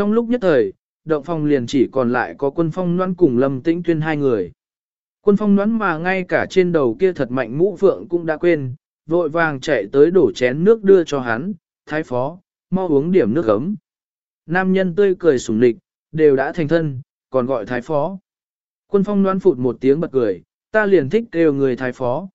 Trong lúc nhất thời, động phòng liền chỉ còn lại có quân phong noãn cùng lâm tĩnh tuyên hai người. Quân phong noãn mà ngay cả trên đầu kia thật mạnh mũ phượng cũng đã quên, vội vàng chạy tới đổ chén nước đưa cho hắn, thái phó, mau uống điểm nước ấm. Nam nhân tươi cười sủng lịch, đều đã thành thân, còn gọi thái phó. Quân phong noãn phụt một tiếng bật cười, ta liền thích kêu người thái phó.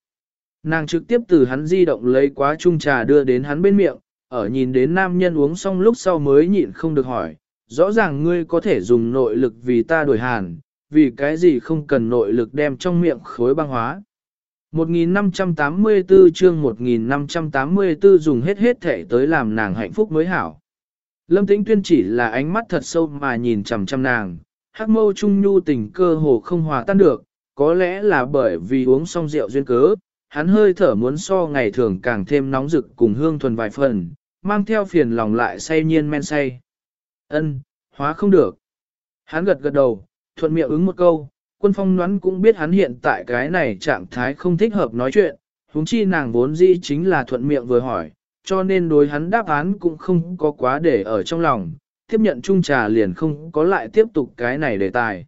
Nàng trực tiếp từ hắn di động lấy quá chung trà đưa đến hắn bên miệng, ở nhìn đến nam nhân uống xong lúc sau mới nhịn không được hỏi, rõ ràng ngươi có thể dùng nội lực vì ta đổi hàn, vì cái gì không cần nội lực đem trong miệng khối băng hóa. 1584 chương 1584 dùng hết hết thể tới làm nàng hạnh phúc mới hảo. Lâm Tĩnh Tuyên chỉ là ánh mắt thật sâu mà nhìn chằm chằm nàng, hắc mâu trung nhu tình cơ hồ không hòa tan được, có lẽ là bởi vì uống xong rượu duyên cớ, hắn hơi thở muốn so ngày thường càng thêm nóng rực cùng hương thuần vài phần, mang theo phiền lòng lại say nhiên men say. Ân, hóa không được. Hắn gật gật đầu, thuận miệng ứng một câu, quân phong nhoắn cũng biết hắn hiện tại cái này trạng thái không thích hợp nói chuyện, huống chi nàng vốn dĩ chính là thuận miệng vừa hỏi, cho nên đối hắn đáp án cũng không có quá để ở trong lòng, tiếp nhận chung trà liền không có lại tiếp tục cái này đề tài.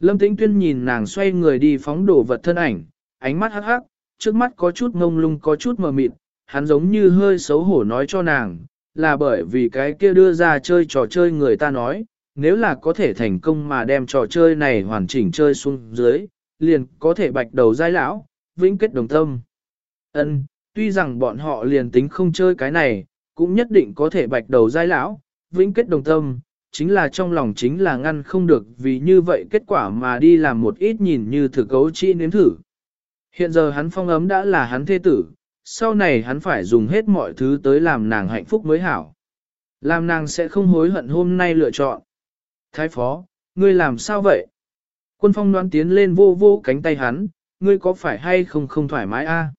Lâm Tĩnh Tuyên nhìn nàng xoay người đi phóng đổ vật thân ảnh, ánh mắt hắc hắc, trước mắt có chút ngông lung có chút mờ mịt, hắn giống như hơi xấu hổ nói cho nàng, là bởi vì cái kia đưa ra chơi trò chơi người ta nói, nếu là có thể thành công mà đem trò chơi này hoàn chỉnh chơi xuống dưới, liền có thể bạch đầu giai lão, vĩnh kết đồng tâm. Ân, tuy rằng bọn họ liền tính không chơi cái này, cũng nhất định có thể bạch đầu giai lão, vĩnh kết đồng tâm, chính là trong lòng chính là ngăn không được vì như vậy kết quả mà đi làm một ít nhìn như thử cấu chi nếm thử. Hiện giờ hắn phong ấm đã là hắn thê tử, sau này hắn phải dùng hết mọi thứ tới làm nàng hạnh phúc mới hảo. Làm nàng sẽ không hối hận hôm nay lựa chọn. Thái phó, ngươi làm sao vậy? Quân phong đoán tiến lên vô vô cánh tay hắn, ngươi có phải hay không không thoải mái a?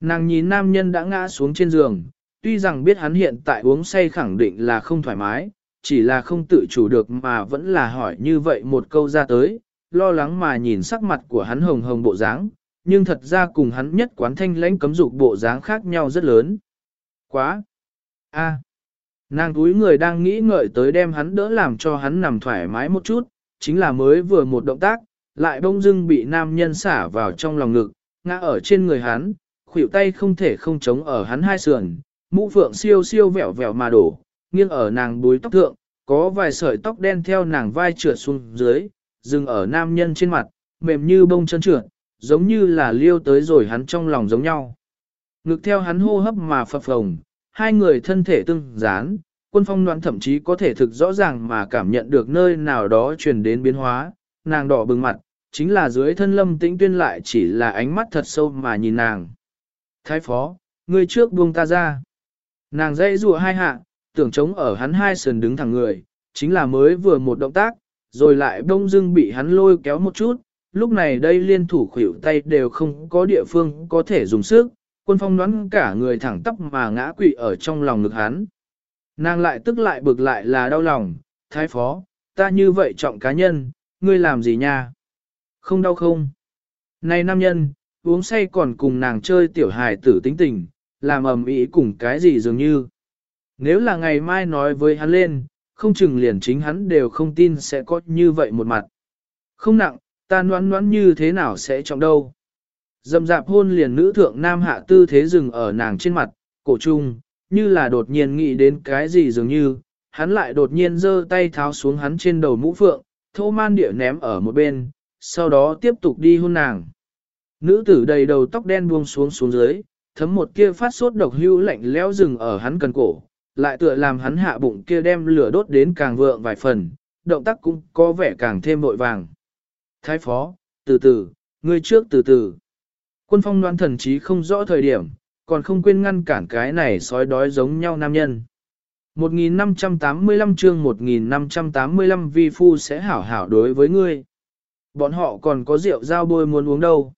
Nàng nhìn nam nhân đã ngã xuống trên giường, tuy rằng biết hắn hiện tại uống say khẳng định là không thoải mái, chỉ là không tự chủ được mà vẫn là hỏi như vậy một câu ra tới, lo lắng mà nhìn sắc mặt của hắn hồng hồng bộ dáng, nhưng thật ra cùng hắn nhất quán thanh lãnh cấm dục bộ dáng khác nhau rất lớn. Quá! a Nàng túi người đang nghĩ ngợi tới đem hắn đỡ làm cho hắn nằm thoải mái một chút, chính là mới vừa một động tác, lại bông dưng bị nam nhân xả vào trong lòng ngực, ngã ở trên người hắn, khuỷu tay không thể không chống ở hắn hai sườn, mũ phượng siêu siêu vẹo vẹo mà đổ, nghiêng ở nàng đuôi tóc thượng, có vài sợi tóc đen theo nàng vai trượt xuống dưới, dừng ở nam nhân trên mặt, mềm như bông chân trượt, giống như là liêu tới rồi hắn trong lòng giống nhau. Ngực theo hắn hô hấp mà phập phồng, hai người thân thể tương dán, quân phong đoán thậm chí có thể thực rõ ràng mà cảm nhận được nơi nào đó truyền đến biến hóa, nàng đỏ bừng mặt, chính là dưới thân lâm tĩnh tuyên lại chỉ là ánh mắt thật sâu mà nhìn nàng. Thái phó, ngươi trước buông ta ra. Nàng dây rùa hai hạ, tưởng chống ở hắn hai sườn đứng thẳng người, chính là mới vừa một động tác, rồi lại bông dưng bị hắn lôi kéo một chút, lúc này đây liên thủ khuỷu tay đều không có địa phương có thể dùng sức, quân phong đoán cả người thẳng tắp mà ngã quỵ ở trong lòng ngực hắn. Nàng lại tức lại bực lại là đau lòng, thái phó, ta như vậy trọng cá nhân, ngươi làm gì nha? Không đau không? Này nam nhân, uống say còn cùng nàng chơi tiểu hài tử tính tình, làm ầm ĩ cùng cái gì dường như. Nếu là ngày mai nói với hắn lên, không chừng liền chính hắn đều không tin sẽ có như vậy một mặt. Không nặng, ta noãn noãn như thế nào sẽ trọng đâu. Dầm dạp hôn liền nữ thượng nam hạ tư thế dừng ở nàng trên mặt, cổ trung, như là đột nhiên nghĩ đến cái gì dường như, hắn lại đột nhiên giơ tay tháo xuống hắn trên đầu mũ phượng, thô man địa ném ở một bên, sau đó tiếp tục đi hôn nàng. Nữ tử đầy đầu tóc đen buông xuống xuống dưới, thấm một kia phát sốt độc hưu lạnh lẽo rừng ở hắn cần cổ, lại tựa làm hắn hạ bụng kia đem lửa đốt đến càng vượng vài phần, động tác cũng có vẻ càng thêm vội vàng. Thái phó, từ từ, ngươi trước từ từ. Quân phong đoán thần trí không rõ thời điểm, còn không quên ngăn cản cái này sói đói giống nhau nam nhân. 1585 chương 1585 vi phu sẽ hảo hảo đối với ngươi. Bọn họ còn có rượu giao bôi muốn uống đâu.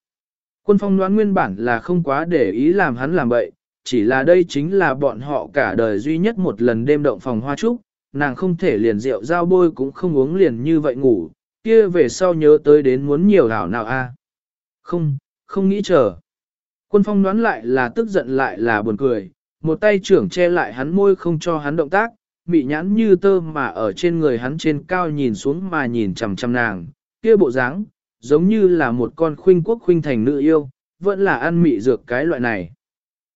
Quân phong đoán nguyên bản là không quá để ý làm hắn làm bậy, chỉ là đây chính là bọn họ cả đời duy nhất một lần đêm động phòng hoa trúc, nàng không thể liền rượu giao bôi cũng không uống liền như vậy ngủ, kia về sau nhớ tới đến muốn nhiều hảo nào a Không, không nghĩ chờ. Quân phong đoán lại là tức giận lại là buồn cười, một tay trưởng che lại hắn môi không cho hắn động tác, mị nhãn như tơ mà ở trên người hắn trên cao nhìn xuống mà nhìn chằm chằm nàng, kia bộ dáng, giống như là một con khuynh quốc khuynh thành nữ yêu, vẫn là ăn mị dược cái loại này.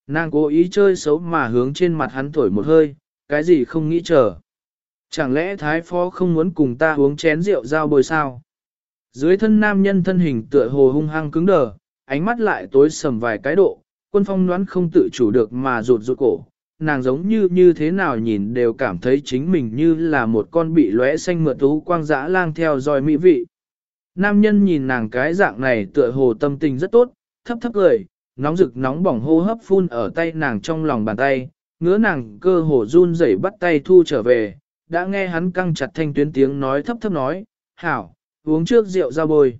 Nàng cố ý chơi xấu mà hướng trên mặt hắn thổi một hơi, cái gì không nghĩ chờ. Chẳng lẽ thái phó không muốn cùng ta uống chén rượu giao bồi sao? Dưới thân nam nhân thân hình tựa hồ hung hăng cứng đờ, ánh mắt lại tối sầm vài cái độ, quân phong đoán không tự chủ được mà rụt rụt cổ. Nàng giống như như thế nào nhìn đều cảm thấy chính mình như là một con bị lóe xanh mượt tú quang dã lang theo dõi mỹ vị. Nam nhân nhìn nàng cái dạng này tựa hồ tâm tình rất tốt, thấp thấp cười, nóng rực nóng bỏng hô hấp phun ở tay nàng trong lòng bàn tay, ngứa nàng cơ hồ run rẩy bắt tay thu trở về, đã nghe hắn căng chặt thanh tuyến tiếng nói thấp thấp nói, hảo, uống trước rượu ra bồi.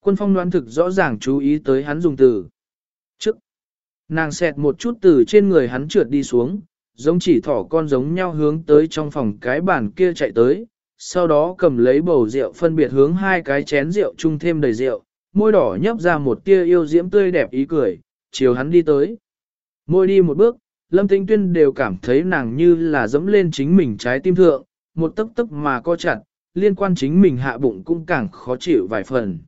Quân phong đoán thực rõ ràng chú ý tới hắn dùng từ. Trước, nàng xẹt một chút từ trên người hắn trượt đi xuống, giống chỉ thỏ con giống nhau hướng tới trong phòng cái bàn kia chạy tới, sau đó cầm lấy bầu rượu phân biệt hướng hai cái chén rượu chung thêm đầy rượu, môi đỏ nhấp ra một tia yêu diễm tươi đẹp ý cười, chiều hắn đi tới. Môi đi một bước, Lâm Tĩnh Tuyên đều cảm thấy nàng như là dẫm lên chính mình trái tim thượng, một tấc tấc mà co chặt, liên quan chính mình hạ bụng cũng càng khó chịu vài phần.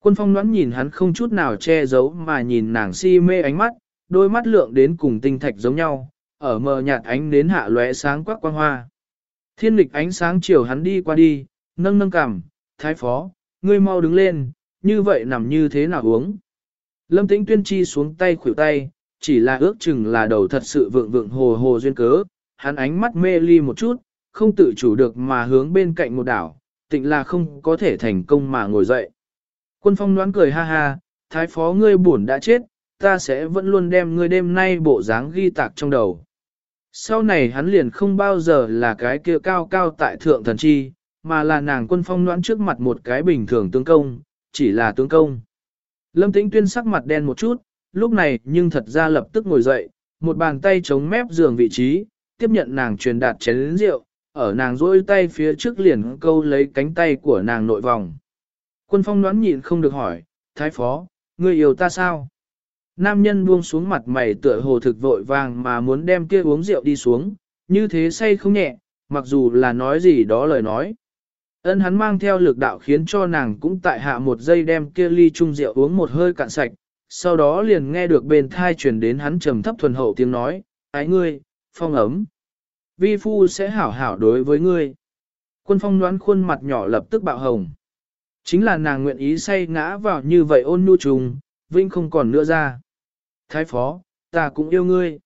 Quân phong đoán nhìn hắn không chút nào che giấu mà nhìn nàng si mê ánh mắt, đôi mắt lượng đến cùng tinh thạch giống nhau, ở mờ nhạt ánh đến hạ lóe sáng quắc quang hoa. Thiên lịch ánh sáng chiều hắn đi qua đi, nâng nâng cằm, thái phó, ngươi mau đứng lên, như vậy nằm như thế nào uống. Lâm tĩnh tuyên chi xuống tay khuỷu tay, chỉ là ước chừng là đầu thật sự vượng vượng hồ hồ duyên cớ, hắn ánh mắt mê ly một chút, không tự chủ được mà hướng bên cạnh một đảo, tịnh là không có thể thành công mà ngồi dậy. Quân phong đoán cười ha ha, thái phó ngươi buồn đã chết, ta sẽ vẫn luôn đem ngươi đêm nay bộ dáng ghi tạc trong đầu. Sau này hắn liền không bao giờ là cái kia cao cao tại thượng thần chi, mà là nàng quân phong đoán trước mặt một cái bình thường tướng công, chỉ là tướng công. Lâm tĩnh tuyên sắc mặt đen một chút, lúc này nhưng thật ra lập tức ngồi dậy, một bàn tay chống mép giường vị trí, tiếp nhận nàng truyền đạt chén rượu, ở nàng rôi tay phía trước liền câu lấy cánh tay của nàng nội vòng. Quân phong đoán nhịn không được hỏi, thái phó, ngươi yêu ta sao? Nam nhân buông xuống mặt mày tựa hồ thực vội vàng mà muốn đem kia uống rượu đi xuống, như thế say không nhẹ, mặc dù là nói gì đó lời nói. Ân hắn mang theo lực đạo khiến cho nàng cũng tại hạ một giây đem kia ly chung rượu uống một hơi cạn sạch, sau đó liền nghe được bên thai truyền đến hắn trầm thấp thuần hậu tiếng nói, ái ngươi, phong ấm. Vi phu sẽ hảo hảo đối với ngươi. Quân phong đoán khuôn mặt nhỏ lập tức bạo hồng. Chính là nàng nguyện ý say ngã vào như vậy ôn nhu trùng, vinh không còn nữa ra. Thái phó, ta cũng yêu ngươi.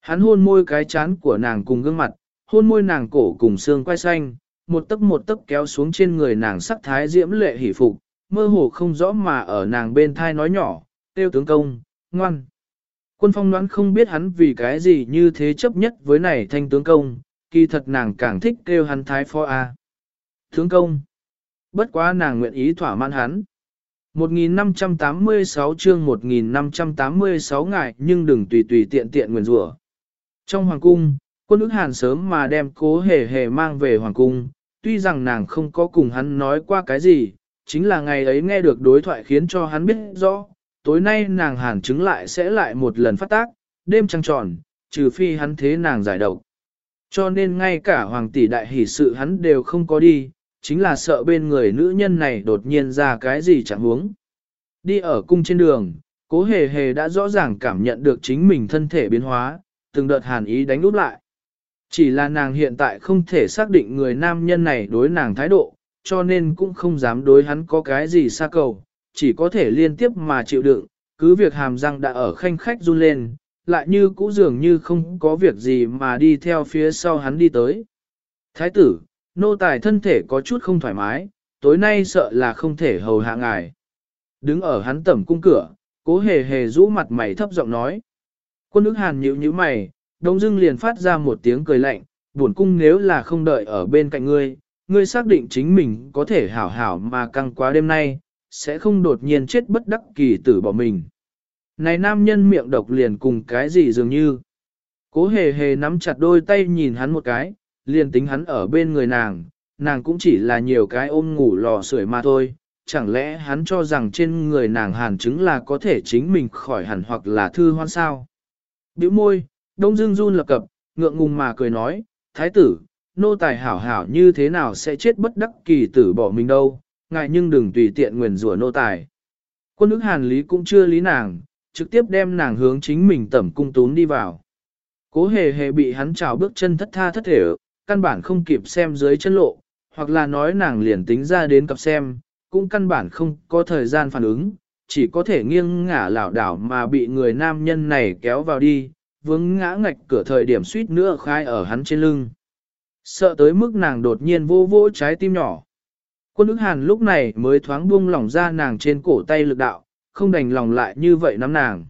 Hắn hôn môi cái chán của nàng cùng gương mặt, hôn môi nàng cổ cùng xương quai xanh, một tấc một tấc kéo xuống trên người nàng sắc thái diễm lệ hỉ phục, mơ hồ không rõ mà ở nàng bên thai nói nhỏ, tiêu tướng công, ngoan. Quân phong đoán không biết hắn vì cái gì như thế chấp nhất với này thanh tướng công, kỳ thật nàng càng thích kêu hắn thái phó A. Tướng công. Bất quá nàng nguyện ý thỏa mãn hắn. 1586 chương 1586 ngại nhưng đừng tùy tùy tiện tiện nguyền rủa. Trong hoàng cung, quân ức hàn sớm mà đem cố hề hề mang về hoàng cung, tuy rằng nàng không có cùng hắn nói qua cái gì, chính là ngày ấy nghe được đối thoại khiến cho hắn biết rõ, tối nay nàng hàn chứng lại sẽ lại một lần phát tác, đêm trăng tròn, trừ phi hắn thế nàng giải độc. Cho nên ngay cả hoàng tỷ đại hỷ sự hắn đều không có đi, chính là sợ bên người nữ nhân này đột nhiên ra cái gì chẳng huống. Đi ở cung trên đường, cố hề hề đã rõ ràng cảm nhận được chính mình thân thể biến hóa, từng đợt hàn ý đánh úp lại. Chỉ là nàng hiện tại không thể xác định người nam nhân này đối nàng thái độ, cho nên cũng không dám đối hắn có cái gì xa cầu, chỉ có thể liên tiếp mà chịu đựng, cứ việc hàm răng đã ở khanh khách run lên, lại như cũ dường như không có việc gì mà đi theo phía sau hắn đi tới. Thái tử, nô tài thân thể có chút không thoải mái, tối nay sợ là không thể hầu hạ ngài. Đứng ở hắn tẩm cung cửa, cố hề hề rũ mặt mày thấp giọng nói. Quân ức hàn nhíu nhíu mày, đông dưng liền phát ra một tiếng cười lạnh, buồn cung nếu là không đợi ở bên cạnh ngươi, ngươi xác định chính mình có thể hảo hảo mà căng quá đêm nay, sẽ không đột nhiên chết bất đắc kỳ tử bỏ mình. Này nam nhân miệng độc liền cùng cái gì dường như. Cố hề hề nắm chặt đôi tay nhìn hắn một cái, liền tính hắn ở bên người nàng, nàng cũng chỉ là nhiều cái ôm ngủ lò sưởi mà thôi. Chẳng lẽ hắn cho rằng trên người nàng hàn chứng là có thể chính mình khỏi hẳn hoặc là thư hoan sao? Biểu môi, đông dương run lập cập, ngượng ngùng mà cười nói, thái tử, nô tài hảo hảo như thế nào sẽ chết bất đắc kỳ tử bỏ mình đâu, ngài nhưng đừng tùy tiện nguyền rủa nô tài. Quân ức hàn lý cũng chưa lý nàng, trực tiếp đem nàng hướng chính mình tẩm cung tún đi vào. Cố hề hề bị hắn chào bước chân thất tha thất thể, căn bản không kịp xem dưới chân lộ, hoặc là nói nàng liền tính ra đến cặp xem, cũng căn bản không có thời gian phản ứng, chỉ có thể nghiêng ngả lảo đảo mà bị người nam nhân này kéo vào đi, vướng ngã ngạch cửa thời điểm suýt nữa khai ở hắn trên lưng. Sợ tới mức nàng đột nhiên vô vô trái tim nhỏ. Quân ức hàn lúc này mới thoáng buông lỏng ra nàng trên cổ tay lực đạo, không đành lòng lại như vậy nắm nàng.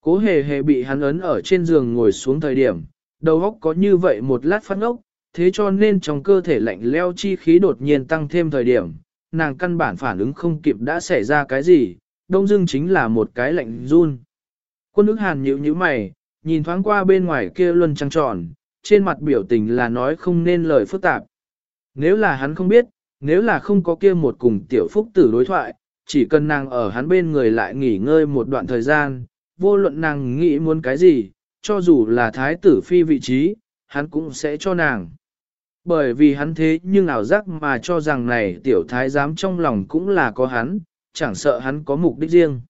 Cố hề hề bị hắn ấn ở trên giường ngồi xuống thời điểm, đầu óc có như vậy một lát phát ngốc, thế cho nên trong cơ thể lạnh leo chi khí đột nhiên tăng thêm thời điểm, nàng căn bản phản ứng không kịp đã xảy ra cái gì, đông dưng chính là một cái lạnh run. Quân ức hàn nhíu nhíu mày, nhìn thoáng qua bên ngoài kia luân trăng tròn, trên mặt biểu tình là nói không nên lời phức tạp. Nếu là hắn không biết, nếu là không có kia một cùng tiểu phúc tử đối thoại, chỉ cần nàng ở hắn bên người lại nghỉ ngơi một đoạn thời gian, vô luận nàng nghĩ muốn cái gì, cho dù là thái tử phi vị trí, hắn cũng sẽ cho nàng. Bởi vì hắn thế nhưng ảo giác mà cho rằng này tiểu thái giám trong lòng cũng là có hắn, chẳng sợ hắn có mục đích riêng.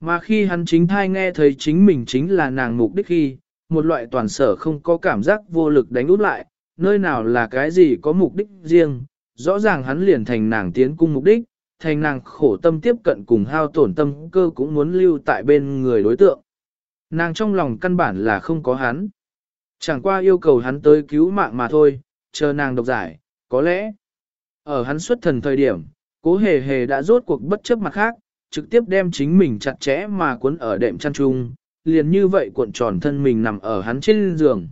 Mà khi hắn chính thai nghe thấy chính mình chính là nàng mục đích khi, một loại toàn sở không có cảm giác vô lực đánh út lại, nơi nào là cái gì có mục đích riêng, rõ ràng hắn liền thành nàng tiến cung mục đích, thành nàng khổ tâm tiếp cận cùng hao tổn tâm cơ cũng muốn lưu tại bên người đối tượng. Nàng trong lòng căn bản là không có hắn. Chẳng qua yêu cầu hắn tới cứu mạng mà thôi, chờ nàng độc giải, có lẽ. Ở hắn xuất thần thời điểm, cố hề hề đã rốt cuộc bất chấp mặt khác, trực tiếp đem chính mình chặt chẽ mà cuốn ở đệm chăn trung, liền như vậy cuộn tròn thân mình nằm ở hắn trên giường.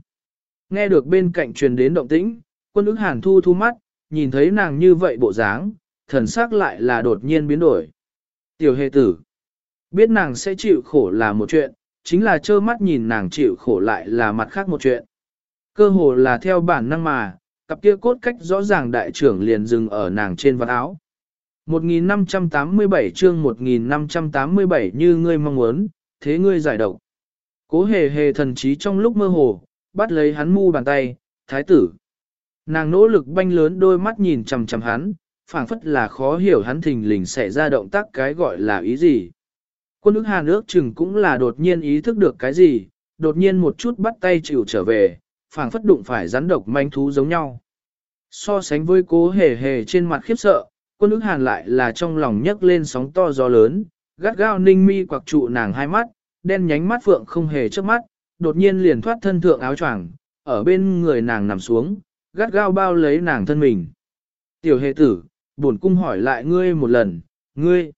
Nghe được bên cạnh truyền đến động tĩnh, quân ức hàn thu thu mắt, nhìn thấy nàng như vậy bộ dáng, thần sắc lại là đột nhiên biến đổi. Tiểu hề tử, biết nàng sẽ chịu khổ là một chuyện, chính là trơ mắt nhìn nàng chịu khổ lại là mặt khác một chuyện. Cơ hồ là theo bản năng mà, cặp kia cốt cách rõ ràng đại trưởng liền dừng ở nàng trên vạt áo. 1587 chương 1587 như ngươi mong muốn, thế ngươi giải độc. Cố hề hề thần trí trong lúc mơ hồ, bắt lấy hắn mu bàn tay, thái tử. Nàng nỗ lực banh lớn đôi mắt nhìn chằm chằm hắn, phảng phất là khó hiểu hắn thình lình xảy ra động tác cái gọi là ý gì. Quân ức hàn ước chừng cũng là đột nhiên ý thức được cái gì, đột nhiên một chút bắt tay chịu trở về, phảng phất đụng phải rắn độc manh thú giống nhau. So sánh với cố hề hề trên mặt khiếp sợ, quân ức hàn lại là trong lòng nhấc lên sóng to gió lớn, gắt gao ninh mi quặc trụ nàng hai mắt, đen nhánh mắt phượng không hề trước mắt, đột nhiên liền thoát thân thượng áo choàng, ở bên người nàng nằm xuống, gắt gao bao lấy nàng thân mình. Tiểu hề tử, buồn cung hỏi lại ngươi một lần, ngươi.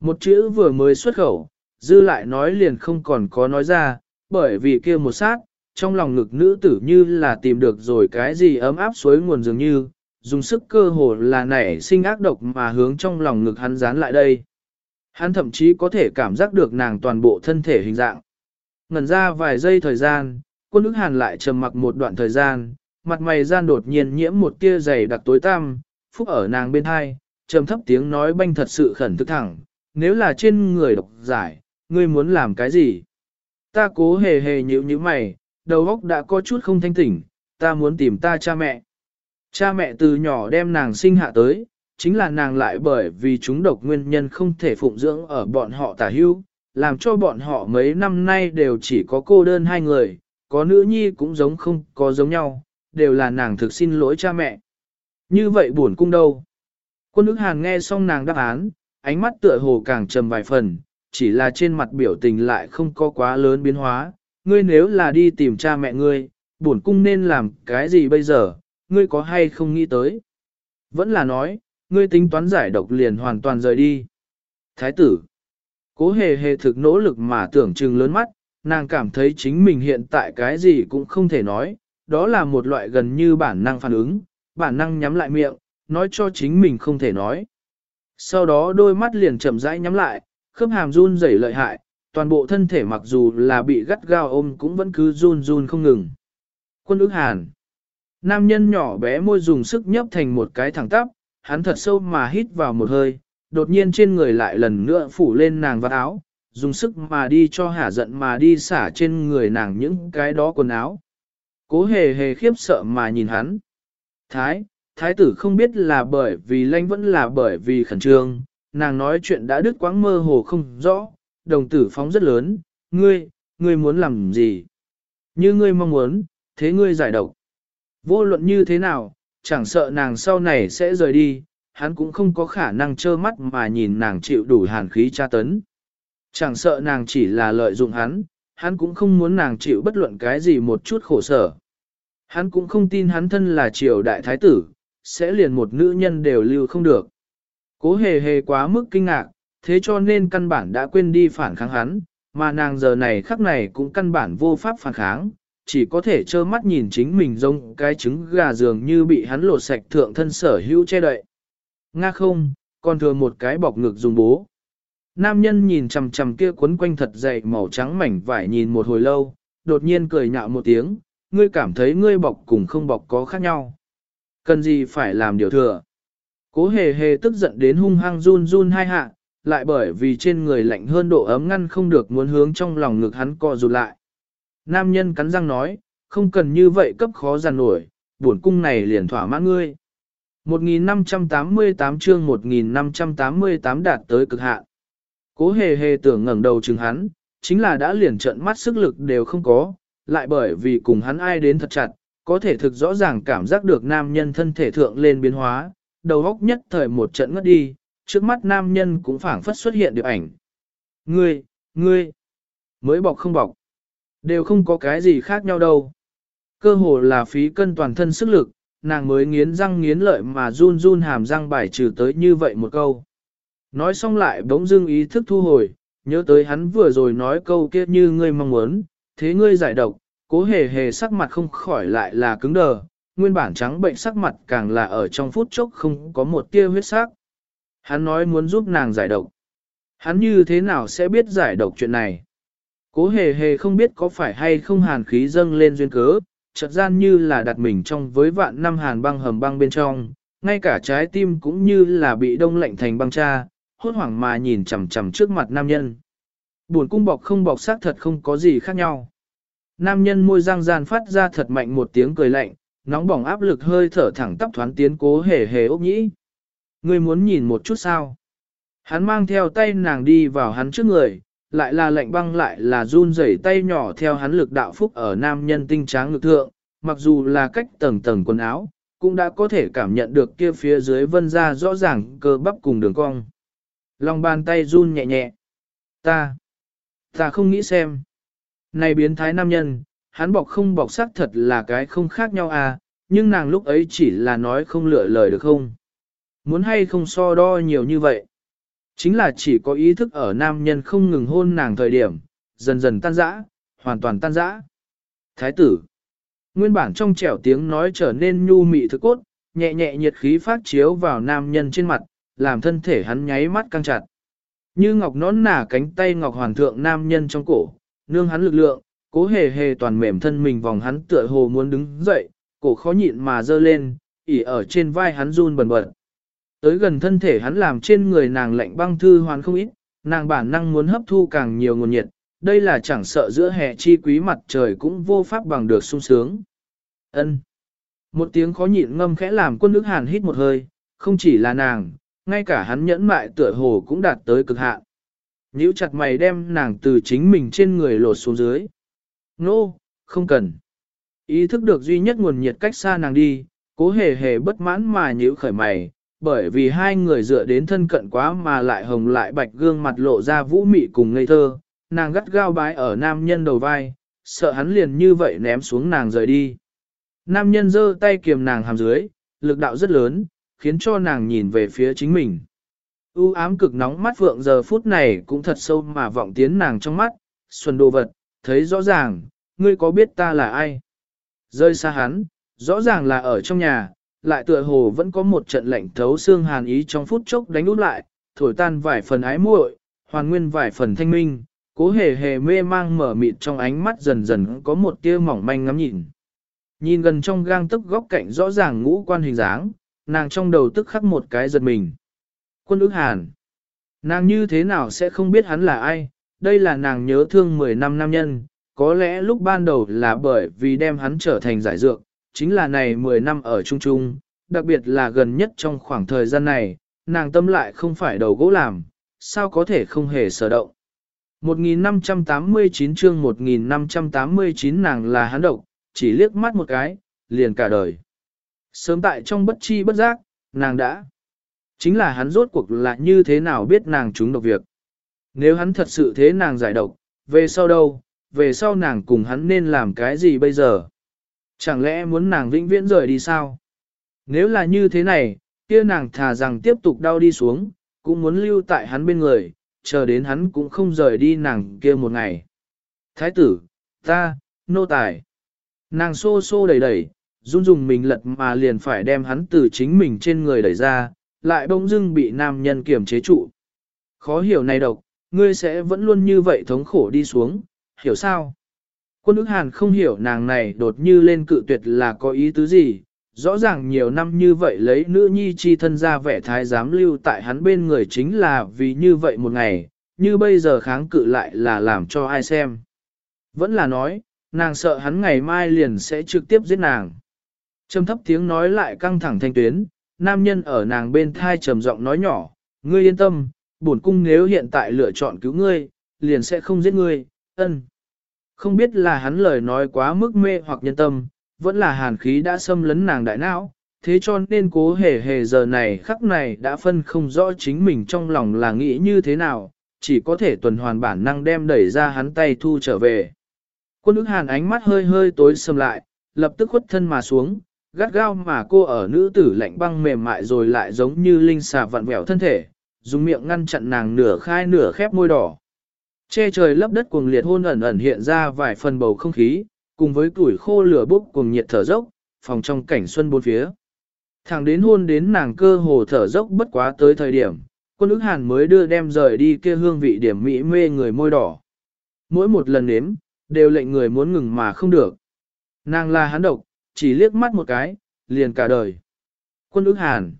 Một chữ vừa mới xuất khẩu, dư lại nói liền không còn có nói ra, bởi vì kia một sát, trong lòng ngực nữ tử như là tìm được rồi cái gì ấm áp suối nguồn dường như, dùng sức cơ hồ là nảy sinh ác độc mà hướng trong lòng ngực hắn dán lại đây. Hắn thậm chí có thể cảm giác được nàng toàn bộ thân thể hình dạng. Ngần ra vài giây thời gian, quân ức hàn lại trầm mặc một đoạn thời gian, mặt mày gian đột nhiên nhiễm một tia dày đặc tối tăm, phúc ở nàng bên hai, trầm thấp tiếng nói banh thật sự khẩn thức thẳng, nếu là trên người độc giải, ngươi muốn làm cái gì? Ta cố hề hề nhíu nhíu mày, đầu óc đã có chút không thanh tỉnh, ta muốn tìm ta cha mẹ. Cha mẹ từ nhỏ đem nàng sinh hạ tới, chính là nàng lại bởi vì chúng độc nguyên nhân không thể phụng dưỡng ở bọn họ tả hưu, làm cho bọn họ mấy năm nay đều chỉ có cô đơn hai người, có nữ nhi cũng giống không có giống nhau, đều là nàng thực xin lỗi cha mẹ. Như vậy buồn cung đâu? Quân ức hàn nghe xong nàng đáp án, ánh mắt tựa hồ càng trầm vài phần, chỉ là trên mặt biểu tình lại không có quá lớn biến hóa. Ngươi nếu là đi tìm cha mẹ ngươi, buồn cung nên làm cái gì bây giờ, ngươi có hay không nghĩ tới? Vẫn là nói, ngươi tính toán giải độc liền hoàn toàn rời đi. Thái tử, cố hề hề thực nỗ lực mà tưởng chừng lớn mắt, nàng cảm thấy chính mình hiện tại cái gì cũng không thể nói, đó là một loại gần như bản năng phản ứng, bản năng nhắm lại miệng, nói cho chính mình không thể nói. Sau đó đôi mắt liền chậm rãi nhắm lại, khớp hàm run rẩy lợi hại, toàn bộ thân thể mặc dù là bị gắt gao ôm cũng vẫn cứ run run không ngừng. Quân ức hàn. Nam nhân nhỏ bé môi dùng sức nhấp thành một cái thẳng tắp, hắn thật sâu mà hít vào một hơi, đột nhiên trên người lại lần nữa phủ lên nàng vạt áo, dùng sức mà đi cho hả giận mà đi xả trên người nàng những cái đó quần áo. Cố hề hề khiếp sợ mà nhìn hắn. Thái, thái tử không biết là bởi vì lanh vẫn là bởi vì khẩn trương, nàng nói chuyện đã đứt quãng mơ hồ không rõ, đồng tử phóng rất lớn, ngươi, ngươi muốn làm gì? Như ngươi mong muốn, thế ngươi giải độc. Vô luận như thế nào, chẳng sợ nàng sau này sẽ rời đi, hắn cũng không có khả năng trơ mắt mà nhìn nàng chịu đủ hàn khí tra tấn. Chẳng sợ nàng chỉ là lợi dụng hắn, hắn cũng không muốn nàng chịu bất luận cái gì một chút khổ sở. Hắn cũng không tin hắn thân là triều đại thái tử, sẽ liền một nữ nhân đều lưu không được. Cố hề hề quá mức kinh ngạc, thế cho nên căn bản đã quên đi phản kháng hắn, mà nàng giờ này khắc này cũng căn bản vô pháp phản kháng, chỉ có thể trơ mắt nhìn chính mình giống cái trứng gà dường như bị hắn lột sạch thượng thân sở hữu che đậy. Nga không, còn thừa một cái bọc ngực dùng bố. Nam nhân nhìn chằm chằm kia quấn quanh thật dày màu trắng mảnh vải nhìn một hồi lâu, đột nhiên cười nhạo một tiếng, ngươi cảm thấy ngươi bọc cùng không bọc có khác nhau. Cần gì phải làm điều thừa. Cố hề hề tức giận đến hung hăng run run hai hạ, lại bởi vì trên người lạnh hơn độ ấm ngăn không được muốn hướng trong lòng ngực hắn co rụt lại. Nam nhân cắn răng nói, không cần như vậy cấp khó giàn nổi, buồn cung này liền thỏa mãn ngươi. 1588 chương 1588 đạt tới cực hạn. Cố hề hề tưởng ngẩng đầu chừng hắn, chính là đã liền trận mắt sức lực đều không có, lại bởi vì cùng hắn ai đến thật chặt, có thể thực rõ ràng cảm giác được nam nhân thân thể thượng lên biến hóa, đầu óc nhất thời một trận ngất đi, trước mắt nam nhân cũng phảng phất xuất hiện được ảnh. Ngươi, ngươi, mới bọc không bọc, đều không có cái gì khác nhau đâu. Cơ hồ là phí cân toàn thân sức lực, nàng mới nghiến răng nghiến lợi mà run run hàm răng bài trừ tới như vậy một câu. Nói xong lại bỗng dưng ý thức thu hồi, nhớ tới hắn vừa rồi nói câu kia như ngươi mong muốn, thế ngươi giải độc, cố hề hề sắc mặt không khỏi lại là cứng đờ, nguyên bản trắng bệnh sắc mặt càng là ở trong phút chốc không có một tia huyết sắc. Hắn nói muốn giúp nàng giải độc. Hắn như thế nào sẽ biết giải độc chuyện này? Cố hề hề không biết có phải hay không hàn khí dâng lên duyên cớ, chợt gian như là đặt mình trong với vạn năm hàn băng hầm băng bên trong, ngay cả trái tim cũng như là bị đông lạnh thành băng cha, hốt hoảng mà nhìn chằm chằm trước mặt nam nhân. Buồn cung bọc không bọc xác thật không có gì khác nhau. Nam nhân môi răng gian phát ra thật mạnh một tiếng cười lạnh, nóng bỏng áp lực hơi thở thẳng tắp thoáng tiến cố hề hề ốc nhĩ. Ngươi muốn nhìn một chút sao? Hắn mang theo tay nàng đi vào hắn trước người, lại là lạnh băng lại là run rẩy tay nhỏ theo hắn lực đạo phúc ở nam nhân tinh tráng lực thượng, mặc dù là cách tầng tầng quần áo, cũng đã có thể cảm nhận được kia phía dưới vân ra rõ ràng cơ bắp cùng đường cong. Lòng bàn tay run nhẹ nhẹ. Ta, ta không nghĩ xem. Này biến thái nam nhân, hắn bọc không bọc xác thật là cái không khác nhau à, nhưng nàng lúc ấy chỉ là nói không lựa lời được không. Muốn hay không so đo nhiều như vậy. Chính là chỉ có ý thức ở nam nhân không ngừng hôn nàng thời điểm, dần dần tan rã, hoàn toàn tan rã. Thái tử. Nguyên bản trong trẻo tiếng nói trở nên nhu mị thực cốt, nhẹ nhẹ nhiệt khí phát chiếu vào nam nhân trên mặt, làm thân thể hắn nháy mắt căng chặt. Như ngọc nón nả cánh tay ngọc hoàn thượng nam nhân trong cổ, nương hắn lực lượng, cố hề hề toàn mềm thân mình vòng hắn tựa hồ muốn đứng dậy, cổ khó nhịn mà dơ lên, ỉ ở trên vai hắn run bần bật. Tới gần thân thể hắn làm trên người nàng lạnh băng thư hoàn không ít, nàng bản năng muốn hấp thu càng nhiều nguồn nhiệt, đây là chẳng sợ giữa hè chi quý mặt trời cũng vô pháp bằng được sung sướng. Ân. Một tiếng khó nhịn ngâm khẽ làm quân nước hàn hít một hơi, không chỉ là nàng, ngay cả hắn nhẫn mại tựa hồ cũng đạt tới cực hạn. Nhíu chặt mày đem nàng từ chính mình trên người lột xuống dưới. Nô, no, không cần. Ý thức được duy nhất nguồn nhiệt cách xa nàng đi, cố hề hề bất mãn mà nhíu khởi mày, bởi vì hai người dựa đến thân cận quá mà lại hồng lại bạch gương mặt lộ ra vũ mị cùng ngây thơ, nàng gắt gao bái ở nam nhân đầu vai, sợ hắn liền như vậy ném xuống nàng rời đi. Nam nhân giơ tay kiềm nàng hàm dưới, lực đạo rất lớn, khiến cho nàng nhìn về phía chính mình. U ám cực nóng mắt vượng giờ phút này cũng thật sâu mà vọng tiến nàng trong mắt, xuân đồ vật, thấy rõ ràng, ngươi có biết ta là ai? Rơi xa hắn, rõ ràng là ở trong nhà, lại tựa hồ vẫn có một trận lạnh thấu xương hàn ý trong phút chốc đánh út lại, thổi tan vài phần ái muội, hoàn nguyên vài phần thanh minh, cố hề hề mê mang mở mịt trong ánh mắt dần dần có một tia mỏng manh ngắm nhìn. Nhìn gần trong gang tức góc cạnh rõ ràng ngũ quan hình dáng, nàng trong đầu tức khắc một cái giật mình. Quân ước hàn. Nàng như thế nào sẽ không biết hắn là ai, đây là nàng nhớ thương 10 năm nam nhân, có lẽ lúc ban đầu là bởi vì đem hắn trở thành giải dược, chính là này 10 năm ở chung chung, đặc biệt là gần nhất trong khoảng thời gian này, nàng tâm lại không phải đầu gỗ làm, sao có thể không hề sở động. 1589 chương 1589 nàng là hắn độc, chỉ liếc mắt một cái, liền cả đời. Sớm tại trong bất chi bất giác, nàng đã. Chính là hắn rốt cuộc là như thế nào biết nàng trúng độc việc. Nếu hắn thật sự thế nàng giải độc, về sau đâu, về sau nàng cùng hắn nên làm cái gì bây giờ? Chẳng lẽ muốn nàng vĩnh viễn rời đi sao? Nếu là như thế này, kia nàng thà rằng tiếp tục đau đi xuống, cũng muốn lưu tại hắn bên người, chờ đến hắn cũng không rời đi nàng kia một ngày. Thái tử, ta, nô tài. Nàng xô xô đẩy đẩy, run dùng mình lật mà liền phải đem hắn từ chính mình trên người đẩy ra, lại bỗng dưng bị nam nhân kiềm chế trụ. Khó hiểu này độc, ngươi sẽ vẫn luôn như vậy thống khổ đi xuống, hiểu sao? Quân ức hàn không hiểu nàng này đột như lên cự tuyệt là có ý tứ gì, rõ ràng nhiều năm như vậy lấy nữ nhi chi thân ra vẻ thái giám lưu tại hắn bên người chính là vì như vậy một ngày, như bây giờ kháng cự lại là làm cho ai xem. Vẫn là nói, nàng sợ hắn ngày mai liền sẽ trực tiếp giết nàng. Trầm thấp tiếng nói lại căng thẳng thanh tuyến, nam nhân ở nàng bên thai trầm giọng nói nhỏ, ngươi yên tâm, bổn cung nếu hiện tại lựa chọn cứu ngươi, liền sẽ không giết ngươi, ân. Không biết là hắn lời nói quá mức mê hoặc nhân tâm, vẫn là hàn khí đã xâm lấn nàng đại não, thế cho nên cố hề hề giờ này khắc này đã phân không rõ chính mình trong lòng là nghĩ như thế nào, chỉ có thể tuần hoàn bản năng đem đẩy ra hắn tay thu trở về. Quân ức hàn ánh mắt hơi hơi tối sầm lại, lập tức khuất thân mà xuống, gắt gao mà cô ở nữ tử lạnh băng mềm mại rồi lại giống như linh xà vặn vẹo thân thể, dùng miệng ngăn chặn nàng nửa khai nửa khép môi đỏ. Che trời lấp đất cuồng liệt hôn ẩn ẩn hiện ra vài phần bầu không khí, cùng với tuổi khô lửa bốc cuồng nhiệt thở dốc, phòng trong cảnh xuân bốn phía. Thẳng đến hôn đến nàng cơ hồ thở dốc bất quá tới thời điểm, quân ức hàn mới đưa đem rời đi kia hương vị điểm mỹ mê người môi đỏ. Mỗi một lần nếm, đều lệnh người muốn ngừng mà không được. Nàng là hắn độc, chỉ liếc mắt một cái, liền cả đời. Quân ức hàn.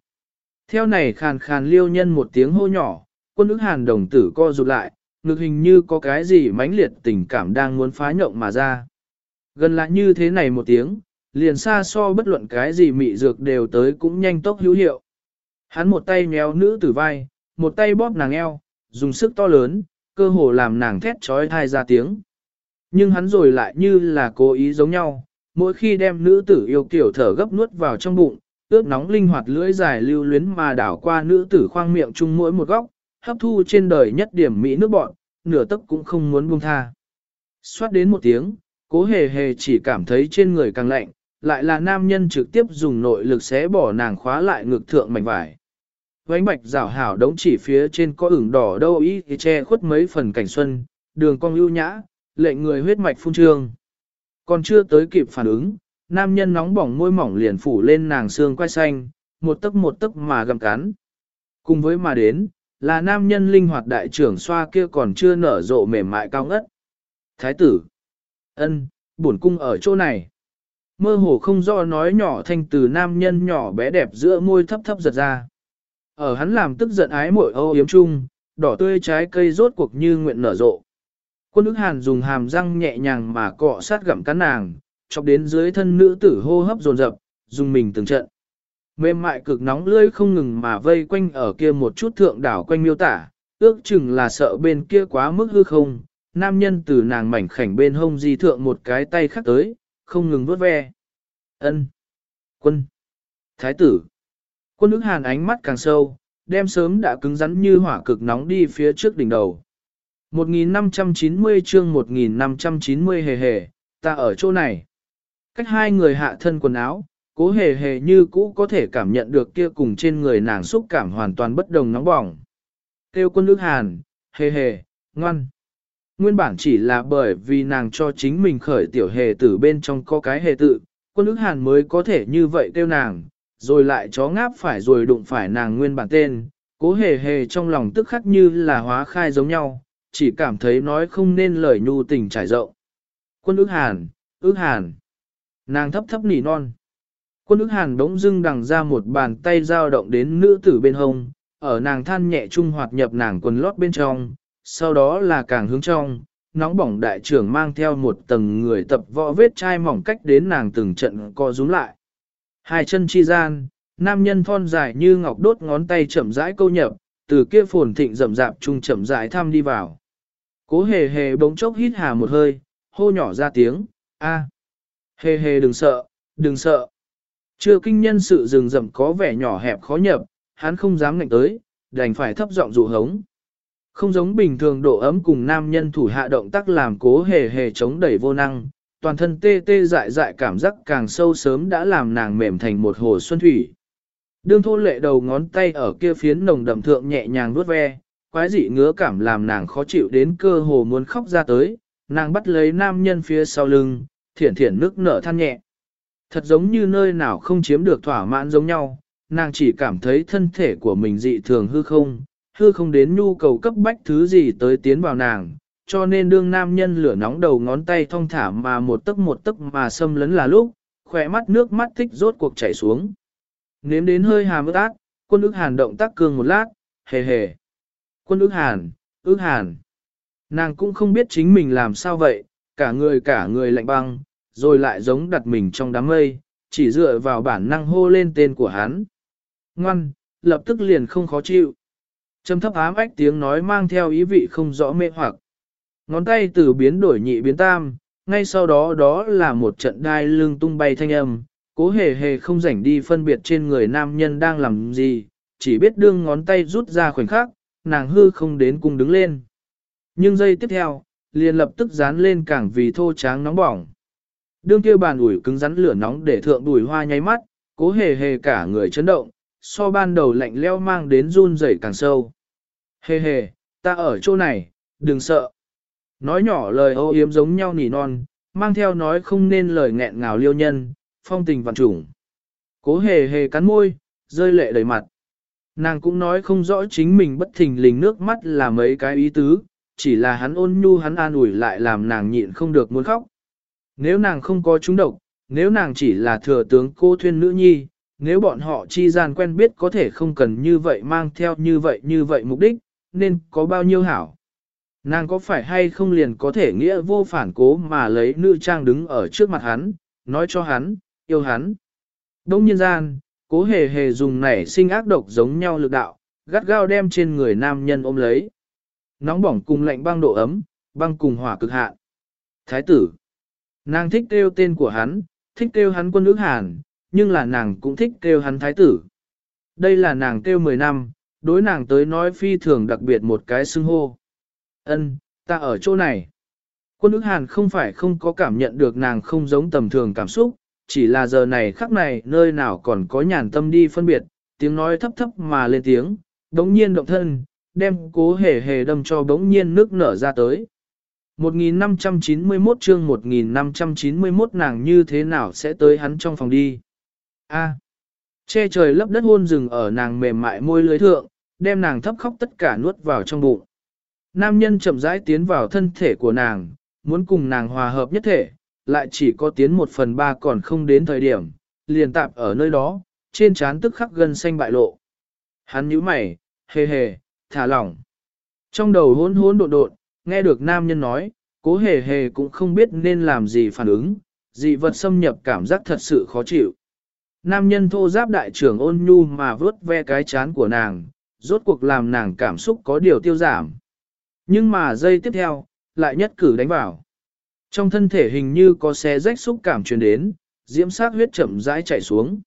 Theo này khàn khàn liêu nhân một tiếng hô nhỏ, quân ức hàn đồng tử co rụt lại, ngực hình như có cái gì mãnh liệt tình cảm đang muốn phá nhộng mà ra. Gần lại như thế này một tiếng, liền xa so bất luận cái gì mị dược đều tới cũng nhanh tốc hữu hiệu. Hắn một tay nhéo nữ tử vai, một tay bóp nàng eo, dùng sức to lớn, cơ hồ làm nàng thét trói thai ra tiếng. Nhưng hắn rồi lại như là cố ý giống nhau, mỗi khi đem nữ tử yêu kiểu thở gấp nuốt vào trong bụng, ướp nóng linh hoạt lưỡi dài lưu luyến mà đảo qua nữ tử khoang miệng chung mỗi một góc, hấp thu trên đời nhất điểm mỹ nước bọn, nửa tấc cũng không muốn buông tha. Xoát đến một tiếng, cố hề hề chỉ cảm thấy trên người càng lạnh, lại là nam nhân trực tiếp dùng nội lực xé bỏ nàng khóa lại ngực thượng mảnh vải. Vánh bạch rảo hảo đống chỉ phía trên có ửng đỏ đâu ý thì che khuất mấy phần cảnh xuân, đường cong ưu nhã, lệnh người huyết mạch phun trương. Còn chưa tới kịp phản ứng, nam nhân nóng bỏng môi mỏng liền phủ lên nàng xương quai xanh, một tấc một tấc mà gặm cắn. Cùng với mà đến, là nam nhân linh hoạt đại trưởng xoa kia còn chưa nở rộ mềm mại cao ngất. Thái tử, ân, bổn cung ở chỗ này. Mơ hồ không do nói nhỏ thanh từ nam nhân nhỏ bé đẹp giữa môi thấp thấp giật ra. Ở hắn làm tức giận ái mội âu yếm chung, đỏ tươi trái cây rốt cuộc như nguyện nở rộ. Quân ức hàn dùng hàm răng nhẹ nhàng mà cọ sát gặm cắn nàng, chọc đến dưới thân nữ tử hô hấp dồn dập, dùng mình từng trận. Mềm mại cực nóng lưỡi không ngừng mà vây quanh ở kia một chút thượng đảo quanh miêu tả, ước chừng là sợ bên kia quá mức hư không, nam nhân từ nàng mảnh khảnh bên hông di thượng một cái tay khác tới, không ngừng vuốt ve. Ân, Quân! Thái tử! Quân ức hàn ánh mắt càng sâu, đem sớm đã cứng rắn như hỏa cực nóng đi phía trước đỉnh đầu. 1590 chương 1590 hề hề, ta ở chỗ này. Cách hai người hạ thân quần áo, cố hề hề như cũ có thể cảm nhận được kia cùng trên người nàng xúc cảm hoàn toàn bất đồng nóng bỏng. Tiêu quân nước hàn, hề hề, ngoan. Nguyên bản chỉ là bởi vì nàng cho chính mình khởi tiểu hề tử bên trong có cái hề tự, quân nước hàn mới có thể như vậy tiêu nàng, rồi lại chó ngáp phải rồi đụng phải nàng nguyên bản tên, cố hề hề trong lòng tức khắc như là hóa khai giống nhau, chỉ cảm thấy nói không nên lời nhu tình trải rộng. Quân ước hàn, ước hàn. Nàng thấp thấp nỉ non. Quân ước hàn đống dưng đằng ra một bàn tay dao động đến nữ tử bên hông, ở nàng than nhẹ trung hoạt nhập nàng quần lót bên trong, sau đó là càng hướng trong, nóng bỏng đại trưởng mang theo một tầng người tập võ vết chai mỏng cách đến nàng từng trận co rúm lại. Hai chân chi gian, nam nhân thon dài như ngọc đốt ngón tay chậm rãi câu nhập, từ kia phồn thịnh rậm rạp trung chậm rãi thăm đi vào. Cố hề hề bỗng chốc hít hà một hơi, hô nhỏ ra tiếng, a, hề hề đừng sợ, đừng sợ. Chưa kinh nhân sự rừng rậm có vẻ nhỏ hẹp khó nhập, hắn không dám ngạnh tới, đành phải thấp giọng dụ hống. Không giống bình thường độ ấm cùng nam nhân thủ hạ động tác làm cố hề hề chống đẩy vô năng, toàn thân tê tê dại dại cảm giác càng sâu sớm đã làm nàng mềm thành một hồ xuân thủy. Đương thô lệ đầu ngón tay ở kia phiến nồng đậm thượng nhẹ nhàng vuốt ve, quái dị ngứa cảm làm nàng khó chịu đến cơ hồ muốn khóc ra tới, nàng bắt lấy nam nhân phía sau lưng, thiển thiển nước nở than nhẹ. Thật giống như nơi nào không chiếm được thỏa mãn giống nhau, nàng chỉ cảm thấy thân thể của mình dị thường hư không, hư không đến nhu cầu cấp bách thứ gì tới tiến vào nàng, cho nên đương nam nhân lửa nóng đầu ngón tay thong thả mà một tấc một tấc mà xâm lấn là lúc, khỏe mắt nước mắt tích rốt cuộc chảy xuống. Nếm đến hơi hàm ướt át, quân ức hàn động tác cường một lát, hề hề. Quân ước hàn, ước hàn. Nàng cũng không biết chính mình làm sao vậy, cả người cả người lạnh băng, rồi lại giống đặt mình trong đám mây, chỉ dựa vào bản năng hô lên tên của hắn. Ngoan, lập tức liền không khó chịu. Trầm thấp ám ách tiếng nói mang theo ý vị không rõ mê hoặc. Ngón tay từ biến đổi nhị biến tam, ngay sau đó đó là một trận đai lưng tung bay thanh âm, cố hề hề không rảnh đi phân biệt trên người nam nhân đang làm gì, chỉ biết đương ngón tay rút ra khoảnh khắc, nàng hư không đến cung đứng lên. Nhưng giây tiếp theo, liền lập tức dán lên càng vì thô tráng nóng bỏng. Đương kia bàn ủi cứng rắn lửa nóng để thượng đùi hoa nháy mắt, cố hề hề cả người chấn động, so ban đầu lạnh leo mang đến run rẩy càng sâu. Hề hề, ta ở chỗ này, đừng sợ. Nói nhỏ lời ô yếm giống nhau nỉ non, mang theo nói không nên lời nghẹn ngào liêu nhân, phong tình vạn trùng. Cố hề hề cắn môi, rơi lệ đầy mặt. Nàng cũng nói không rõ chính mình bất thình lình nước mắt là mấy cái ý tứ, chỉ là hắn ôn nhu hắn an ủi lại làm nàng nhịn không được muốn khóc. Nếu nàng không có trúng độc, nếu nàng chỉ là thừa tướng cô thuyên nữ nhi, nếu bọn họ chi gian quen biết có thể không cần như vậy mang theo như vậy như vậy mục đích, nên có bao nhiêu hảo. Nàng có phải hay không liền có thể nghĩa vô phản cố mà lấy nữ trang đứng ở trước mặt hắn, nói cho hắn, yêu hắn. Đông nhân gian, cố hề hề dùng nảy sinh ác độc giống nhau lực đạo, gắt gao đem trên người nam nhân ôm lấy. Nóng bỏng cùng lạnh băng độ ấm, băng cùng hỏa cực hạn. Thái tử. Nàng thích kêu tên của hắn, thích kêu hắn quân ước hàn, nhưng là nàng cũng thích kêu hắn thái tử. Đây là nàng kêu 10 năm, đối nàng tới nói phi thường đặc biệt một cái xưng hô. Ân, ta ở chỗ này. Quân ước hàn không phải không có cảm nhận được nàng không giống tầm thường cảm xúc, chỉ là giờ này khắc này nơi nào còn có nhàn tâm đi phân biệt, tiếng nói thấp thấp mà lên tiếng, đống nhiên động thân, đem cố hề hề đâm cho đống nhiên nước nở ra tới. 1591 chương 1591 nàng như thế nào sẽ tới hắn trong phòng đi. A. À, che trời lấp đất hôn rừng ở nàng mềm mại môi lưới thượng, đem nàng thấp khóc tất cả nuốt vào trong bụng. Nam nhân chậm rãi tiến vào thân thể của nàng, muốn cùng nàng hòa hợp nhất thể, lại chỉ có tiến một phần ba còn không đến thời điểm, liền tạp ở nơi đó, trên trán tức khắc gân xanh bại lộ. Hắn nhíu mày, hề hề, thả lỏng. Trong đầu hỗn hỗn độn độn, nghe được nam nhân nói, cố hề hề cũng không biết nên làm gì phản ứng, dị vật xâm nhập cảm giác thật sự khó chịu. Nam nhân thô giáp đại trưởng ôn nhu mà vớt ve cái chán của nàng, rốt cuộc làm nàng cảm xúc có điều tiêu giảm. Nhưng mà giây tiếp theo, lại nhất cử đánh vào. Trong thân thể hình như có xe rách xúc cảm truyền đến, diễm sát huyết chậm rãi chảy xuống.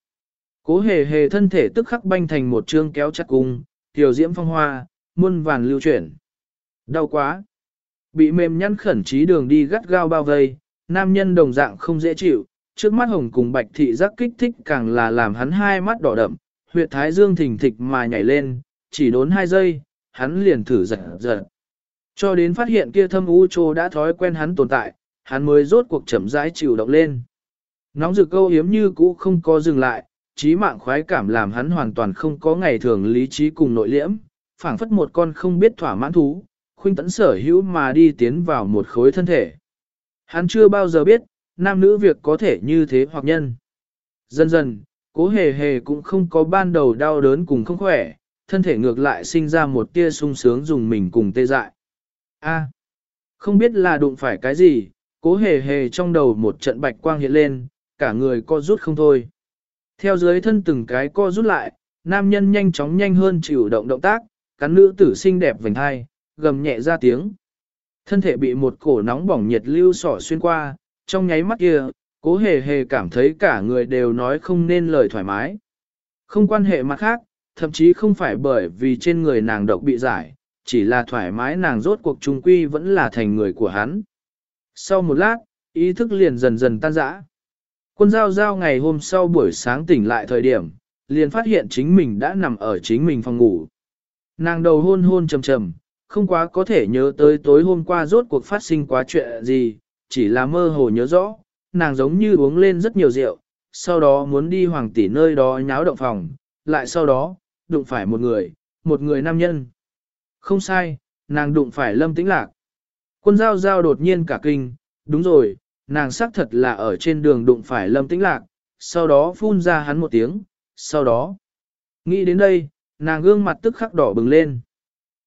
Cố hề hề thân thể tức khắc banh thành một chương kéo chặt cung, tiểu diễm phong hoa, muôn vàn lưu chuyển. Đau quá. Bị mềm nhăn khẩn trí đường đi gắt gao bao vây, nam nhân đồng dạng không dễ chịu, trước mắt hồng cùng bạch thị giác kích thích càng là làm hắn hai mắt đỏ đậm, huyệt thái dương thình thịch mà nhảy lên, chỉ đốn hai giây, hắn liền thử giật giật. Cho đến phát hiện kia thâm u trô đã thói quen hắn tồn tại, hắn mới rốt cuộc chậm rãi chịu động lên. Nóng rực câu hiếm như cũ không có dừng lại, trí mạng khoái cảm làm hắn hoàn toàn không có ngày thường lý trí cùng nội liễm, phảng phất một con không biết thỏa mãn thú, khuynh tấn sở hữu mà đi tiến vào một khối thân thể. Hắn chưa bao giờ biết, nam nữ việc có thể như thế hoặc nhân. Dần dần, cố hề hề cũng không có ban đầu đau đớn cùng không khỏe, thân thể ngược lại sinh ra một tia sung sướng dùng mình cùng tê dại. A. Không biết là đụng phải cái gì, cố hề hề trong đầu một trận bạch quang hiện lên, cả người co rút không thôi. Theo dưới thân từng cái co rút lại, nam nhân nhanh chóng nhanh hơn chịu động động tác, cắn nữ tử xinh đẹp vành hai, gầm nhẹ ra tiếng. Thân thể bị một cổ nóng bỏng nhiệt lưu sỏ xuyên qua, trong nháy mắt kia, cố hề hề cảm thấy cả người đều nói không nên lời thoải mái. Không quan hệ mặt khác, thậm chí không phải bởi vì trên người nàng độc bị giải, chỉ là thoải mái nàng rốt cuộc trung quy vẫn là thành người của hắn. Sau một lát, ý thức liền dần dần tan rã. Quân giao giao ngày hôm sau buổi sáng tỉnh lại thời điểm, liền phát hiện chính mình đã nằm ở chính mình phòng ngủ. Nàng đầu hôn hôn trầm trầm, không quá có thể nhớ tới tối hôm qua rốt cuộc phát sinh quá chuyện gì, chỉ là mơ hồ nhớ rõ, nàng giống như uống lên rất nhiều rượu, sau đó muốn đi hoàng tỷ nơi đó nháo động phòng, lại sau đó, đụng phải một người, một người nam nhân. Không sai, nàng đụng phải lâm tĩnh lạc. Quân giao giao đột nhiên cả kinh, đúng rồi, nàng xác thật là ở trên đường đụng phải lâm tĩnh lạc, sau đó phun ra hắn một tiếng, sau đó. Nghĩ đến đây, nàng gương mặt tức khắc đỏ bừng lên.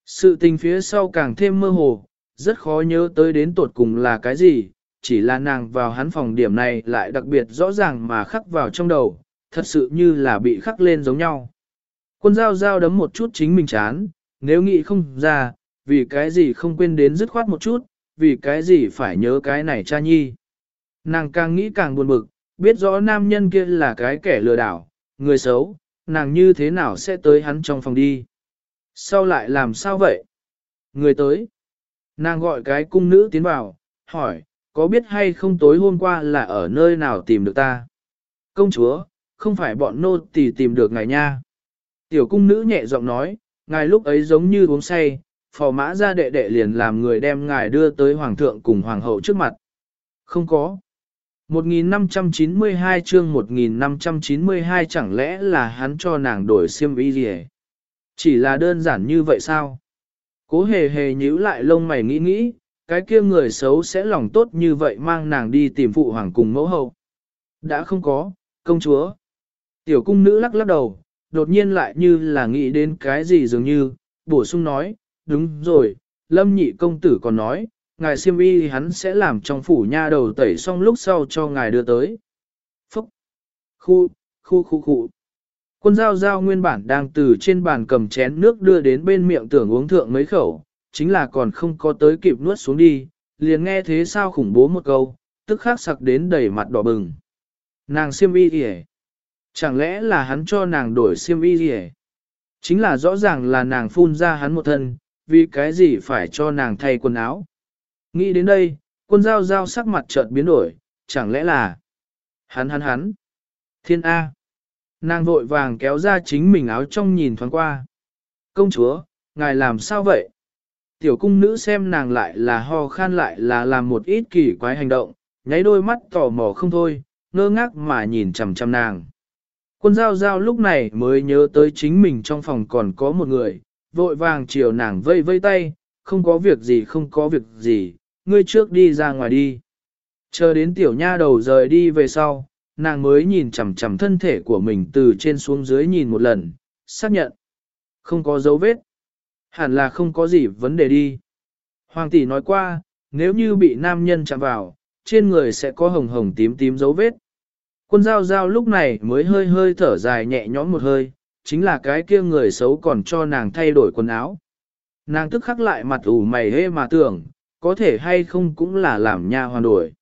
Sự tình phía sau càng thêm mơ hồ, rất khó nhớ tới đến tột cùng là cái gì, chỉ là nàng vào hắn phòng điểm này lại đặc biệt rõ ràng mà khắc vào trong đầu, thật sự như là bị khắc lên giống nhau. Quân dao dao đấm một chút chính mình chán, nếu nghĩ không ra, vì cái gì không quên đến dứt khoát một chút, vì cái gì phải nhớ cái này cha nhi. Nàng càng nghĩ càng buồn bực, biết rõ nam nhân kia là cái kẻ lừa đảo, người xấu, nàng như thế nào sẽ tới hắn trong phòng đi. Sau lại làm sao vậy? Người tới. Nàng gọi cái cung nữ tiến vào, hỏi, có biết hay không tối hôm qua là ở nơi nào tìm được ta? Công chúa, không phải bọn nô tỳ tìm được ngài nha. Tiểu cung nữ nhẹ giọng nói, ngài lúc ấy giống như uống say, phò mã ra đệ đệ liền làm người đem ngài đưa tới hoàng thượng cùng hoàng hậu trước mặt. Không có. 1592 chương 1592 chẳng lẽ là hắn cho nàng đổi xiêm y gì Chỉ là đơn giản như vậy sao? Cố hề hề nhíu lại lông mày nghĩ nghĩ, cái kia người xấu sẽ lòng tốt như vậy mang nàng đi tìm phụ hoàng cùng mẫu hậu. Đã không có, công chúa. Tiểu cung nữ lắc lắc đầu, đột nhiên lại như là nghĩ đến cái gì dường như, bổ sung nói, đúng rồi, lâm nhị công tử còn nói, ngài siêm y hắn sẽ làm trong phủ nha đầu tẩy xong lúc sau cho ngài đưa tới. Phúc! Khu, khu khu khu. Quân giao giao nguyên bản đang từ trên bàn cầm chén nước đưa đến bên miệng tưởng uống thượng mấy khẩu, chính là còn không có tới kịp nuốt xuống đi, liền nghe thế sao khủng bố một câu, tức khắc sặc đến đầy mặt đỏ bừng. Nàng siêm y kìa. Chẳng lẽ là hắn cho nàng đổi siêm y kìa? Chính là rõ ràng là nàng phun ra hắn một thân, vì cái gì phải cho nàng thay quần áo. Nghĩ đến đây, quân giao giao sắc mặt chợt biến đổi, chẳng lẽ là hắn hắn hắn. Thiên A. Nàng vội vàng kéo ra chính mình áo trong nhìn thoáng qua. Công chúa, ngài làm sao vậy? Tiểu cung nữ xem nàng lại là ho khan lại là làm một ít kỳ quái hành động, nháy đôi mắt tò mò không thôi, ngơ ngác mà nhìn chằm chằm nàng. Quân giao giao lúc này mới nhớ tới chính mình trong phòng còn có một người, vội vàng chiều nàng vây vây tay, không có việc gì không có việc gì, ngươi trước đi ra ngoài đi. Chờ đến tiểu nha đầu rời đi về sau, nàng mới nhìn chằm chằm thân thể của mình từ trên xuống dưới nhìn một lần, xác nhận. Không có dấu vết. Hẳn là không có gì vấn đề đi. Hoàng tỷ nói qua, nếu như bị nam nhân chạm vào, trên người sẽ có hồng hồng tím tím dấu vết. Quân giao giao lúc này mới hơi hơi thở dài nhẹ nhõm một hơi, chính là cái kia người xấu còn cho nàng thay đổi quần áo. Nàng tức khắc lại mặt ủ mày hê mà tưởng, có thể hay không cũng là làm nha hoàn đổi.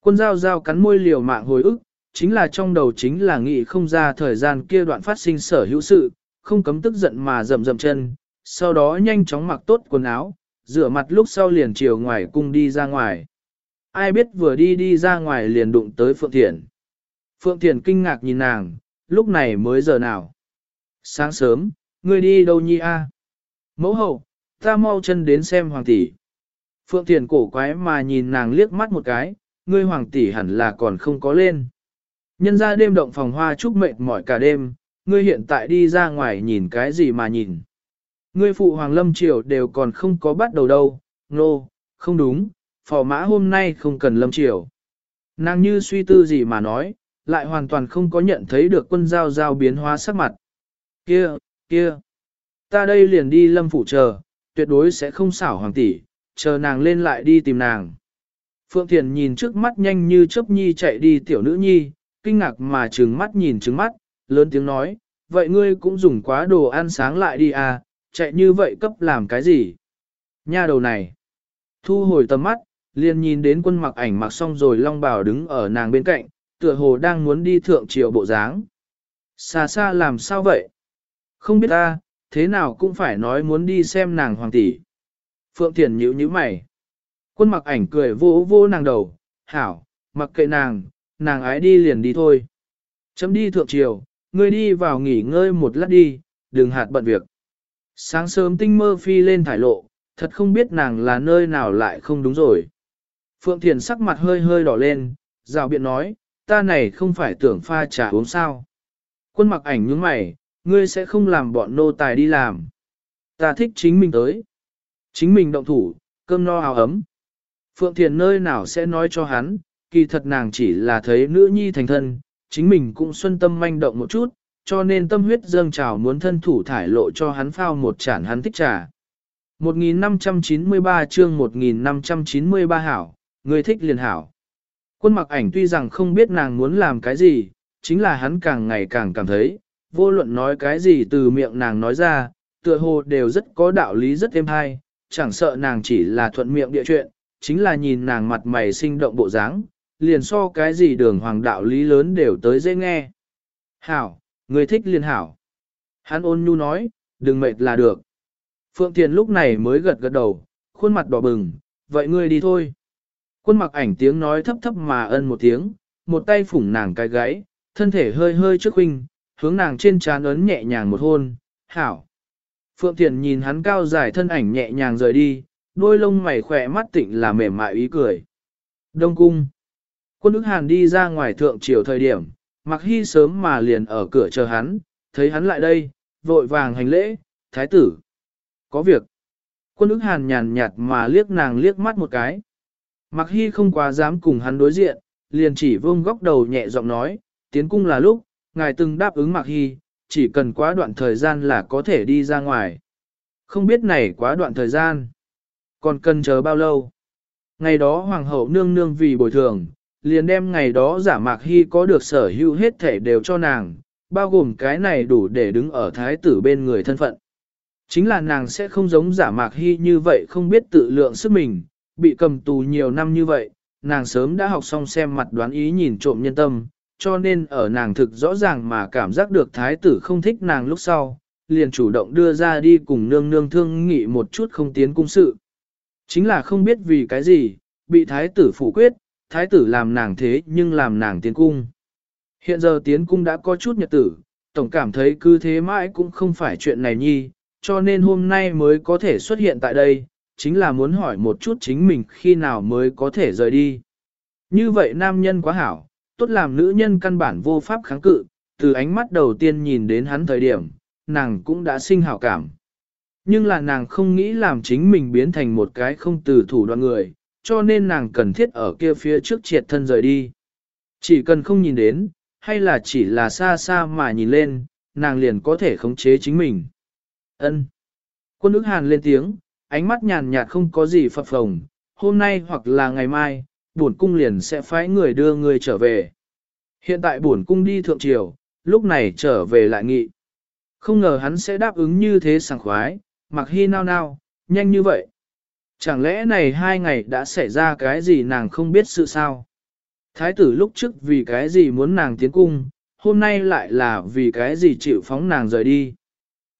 Quân giao giao cắn môi liều mạng hồi ức, chính là trong đầu chính là nghĩ không ra thời gian kia đoạn phát sinh sở hữu sự, không cấm tức giận mà rầm rầm chân, sau đó nhanh chóng mặc tốt quần áo, rửa mặt lúc sau liền chiều ngoài cung đi ra ngoài. Ai biết vừa đi đi ra ngoài liền đụng tới Phượng Thiển. Phượng Thiển kinh ngạc nhìn nàng, lúc này mới giờ nào. Sáng sớm, ngươi đi đâu nhi a? Mẫu hậu, ta mau chân đến xem hoàng tỷ. Phượng Thiền cổ quái mà nhìn nàng liếc mắt một cái, ngươi hoàng tỷ hẳn là còn không có lên. Nhân ra đêm động phòng hoa chúc mệt mỏi cả đêm, ngươi hiện tại đi ra ngoài nhìn cái gì mà nhìn. Ngươi phụ hoàng lâm triều đều còn không có bắt đầu đâu, nô, no, không đúng, phò mã hôm nay không cần lâm triều. Nàng như suy tư gì mà nói, lại hoàn toàn không có nhận thấy được quân giao giao biến hóa sắc mặt. Kia, kia, ta đây liền đi lâm phủ chờ, tuyệt đối sẽ không xảo hoàng tỷ, chờ nàng lên lại đi tìm nàng. Phượng Thiền nhìn trước mắt nhanh như chớp nhi chạy đi tiểu nữ nhi, kinh ngạc mà trừng mắt nhìn trừng mắt, lớn tiếng nói, vậy ngươi cũng dùng quá đồ ăn sáng lại đi à, chạy như vậy cấp làm cái gì? Nha đầu này, thu hồi tầm mắt, liền nhìn đến quân mặc ảnh mặc xong rồi long bào đứng ở nàng bên cạnh, tựa hồ đang muốn đi thượng triều bộ dáng. Xa xa làm sao vậy? Không biết ta, thế nào cũng phải nói muốn đi xem nàng hoàng tỷ. Phượng Thiền nhíu nhíu mày. Quân mặc ảnh cười vô vô nàng đầu, hảo, mặc kệ nàng, nàng ái đi liền đi thôi. Chấm đi thượng triều, ngươi đi vào nghỉ ngơi một lát đi, đừng hạt bận việc. Sáng sớm tinh mơ phi lên thải lộ, thật không biết nàng là nơi nào lại không đúng rồi. Phượng Thiền sắc mặt hơi hơi đỏ lên, rào biện nói, ta này không phải tưởng pha trà uống sao. Quân mặc ảnh nhướng mày, ngươi sẽ không làm bọn nô tài đi làm. Ta thích chính mình tới. Chính mình động thủ, cơm no hào ấm. Phượng Thiền nơi nào sẽ nói cho hắn, kỳ thật nàng chỉ là thấy nữ nhi thành thân, chính mình cũng xuân tâm manh động một chút, cho nên tâm huyết dâng trào muốn thân thủ thải lộ cho hắn phao một chản hắn thích trà. 1593 chương 1593 hảo, người thích liền hảo. Quân mặc ảnh tuy rằng không biết nàng muốn làm cái gì, chính là hắn càng ngày càng cảm thấy, vô luận nói cái gì từ miệng nàng nói ra, tựa hồ đều rất có đạo lý rất êm hay, chẳng sợ nàng chỉ là thuận miệng địa chuyện, chính là nhìn nàng mặt mày sinh động bộ dáng, liền so cái gì đường hoàng đạo lý lớn đều tới dễ nghe. Hảo, người thích liền hảo. Hắn ôn nhu nói, đừng mệt là được. Phượng Thiền lúc này mới gật gật đầu, khuôn mặt đỏ bừng, vậy ngươi đi thôi. Quân mặc ảnh tiếng nói thấp thấp mà ân một tiếng, một tay phủng nàng cái gáy, thân thể hơi hơi trước huynh, hướng nàng trên trán ấn nhẹ nhàng một hôn, hảo. Phượng Thiền nhìn hắn cao dài thân ảnh nhẹ nhàng rời đi, đôi lông mày khỏe mắt tịnh là mềm mại ý cười. Đông cung. Quân ức hàn đi ra ngoài thượng triều thời điểm, mặc hy sớm mà liền ở cửa chờ hắn, thấy hắn lại đây, vội vàng hành lễ, thái tử. Có việc. Quân ức hàn nhàn nhạt mà liếc nàng liếc mắt một cái. Mặc hy không quá dám cùng hắn đối diện, liền chỉ vương góc đầu nhẹ giọng nói, tiến cung là lúc, ngài từng đáp ứng mặc hy, chỉ cần quá đoạn thời gian là có thể đi ra ngoài. Không biết này quá đoạn thời gian, còn cần chờ bao lâu. Ngày đó hoàng hậu nương nương vì bồi thường, liền đem ngày đó giả mạc hy có được sở hữu hết thể đều cho nàng, bao gồm cái này đủ để đứng ở thái tử bên người thân phận. Chính là nàng sẽ không giống giả mạc hy như vậy không biết tự lượng sức mình, bị cầm tù nhiều năm như vậy, nàng sớm đã học xong xem mặt đoán ý nhìn trộm nhân tâm, cho nên ở nàng thực rõ ràng mà cảm giác được thái tử không thích nàng lúc sau, liền chủ động đưa ra đi cùng nương nương thương nghị một chút không tiến cung sự. Chính là không biết vì cái gì, bị thái tử phủ quyết, thái tử làm nàng thế nhưng làm nàng tiến cung. Hiện giờ tiến cung đã có chút nhật tử, tổng cảm thấy cứ thế mãi cũng không phải chuyện này nhi, cho nên hôm nay mới có thể xuất hiện tại đây, chính là muốn hỏi một chút chính mình khi nào mới có thể rời đi. Như vậy nam nhân quá hảo, tốt làm nữ nhân căn bản vô pháp kháng cự, từ ánh mắt đầu tiên nhìn đến hắn thời điểm, nàng cũng đã sinh hảo cảm. Nhưng là nàng không nghĩ làm chính mình biến thành một cái không từ thủ đoạn người, cho nên nàng cần thiết ở kia phía trước triệt thân rời đi. Chỉ cần không nhìn đến, hay là chỉ là xa xa mà nhìn lên, nàng liền có thể khống chế chính mình. Ân. Quân ức hàn lên tiếng, ánh mắt nhàn nhạt không có gì phập phồng, hôm nay hoặc là ngày mai, bổn cung liền sẽ phái người đưa người trở về. Hiện tại bổn cung đi thượng triều, lúc này trở về lại nghị. Không ngờ hắn sẽ đáp ứng như thế sảng khoái, mặc hy nao nao, nhanh như vậy. Chẳng lẽ này hai ngày đã xảy ra cái gì nàng không biết sự sao? Thái tử lúc trước vì cái gì muốn nàng tiến cung, hôm nay lại là vì cái gì chịu phóng nàng rời đi.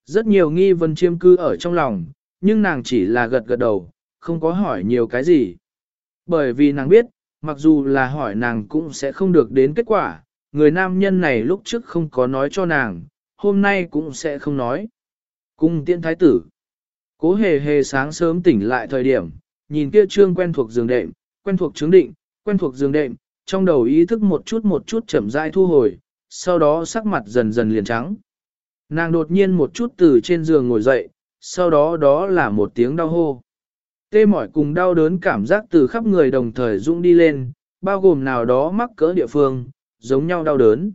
Rất nhiều nghi vấn chiêm cư ở trong lòng, nhưng nàng chỉ là gật gật đầu, không có hỏi nhiều cái gì. Bởi vì nàng biết, mặc dù là hỏi nàng cũng sẽ không được đến kết quả, người nam nhân này lúc trước không có nói cho nàng, hôm nay cũng sẽ không nói. Cung tiên thái tử. Cố hề hề sáng sớm tỉnh lại thời điểm, nhìn kia trương quen thuộc giường đệm, quen thuộc chứng định, quen thuộc giường đệm, trong đầu ý thức một chút một chút chậm rãi thu hồi, sau đó sắc mặt dần dần liền trắng. Nàng đột nhiên một chút từ trên giường ngồi dậy, sau đó đó là một tiếng đau hô. Tê mỏi cùng đau đớn cảm giác từ khắp người đồng thời dũng đi lên, bao gồm nào đó mắc cỡ địa phương, giống nhau đau đớn.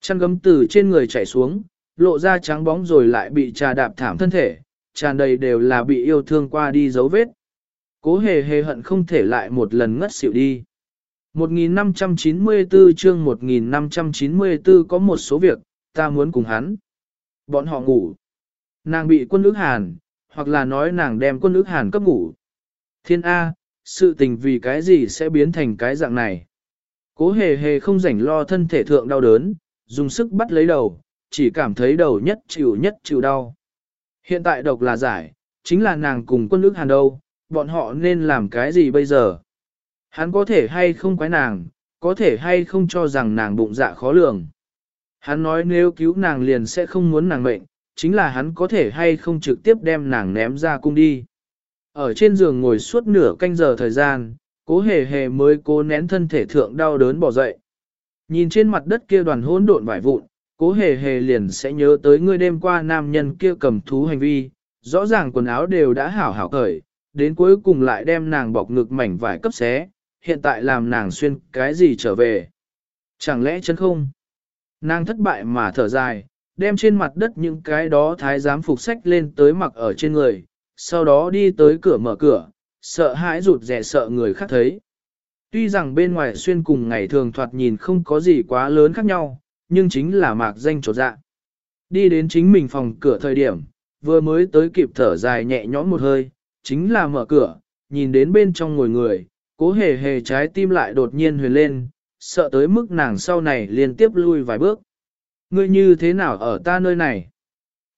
Chăn gấm từ trên người chảy xuống, lộ ra trắng bóng rồi lại bị trà đạp thảm thân thể, tràn đầy đều là bị yêu thương qua đi dấu vết. Cố hề hề hận không thể lại một lần ngất xỉu đi. 1594 chương 1594 có một số việc, ta muốn cùng hắn. Bọn họ ngủ. Nàng bị quân ước hàn, hoặc là nói nàng đem quân ước hàn cấp ngủ. Thiên A, sự tình vì cái gì sẽ biến thành cái dạng này. Cố hề hề không rảnh lo thân thể thượng đau đớn, dùng sức bắt lấy đầu, chỉ cảm thấy đầu nhất chịu nhất chịu đau. Hiện tại độc là giải, chính là nàng cùng quân ước hàn đâu, bọn họ nên làm cái gì bây giờ? Hắn có thể hay không quái nàng, có thể hay không cho rằng nàng bụng dạ khó lường. Hắn nói nếu cứu nàng liền sẽ không muốn nàng mệnh, chính là hắn có thể hay không trực tiếp đem nàng ném ra cung đi. Ở trên giường ngồi suốt nửa canh giờ thời gian, cố hề hề mới cố nén thân thể thượng đau đớn bỏ dậy. Nhìn trên mặt đất kia đoàn hỗn độn vải vụn, cố hề hề liền sẽ nhớ tới người đêm qua nam nhân kia cầm thú hành vi, rõ ràng quần áo đều đã hảo hảo cởi, đến cuối cùng lại đem nàng bọc ngực mảnh vải cấp xé, hiện tại làm nàng xuyên cái gì trở về. Chẳng lẽ chân không? Nàng thất bại mà thở dài, đem trên mặt đất những cái đó thái giám phục sách lên tới mặc ở trên người, sau đó đi tới cửa mở cửa, sợ hãi rụt rè sợ người khác thấy. Tuy rằng bên ngoài xuyên cùng ngày thường thoạt nhìn không có gì quá lớn khác nhau, nhưng chính là mạc danh trột dạ. Đi đến chính mình phòng cửa thời điểm, vừa mới tới kịp thở dài nhẹ nhõm một hơi, chính là mở cửa, nhìn đến bên trong ngồi người, cố hề hề trái tim lại đột nhiên huyền lên, sợ tới mức nàng sau này liên tiếp lui vài bước. Ngươi như thế nào ở ta nơi này?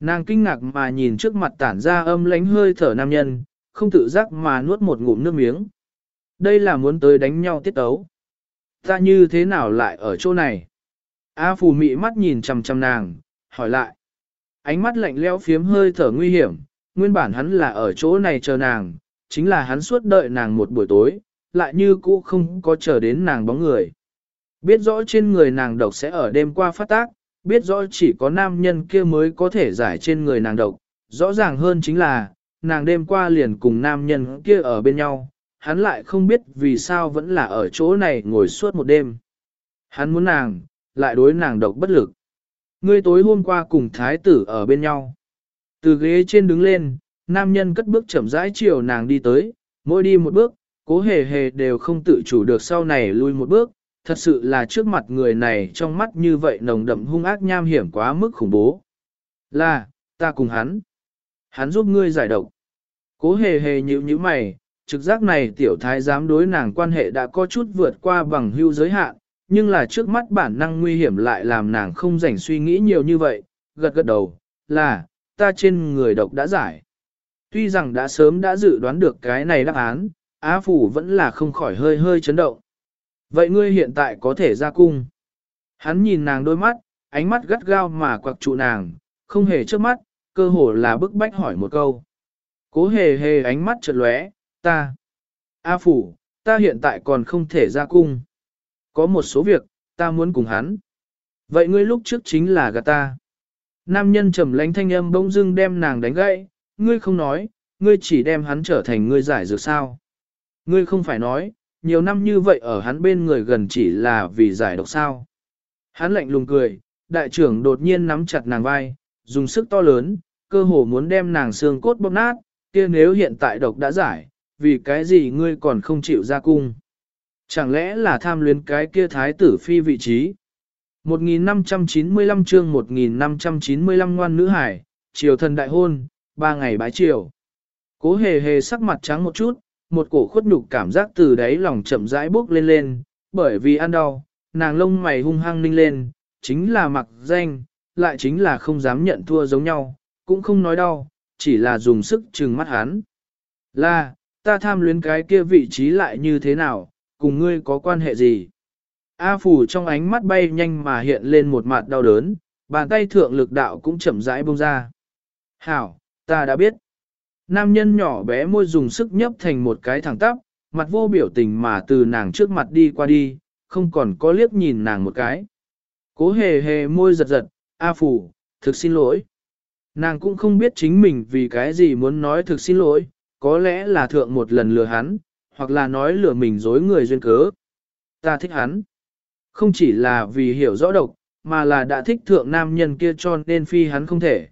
Nàng kinh ngạc mà nhìn trước mặt tản ra âm lánh hơi thở nam nhân, không tự giác mà nuốt một ngụm nước miếng. Đây là muốn tới đánh nhau tiết tấu. Ta như thế nào lại ở chỗ này? A phù mị mắt nhìn chằm chằm nàng, hỏi lại. Ánh mắt lạnh lẽo phiếm hơi thở nguy hiểm, nguyên bản hắn là ở chỗ này chờ nàng, chính là hắn suốt đợi nàng một buổi tối, lại như cũ không có chờ đến nàng bóng người. Biết rõ trên người nàng độc sẽ ở đêm qua phát tác, biết rõ chỉ có nam nhân kia mới có thể giải trên người nàng độc, rõ ràng hơn chính là, nàng đêm qua liền cùng nam nhân kia ở bên nhau, hắn lại không biết vì sao vẫn là ở chỗ này ngồi suốt một đêm. Hắn muốn nàng, lại đối nàng độc bất lực. Ngươi tối hôm qua cùng thái tử ở bên nhau. Từ ghế trên đứng lên, nam nhân cất bước chậm rãi chiều nàng đi tới, mỗi đi một bước, cố hề hề đều không tự chủ được sau này lui một bước, thật sự là trước mặt người này trong mắt như vậy nồng đậm hung ác nham hiểm quá mức khủng bố. Là, ta cùng hắn. Hắn giúp ngươi giải độc. Cố hề hề nhíu nhíu mày, trực giác này tiểu thái giám đối nàng quan hệ đã có chút vượt qua bằng hưu giới hạn, nhưng là trước mắt bản năng nguy hiểm lại làm nàng không rảnh suy nghĩ nhiều như vậy, gật gật đầu, là, ta trên người độc đã giải. Tuy rằng đã sớm đã dự đoán được cái này đáp án, Á Phủ vẫn là không khỏi hơi hơi chấn động. Vậy ngươi hiện tại có thể ra cung. Hắn nhìn nàng đôi mắt, ánh mắt gắt gao mà quặc trụ nàng, không hề trước mắt, cơ hồ là bức bách hỏi một câu. Cố hề hề ánh mắt chợt lóe, ta. A phủ, ta hiện tại còn không thể ra cung. Có một số việc, ta muốn cùng hắn. Vậy ngươi lúc trước chính là gà ta. Nam nhân trầm lánh thanh âm bỗng dưng đem nàng đánh gãy, ngươi không nói, ngươi chỉ đem hắn trở thành ngươi giải dược sao. Ngươi không phải nói, nhiều năm như vậy ở hắn bên người gần chỉ là vì giải độc sao. Hắn lạnh lùng cười, đại trưởng đột nhiên nắm chặt nàng vai, dùng sức to lớn, cơ hồ muốn đem nàng xương cốt bóp nát, kia nếu hiện tại độc đã giải, vì cái gì ngươi còn không chịu ra cung. Chẳng lẽ là tham luyến cái kia thái tử phi vị trí? 1595 chương 1595 ngoan nữ hải, triều thần đại hôn, ba ngày bái triều. Cố hề hề sắc mặt trắng một chút, một cổ khuất nhục cảm giác từ đáy lòng chậm rãi bốc lên lên, bởi vì ăn đau, nàng lông mày hung hăng ninh lên, chính là mặc danh, lại chính là không dám nhận thua giống nhau, cũng không nói đau, chỉ là dùng sức trừng mắt hắn. Là, ta tham luyến cái kia vị trí lại như thế nào, cùng ngươi có quan hệ gì? A phủ trong ánh mắt bay nhanh mà hiện lên một mặt đau đớn, bàn tay thượng lực đạo cũng chậm rãi bông ra. Hảo, ta đã biết. Nam nhân nhỏ bé môi dùng sức nhấp thành một cái thẳng tắp, mặt vô biểu tình mà từ nàng trước mặt đi qua đi, không còn có liếc nhìn nàng một cái. Cố hề hề môi giật giật, A phủ, thực xin lỗi. Nàng cũng không biết chính mình vì cái gì muốn nói thực xin lỗi, có lẽ là thượng một lần lừa hắn, hoặc là nói lừa mình dối người duyên cớ. Ta thích hắn. Không chỉ là vì hiểu rõ độc, mà là đã thích thượng nam nhân kia cho nên phi hắn không thể.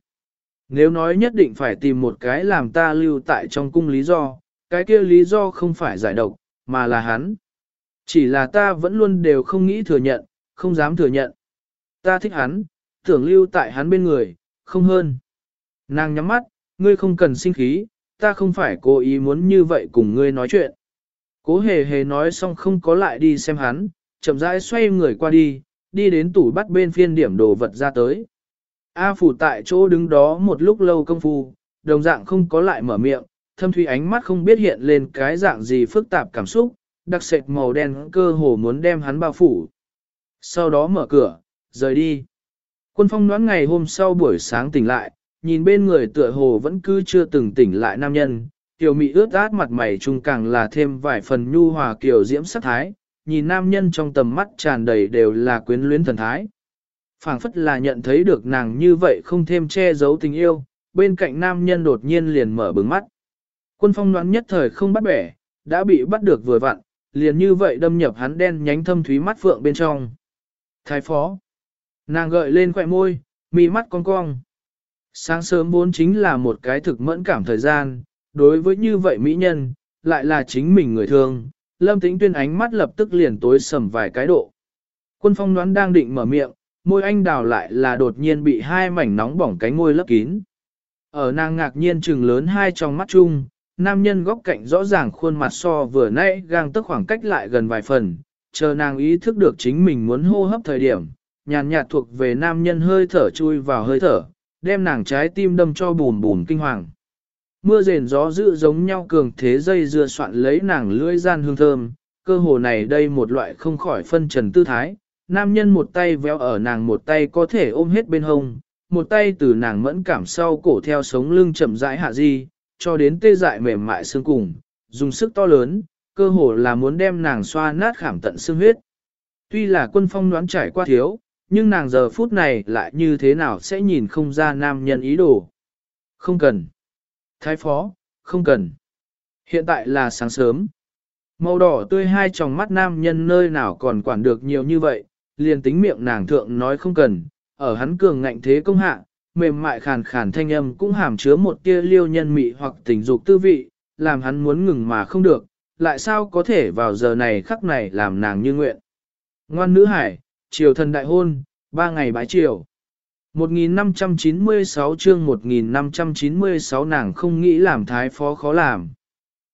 Nếu nói nhất định phải tìm một cái làm ta lưu tại trong cung lý do, cái kia lý do không phải giải độc, mà là hắn. Chỉ là ta vẫn luôn đều không nghĩ thừa nhận, không dám thừa nhận. Ta thích hắn, tưởng lưu tại hắn bên người, không hơn. Nàng nhắm mắt, ngươi không cần sinh khí, ta không phải cố ý muốn như vậy cùng ngươi nói chuyện. Cố hề hề nói xong không có lại đi xem hắn, chậm rãi xoay người qua đi, đi đến tủ bắt bên phiên điểm đồ vật ra tới. A phủ tại chỗ đứng đó một lúc lâu công phu, đồng dạng không có lại mở miệng, thâm thủy ánh mắt không biết hiện lên cái dạng gì phức tạp cảm xúc, đặc sệt màu đen cơ hồ muốn đem hắn bao phủ. Sau đó mở cửa, rời đi. Quân phong đoán ngày hôm sau buổi sáng tỉnh lại, nhìn bên người tựa hồ vẫn cứ chưa từng tỉnh lại nam nhân, tiểu mị ướt át mặt mày trung càng là thêm vài phần nhu hòa kiểu diễm sắc thái, nhìn nam nhân trong tầm mắt tràn đầy đều là quyến luyến thần thái phảng phất là nhận thấy được nàng như vậy không thêm che giấu tình yêu, bên cạnh nam nhân đột nhiên liền mở bừng mắt. Quân phong đoán nhất thời không bắt bẻ, đã bị bắt được vừa vặn, liền như vậy đâm nhập hắn đen nhánh thâm thúy mắt phượng bên trong. Thái phó. Nàng gợi lên khỏe môi, mi mắt cong cong. Sáng sớm vốn chính là một cái thực mẫn cảm thời gian, đối với như vậy mỹ nhân, lại là chính mình người thương, lâm tĩnh tuyên ánh mắt lập tức liền tối sầm vài cái độ. Quân phong đoán đang định mở miệng, môi anh đào lại là đột nhiên bị hai mảnh nóng bỏng cánh môi lấp kín. Ở nàng ngạc nhiên trừng lớn hai trong mắt chung, nam nhân góc cạnh rõ ràng khuôn mặt so vừa nãy gang tức khoảng cách lại gần vài phần, chờ nàng ý thức được chính mình muốn hô hấp thời điểm, nhàn nhạt thuộc về nam nhân hơi thở chui vào hơi thở, đem nàng trái tim đâm cho bùn bùn kinh hoàng. Mưa rền gió dữ giống nhau cường thế dây dưa soạn lấy nàng lưỡi gian hương thơm, cơ hồ này đây một loại không khỏi phân trần tư thái, nam nhân một tay véo ở nàng một tay có thể ôm hết bên hông, một tay từ nàng mẫn cảm sau cổ theo sống lưng chậm rãi hạ di, cho đến tê dại mềm mại xương cùng, dùng sức to lớn, cơ hồ là muốn đem nàng xoa nát khảm tận xương huyết. Tuy là quân phong đoán trải qua thiếu, nhưng nàng giờ phút này lại như thế nào sẽ nhìn không ra nam nhân ý đồ. Không cần. Thái phó, không cần. Hiện tại là sáng sớm. Màu đỏ tươi hai tròng mắt nam nhân nơi nào còn quản được nhiều như vậy, liền tính miệng nàng thượng nói không cần, ở hắn cường ngạnh thế công hạ, mềm mại khàn khàn thanh âm cũng hàm chứa một tia liêu nhân mị hoặc tình dục tư vị, làm hắn muốn ngừng mà không được, lại sao có thể vào giờ này khắc này làm nàng như nguyện. Ngoan nữ hải, triều thần đại hôn, ba ngày bái triều. 1596 chương 1596 nàng không nghĩ làm thái phó khó làm.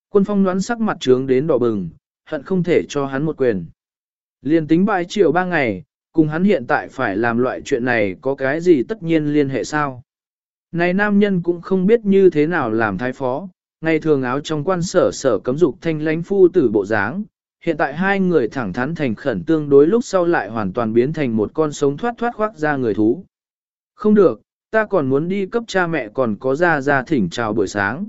Quân phong đoán sắc mặt trướng đến đỏ bừng, hận không thể cho hắn một quyền. Liên tính bãi triều ba ngày, cùng hắn hiện tại phải làm loại chuyện này có cái gì tất nhiên liên hệ sao. Này nam nhân cũng không biết như thế nào làm thái phó, ngày thường áo trong quan sở sở cấm dục thanh lãnh phu tử bộ dáng, hiện tại hai người thẳng thắn thành khẩn tương đối lúc sau lại hoàn toàn biến thành một con sống thoát thoát khoác ra người thú. Không được, ta còn muốn đi cấp cha mẹ còn có ra ra thỉnh chào buổi sáng.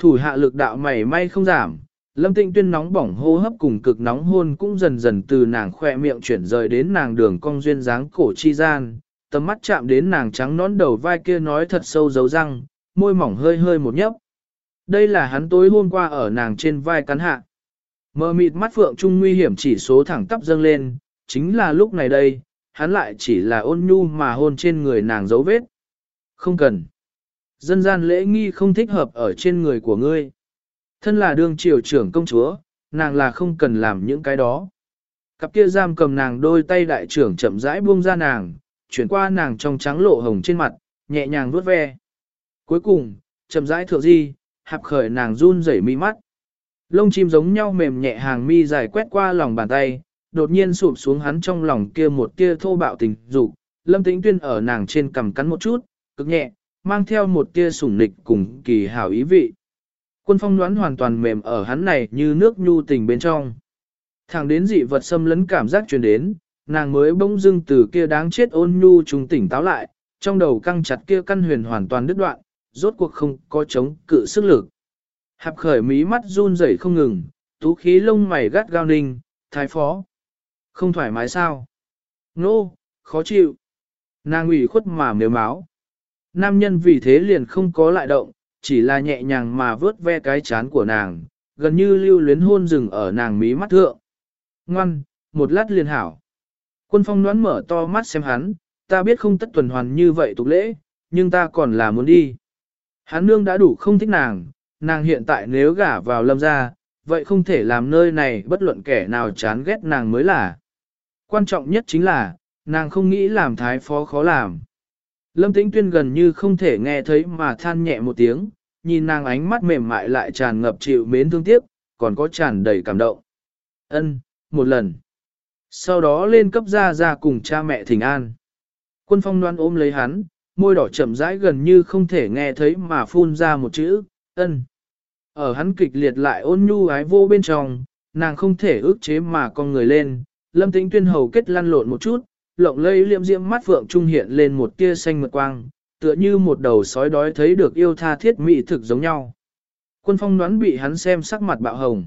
Thủ hạ lực đạo mày may không giảm, lâm tịnh tuyên nóng bỏng hô hấp cùng cực nóng hôn cũng dần dần từ nàng khoe miệng chuyển rời đến nàng đường cong duyên dáng cổ chi gian, tầm mắt chạm đến nàng trắng nón đầu vai kia nói thật sâu dấu răng, môi mỏng hơi hơi một nhấp. Đây là hắn tối hôm qua ở nàng trên vai cắn hạ. Mờ mịt mắt phượng trung nguy hiểm chỉ số thẳng tắp dâng lên, chính là lúc này đây, hắn lại chỉ là ôn nhu mà hôn trên người nàng dấu vết. Không cần. Dân gian lễ nghi không thích hợp ở trên người của ngươi. Thân là đương triều trưởng công chúa, nàng là không cần làm những cái đó. Cặp kia giam cầm nàng đôi tay đại trưởng chậm rãi buông ra nàng, chuyển qua nàng trong trắng lộ hồng trên mặt, nhẹ nhàng vuốt ve. Cuối cùng, chậm rãi thượng di, hạp khởi nàng run rẩy mi mắt. Lông chim giống nhau mềm nhẹ hàng mi dài quét qua lòng bàn tay, đột nhiên sụp xuống hắn trong lòng kia một tia thô bạo tình dục. Lâm Tĩnh Tuyên ở nàng trên cằm cắn một chút, cực nhẹ, mang theo một tia sủng nịch cùng kỳ hảo ý vị. Quân phong đoán hoàn toàn mềm ở hắn này như nước nhu tình bên trong. Thẳng đến dị vật xâm lấn cảm giác truyền đến, nàng mới bỗng dưng từ kia đáng chết ôn nhu trùng tỉnh táo lại, trong đầu căng chặt kia căn huyền hoàn toàn đứt đoạn, rốt cuộc không có chống cự sức lực. Hạp khởi mí mắt run rẩy không ngừng, tú khí lông mày gắt gao ninh, thái phó. Không thoải mái sao? Nô, no, khó chịu. Nàng ủy khuất mà nếu máu. Nam nhân vì thế liền không có lại động, chỉ là nhẹ nhàng mà vớt ve cái chán của nàng, gần như lưu luyến hôn rừng ở nàng mí mắt thượng. Ngoan, một lát liền hảo. Quân phong đoán mở to mắt xem hắn, ta biết không tất tuần hoàn như vậy tục lễ, nhưng ta còn là muốn đi. Hắn nương đã đủ không thích nàng, nàng hiện tại nếu gả vào lâm gia, vậy không thể làm nơi này bất luận kẻ nào chán ghét nàng mới là. Quan trọng nhất chính là, nàng không nghĩ làm thái phó khó làm. Lâm Tĩnh Tuyên gần như không thể nghe thấy mà than nhẹ một tiếng, nhìn nàng ánh mắt mềm mại lại tràn ngập chịu mến thương tiếc, còn có tràn đầy cảm động. Ân, một lần. Sau đó lên cấp ra ra cùng cha mẹ thỉnh an. Quân phong đoan ôm lấy hắn, môi đỏ chậm rãi gần như không thể nghe thấy mà phun ra một chữ, ân. Ở hắn kịch liệt lại ôn nhu ái vô bên trong, nàng không thể ước chế mà con người lên, lâm tĩnh tuyên hầu kết lăn lộn một chút, lộng lây liệm diễm mắt phượng trung hiện lên một tia xanh mượt quang, tựa như một đầu sói đói thấy được yêu tha thiết mỹ thực giống nhau. Quân phong đoán bị hắn xem sắc mặt bạo hồng.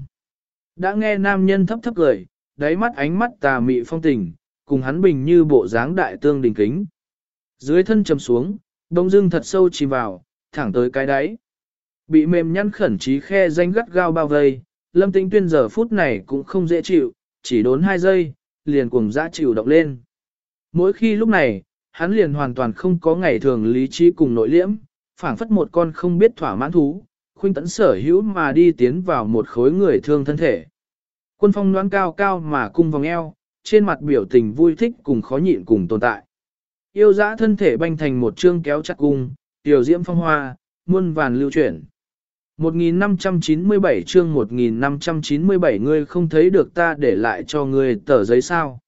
Đã nghe nam nhân thấp thấp cười, đáy mắt ánh mắt tà mị phong tình, cùng hắn bình như bộ dáng đại tương đình kính. Dưới thân trầm xuống, đông dương thật sâu chìm vào, thẳng tới cái đáy. Bị mềm nhăn khẩn trí khe danh gắt gao bao vây, lâm tĩnh tuyên giờ phút này cũng không dễ chịu, chỉ đốn hai giây, liền cùng dã chịu động lên. Mỗi khi lúc này, hắn liền hoàn toàn không có ngày thường lý trí cùng nội liễm, phảng phất một con không biết thỏa mãn thú, khuynh tẫn sở hữu mà đi tiến vào một khối người thương thân thể. Quân phong đoán cao cao mà cung vòng eo, trên mặt biểu tình vui thích cùng khó nhịn cùng tồn tại. Yêu dã thân thể banh thành một chương kéo chặt cung, tiểu diễm phong hoa, muôn vàn lưu chuyển. 1597 chương 1597 ngươi không thấy được ta để lại cho ngươi tờ giấy sao.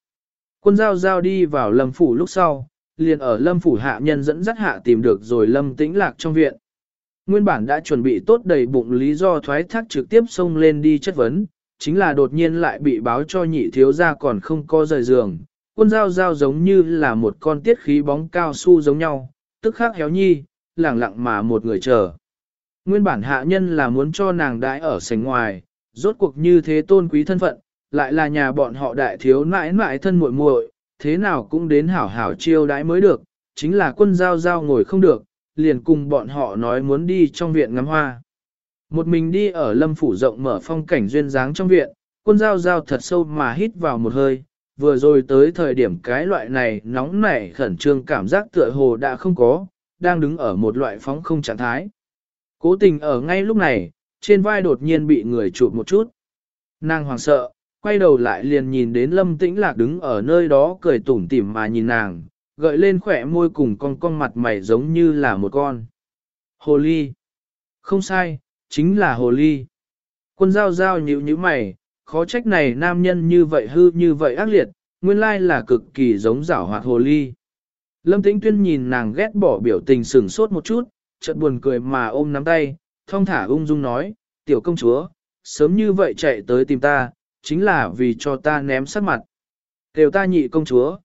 Quân giao giao đi vào lâm phủ lúc sau, liền ở lâm phủ hạ nhân dẫn dắt hạ tìm được rồi lâm tĩnh lạc trong viện. Nguyên bản đã chuẩn bị tốt đầy bụng lý do thoái thác trực tiếp xông lên đi chất vấn, chính là đột nhiên lại bị báo cho nhị thiếu gia còn không có rời giường. Quân giao giao giống như là một con tiết khí bóng cao su giống nhau, tức khắc héo nhi, lẳng lặng mà một người chờ. Nguyên bản hạ nhân là muốn cho nàng đãi ở sảnh ngoài, rốt cuộc như thế tôn quý thân phận, lại là nhà bọn họ đại thiếu nãi nãi thân muội muội, thế nào cũng đến hảo hảo chiêu đãi mới được, chính là quân giao giao ngồi không được, liền cùng bọn họ nói muốn đi trong viện ngắm hoa. Một mình đi ở lâm phủ rộng mở phong cảnh duyên dáng trong viện, quân giao giao thật sâu mà hít vào một hơi, vừa rồi tới thời điểm cái loại này nóng nảy khẩn trương cảm giác tựa hồ đã không có, đang đứng ở một loại phóng không trạng thái. Cố tình ở ngay lúc này, trên vai đột nhiên bị người chụp một chút. Nàng hoàng sợ, quay đầu lại liền nhìn đến lâm tĩnh lạc đứng ở nơi đó cười tủm tỉm mà nhìn nàng, gợi lên khỏe môi cùng con con mặt mày giống như là một con. Hồ ly. Không sai, chính là hồ ly. Quân giao giao nhíu nhíu mày, khó trách này nam nhân như vậy hư như vậy ác liệt, nguyên lai là cực kỳ giống giảo hoạt hồ ly. Lâm Tĩnh Tuyên nhìn nàng ghét bỏ biểu tình sừng sốt một chút, chợt buồn cười mà ôm nắm tay, thong thả ung dung nói, tiểu công chúa, sớm như vậy chạy tới tìm ta, chính là vì cho ta ném sắc mặt. Tiểu ta nhị công chúa.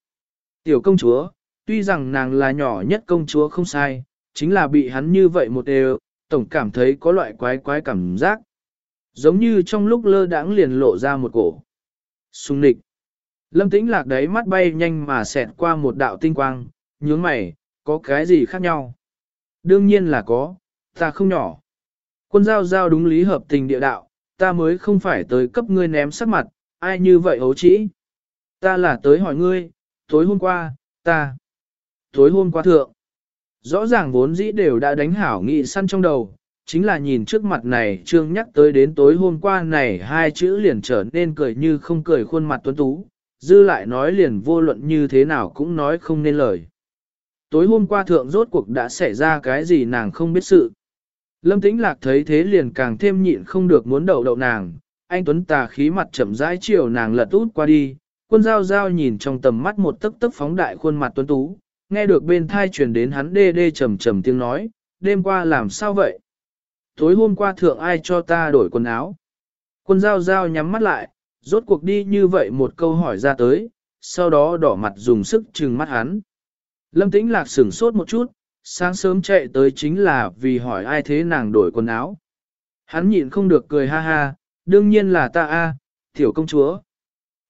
Tiểu công chúa, tuy rằng nàng là nhỏ nhất công chúa không sai, chính là bị hắn như vậy một đều, tổng cảm thấy có loại quái quái cảm giác. Giống như trong lúc lơ đãng liền lộ ra một cổ. Xung nịch. Lâm tĩnh lạc đấy mắt bay nhanh mà xẹt qua một đạo tinh quang, nhướng mày, có cái gì khác nhau? Đương nhiên là có, ta không nhỏ. Quân giao giao đúng lý hợp tình địa đạo, ta mới không phải tới cấp ngươi ném sắc mặt, ai như vậy hấu chỉ. Ta là tới hỏi ngươi, tối hôm qua, ta. Tối hôm qua thượng. Rõ ràng vốn dĩ đều đã đánh hảo nghị săn trong đầu, chính là nhìn trước mặt này trương nhắc tới đến tối hôm qua này hai chữ liền trở nên cười như không cười khuôn mặt tuấn tú, dư lại nói liền vô luận như thế nào cũng nói không nên lời. Tối hôm qua thượng rốt cuộc đã xảy ra cái gì nàng không biết sự. Lâm Tĩnh Lạc thấy thế liền càng thêm nhịn không được muốn đậu đậu nàng, anh Tuấn tà khí mặt chậm rãi chiều nàng lật út qua đi, quân giao giao nhìn trong tầm mắt một tấc tấc phóng đại khuôn mặt tuấn tú, nghe được bên thai truyền đến hắn đê đê trầm trầm tiếng nói, đêm qua làm sao vậy? Tối hôm qua thượng ai cho ta đổi quần áo? Quân giao giao nhắm mắt lại, rốt cuộc đi như vậy một câu hỏi ra tới, sau đó đỏ mặt dùng sức trừng mắt hắn. Lâm tĩnh lạc sửng sốt một chút, sáng sớm chạy tới chính là vì hỏi ai thế nàng đổi quần áo. Hắn nhịn không được cười ha ha, đương nhiên là ta a, tiểu công chúa.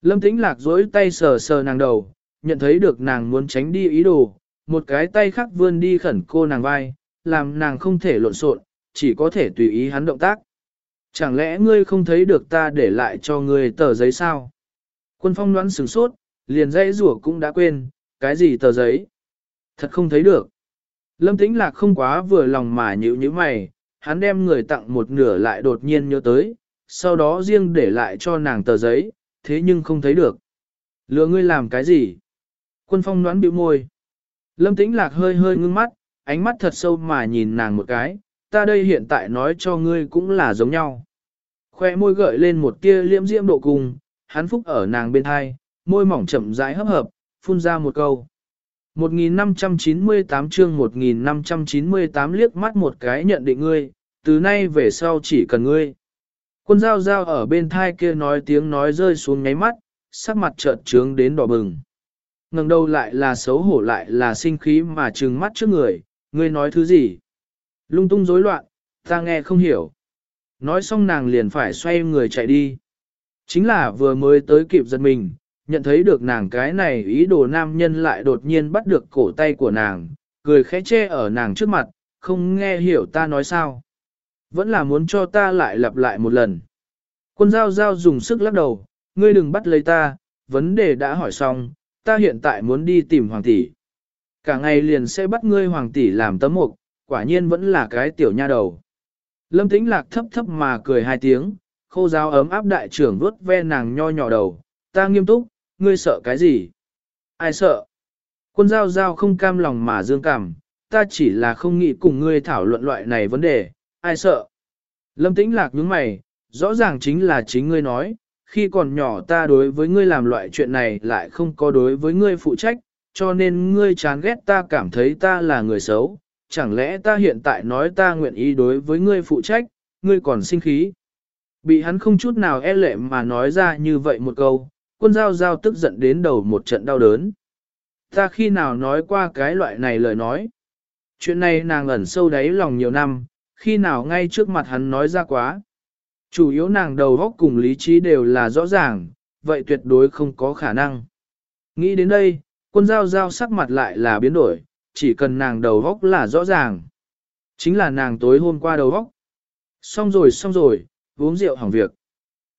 Lâm tĩnh lạc duỗi tay sờ sờ nàng đầu, nhận thấy được nàng muốn tránh đi ý đồ, một cái tay khác vươn đi khẩn cô nàng vai, làm nàng không thể lộn xộn, chỉ có thể tùy ý hắn động tác. Chẳng lẽ ngươi không thấy được ta để lại cho ngươi tờ giấy sao? Quân phong đoán sửng sốt, liền dãy rủa cũng đã quên, cái gì tờ giấy? Thật không thấy được. Lâm tĩnh lạc không quá vừa lòng mà nhữ như mày, hắn đem người tặng một nửa lại đột nhiên nhớ tới, sau đó riêng để lại cho nàng tờ giấy, thế nhưng không thấy được. Lừa ngươi làm cái gì? Quân phong đoán bĩu môi. Lâm tĩnh lạc hơi hơi ngưng mắt, ánh mắt thật sâu mà nhìn nàng một cái, ta đây hiện tại nói cho ngươi cũng là giống nhau. Khoe môi gợi lên một tia liễm diễm độ cùng, hắn phúc ở nàng bên hai, môi mỏng chậm rãi hấp hợp, phun ra một câu. 1598 chương 1598 liếc mắt một cái nhận định ngươi, từ nay về sau chỉ cần ngươi. Quân giao giao ở bên thai kia nói tiếng nói rơi xuống nháy mắt, sắc mặt trợn trướng đến đỏ bừng. ngẩng đầu lại là xấu hổ lại là sinh khí mà trừng mắt trước người, ngươi nói thứ gì? Lung tung rối loạn, ta nghe không hiểu. Nói xong nàng liền phải xoay người chạy đi. Chính là vừa mới tới kịp giật mình, nhận thấy được nàng cái này ý đồ nam nhân lại đột nhiên bắt được cổ tay của nàng, cười khẽ che ở nàng trước mặt, không nghe hiểu ta nói sao. Vẫn là muốn cho ta lại lặp lại một lần. Quân giao giao dùng sức lắc đầu, ngươi đừng bắt lấy ta, vấn đề đã hỏi xong, ta hiện tại muốn đi tìm hoàng tỷ. Cả ngày liền sẽ bắt ngươi hoàng tỷ làm tấm mục, quả nhiên vẫn là cái tiểu nha đầu. Lâm tĩnh lạc thấp thấp mà cười hai tiếng, khô giáo ấm áp đại trưởng vuốt ve nàng nho nhỏ đầu, ta nghiêm túc, ngươi sợ cái gì? Ai sợ? Quân giao giao không cam lòng mà dương cảm, ta chỉ là không nghĩ cùng ngươi thảo luận loại này vấn đề, ai sợ? Lâm tĩnh lạc nhướng mày, rõ ràng chính là chính ngươi nói, khi còn nhỏ ta đối với ngươi làm loại chuyện này lại không có đối với ngươi phụ trách, cho nên ngươi chán ghét ta cảm thấy ta là người xấu, chẳng lẽ ta hiện tại nói ta nguyện ý đối với ngươi phụ trách, ngươi còn sinh khí. Bị hắn không chút nào e lệ mà nói ra như vậy một câu, quân giao giao tức giận đến đầu một trận đau đớn. Ta khi nào nói qua cái loại này lời nói. Chuyện này nàng ẩn sâu đáy lòng nhiều năm, khi nào ngay trước mặt hắn nói ra quá. Chủ yếu nàng đầu góc cùng lý trí đều là rõ ràng, vậy tuyệt đối không có khả năng. Nghĩ đến đây, quân giao giao sắc mặt lại là biến đổi, chỉ cần nàng đầu góc là rõ ràng. Chính là nàng tối hôm qua đầu góc. Xong rồi xong rồi, uống rượu hỏng việc.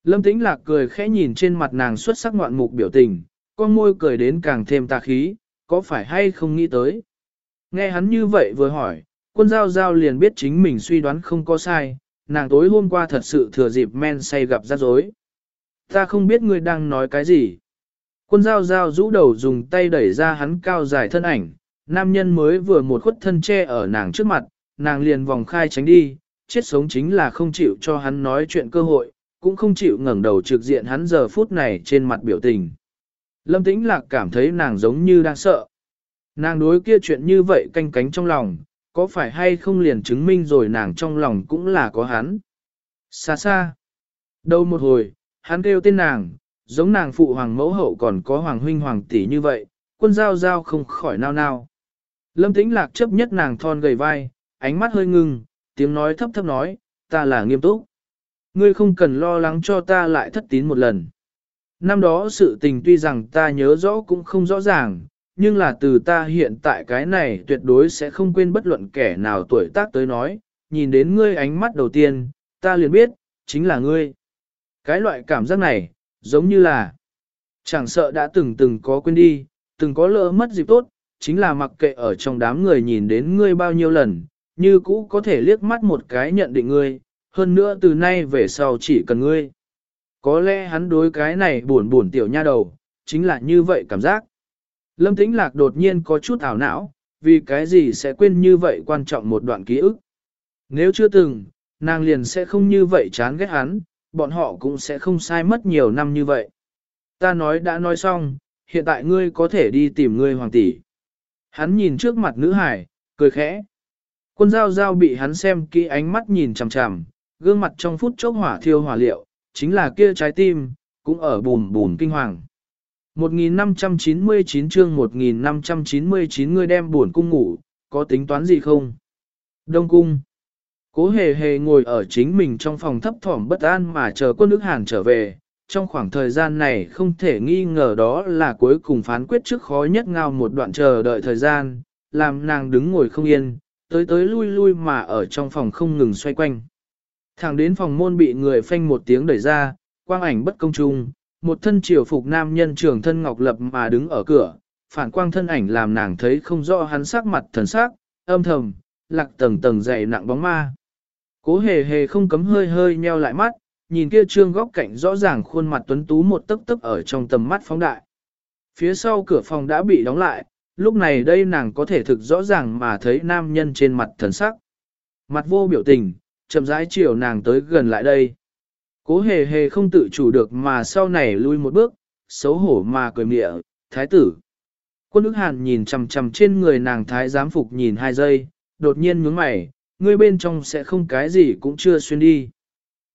Lâm Tĩnh Lạc cười khẽ nhìn trên mặt nàng xuất sắc ngoạn mục biểu tình, con môi cười đến càng thêm tà khí, có phải hay không nghĩ tới. Nghe hắn như vậy vừa hỏi, quân giao giao liền biết chính mình suy đoán không có sai, nàng tối hôm qua thật sự thừa dịp men say gặp rắc rối. Ta không biết ngươi đang nói cái gì. Quân giao giao rũ đầu dùng tay đẩy ra hắn cao dài thân ảnh, nam nhân mới vừa một khuất thân che ở nàng trước mặt, nàng liền vòng khai tránh đi, chết sống chính là không chịu cho hắn nói chuyện cơ hội, cũng không chịu ngẩng đầu trực diện hắn giờ phút này trên mặt biểu tình. Lâm Tĩnh Lạc cảm thấy nàng giống như đang sợ. Nàng đối kia chuyện như vậy canh cánh trong lòng, có phải hay không liền chứng minh rồi nàng trong lòng cũng là có hắn. Xa xa. Đâu một hồi, hắn kêu tên nàng, giống nàng phụ hoàng mẫu hậu còn có hoàng huynh hoàng tỷ như vậy, quân giao giao không khỏi nao nao. Lâm Tĩnh Lạc chấp nhất nàng thon gầy vai, ánh mắt hơi ngưng, tiếng nói thấp thấp nói, ta là nghiêm túc. Ngươi không cần lo lắng cho ta lại thất tín một lần. Năm đó sự tình tuy rằng ta nhớ rõ cũng không rõ ràng, nhưng là từ ta hiện tại cái này tuyệt đối sẽ không quên bất luận kẻ nào tuổi tác tới nói, nhìn đến ngươi ánh mắt đầu tiên, ta liền biết, chính là ngươi. Cái loại cảm giác này, giống như là, chẳng sợ đã từng từng có quên đi, từng có lỡ mất dịp tốt, chính là mặc kệ ở trong đám người nhìn đến ngươi bao nhiêu lần, như cũ có thể liếc mắt một cái nhận định ngươi, hơn nữa từ nay về sau chỉ cần ngươi. Có lẽ hắn đối cái này buồn buồn tiểu nha đầu, chính là như vậy cảm giác. Lâm Tĩnh Lạc đột nhiên có chút ảo não, vì cái gì sẽ quên như vậy quan trọng một đoạn ký ức. Nếu chưa từng, nàng liền sẽ không như vậy chán ghét hắn, bọn họ cũng sẽ không sai mất nhiều năm như vậy. Ta nói đã nói xong, hiện tại ngươi có thể đi tìm ngươi hoàng tỷ. Hắn nhìn trước mặt nữ hải, cười khẽ. Quân giao giao bị hắn xem kỹ ánh mắt nhìn chằm chằm, gương mặt trong phút chốc hỏa thiêu hỏa liệu, chính là kia trái tim, cũng ở bùn bùn kinh hoàng. 1599 chương 1599 ngươi đem buồn cung ngủ, có tính toán gì không? Đông cung. Cố hề hề ngồi ở chính mình trong phòng thấp thỏm bất an mà chờ quân nước Hàn trở về. Trong khoảng thời gian này không thể nghi ngờ đó là cuối cùng phán quyết trước khó nhất ngao một đoạn chờ đợi thời gian, làm nàng đứng ngồi không yên, tới tới lui lui mà ở trong phòng không ngừng xoay quanh. Thẳng đến phòng môn bị người phanh một tiếng đẩy ra, quang ảnh bất công trung, một thân triều phục nam nhân trường thân ngọc lập mà đứng ở cửa, phản quang thân ảnh làm nàng thấy không rõ hắn sắc mặt thần sắc, âm thầm, lạc tầng tầng dày nặng bóng ma. Cố hề hề không cấm hơi hơi nheo lại mắt, nhìn kia trương góc cạnh rõ ràng khuôn mặt tuấn tú một tấc tấc ở trong tầm mắt phóng đại. Phía sau cửa phòng đã bị đóng lại, lúc này đây nàng có thể thực rõ ràng mà thấy nam nhân trên mặt thần sắc. Mặt vô biểu tình, chậm rãi chiều nàng tới gần lại đây. Cố hề hề không tự chủ được mà sau này lui một bước, xấu hổ mà cười mịa, thái tử. Quân ức hàn nhìn chằm chằm trên người nàng thái giám phục nhìn hai giây, đột nhiên nhướng mày, ngươi bên trong sẽ không cái gì cũng chưa xuyên đi.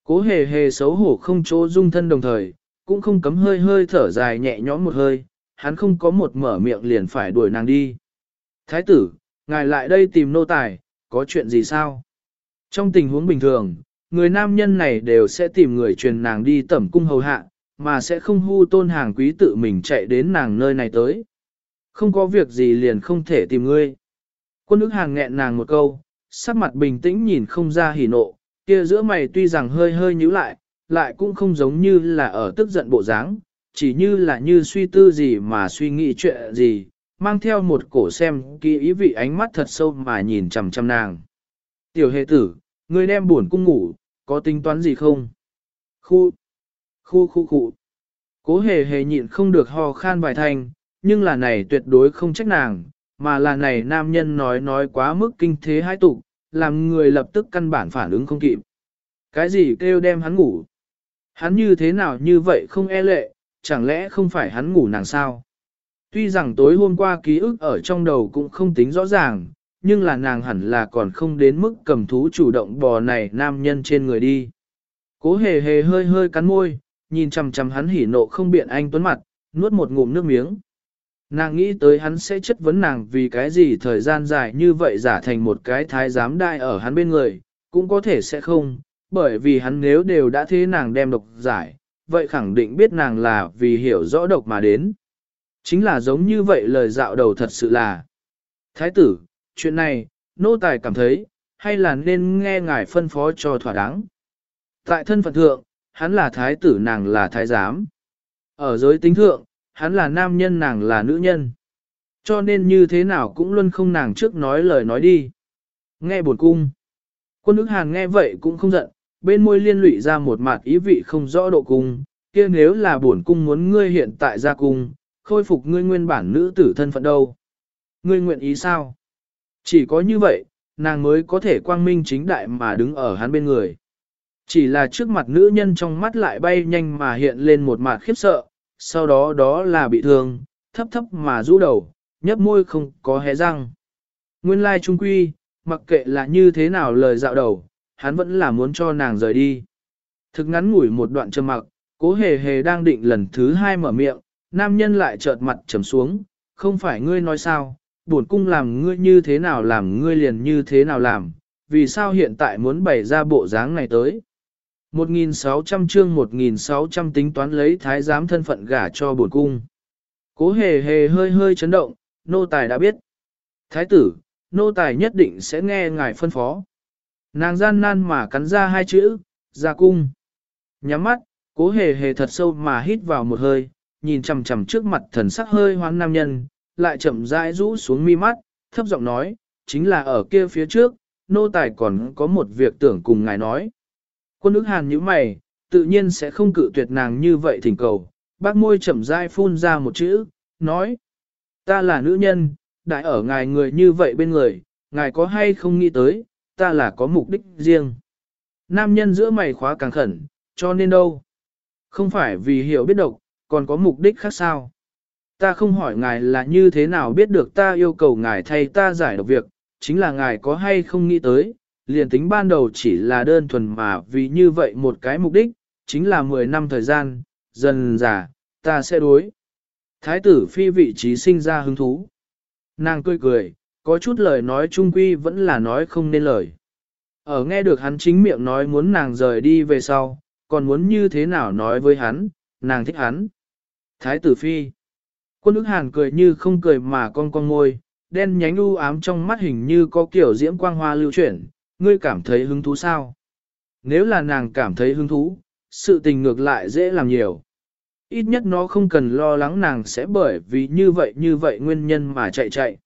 Cố hề hề xấu hổ không chỗ dung thân đồng thời, cũng không cấm hơi hơi thở dài nhẹ nhõm một hơi, hắn không có một mở miệng liền phải đuổi nàng đi. Thái tử, ngài lại đây tìm nô tài, có chuyện gì sao? Trong tình huống bình thường, người nam nhân này đều sẽ tìm người truyền nàng đi tẩm cung hầu hạ, mà sẽ không hu tôn hàng quý tự mình chạy đến nàng nơi này tới. Không có việc gì liền không thể tìm ngươi. Quân ức hàng nghẹn nàng một câu, sắc mặt bình tĩnh nhìn không ra hỉ nộ, kia giữa mày tuy rằng hơi hơi nhíu lại, lại cũng không giống như là ở tức giận bộ dáng, chỉ như là như suy tư gì mà suy nghĩ chuyện gì, mang theo một cổ xem kỳ ý vị ánh mắt thật sâu mà nhìn chằm chằm nàng. Tiểu hệ tử, ngươi đem buồn cung ngủ, có tính toán gì không? Khu, khu khu khu. Cố hề hề nhịn không được ho khan vài thanh, nhưng là này tuyệt đối không trách nàng, mà là này nam nhân nói nói quá mức kinh thế hai tục, làm người lập tức căn bản phản ứng không kịp. Cái gì kêu đem hắn ngủ? Hắn như thế nào như vậy không e lệ, chẳng lẽ không phải hắn ngủ nàng sao? Tuy rằng tối hôm qua ký ức ở trong đầu cũng không tính rõ ràng, nhưng là nàng hẳn là còn không đến mức cầm thú chủ động bò này nam nhân trên người đi. Cố hề hề hơi hơi cắn môi, nhìn chằm chằm hắn hỉ nộ không biện anh tuấn mặt, nuốt một ngụm nước miếng. Nàng nghĩ tới hắn sẽ chất vấn nàng vì cái gì thời gian dài như vậy giả thành một cái thái giám đại ở hắn bên người, cũng có thể sẽ không, bởi vì hắn nếu đều đã thế nàng đem độc giải, vậy khẳng định biết nàng là vì hiểu rõ độc mà đến. Chính là giống như vậy lời dạo đầu thật sự là. Thái tử, chuyện này, nô tài cảm thấy, hay là nên nghe ngài phân phó cho thỏa đáng. Tại thân phận thượng, hắn là thái tử nàng là thái giám. Ở giới tính thượng, hắn là nam nhân nàng là nữ nhân. Cho nên như thế nào cũng luôn không nàng trước nói lời nói đi. Nghe buồn cung. Quân ức hàn nghe vậy cũng không giận, bên môi liên lụy ra một mặt ý vị không rõ độ cung, kia nếu là buồn cung muốn ngươi hiện tại ra cung, khôi phục ngươi nguyên bản nữ tử thân phận đâu. Ngươi nguyện ý sao? Chỉ có như vậy, nàng mới có thể quang minh chính đại mà đứng ở hắn bên người. Chỉ là trước mặt nữ nhân trong mắt lại bay nhanh mà hiện lên một mặt khiếp sợ, sau đó đó là bị thương, thấp thấp mà rũ đầu, nhấp môi không có hé răng. Nguyên lai trung quy, mặc kệ là như thế nào lời dạo đầu, hắn vẫn là muốn cho nàng rời đi. Thực ngắn ngủi một đoạn trầm mặc, cố hề hề đang định lần thứ hai mở miệng, nam nhân lại chợt mặt trầm xuống, không phải ngươi nói sao, buồn cung làm ngươi như thế nào làm ngươi liền như thế nào làm, vì sao hiện tại muốn bày ra bộ dáng này tới. 1.600 chương 1.600 tính toán lấy thái giám thân phận gả cho bổn cung. Cố hề hề hơi hơi chấn động, nô tài đã biết. Thái tử, nô tài nhất định sẽ nghe ngài phân phó. Nàng gian nan mà cắn ra hai chữ, ra cung. Nhắm mắt, cố hề hề thật sâu mà hít vào một hơi, nhìn chằm chằm trước mặt thần sắc hơi hoang nam nhân, lại chậm rãi rũ xuống mi mắt, thấp giọng nói, chính là ở kia phía trước, nô tài còn có một việc tưởng cùng ngài nói. Quân ức hàn như mày, tự nhiên sẽ không cự tuyệt nàng như vậy thỉnh cầu, bác môi chậm rãi phun ra một chữ, nói, ta là nữ nhân, đại ở ngài người như vậy bên người, ngài có hay không nghĩ tới, ta là có mục đích riêng. Nam nhân giữa mày khóa càng khẩn, cho nên đâu? Không phải vì hiểu biết độc, còn có mục đích khác sao? Ta không hỏi ngài là như thế nào biết được ta yêu cầu ngài thay ta giải độc việc, chính là ngài có hay không nghĩ tới, liền tính ban đầu chỉ là đơn thuần mà vì như vậy một cái mục đích, chính là 10 năm thời gian, dần già, ta sẽ đối. Thái tử phi vị trí sinh ra hứng thú. Nàng cười cười, có chút lời nói trung quy vẫn là nói không nên lời. Ở nghe được hắn chính miệng nói muốn nàng rời đi về sau, còn muốn như thế nào nói với hắn, nàng thích hắn. Thái tử phi. Quân ức hàn cười như không cười mà con con ngôi, đen nhánh u ám trong mắt hình như có kiểu diễm quang hoa lưu chuyển, ngươi cảm thấy hứng thú sao? Nếu là nàng cảm thấy hứng thú, sự tình ngược lại dễ làm nhiều. Ít nhất nó không cần lo lắng nàng sẽ bởi vì như vậy như vậy nguyên nhân mà chạy chạy.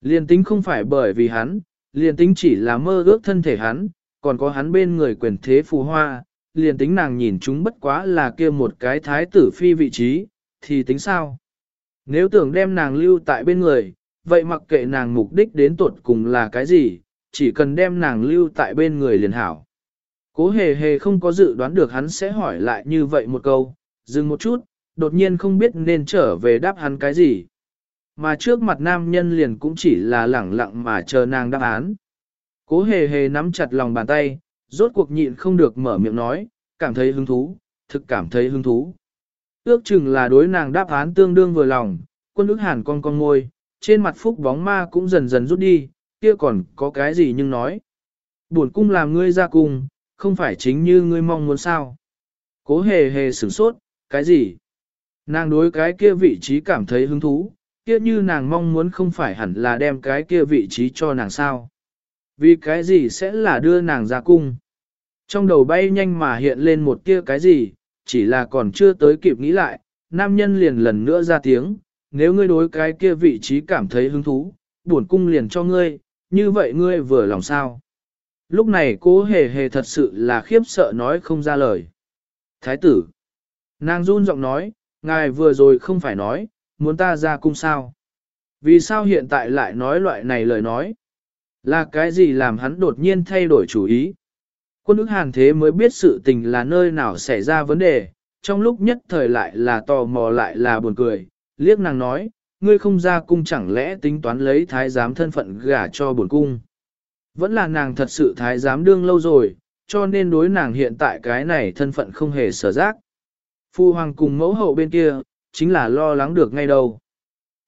Liên tính không phải bởi vì hắn, liên tính chỉ là mơ ước thân thể hắn, còn có hắn bên người quyền thế phù hoa, liền tính nàng nhìn chúng bất quá là kia một cái thái tử phi vị trí, thì tính sao? Nếu tưởng đem nàng lưu tại bên người, vậy mặc kệ nàng mục đích đến tuột cùng là cái gì, chỉ cần đem nàng lưu tại bên người liền hảo. Cố hề hề không có dự đoán được hắn sẽ hỏi lại như vậy một câu, dừng một chút, đột nhiên không biết nên trở về đáp hắn cái gì. Mà trước mặt nam nhân liền cũng chỉ là lẳng lặng mà chờ nàng đáp án. Cố hề hề nắm chặt lòng bàn tay, rốt cuộc nhịn không được mở miệng nói, cảm thấy hứng thú, thực cảm thấy hứng thú. Ước chừng là đối nàng đáp án tương đương vừa lòng, quân ức hàn con con ngôi, trên mặt phúc bóng ma cũng dần dần rút đi, kia còn có cái gì nhưng nói. Buồn cung làm ngươi ra cung, không phải chính như ngươi mong muốn sao. Cố hề hề sửng sốt, cái gì? Nàng đối cái kia vị trí cảm thấy hứng thú, kia như nàng mong muốn không phải hẳn là đem cái kia vị trí cho nàng sao. Vì cái gì sẽ là đưa nàng ra cung? Trong đầu bay nhanh mà hiện lên một kia cái gì, chỉ là còn chưa tới kịp nghĩ lại, nam nhân liền lần nữa ra tiếng, nếu ngươi đối cái kia vị trí cảm thấy hứng thú, buồn cung liền cho ngươi, như vậy ngươi vừa lòng sao? Lúc này cố hề hề thật sự là khiếp sợ nói không ra lời. Thái tử. Nàng run giọng nói, ngài vừa rồi không phải nói, muốn ta ra cung sao? Vì sao hiện tại lại nói loại này lời nói? Là cái gì làm hắn đột nhiên thay đổi chủ ý? Quân ức hàn thế mới biết sự tình là nơi nào xảy ra vấn đề, trong lúc nhất thời lại là tò mò lại là buồn cười, liếc nàng nói, ngươi không ra cung chẳng lẽ tính toán lấy thái giám thân phận gả cho buồn cung. Vẫn là nàng thật sự thái giám đương lâu rồi, cho nên đối nàng hiện tại cái này thân phận không hề sở giác. Phu hoàng cùng mẫu hậu bên kia, chính là lo lắng được ngay đâu.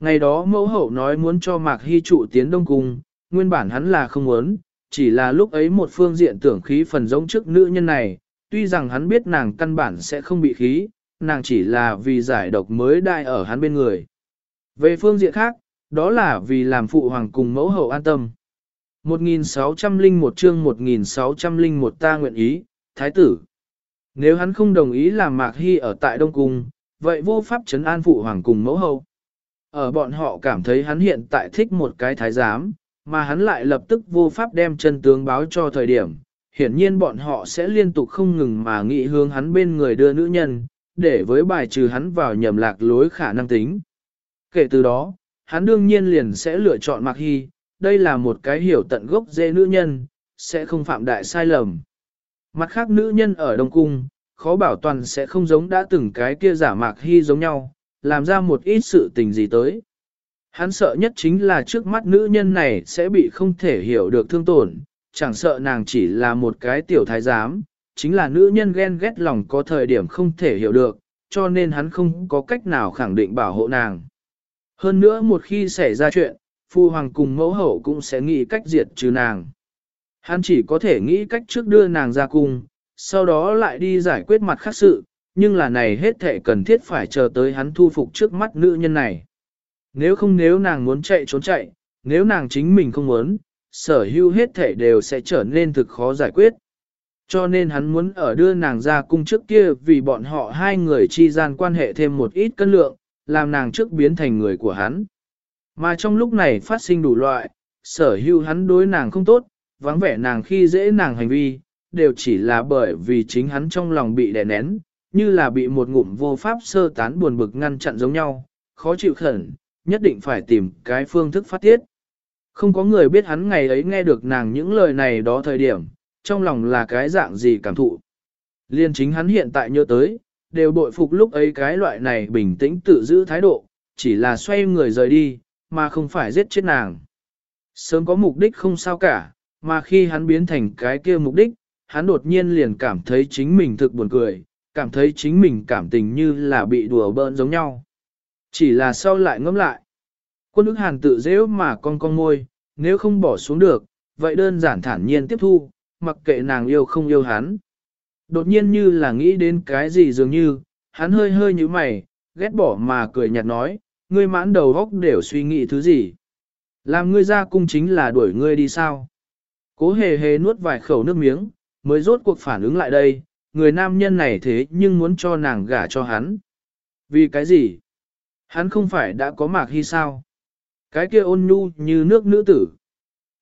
Ngày đó mẫu hậu nói muốn cho Mạc Hy trụ tiến đông cung, nguyên bản hắn là không muốn, chỉ là lúc ấy một phương diện tưởng khí phần giống trước nữ nhân này, tuy rằng hắn biết nàng căn bản sẽ không bị khí, nàng chỉ là vì giải độc mới đại ở hắn bên người. Về phương diện khác, đó là vì làm phụ hoàng cùng mẫu hậu an tâm. 1601 chương 1601 ta nguyện ý, thái tử. Nếu hắn không đồng ý làm Mạc Hy ở tại Đông Cung, vậy vô pháp chấn an phụ hoàng cùng mẫu hậu. Ở bọn họ cảm thấy hắn hiện tại thích một cái thái giám, mà hắn lại lập tức vô pháp đem chân tướng báo cho thời điểm. Hiển nhiên bọn họ sẽ liên tục không ngừng mà nghĩ hướng hắn bên người đưa nữ nhân, để với bài trừ hắn vào nhầm lạc lối khả năng tính. Kể từ đó, hắn đương nhiên liền sẽ lựa chọn Mạc Hy, đây là một cái hiểu tận gốc dễ nữ nhân, sẽ không phạm đại sai lầm. Mặt khác nữ nhân ở Đông Cung, khó bảo toàn sẽ không giống đã từng cái kia giả Mạc Hy giống nhau, làm ra một ít sự tình gì tới. Hắn sợ nhất chính là trước mắt nữ nhân này sẽ bị không thể hiểu được thương tổn, chẳng sợ nàng chỉ là một cái tiểu thái giám, chính là nữ nhân ghen ghét lòng có thời điểm không thể hiểu được, cho nên hắn không có cách nào khẳng định bảo hộ nàng. Hơn nữa một khi xảy ra chuyện, phu hoàng cùng mẫu hậu cũng sẽ nghĩ cách diệt trừ nàng. Hắn chỉ có thể nghĩ cách trước đưa nàng ra cung, sau đó lại đi giải quyết mặt khác sự, nhưng là này hết thể cần thiết phải chờ tới hắn thu phục trước mắt nữ nhân này. Nếu không nếu nàng muốn chạy trốn chạy, nếu nàng chính mình không muốn, sở hữu hết thể đều sẽ trở nên thực khó giải quyết. Cho nên hắn muốn ở đưa nàng ra cung trước kia vì bọn họ hai người chi gian quan hệ thêm một ít cân lượng, làm nàng trước biến thành người của hắn. Mà trong lúc này phát sinh đủ loại, sở hữu hắn đối nàng không tốt, vắng vẻ nàng khi dễ nàng hành vi, đều chỉ là bởi vì chính hắn trong lòng bị đè nén, như là bị một ngụm vô pháp sơ tán buồn bực ngăn chặn giống nhau, khó chịu khẩn, nhất định phải tìm cái phương thức phát tiết. Không có người biết hắn ngày ấy nghe được nàng những lời này đó thời điểm, trong lòng là cái dạng gì cảm thụ. Liên chính hắn hiện tại nhớ tới, đều bội phục lúc ấy cái loại này bình tĩnh tự giữ thái độ, chỉ là xoay người rời đi, mà không phải giết chết nàng. Sớm có mục đích không sao cả, mà khi hắn biến thành cái kia mục đích, hắn đột nhiên liền cảm thấy chính mình thực buồn cười, cảm thấy chính mình cảm tình như là bị đùa bỡn giống nhau. Chỉ là sau lại ngẫm lại. Quân ức hàn tự dễ mà con con môi, nếu không bỏ xuống được, vậy đơn giản thản nhiên tiếp thu, mặc kệ nàng yêu không yêu hắn. Đột nhiên như là nghĩ đến cái gì dường như, hắn hơi hơi như mày, ghét bỏ mà cười nhạt nói, ngươi mãn đầu góc đều suy nghĩ thứ gì. Làm ngươi ra cung chính là đuổi ngươi đi sao. Cố hề hề nuốt vài khẩu nước miếng, mới rốt cuộc phản ứng lại đây, người nam nhân này thế nhưng muốn cho nàng gả cho hắn. Vì cái gì? Hắn không phải đã có mạc hy sao? Cái kia ôn nhu như nước nữ tử.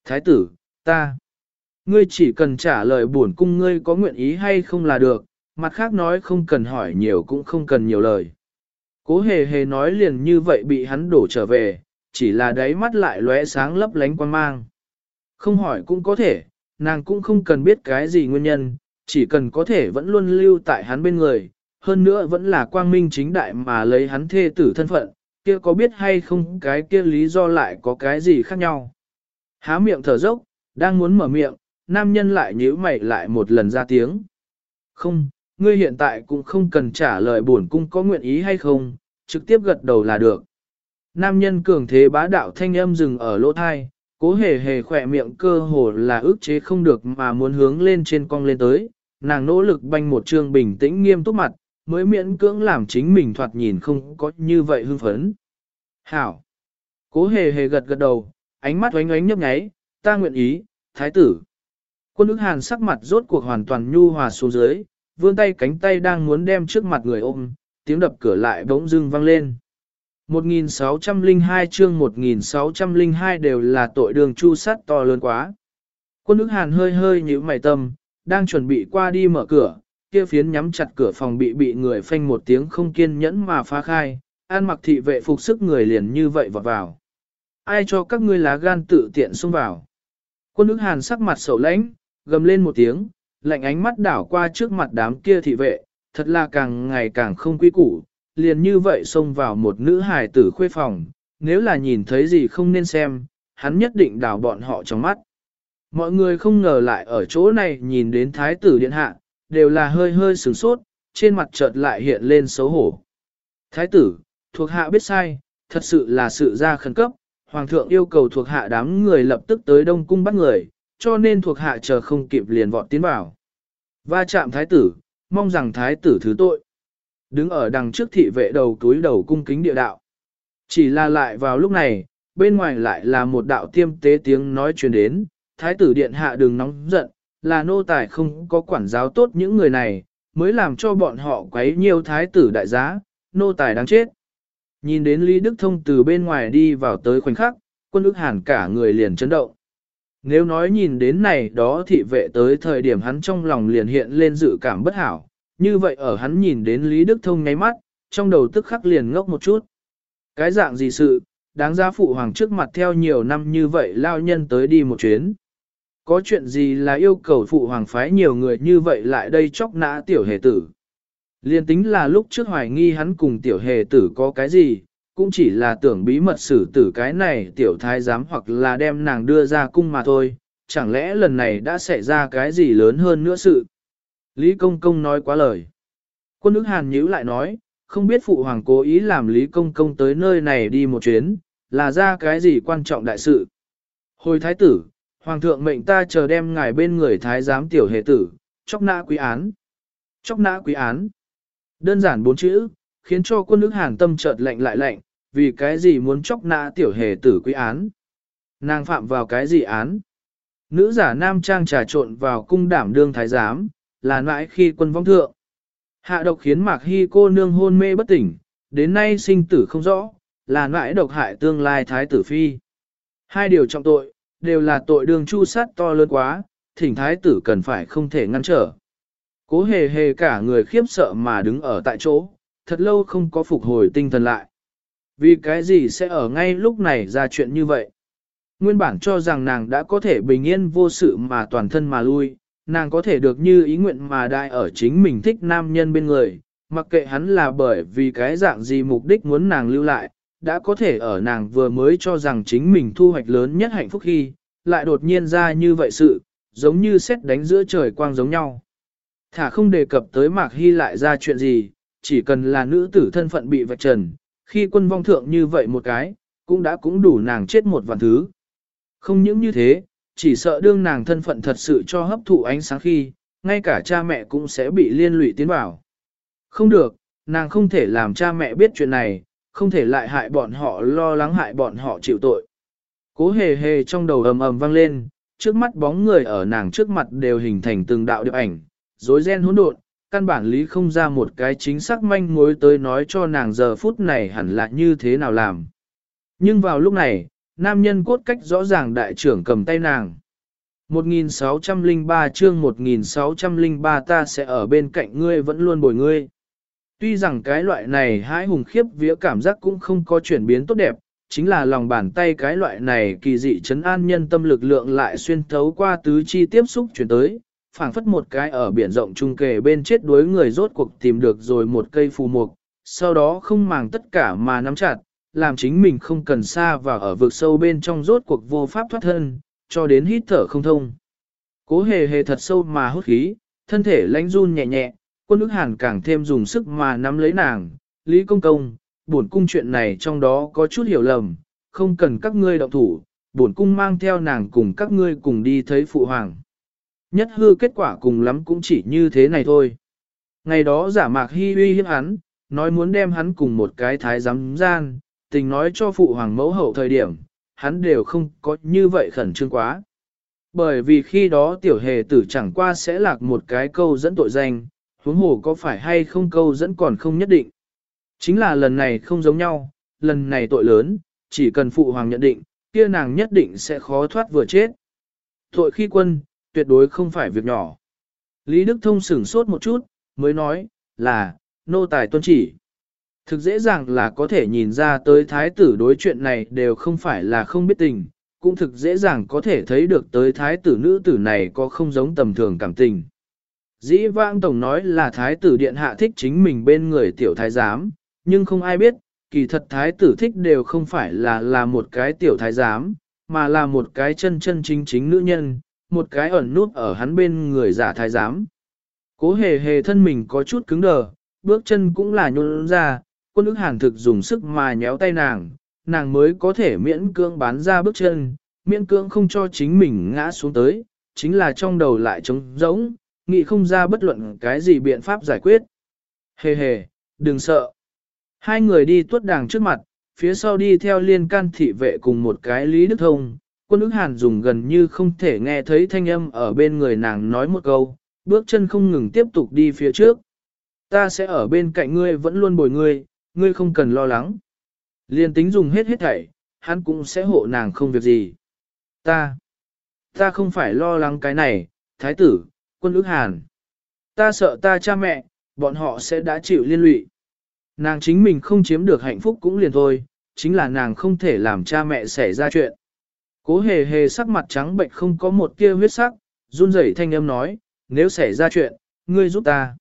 Thái tử, ta. Ngươi chỉ cần trả lời buồn cung ngươi có nguyện ý hay không là được, mặt khác nói không cần hỏi nhiều cũng không cần nhiều lời. Cố hề hề nói liền như vậy bị hắn đổ trở về, chỉ là đáy mắt lại lóe sáng lấp lánh quan mang. Không hỏi cũng có thể, nàng cũng không cần biết cái gì nguyên nhân, chỉ cần có thể vẫn luôn lưu tại hắn bên người, hơn nữa vẫn là quang minh chính đại mà lấy hắn thê tử thân phận, kia có biết hay không cái kia lý do lại có cái gì khác nhau. Há miệng thở dốc, đang muốn mở miệng, nam nhân lại nhíu mày lại một lần ra tiếng. Không, ngươi hiện tại cũng không cần trả lời bổn cung có nguyện ý hay không, trực tiếp gật đầu là được. Nam nhân cường thế bá đạo thanh âm dừng ở lỗ thai, cố hề hề khỏe miệng cơ hồ là ức chế không được mà muốn hướng lên trên cong lên tới, nàng nỗ lực banh một trương bình tĩnh nghiêm túc mặt, mới miễn cưỡng làm chính mình thoạt nhìn không có như vậy hưng phấn. Hảo! Cố hề hề gật gật đầu, ánh mắt oánh oánh nhấp nháy, ta nguyện ý, thái tử. Quân ức hàn sắc mặt rốt cuộc hoàn toàn nhu hòa xuống dưới, vươn tay cánh tay đang muốn đem trước mặt người ôm, tiếng đập cửa lại bỗng dưng vang lên. 1602 chương 1602 đều là tội đường chu sát to lớn quá. Quân ức hàn hơi hơi nhíu mày tâm, đang chuẩn bị qua đi mở cửa, kia phiến nhắm chặt cửa phòng bị bị người phanh một tiếng không kiên nhẫn mà phá khai, an mặc thị vệ phục sức người liền như vậy vọt vào. Ai cho các ngươi lá gan tự tiện xông vào. Quân ức hàn sắc mặt sầu lãnh, gầm lên một tiếng, lạnh ánh mắt đảo qua trước mặt đám kia thị vệ, thật là càng ngày càng không quý củ, liền như vậy xông vào một nữ hài tử khuê phòng, nếu là nhìn thấy gì không nên xem, hắn nhất định đảo bọn họ trong mắt. Mọi người không ngờ lại ở chỗ này nhìn đến thái tử điện hạ, đều là hơi hơi sửng sốt, trên mặt chợt lại hiện lên xấu hổ. Thái tử, thuộc hạ biết sai, thật sự là sự ra khẩn cấp, hoàng thượng yêu cầu thuộc hạ đám người lập tức tới đông cung bắt người, cho nên thuộc hạ chờ không kịp liền vọt tiến vào. Va chạm thái tử, mong rằng thái tử thứ tội. Đứng ở đằng trước thị vệ đầu túi đầu cung kính địa đạo. Chỉ là lại vào lúc này, bên ngoài lại là một đạo tiêm tế tiếng nói truyền đến, thái tử điện hạ đừng nóng giận, là nô tài không có quản giáo tốt những người này, mới làm cho bọn họ quấy nhiều thái tử đại giá, nô tài đáng chết. Nhìn đến Lý Đức Thông từ bên ngoài đi vào tới khoảnh khắc, quân ức hàn cả người liền chấn động. Nếu nói nhìn đến này đó thị vệ tới thời điểm hắn trong lòng liền hiện lên dự cảm bất hảo, như vậy ở hắn nhìn đến Lý Đức Thông nháy mắt, trong đầu tức khắc liền ngốc một chút. Cái dạng gì sự, đáng giá phụ hoàng trước mặt theo nhiều năm như vậy lao nhân tới đi một chuyến. Có chuyện gì là yêu cầu phụ hoàng phái nhiều người như vậy lại đây chóc nã tiểu hề tử. Liên tính là lúc trước hoài nghi hắn cùng tiểu hề tử có cái gì, cũng chỉ là tưởng bí mật xử tử cái này tiểu thái giám hoặc là đem nàng đưa ra cung mà thôi, chẳng lẽ lần này đã xảy ra cái gì lớn hơn nữa sự. Lý Công Công nói quá lời. Quân ức hàn nhíu lại nói, không biết phụ hoàng cố ý làm Lý Công Công tới nơi này đi một chuyến, là ra cái gì quan trọng đại sự. Hồi thái tử, hoàng thượng mệnh ta chờ đem ngài bên người thái giám tiểu hệ tử, chóc nã quý án. Chóc nã quý án. Đơn giản bốn chữ, khiến cho quân nước hàn tâm chợt lạnh lại lạnh, vì cái gì muốn chóc nã tiểu hệ tử quý án. Nàng phạm vào cái gì án? Nữ giả nam trang trà trộn vào cung đảm đương thái giám, là mãi khi quân vong thượng. Hạ độc khiến Mạc Hy cô nương hôn mê bất tỉnh, đến nay sinh tử không rõ, là mãi độc hại tương lai thái tử phi. Hai điều trọng tội, đều là tội đường chu sát to lớn quá, thỉnh thái tử cần phải không thể ngăn trở. Cố hề hề cả người khiếp sợ mà đứng ở tại chỗ, thật lâu không có phục hồi tinh thần lại. Vì cái gì sẽ ở ngay lúc này ra chuyện như vậy? Nguyên bản cho rằng nàng đã có thể bình yên vô sự mà toàn thân mà lui, nàng có thể được như ý nguyện mà đại ở chính mình thích nam nhân bên người, mặc kệ hắn là bởi vì cái dạng gì mục đích muốn nàng lưu lại, đã có thể ở nàng vừa mới cho rằng chính mình thu hoạch lớn nhất hạnh phúc khi, lại đột nhiên ra như vậy sự, giống như xét đánh giữa trời quang giống nhau. Thả không đề cập tới Mạc Hy lại ra chuyện gì, chỉ cần là nữ tử thân phận bị vạch trần, khi quân vong thượng như vậy một cái, cũng đã cũng đủ nàng chết một vạn thứ. Không những như thế, chỉ sợ đương nàng thân phận thật sự cho hấp thụ ánh sáng khi, ngay cả cha mẹ cũng sẽ bị liên lụy tiến vào. Không được, nàng không thể làm cha mẹ biết chuyện này, không thể lại hại bọn họ lo lắng hại bọn họ chịu tội. Cố hề hề trong đầu ầm ầm vang lên, trước mắt bóng người ở nàng trước mặt đều hình thành từng đạo điệp ảnh, rối ren hỗn độn, căn bản lý không ra một cái chính xác manh mối tới nói cho nàng giờ phút này hẳn là như thế nào làm. Nhưng vào lúc này, nam nhân cốt cách rõ ràng đại trưởng cầm tay nàng. 1603 chương 1603 ta sẽ ở bên cạnh ngươi vẫn luôn bồi ngươi. Tuy rằng cái loại này hãi hùng khiếp vía cảm giác cũng không có chuyển biến tốt đẹp, chính là lòng bàn tay cái loại này kỳ dị chấn an nhân tâm lực lượng lại xuyên thấu qua tứ chi tiếp xúc chuyển tới, phảng phất một cái ở biển rộng trung kề bên chết đuối người rốt cuộc tìm được rồi một cây phù mục, sau đó không màng tất cả mà nắm chặt, làm chính mình không cần xa và ở vực sâu bên trong rốt cuộc vô pháp thoát thân, cho đến hít thở không thông. Cố hề hề thật sâu mà hút khí, thân thể lãnh run nhẹ nhẹ, quân ức hàn càng thêm dùng sức mà nắm lấy nàng, Lý Công Công, bổn cung chuyện này trong đó có chút hiểu lầm, không cần các ngươi động thủ, bổn cung mang theo nàng cùng các ngươi cùng đi thấy phụ hoàng. Nhất hư kết quả cùng lắm cũng chỉ như thế này thôi. Ngày đó giả mạc hy uy hiếp hắn, nói muốn đem hắn cùng một cái thái giám gian, tình nói cho phụ hoàng mẫu hậu thời điểm, hắn đều không có như vậy khẩn trương quá. Bởi vì khi đó tiểu hề tử chẳng qua sẽ lạc một cái câu dẫn tội danh, huống hồ có phải hay không câu dẫn còn không nhất định. Chính là lần này không giống nhau, lần này tội lớn, chỉ cần phụ hoàng nhận định, kia nàng nhất định sẽ khó thoát vừa chết. Tội khi quân, tuyệt đối không phải việc nhỏ. Lý Đức Thông sửng sốt một chút, mới nói, là, nô tài tuân chỉ. Thực dễ dàng là có thể nhìn ra tới thái tử đối chuyện này đều không phải là không biết tình, cũng thực dễ dàng có thể thấy được tới thái tử nữ tử này có không giống tầm thường cảm tình. Dĩ vãng tổng nói là thái tử điện hạ thích chính mình bên người tiểu thái giám, nhưng không ai biết, kỳ thật thái tử thích đều không phải là là một cái tiểu thái giám, mà là một cái chân chân chính chính nữ nhân, một cái ẩn nút ở hắn bên người giả thái giám. Cố hề hề thân mình có chút cứng đờ, bước chân cũng là nhún ra, quân ức hàn thực dùng sức mà nhéo tay nàng, nàng mới có thể miễn cưỡng bán ra bước chân, miễn cưỡng không cho chính mình ngã xuống tới, chính là trong đầu lại trống rỗng, nghĩ không ra bất luận cái gì biện pháp giải quyết. Hề hề, đừng sợ. Hai người đi tuốt đàng trước mặt, phía sau đi theo liên can thị vệ cùng một cái Lý Đức Thông. Quân ức hàn dùng gần như không thể nghe thấy thanh âm ở bên người nàng nói một câu, bước chân không ngừng tiếp tục đi phía trước. Ta sẽ ở bên cạnh ngươi vẫn luôn bồi ngươi, ngươi không cần lo lắng. Liên tính dùng hết hết thảy, hắn cũng sẽ hộ nàng không việc gì. Ta, ta không phải lo lắng cái này, thái tử, quân ước hàn. Ta sợ ta cha mẹ, bọn họ sẽ đã chịu liên lụy. Nàng chính mình không chiếm được hạnh phúc cũng liền thôi, chính là nàng không thể làm cha mẹ xảy ra chuyện. Cố hề hề sắc mặt trắng bệnh không có một tia huyết sắc, run rẩy thanh âm nói, nếu xảy ra chuyện, ngươi giúp ta.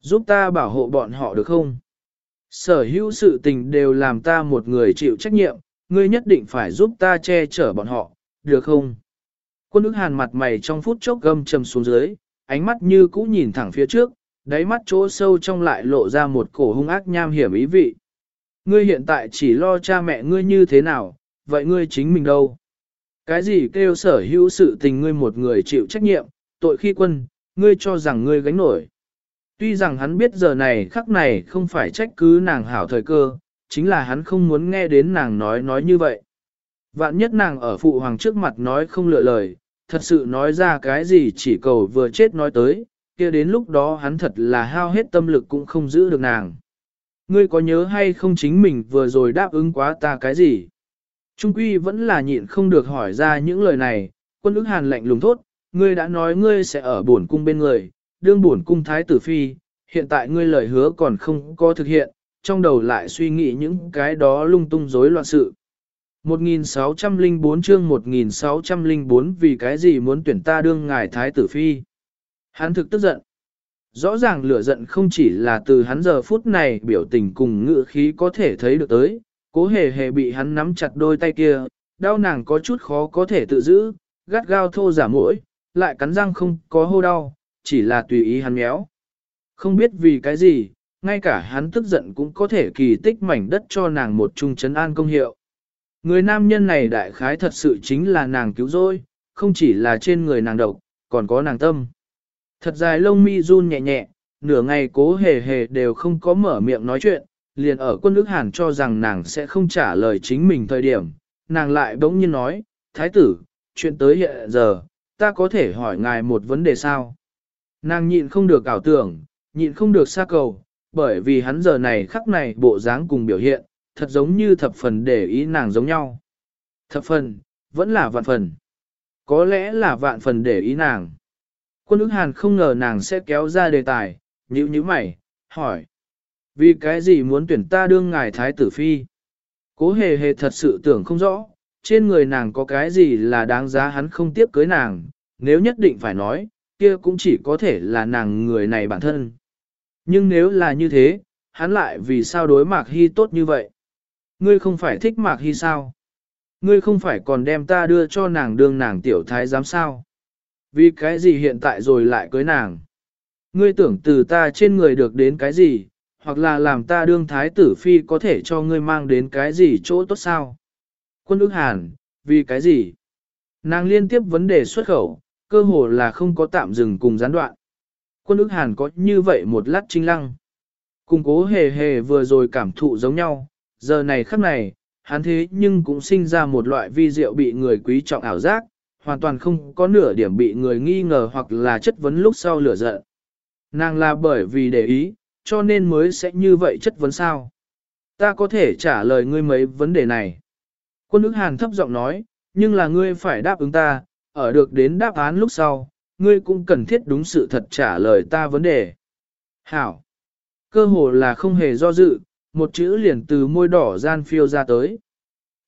Giúp ta bảo hộ bọn họ được không? Sở hữu sự tình đều làm ta một người chịu trách nhiệm, ngươi nhất định phải giúp ta che chở bọn họ, được không? Quân ức hàn mặt mày trong phút chốc gâm trầm xuống dưới, ánh mắt như cũ nhìn thẳng phía trước, đáy mắt chỗ sâu trong lại lộ ra một cổ hung ác nham hiểm ý vị. Ngươi hiện tại chỉ lo cha mẹ ngươi như thế nào, vậy ngươi chính mình đâu? Cái gì kêu sở hữu sự tình ngươi một người chịu trách nhiệm, tội khi quân, ngươi cho rằng ngươi gánh nổi. Tuy rằng hắn biết giờ này khắc này không phải trách cứ nàng hảo thời cơ, chính là hắn không muốn nghe đến nàng nói nói như vậy. Vạn nhất nàng ở phụ hoàng trước mặt nói không lựa lời, thật sự nói ra cái gì chỉ cầu vừa chết nói tới, kia đến lúc đó hắn thật là hao hết tâm lực cũng không giữ được nàng. Ngươi có nhớ hay không chính mình vừa rồi đáp ứng quá ta cái gì? Trung quy vẫn là nhịn không được hỏi ra những lời này, quân ức hàn lạnh lùng thốt, ngươi đã nói ngươi sẽ ở bổn cung bên người, đương bổn cung thái tử phi, hiện tại ngươi lời hứa còn không có thực hiện, trong đầu lại suy nghĩ những cái đó lung tung rối loạn sự. 1604 chương 1604 vì cái gì muốn tuyển ta đương ngài thái tử phi. Hắn thực tức giận. Rõ ràng lửa giận không chỉ là từ hắn giờ phút này biểu tình cùng ngữ khí có thể thấy được tới, cố hề hề bị hắn nắm chặt đôi tay kia, đau nàng có chút khó có thể tự giữ, gắt gao thô giả mũi, lại cắn răng không có hô đau, chỉ là tùy ý hắn méo. Không biết vì cái gì, ngay cả hắn tức giận cũng có thể kỳ tích mảnh đất cho nàng một trung chấn an công hiệu. Người nam nhân này đại khái thật sự chính là nàng cứu rỗi, không chỉ là trên người nàng độc, còn có nàng tâm. Thật dài lông mi run nhẹ nhẹ, nửa ngày cố hề hề đều không có mở miệng nói chuyện, liền ở quân ước hàn cho rằng nàng sẽ không trả lời chính mình thời điểm, nàng lại bỗng nhiên nói, Thái tử, chuyện tới hiện giờ, ta có thể hỏi ngài một vấn đề sao? Nàng nhịn không được ảo tưởng, nhịn không được xa cầu, bởi vì hắn giờ này khắc này bộ dáng cùng biểu hiện, thật giống như thập phần để ý nàng giống nhau. Thập phần, vẫn là vạn phần. có lẽ là vạn phần để ý nàng. Quân ức hàn không ngờ nàng sẽ kéo ra đề tài, nhữ như mày, hỏi. Vì cái gì muốn tuyển ta đương ngài thái tử phi? Cố hề hề thật sự tưởng không rõ, trên người nàng có cái gì là đáng giá hắn không tiếp cưới nàng, nếu nhất định phải nói, kia cũng chỉ có thể là nàng người này bản thân. Nhưng nếu là như thế, hắn lại vì sao đối Mạc Hy tốt như vậy? Ngươi không phải thích Mạc Hy sao? Ngươi không phải còn đem ta đưa cho nàng đương nàng tiểu thái giám sao? Vì cái gì hiện tại rồi lại cưới nàng? Ngươi tưởng từ ta trên người được đến cái gì, hoặc là làm ta đương thái tử phi có thể cho ngươi mang đến cái gì chỗ tốt sao? Quân ước hàn, vì cái gì? Nàng liên tiếp vấn đề xuất khẩu, cơ hồ là không có tạm dừng cùng gián đoạn. Quân ước hàn có như vậy một lát trinh lăng. Cùng cố hề hề vừa rồi cảm thụ giống nhau, giờ này khắc này, hắn thế nhưng cũng sinh ra một loại vi diệu bị người quý trọng ảo giác, hoàn toàn không có nửa điểm bị người nghi ngờ hoặc là chất vấn lúc sau lửa giận. Nàng là bởi vì để ý, cho nên mới sẽ như vậy chất vấn sao. Ta có thể trả lời ngươi mấy vấn đề này. Quân ức hàn thấp giọng nói, nhưng là ngươi phải đáp ứng ta, ở được đến đáp án lúc sau, ngươi cũng cần thiết đúng sự thật trả lời ta vấn đề. Hảo. Cơ hồ là không hề do dự, một chữ liền từ môi đỏ gian phiêu ra tới.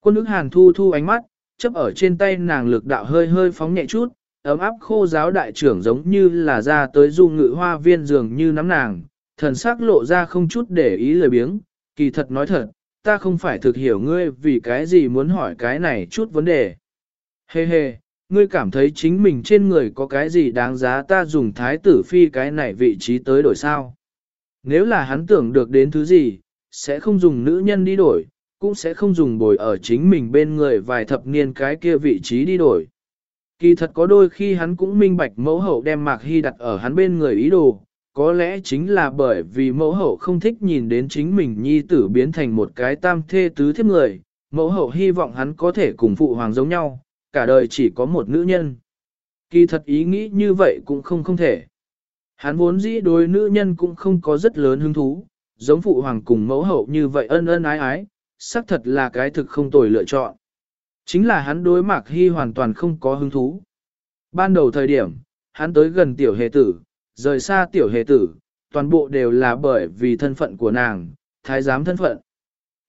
Quân ức hàn thu thu ánh mắt, chấp ở trên tay nàng lực đạo hơi hơi phóng nhẹ chút, ấm áp khô giáo đại trưởng giống như là ra tới du ngự hoa viên dường như nắm nàng, thần sắc lộ ra không chút để ý lời biếng, kỳ thật nói thật, ta không phải thực hiểu ngươi vì cái gì muốn hỏi cái này chút vấn đề. Hê hê, ngươi cảm thấy chính mình trên người có cái gì đáng giá ta dùng thái tử phi cái này vị trí tới đổi sao? Nếu là hắn tưởng được đến thứ gì, sẽ không dùng nữ nhân đi đổi, cũng sẽ không dùng bồi ở chính mình bên người vài thập niên cái kia vị trí đi đổi. Kỳ thật có đôi khi hắn cũng minh bạch mẫu hậu đem Mạc Hy đặt ở hắn bên người ý đồ, có lẽ chính là bởi vì mẫu hậu không thích nhìn đến chính mình nhi tử biến thành một cái tam thê tứ thiếp người, mẫu hậu hy vọng hắn có thể cùng phụ hoàng giống nhau, cả đời chỉ có một nữ nhân. Kỳ thật ý nghĩ như vậy cũng không không thể. Hắn vốn dĩ đối nữ nhân cũng không có rất lớn hứng thú, giống phụ hoàng cùng mẫu hậu như vậy ân ân ái ái, xác thật là cái thực không tồi lựa chọn. Chính là hắn đối Mạc Hy hoàn toàn không có hứng thú. Ban đầu thời điểm, hắn tới gần tiểu hề tử, rời xa tiểu hề tử, toàn bộ đều là bởi vì thân phận của nàng, thái giám thân phận.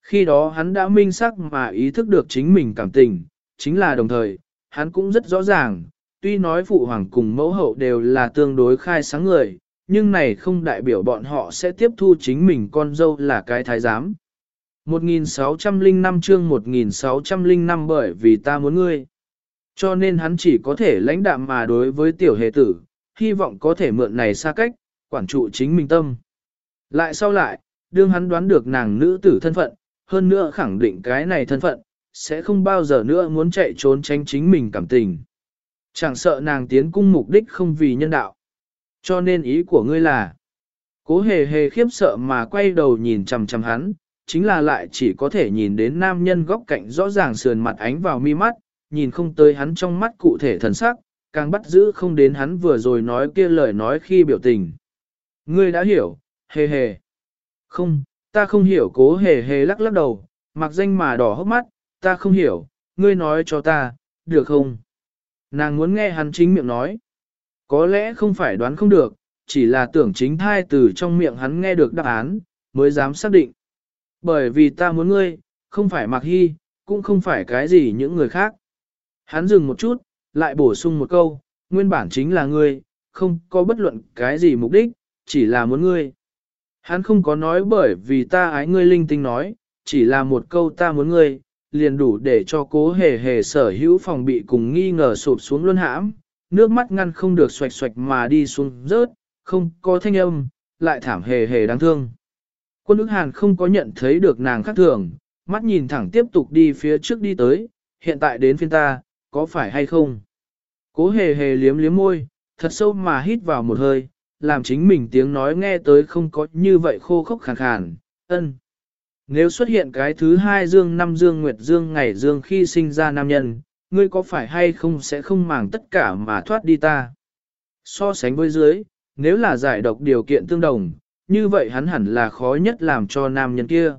Khi đó hắn đã minh sắc mà ý thức được chính mình cảm tình, chính là đồng thời, hắn cũng rất rõ ràng, tuy nói phụ hoàng cùng mẫu hậu đều là tương đối khai sáng người, nhưng này không đại biểu bọn họ sẽ tiếp thu chính mình con dâu là cái thái giám. 1605 chương 1605 bởi vì ta muốn ngươi. Cho nên hắn chỉ có thể lãnh đạm mà đối với tiểu hề tử, hy vọng có thể mượn này xa cách, quản trụ chính mình tâm. Lại sau lại, đương hắn đoán được nàng nữ tử thân phận, hơn nữa khẳng định cái này thân phận, sẽ không bao giờ nữa muốn chạy trốn tránh chính mình cảm tình. Chẳng sợ nàng tiến cung mục đích không vì nhân đạo. Cho nên ý của ngươi là, cố hề hề khiếp sợ mà quay đầu nhìn chằm chằm hắn, chính là lại chỉ có thể nhìn đến nam nhân góc cạnh rõ ràng sườn mặt ánh vào mi mắt, nhìn không tới hắn trong mắt cụ thể thần sắc, càng bắt giữ không đến hắn vừa rồi nói kia lời nói khi biểu tình. Ngươi đã hiểu, hề hề. Không, ta không hiểu cố hề hề lắc lắc đầu, mặc danh mà đỏ hốc mắt, ta không hiểu, ngươi nói cho ta, được không? Nàng muốn nghe hắn chính miệng nói. Có lẽ không phải đoán không được, chỉ là tưởng chính thai từ trong miệng hắn nghe được đáp án, mới dám xác định. Bởi vì ta muốn ngươi, không phải mặc hy, cũng không phải cái gì những người khác. Hắn dừng một chút, lại bổ sung một câu, nguyên bản chính là ngươi, không có bất luận cái gì mục đích, chỉ là muốn ngươi. Hắn không có nói bởi vì ta ái ngươi linh tinh nói, chỉ là một câu ta muốn ngươi, liền đủ để cho cố hề hề sở hữu phòng bị cùng nghi ngờ sụp xuống luân hãm, nước mắt ngăn không được xoạch xoạch mà đi xuống rớt, không có thanh âm, lại thảm hề hề đáng thương. Quân ức hàn không có nhận thấy được nàng khác thường, mắt nhìn thẳng tiếp tục đi phía trước đi tới, hiện tại đến phiên ta, có phải hay không? Cố hề hề liếm liếm môi, thật sâu mà hít vào một hơi, làm chính mình tiếng nói nghe tới không có như vậy khô khốc khàn khàn, ân. Nếu xuất hiện cái thứ hai dương năm dương nguyệt dương ngày dương khi sinh ra nam nhân, ngươi có phải hay không sẽ không màng tất cả mà thoát đi ta? So sánh với dưới, nếu là giải độc điều kiện tương đồng, như vậy hắn hẳn là khó nhất làm cho nam nhân kia.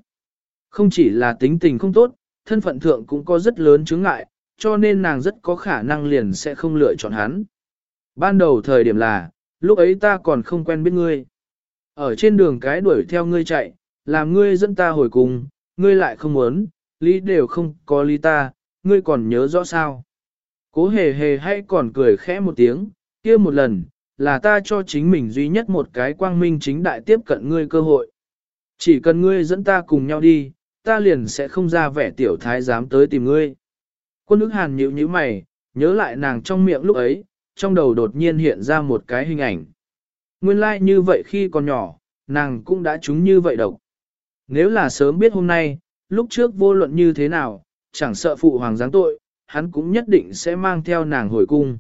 Không chỉ là tính tình không tốt, thân phận thượng cũng có rất lớn chứng ngại, cho nên nàng rất có khả năng liền sẽ không lựa chọn hắn. Ban đầu thời điểm là, lúc ấy ta còn không quen biết ngươi. Ở trên đường cái đuổi theo ngươi chạy, làm ngươi dẫn ta hồi cùng, ngươi lại không muốn, lý đều không có lý ta, ngươi còn nhớ rõ sao. Cố hề hề hay còn cười khẽ một tiếng, kia một lần, là ta cho chính mình duy nhất một cái quang minh chính đại tiếp cận ngươi cơ hội. Chỉ cần ngươi dẫn ta cùng nhau đi, ta liền sẽ không ra vẻ tiểu thái dám tới tìm ngươi. Quân ức hàn nhíu nhíu mày, nhớ lại nàng trong miệng lúc ấy, trong đầu đột nhiên hiện ra một cái hình ảnh. Nguyên lai like như vậy khi còn nhỏ, nàng cũng đã trúng như vậy độc. Nếu là sớm biết hôm nay, lúc trước vô luận như thế nào, chẳng sợ phụ hoàng giáng tội, hắn cũng nhất định sẽ mang theo nàng hồi cung.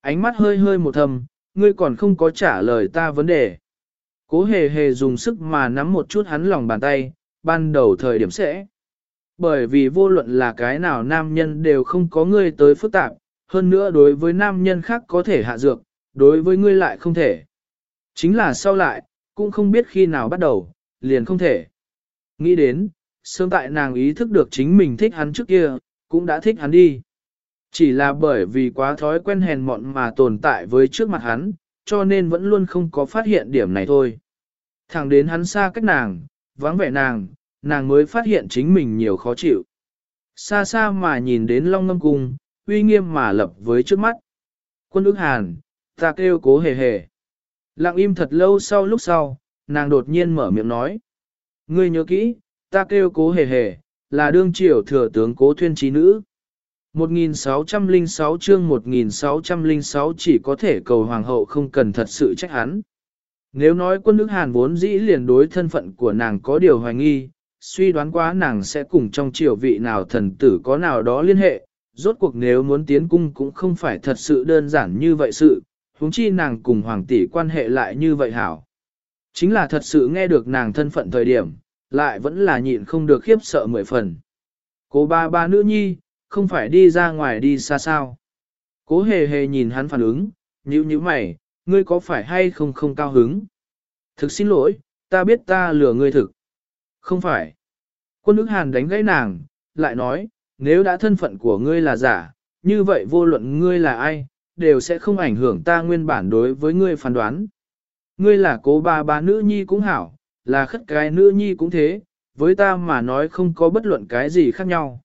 Ánh mắt hơi hơi một thầm, ngươi còn không có trả lời ta vấn đề. Cố hề hề dùng sức mà nắm một chút hắn lòng bàn tay, ban đầu thời điểm sẽ. Bởi vì vô luận là cái nào nam nhân đều không có ngươi tới phức tạp, hơn nữa đối với nam nhân khác có thể hạ dược, đối với ngươi lại không thể. Chính là sau lại, cũng không biết khi nào bắt đầu, liền không thể. Nghĩ đến, sớm tại nàng ý thức được chính mình thích hắn trước kia, cũng đã thích hắn đi. Chỉ là bởi vì quá thói quen hèn mọn mà tồn tại với trước mặt hắn, cho nên vẫn luôn không có phát hiện điểm này thôi. Thẳng đến hắn xa cách nàng, vắng vẻ nàng, nàng mới phát hiện chính mình nhiều khó chịu. Xa xa mà nhìn đến long ngâm cung, uy nghiêm mà lập với trước mắt. Quân ước hàn, ta kêu cố hề hề. Lặng im thật lâu sau lúc sau, nàng đột nhiên mở miệng nói. Ngươi nhớ kỹ, ta kêu cố hề hề, là đương triều thừa tướng cố thuyên trí nữ. 1606 chương 1606 chỉ có thể cầu hoàng hậu không cần thật sự trách hắn. Nếu nói quân nước Hàn vốn dĩ liền đối thân phận của nàng có điều hoài nghi, suy đoán quá nàng sẽ cùng trong triều vị nào thần tử có nào đó liên hệ, rốt cuộc nếu muốn tiến cung cũng không phải thật sự đơn giản như vậy sự, huống chi nàng cùng hoàng tỷ quan hệ lại như vậy hảo. Chính là thật sự nghe được nàng thân phận thời điểm, lại vẫn là nhịn không được khiếp sợ mười phần. Cô ba ba nữ nhi, không phải đi ra ngoài đi xa sao. Cố hề hề nhìn hắn phản ứng, nhíu nhíu mày, ngươi có phải hay không không cao hứng? Thực xin lỗi, ta biết ta lừa ngươi thực. Không phải. Quân ức hàn đánh gãy nàng, lại nói, nếu đã thân phận của ngươi là giả, như vậy vô luận ngươi là ai, đều sẽ không ảnh hưởng ta nguyên bản đối với ngươi phán đoán. Ngươi là cố ba ba nữ nhi cũng hảo, là khất cái nữ nhi cũng thế, với ta mà nói không có bất luận cái gì khác nhau.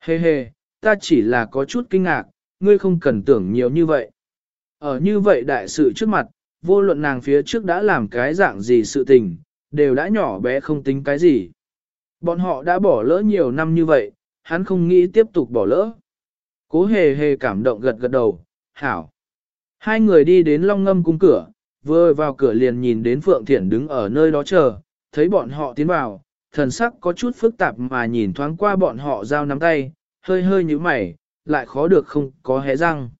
Hê hê, ta chỉ là có chút kinh ngạc, ngươi không cần tưởng nhiều như vậy. Ở như vậy đại sự trước mặt, vô luận nàng phía trước đã làm cái dạng gì sự tình, đều đã nhỏ bé không tính cái gì. Bọn họ đã bỏ lỡ nhiều năm như vậy, hắn không nghĩ tiếp tục bỏ lỡ. Cố hề hề cảm động gật gật đầu, hảo. Hai người đi đến long ngâm cung cửa, vừa vào cửa liền nhìn đến Phượng Thiển đứng ở nơi đó chờ, thấy bọn họ tiến vào, thần sắc có chút phức tạp mà nhìn thoáng qua bọn họ giao nắm tay, hơi hơi như mày, lại khó được không có hé răng.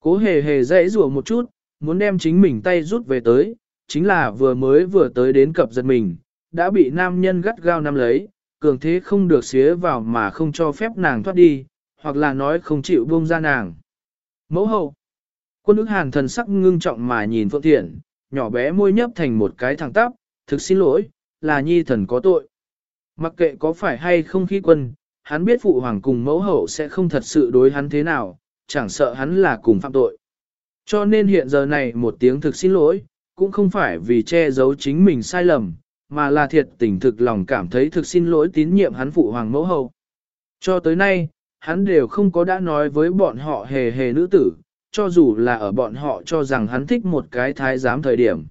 Cố hề hề dãy rủa một chút, muốn đem chính mình tay rút về tới, chính là vừa mới vừa tới đến cập giật mình, đã bị nam nhân gắt gao nắm lấy, cường thế không được xía vào mà không cho phép nàng thoát đi, hoặc là nói không chịu buông ra nàng. Mẫu hậu, quân ức hàn thần sắc ngưng trọng mà nhìn Phượng Thiện, nhỏ bé môi nhấp thành một cái thẳng tắp, thực xin lỗi, là nhi thần có tội. Mặc kệ có phải hay không khi quân, hắn biết phụ hoàng cùng mẫu hậu sẽ không thật sự đối hắn thế nào, chẳng sợ hắn là cùng phạm tội. Cho nên hiện giờ này một tiếng thực xin lỗi, cũng không phải vì che giấu chính mình sai lầm, mà là thiệt tình thực lòng cảm thấy thực xin lỗi tín nhiệm hắn phụ hoàng mẫu hậu. Cho tới nay, hắn đều không có đã nói với bọn họ hề hề nữ tử, cho dù là ở bọn họ cho rằng hắn thích một cái thái giám thời điểm.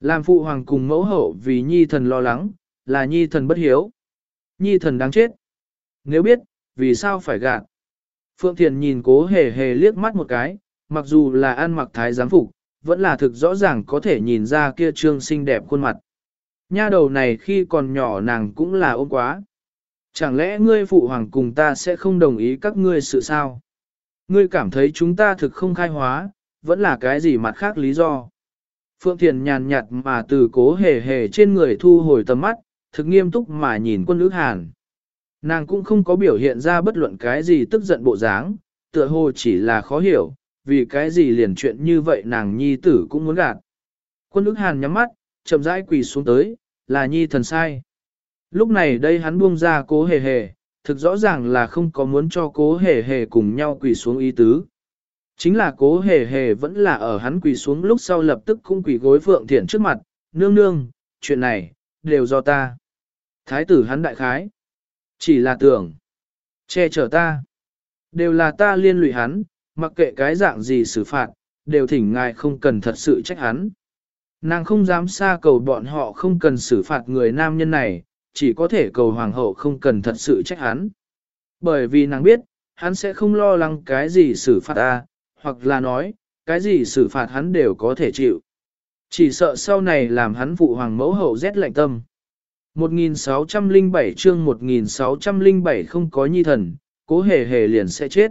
Làm phụ hoàng cùng mẫu hậu vì nhi thần lo lắng, là nhi thần bất hiếu. Nhi thần đáng chết. Nếu biết, vì sao phải gạt? Phượng Thiền nhìn cố hề hề liếc mắt một cái, mặc dù là ăn mặc thái giám phục, vẫn là thực rõ ràng có thể nhìn ra kia trương xinh đẹp khuôn mặt. Nha đầu này khi còn nhỏ nàng cũng là ôm quá. Chẳng lẽ ngươi phụ hoàng cùng ta sẽ không đồng ý các ngươi sự sao? Ngươi cảm thấy chúng ta thực không khai hóa, vẫn là cái gì mặt khác lý do? Phượng Thiền nhàn nhạt mà từ cố hề hề trên người thu hồi tầm mắt, thực nghiêm túc mà nhìn quân ước hàn. Nàng cũng không có biểu hiện ra bất luận cái gì tức giận bộ dáng, tựa hồ chỉ là khó hiểu, vì cái gì liền chuyện như vậy nàng nhi tử cũng muốn gạt. Quân ước hàn nhắm mắt, chậm rãi quỳ xuống tới, là nhi thần sai. Lúc này đây hắn buông ra cố hề hề, thực rõ ràng là không có muốn cho cố hề hề cùng nhau quỳ xuống ý tứ. Chính là cố hề hề vẫn là ở hắn quỳ xuống lúc sau lập tức cũng quỳ gối Phượng Thiển trước mặt, nương nương, chuyện này, đều do ta. Thái tử hắn đại khái, chỉ là tưởng, che chở ta. Đều là ta liên lụy hắn, mặc kệ cái dạng gì xử phạt, đều thỉnh ngài không cần thật sự trách hắn. Nàng không dám xa cầu bọn họ không cần xử phạt người nam nhân này, chỉ có thể cầu hoàng hậu không cần thật sự trách hắn. Bởi vì nàng biết, hắn sẽ không lo lắng cái gì xử phạt ta, hoặc là nói, cái gì xử phạt hắn đều có thể chịu. Chỉ sợ sau này làm hắn phụ hoàng mẫu hậu rét lạnh tâm. 1607 chương 1607 không có nhi thần, cố hề hề liền sẽ chết.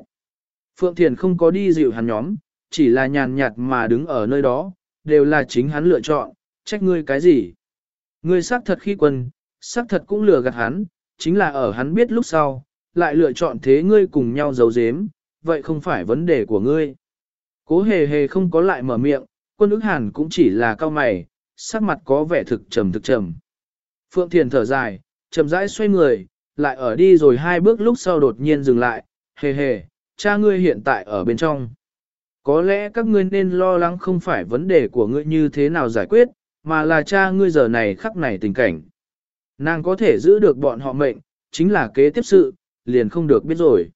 Phượng Thiền không có đi dịu hắn nhóm, chỉ là nhàn nhạt mà đứng ở nơi đó, đều là chính hắn lựa chọn, trách ngươi cái gì. Ngươi xác thật khi quân, xác thật cũng lừa gạt hắn, chính là ở hắn biết lúc sau, lại lựa chọn thế ngươi cùng nhau giấu giếm, vậy không phải vấn đề của ngươi. Cố hề hề không có lại mở miệng, quân ức hàn cũng chỉ là cao mày, sắc mặt có vẻ thực trầm thực trầm. Phượng Thiền thở dài, chậm rãi xoay người, lại ở đi rồi hai bước lúc sau đột nhiên dừng lại, hề hề, cha ngươi hiện tại ở bên trong. Có lẽ các ngươi nên lo lắng không phải vấn đề của ngươi như thế nào giải quyết, mà là cha ngươi giờ này khắc này tình cảnh. Nàng có thể giữ được bọn họ mệnh, chính là kế tiếp sự, liền không được biết rồi.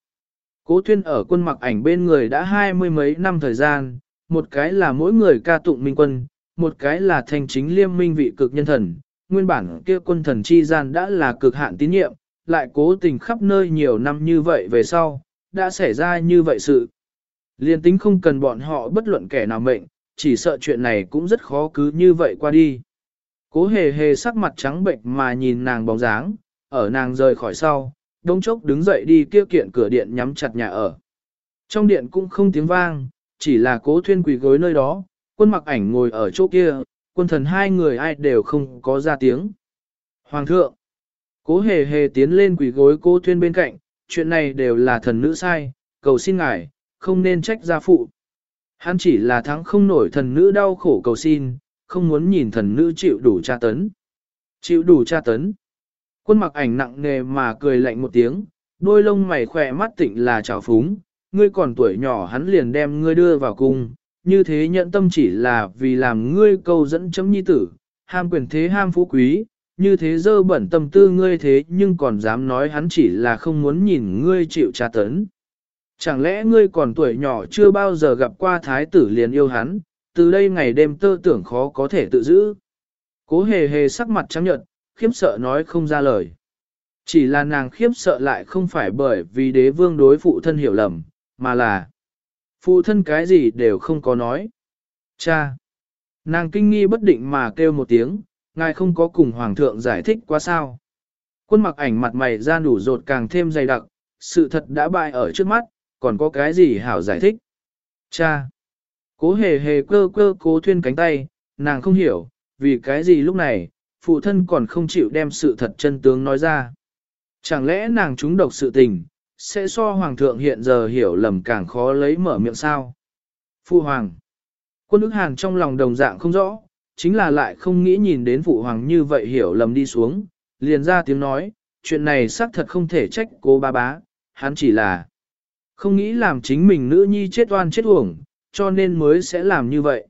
Cố Thuyên ở quân mặc ảnh bên người đã hai mươi mấy năm thời gian, một cái là mỗi người ca tụng minh quân, một cái là thành chính liêm minh vị cực nhân thần, nguyên bản kia quân thần chi gian đã là cực hạn tín nhiệm, lại cố tình khắp nơi nhiều năm như vậy về sau, đã xảy ra như vậy sự. Liên tính không cần bọn họ bất luận kẻ nào mệnh, chỉ sợ chuyện này cũng rất khó cứ như vậy qua đi. Cố hề hề sắc mặt trắng bệnh mà nhìn nàng bóng dáng, ở nàng rời khỏi sau, đông chốc đứng dậy đi kia kiện cửa điện nhắm chặt nhà ở. Trong điện cũng không tiếng vang, chỉ là cố thuyên quỳ gối nơi đó, quân mặc ảnh ngồi ở chỗ kia, quân thần hai người ai đều không có ra tiếng. Hoàng thượng, cố hề hề tiến lên quỳ gối cố thuyên bên cạnh, chuyện này đều là thần nữ sai, cầu xin ngài, không nên trách gia phụ. Hắn chỉ là thắng không nổi thần nữ đau khổ cầu xin, không muốn nhìn thần nữ chịu đủ tra tấn. Chịu đủ tra tấn. Quân mặc ảnh nặng nề mà cười lạnh một tiếng, đôi lông mày khỏe mắt tịnh là trào phúng, ngươi còn tuổi nhỏ hắn liền đem ngươi đưa vào cung, như thế nhận tâm chỉ là vì làm ngươi câu dẫn chấm nhi tử, ham quyền thế ham phú quý, như thế dơ bẩn tâm tư ngươi thế nhưng còn dám nói hắn chỉ là không muốn nhìn ngươi chịu tra tấn. Chẳng lẽ ngươi còn tuổi nhỏ chưa bao giờ gặp qua thái tử liền yêu hắn, từ đây ngày đêm tơ tưởng khó có thể tự giữ. Cố hề hề sắc mặt trắng nhợt, khiếp sợ nói không ra lời. Chỉ là nàng khiếp sợ lại không phải bởi vì đế vương đối phụ thân hiểu lầm, mà là phụ thân cái gì đều không có nói. Cha! Nàng kinh nghi bất định mà kêu một tiếng, ngài không có cùng hoàng thượng giải thích quá sao. Quân mặc ảnh mặt mày ra đủ rột càng thêm dày đặc, sự thật đã bại ở trước mắt, còn có cái gì hảo giải thích. Cha! Cố hề hề cơ cơ cố thuyên cánh tay, nàng không hiểu, vì cái gì lúc này, phụ thân còn không chịu đem sự thật chân tướng nói ra. Chẳng lẽ nàng trúng độc sự tình, sẽ so hoàng thượng hiện giờ hiểu lầm càng khó lấy mở miệng sao? Phụ hoàng. Quân ức hàn trong lòng đồng dạng không rõ, chính là lại không nghĩ nhìn đến phụ hoàng như vậy hiểu lầm đi xuống, liền ra tiếng nói, chuyện này xác thật không thể trách cô ba bá, hắn chỉ là không nghĩ làm chính mình nữ nhi chết oan chết uổng, cho nên mới sẽ làm như vậy.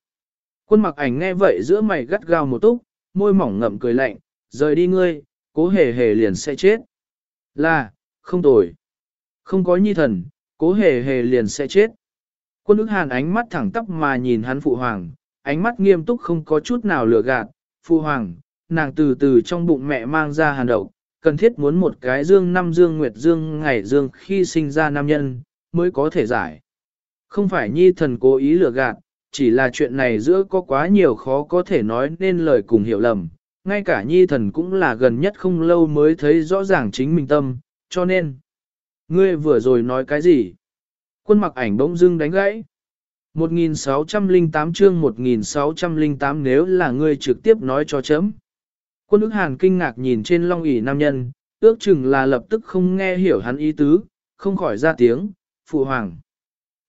Quân mặc ảnh nghe vậy giữa mày gắt gao một túc, môi mỏng ngậm cười lạnh, rời đi ngươi, cố hề hề liền sẽ chết. Là, không tồi. Không có nhi thần, cố hề hề liền sẽ chết. Quân ức hàn ánh mắt thẳng tắp mà nhìn hắn phụ hoàng, ánh mắt nghiêm túc không có chút nào lừa gạt. Phụ hoàng, nàng từ từ trong bụng mẹ mang ra hàn đậu, cần thiết muốn một cái dương năm dương nguyệt dương ngày dương khi sinh ra nam nhân, mới có thể giải. Không phải nhi thần cố ý lừa gạt, chỉ là chuyện này giữa có quá nhiều khó có thể nói nên lời cùng hiểu lầm. Ngay cả nhi thần cũng là gần nhất không lâu mới thấy rõ ràng chính mình tâm, cho nên. Ngươi vừa rồi nói cái gì? Quân mặc ảnh bỗng dưng đánh gãy. 1608 chương 1608 nếu là ngươi trực tiếp nói cho chấm. Quân ức hàn kinh ngạc nhìn trên long ỷ nam nhân, ước chừng là lập tức không nghe hiểu hắn ý tứ, không khỏi ra tiếng, phụ hoàng.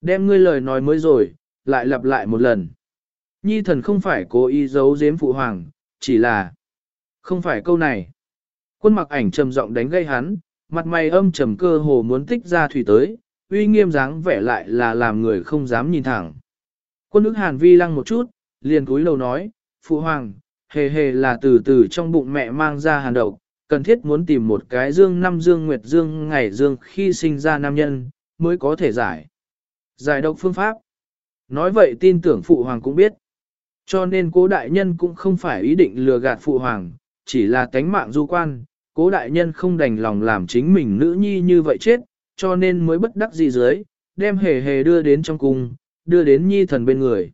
Đem ngươi lời nói mới rồi, lại lặp lại một lần. Nhi thần không phải cố ý giấu giếm phụ hoàng, chỉ là không phải câu này. Quân mặc ảnh trầm giọng đánh gây hắn, mặt mày âm trầm cơ hồ muốn tích ra thủy tới, uy nghiêm dáng vẻ lại là làm người không dám nhìn thẳng. Quân ức hàn vi lăng một chút, liền cúi đầu nói, Phụ Hoàng, hề hề là từ từ trong bụng mẹ mang ra hàn độc, cần thiết muốn tìm một cái dương năm dương nguyệt dương ngày dương khi sinh ra nam nhân, mới có thể giải. Giải độc phương pháp. Nói vậy tin tưởng Phụ Hoàng cũng biết. Cho nên cố đại nhân cũng không phải ý định lừa gạt Phụ Hoàng, chỉ là cánh mạng du quan, cố đại nhân không đành lòng làm chính mình nữ nhi như vậy chết, cho nên mới bất đắc dĩ dưới, đem hề hề đưa đến trong cung, đưa đến nhi thần bên người.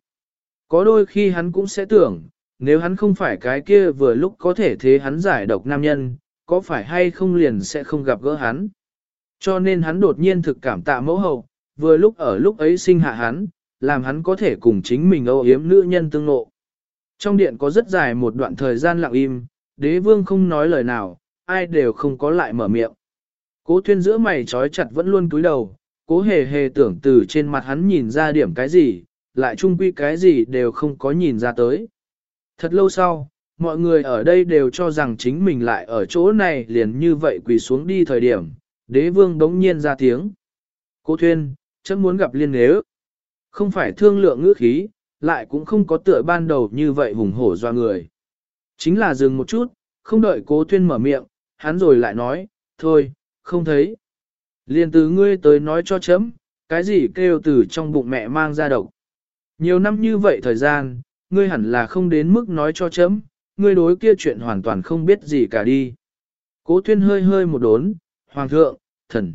Có đôi khi hắn cũng sẽ tưởng, nếu hắn không phải cái kia vừa lúc có thể thế hắn giải độc nam nhân, có phải hay không liền sẽ không gặp gỡ hắn. Cho nên hắn đột nhiên thực cảm tạ mẫu hậu, vừa lúc ở lúc ấy sinh hạ hắn, làm hắn có thể cùng chính mình âu yếm nữ nhân tương nộ. Trong điện có rất dài một đoạn thời gian lặng im, đế vương không nói lời nào, ai đều không có lại mở miệng. Cố thuyên giữa mày trói chặt vẫn luôn cúi đầu, cố hề hề tưởng từ trên mặt hắn nhìn ra điểm cái gì, lại chung quy cái gì đều không có nhìn ra tới. Thật lâu sau, mọi người ở đây đều cho rằng chính mình lại ở chỗ này liền như vậy quỳ xuống đi thời điểm, đế vương đống nhiên ra tiếng. Cố thuyên, chấm muốn gặp liên nếu. Không phải thương lượng ngữ khí, lại cũng không có tựa ban đầu như vậy hùng hổ doa người. Chính là dừng một chút, không đợi cố tuyên mở miệng, hắn rồi lại nói, thôi, không thấy. Liên từ ngươi tới nói cho chấm, cái gì kêu từ trong bụng mẹ mang ra độc. Nhiều năm như vậy thời gian, ngươi hẳn là không đến mức nói cho chấm, ngươi đối kia chuyện hoàn toàn không biết gì cả đi. Cố tuyên hơi hơi một đốn, hoàng thượng, thần.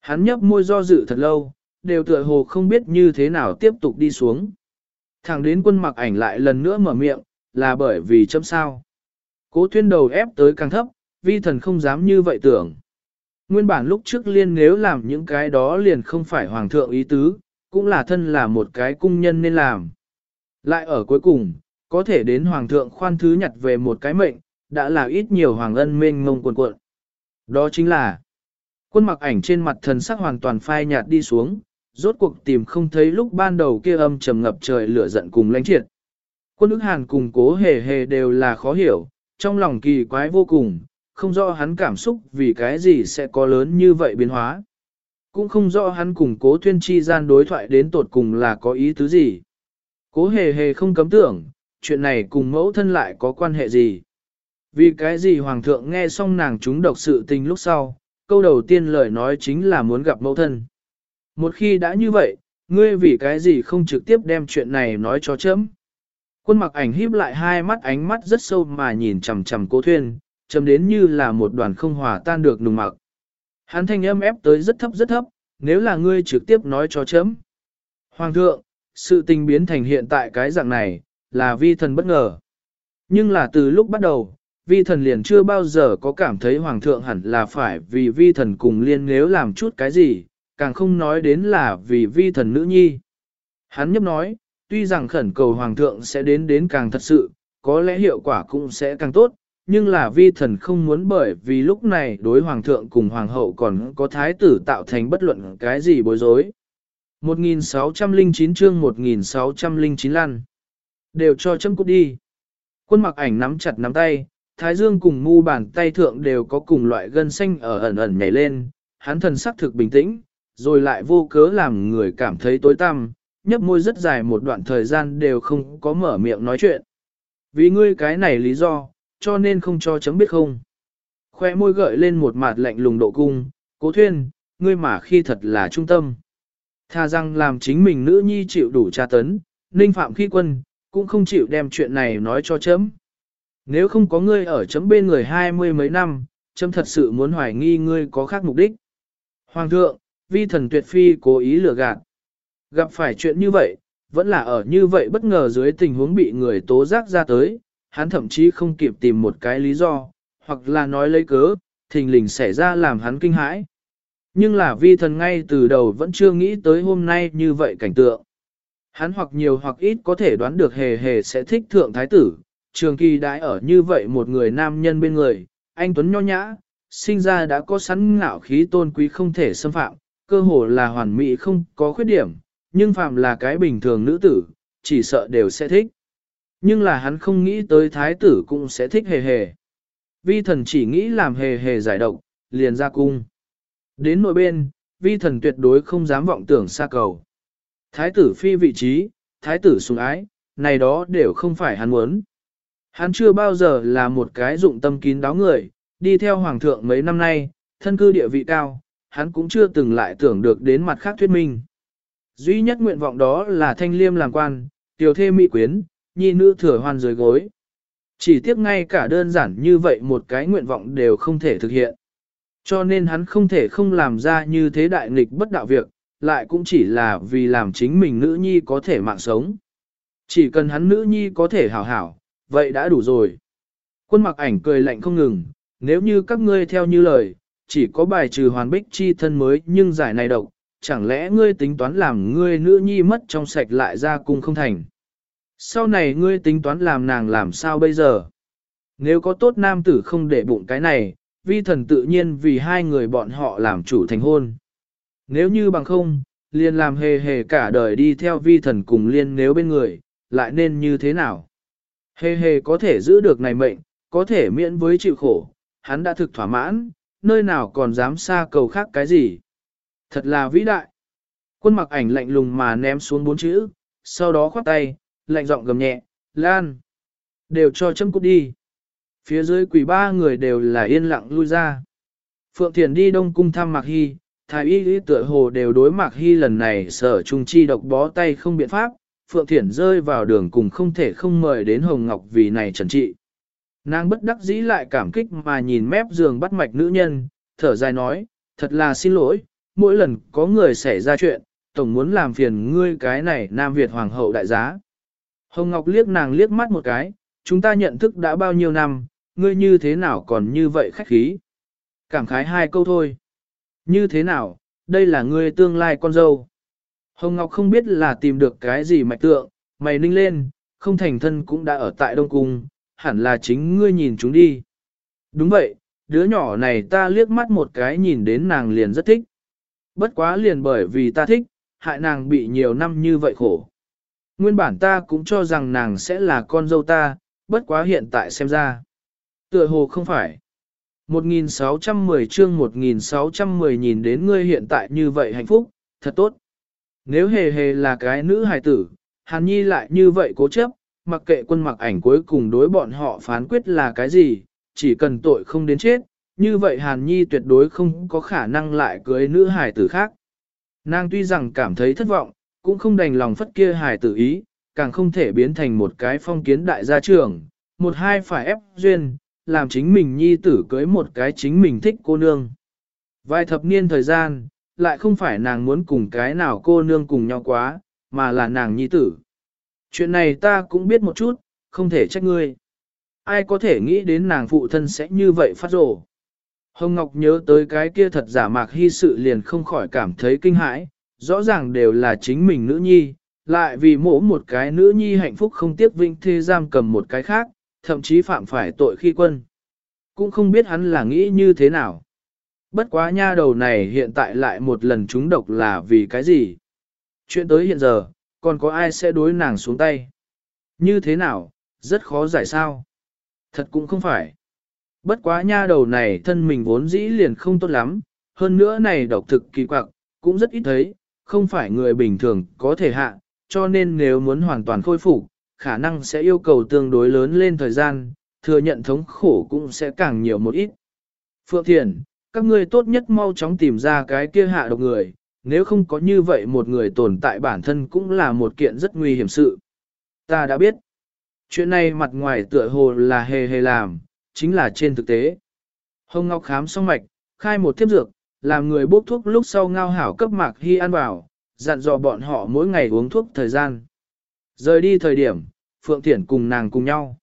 Hắn nhấp môi do dự thật lâu, đều tựa hồ không biết như thế nào tiếp tục đi xuống. Thẳng đến quân mặc ảnh lại lần nữa mở miệng, là bởi vì chấm sao. Cố thuyên đầu ép tới càng thấp, vi thần không dám như vậy tưởng. Nguyên bản lúc trước liên nếu làm những cái đó liền không phải hoàng thượng ý tứ, cũng là thân là một cái cung nhân nên làm. Lại ở cuối cùng, có thể đến hoàng thượng khoan thứ nhặt về một cái mệnh, đã là ít nhiều hoàng ân mênh ngông cuộn cuộn. Đó chính là, quân mặc ảnh trên mặt thần sắc hoàn toàn phai nhạt đi xuống, rốt cuộc tìm không thấy lúc ban đầu kia âm trầm ngập trời lửa giận cùng lãnh triệt. Quân ức hàn cùng cố hề hề đều là khó hiểu, trong lòng kỳ quái vô cùng, không rõ hắn cảm xúc vì cái gì sẽ có lớn như vậy biến hóa. Cũng không rõ hắn cùng cố thuyên chi gian đối thoại đến tột cùng là có ý tứ gì. Cố hề hề không cấm tưởng, chuyện này cùng mẫu thân lại có quan hệ gì. Vì cái gì hoàng thượng nghe xong nàng chúng độc sự tình lúc sau, câu đầu tiên lời nói chính là muốn gặp mẫu thân. Một khi đã như vậy, ngươi vì cái gì không trực tiếp đem chuyện này nói cho chấm. Quân mặc ảnh híp lại hai mắt ánh mắt rất sâu mà nhìn chằm chằm cố thuyên, chấm đến như là một đoàn không hòa tan được nùng mặc. Hắn thanh âm ép tới rất thấp rất thấp, nếu là ngươi trực tiếp nói cho chấm. Hoàng thượng, sự tình biến thành hiện tại cái dạng này, là vi thần bất ngờ. Nhưng là từ lúc bắt đầu, vi thần liền chưa bao giờ có cảm thấy hoàng thượng hẳn là phải vì vi thần cùng liên nếu làm chút cái gì, càng không nói đến là vì vi thần nữ nhi. Hắn nhấp nói, tuy rằng khẩn cầu hoàng thượng sẽ đến đến càng thật sự, có lẽ hiệu quả cũng sẽ càng tốt, nhưng là vi thần không muốn bởi vì lúc này đối hoàng thượng cùng hoàng hậu còn có thái tử tạo thành bất luận cái gì bối rối. 1609 chương 1609 lăn. Đều cho châm cút đi. Quân mặc ảnh nắm chặt nắm tay, thái dương cùng mu bàn tay thượng đều có cùng loại gân xanh ở ẩn ẩn nhảy lên, hắn thần sắc thực bình tĩnh, rồi lại vô cớ làm người cảm thấy tối tăm, nhấp môi rất dài một đoạn thời gian đều không có mở miệng nói chuyện. Vì ngươi cái này lý do, cho nên không cho chấm biết không. Khoe môi gợi lên một mặt lạnh lùng độ cung, cố thuyên, ngươi mà khi thật là trung tâm. Tha rằng làm chính mình nữ nhi chịu đủ tra tấn, ninh phạm khi quân, cũng không chịu đem chuyện này nói cho chấm. Nếu không có ngươi ở chấm bên người hai mươi mấy năm, chấm thật sự muốn hoài nghi ngươi có khác mục đích. Hoàng thượng, vi thần tuyệt phi cố ý lừa gạt. Gặp phải chuyện như vậy, vẫn là ở như vậy bất ngờ dưới tình huống bị người tố giác ra tới, hắn thậm chí không kịp tìm một cái lý do, hoặc là nói lấy cớ, thình lình xảy ra làm hắn kinh hãi. Nhưng là vi thần ngay từ đầu vẫn chưa nghĩ tới hôm nay như vậy cảnh tượng. Hắn hoặc nhiều hoặc ít có thể đoán được hề hề sẽ thích thượng thái tử, trường kỳ đãi ở như vậy một người nam nhân bên người, anh Tuấn nho nhã, sinh ra đã có sẵn ngạo khí tôn quý không thể xâm phạm, cơ hồ là hoàn mỹ không có khuyết điểm, nhưng phạm là cái bình thường nữ tử, chỉ sợ đều sẽ thích. Nhưng là hắn không nghĩ tới thái tử cũng sẽ thích hề hề. Vi thần chỉ nghĩ làm hề hề giải độc, liền ra cung. Đến nội bên, vi thần tuyệt đối không dám vọng tưởng xa cầu. Thái tử phi vị trí, thái tử sủng ái, này đó đều không phải hắn muốn. Hắn chưa bao giờ là một cái dụng tâm kín đáo người, đi theo hoàng thượng mấy năm nay, thân cư địa vị cao, hắn cũng chưa từng lại tưởng được đến mặt khác thuyết minh. Duy nhất nguyện vọng đó là thanh liêm làm quan, tiểu thê mỹ quyến, nhi nữ thừa hoan dưới gối. Chỉ tiếc ngay cả đơn giản như vậy một cái nguyện vọng đều không thể thực hiện. Cho nên hắn không thể không làm ra như thế đại nghịch bất đạo việc, lại cũng chỉ là vì làm chính mình nữ nhi có thể mạng sống. Chỉ cần hắn nữ nhi có thể hảo hảo, vậy đã đủ rồi. Quân mặc ảnh cười lạnh không ngừng, nếu như các ngươi theo như lời, chỉ có bài trừ hoàn bích chi thân mới nhưng giải này độc, chẳng lẽ ngươi tính toán làm ngươi nữ nhi mất trong sạch lại ra cung không thành. Sau này ngươi tính toán làm nàng làm sao bây giờ? Nếu có tốt nam tử không để bụng cái này, vi thần tự nhiên vì hai người bọn họ làm chủ thành hôn. Nếu như bằng không, liền làm hề hề cả đời đi theo vi thần cùng liên nếu bên người, lại nên như thế nào? Hề hề có thể giữ được này mệnh, có thể miễn với chịu khổ, hắn đã thực thỏa mãn, nơi nào còn dám xa cầu khác cái gì. Thật là vĩ đại. Quân mặc ảnh lạnh lùng mà ném xuống bốn chữ, sau đó khoát tay, lạnh giọng gầm nhẹ, Lan. Đều cho châm cút đi. Phía dưới quỷ ba người đều là yên lặng lui ra. Phượng Thiền đi đông cung thăm Mạc Hy, thái y lý tựa hồ đều đối Mạc Hy lần này sở trung chi độc bó tay không biện pháp, Phượng Thiển rơi vào đường cùng không thể không mời đến Hồng Ngọc vì này trần trị. Nàng bất đắc dĩ lại cảm kích mà nhìn mép giường bắt mạch nữ nhân, thở dài nói, thật là xin lỗi, mỗi lần có người xảy ra chuyện, tổng muốn làm phiền ngươi cái này Nam Việt Hoàng hậu đại giá. Hồng Ngọc liếc nàng liếc mắt một cái, chúng ta nhận thức đã bao nhiêu năm, ngươi như thế nào còn như vậy khách khí. Cảm khái hai câu thôi. Như thế nào, đây là ngươi tương lai con dâu. Hồng Ngọc không biết là tìm được cái gì mạch tượng, mày ninh lên, không thành thân cũng đã ở tại Đông Cung, hẳn là chính ngươi nhìn chúng đi. Đúng vậy, đứa nhỏ này ta liếc mắt một cái nhìn đến nàng liền rất thích. Bất quá liền bởi vì ta thích, hại nàng bị nhiều năm như vậy khổ. Nguyên bản ta cũng cho rằng nàng sẽ là con dâu ta, bất quá hiện tại xem ra. Tựa hồ không phải. 1610 chương 1610 nhìn đến ngươi hiện tại như vậy hạnh phúc, thật tốt. Nếu hề hề là cái nữ hài tử, Hàn Nhi lại như vậy cố chấp, mặc kệ quân mặc ảnh cuối cùng đối bọn họ phán quyết là cái gì, chỉ cần tội không đến chết, như vậy Hàn Nhi tuyệt đối không có khả năng lại cưới nữ hài tử khác. Nàng tuy rằng cảm thấy thất vọng, cũng không đành lòng phất kia hài tử ý, càng không thể biến thành một cái phong kiến đại gia trưởng, một hai phải ép duyên, làm chính mình nhi tử cưới một cái chính mình thích cô nương. Vài thập niên thời gian, lại không phải nàng muốn cùng cái nào cô nương cùng nhau quá, mà là nàng nhi tử. Chuyện này ta cũng biết một chút, không thể trách ngươi. Ai có thể nghĩ đến nàng phụ thân sẽ như vậy phát rồ? Hồng Ngọc nhớ tới cái kia thật giả mạc hy sự liền không khỏi cảm thấy kinh hãi, rõ ràng đều là chính mình nữ nhi, lại vì mỗ một cái nữ nhi hạnh phúc không tiếc vinh thê giam cầm một cái khác, thậm chí phạm phải tội khi quân. Cũng không biết hắn là nghĩ như thế nào. Bất quá nha đầu này hiện tại lại một lần trúng độc là vì cái gì? Chuyện tới hiện giờ, còn có ai sẽ đối nàng xuống tay? Như thế nào, rất khó giải sao? Thật cũng không phải. Bất quá nha đầu này thân mình vốn dĩ liền không tốt lắm, hơn nữa này độc thực kỳ quặc, cũng rất ít thấy, không phải người bình thường có thể hạ, cho nên nếu muốn hoàn toàn khôi phục, khả năng sẽ yêu cầu tương đối lớn lên thời gian, thừa nhận thống khổ cũng sẽ càng nhiều một ít. Phượng Thiền, các ngươi tốt nhất mau chóng tìm ra cái kia hạ độc người, nếu không có như vậy một người tồn tại bản thân cũng là một kiện rất nguy hiểm sự. Ta đã biết, chuyện này mặt ngoài tựa hồ là hề hề làm, chính là trên thực tế. Hồng Ngọc khám xong mạch, khai một thiếp dược, làm người bốc thuốc lúc sau ngao hảo cấp mạc hy ăn vào, dặn dò bọn họ mỗi ngày uống thuốc thời gian. Rời đi thời điểm, Phượng Thiển cùng nàng cùng nhau.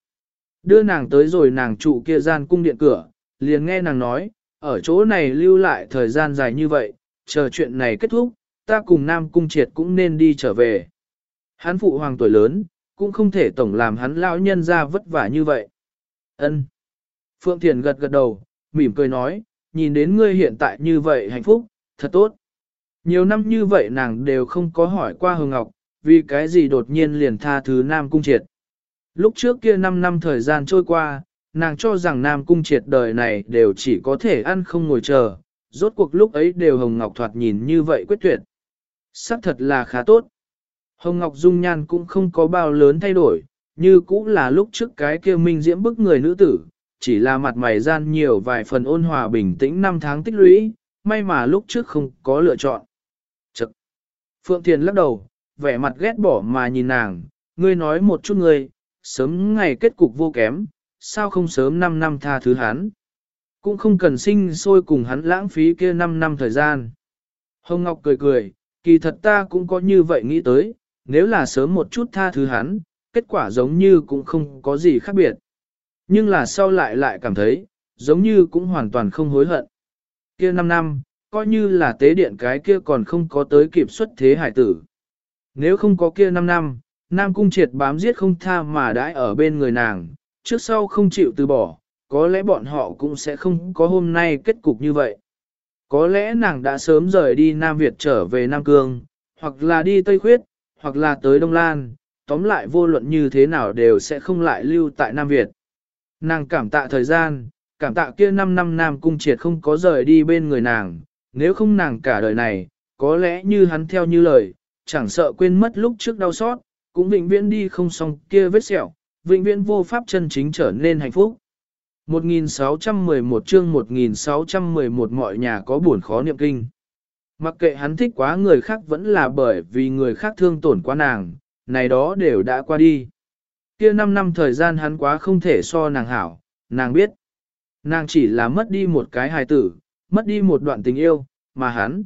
Đưa nàng tới rồi nàng trụ kia gian cung điện cửa, liền nghe nàng nói, ở chỗ này lưu lại thời gian dài như vậy, chờ chuyện này kết thúc, ta cùng Nam Cung Triệt cũng nên đi trở về. Hắn phụ hoàng tuổi lớn, cũng không thể tổng làm hắn lão nhân ra vất vả như vậy. Ân. Phượng Thiền gật gật đầu, mỉm cười nói, nhìn đến ngươi hiện tại như vậy hạnh phúc, thật tốt. Nhiều năm như vậy nàng đều không có hỏi qua Hồng Ngọc, vì cái gì đột nhiên liền tha thứ Nam Cung Triệt. Lúc trước kia 5 năm thời gian trôi qua, nàng cho rằng Nam Cung triệt đời này đều chỉ có thể ăn không ngồi chờ, rốt cuộc lúc ấy đều Hồng Ngọc thoạt nhìn như vậy quyết tuyệt. Sắc thật là khá tốt. Hồng Ngọc dung nhan cũng không có bao lớn thay đổi, như cũ là lúc trước cái kia minh diễm bức người nữ tử, chỉ là mặt mày gian nhiều vài phần ôn hòa bình tĩnh năm tháng tích lũy, may mà lúc trước không có lựa chọn. Chật! Phượng Thiền lắc đầu, vẻ mặt ghét bỏ mà nhìn nàng, ngươi nói một chút ngươi, sớm ngày kết cục vô kém, sao không sớm 5 năm tha thứ hắn. Cũng không cần sinh sôi cùng hắn lãng phí kia 5 năm thời gian. Hồng Ngọc cười cười, kỳ thật ta cũng có như vậy nghĩ tới, nếu là sớm một chút tha thứ hắn, kết quả giống như cũng không có gì khác biệt. Nhưng là sau lại lại cảm thấy, giống như cũng hoàn toàn không hối hận. Kia 5 năm, coi như là tế điện cái kia còn không có tới kịp xuất thế hải tử. Nếu không có kia 5 năm, Nam Cung triệt bám giết không tha mà đãi ở bên người nàng, trước sau không chịu từ bỏ, có lẽ bọn họ cũng sẽ không có hôm nay kết cục như vậy. Có lẽ nàng đã sớm rời đi Nam Việt trở về Nam Cương, hoặc là đi Tây Khuyết, hoặc là tới Đông Lan, tóm lại vô luận như thế nào đều sẽ không lại lưu tại Nam Việt. Nàng cảm tạ thời gian, cảm tạ kia 5 năm Nam Cung triệt không có rời đi bên người nàng, nếu không nàng cả đời này, có lẽ như hắn theo như lời, chẳng sợ quên mất lúc trước đau xót, cũng vĩnh viễn đi không xong kia vết sẹo, vĩnh viễn vô pháp chân chính trở nên hạnh phúc. 1611 chương 1611 mọi nhà có buồn khó niệm kinh. Mặc kệ hắn thích quá người khác vẫn là bởi vì người khác thương tổn quá nàng, này đó đều đã qua đi. Kia 5 năm thời gian hắn quá không thể so nàng hảo, nàng biết. Nàng chỉ là mất đi một cái hài tử, mất đi một đoạn tình yêu, mà hắn.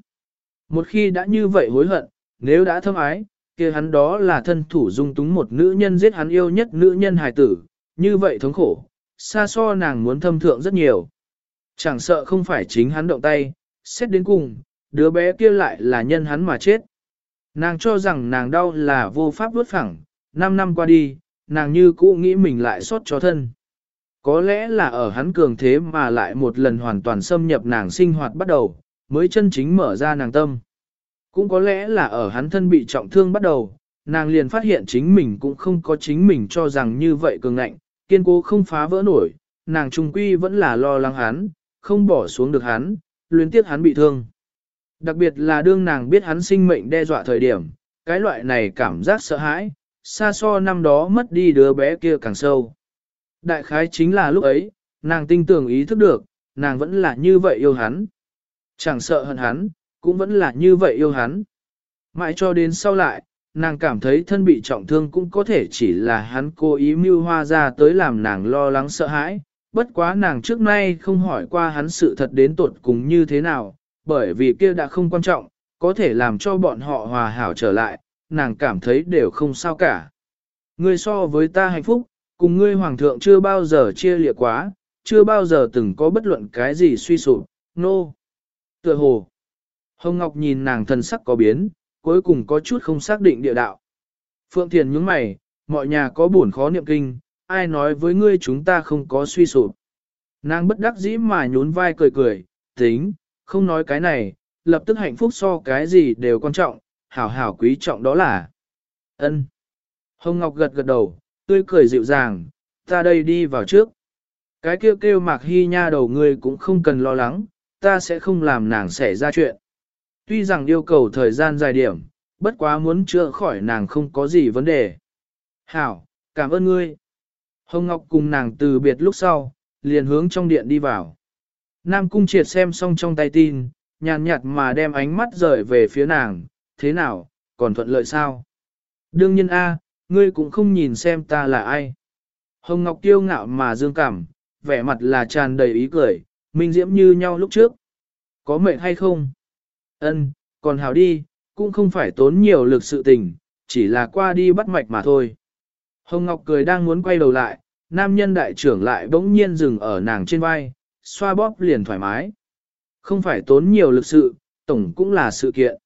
Một khi đã như vậy hối hận, nếu đã thâm ái, kia hắn đó là thân thủ dung túng một nữ nhân giết hắn yêu nhất nữ nhân hài tử, như vậy thống khổ, xa so nàng muốn thâm thượng rất nhiều. Chẳng sợ không phải chính hắn động tay, xét đến cùng, đứa bé kia lại là nhân hắn mà chết. Nàng cho rằng nàng đau là vô pháp vuốt phẳng, 5 năm qua đi, nàng như cũ nghĩ mình lại xót cho thân. Có lẽ là ở hắn cường thế mà lại một lần hoàn toàn xâm nhập nàng sinh hoạt bắt đầu, mới chân chính mở ra nàng tâm. Cũng có lẽ là ở hắn thân bị trọng thương bắt đầu, nàng liền phát hiện chính mình cũng không có chính mình cho rằng như vậy cường ngạnh, kiên cố không phá vỡ nổi, nàng trung quy vẫn là lo lắng hắn, không bỏ xuống được hắn, luyến tiếc hắn bị thương. Đặc biệt là đương nàng biết hắn sinh mệnh đe dọa thời điểm, cái loại này cảm giác sợ hãi, xa so năm đó mất đi đứa bé kia càng sâu. Đại khái chính là lúc ấy, nàng tinh tưởng ý thức được, nàng vẫn là như vậy yêu hắn. Chẳng sợ hận hắn, cũng vẫn là như vậy yêu hắn. Mãi cho đến sau lại, nàng cảm thấy thân bị trọng thương cũng có thể chỉ là hắn cố ý mưu hoa ra tới làm nàng lo lắng sợ hãi, bất quá nàng trước nay không hỏi qua hắn sự thật đến tuột cùng như thế nào, bởi vì kia đã không quan trọng, có thể làm cho bọn họ hòa hảo trở lại, nàng cảm thấy đều không sao cả. Ngươi so với ta hạnh phúc, cùng ngươi hoàng thượng chưa bao giờ chia lịa quá, chưa bao giờ từng có bất luận cái gì suy sụp, nô. No. Tựa hồ. Hồng Ngọc nhìn nàng thần sắc có biến, cuối cùng có chút không xác định địa đạo. Phượng Thiền nhướng mày, mọi nhà có buồn khó niệm kinh, ai nói với ngươi chúng ta không có suy sụp. Nàng bất đắc dĩ mà nhún vai cười cười, tính, không nói cái này, lập tức hạnh phúc so cái gì đều quan trọng, hảo hảo quý trọng đó là. ân. Hồng Ngọc gật gật đầu, tươi cười dịu dàng, ta đây đi vào trước. Cái kêu kêu mạc hy nha đầu ngươi cũng không cần lo lắng, ta sẽ không làm nàng xảy ra chuyện. Tuy rằng yêu cầu thời gian dài điểm, bất quá muốn chữa khỏi nàng không có gì vấn đề. Hảo, cảm ơn ngươi. Hồng Ngọc cùng nàng từ biệt lúc sau, liền hướng trong điện đi vào. Nam Cung triệt xem xong trong tay tin, nhàn nhạt mà đem ánh mắt rời về phía nàng, thế nào, còn thuận lợi sao? Đương nhiên A, ngươi cũng không nhìn xem ta là ai. Hồng Ngọc kiêu ngạo mà dương cảm, vẻ mặt là tràn đầy ý cười, minh diễm như nhau lúc trước. Có mệt hay không? Ân, còn hảo đi, cũng không phải tốn nhiều lực sự tình, chỉ là qua đi bắt mạch mà thôi. Hồng Ngọc cười đang muốn quay đầu lại, nam nhân đại trưởng lại bỗng nhiên dừng ở nàng trên vai, xoa bóp liền thoải mái. Không phải tốn nhiều lực sự, tổng cũng là sự kiện.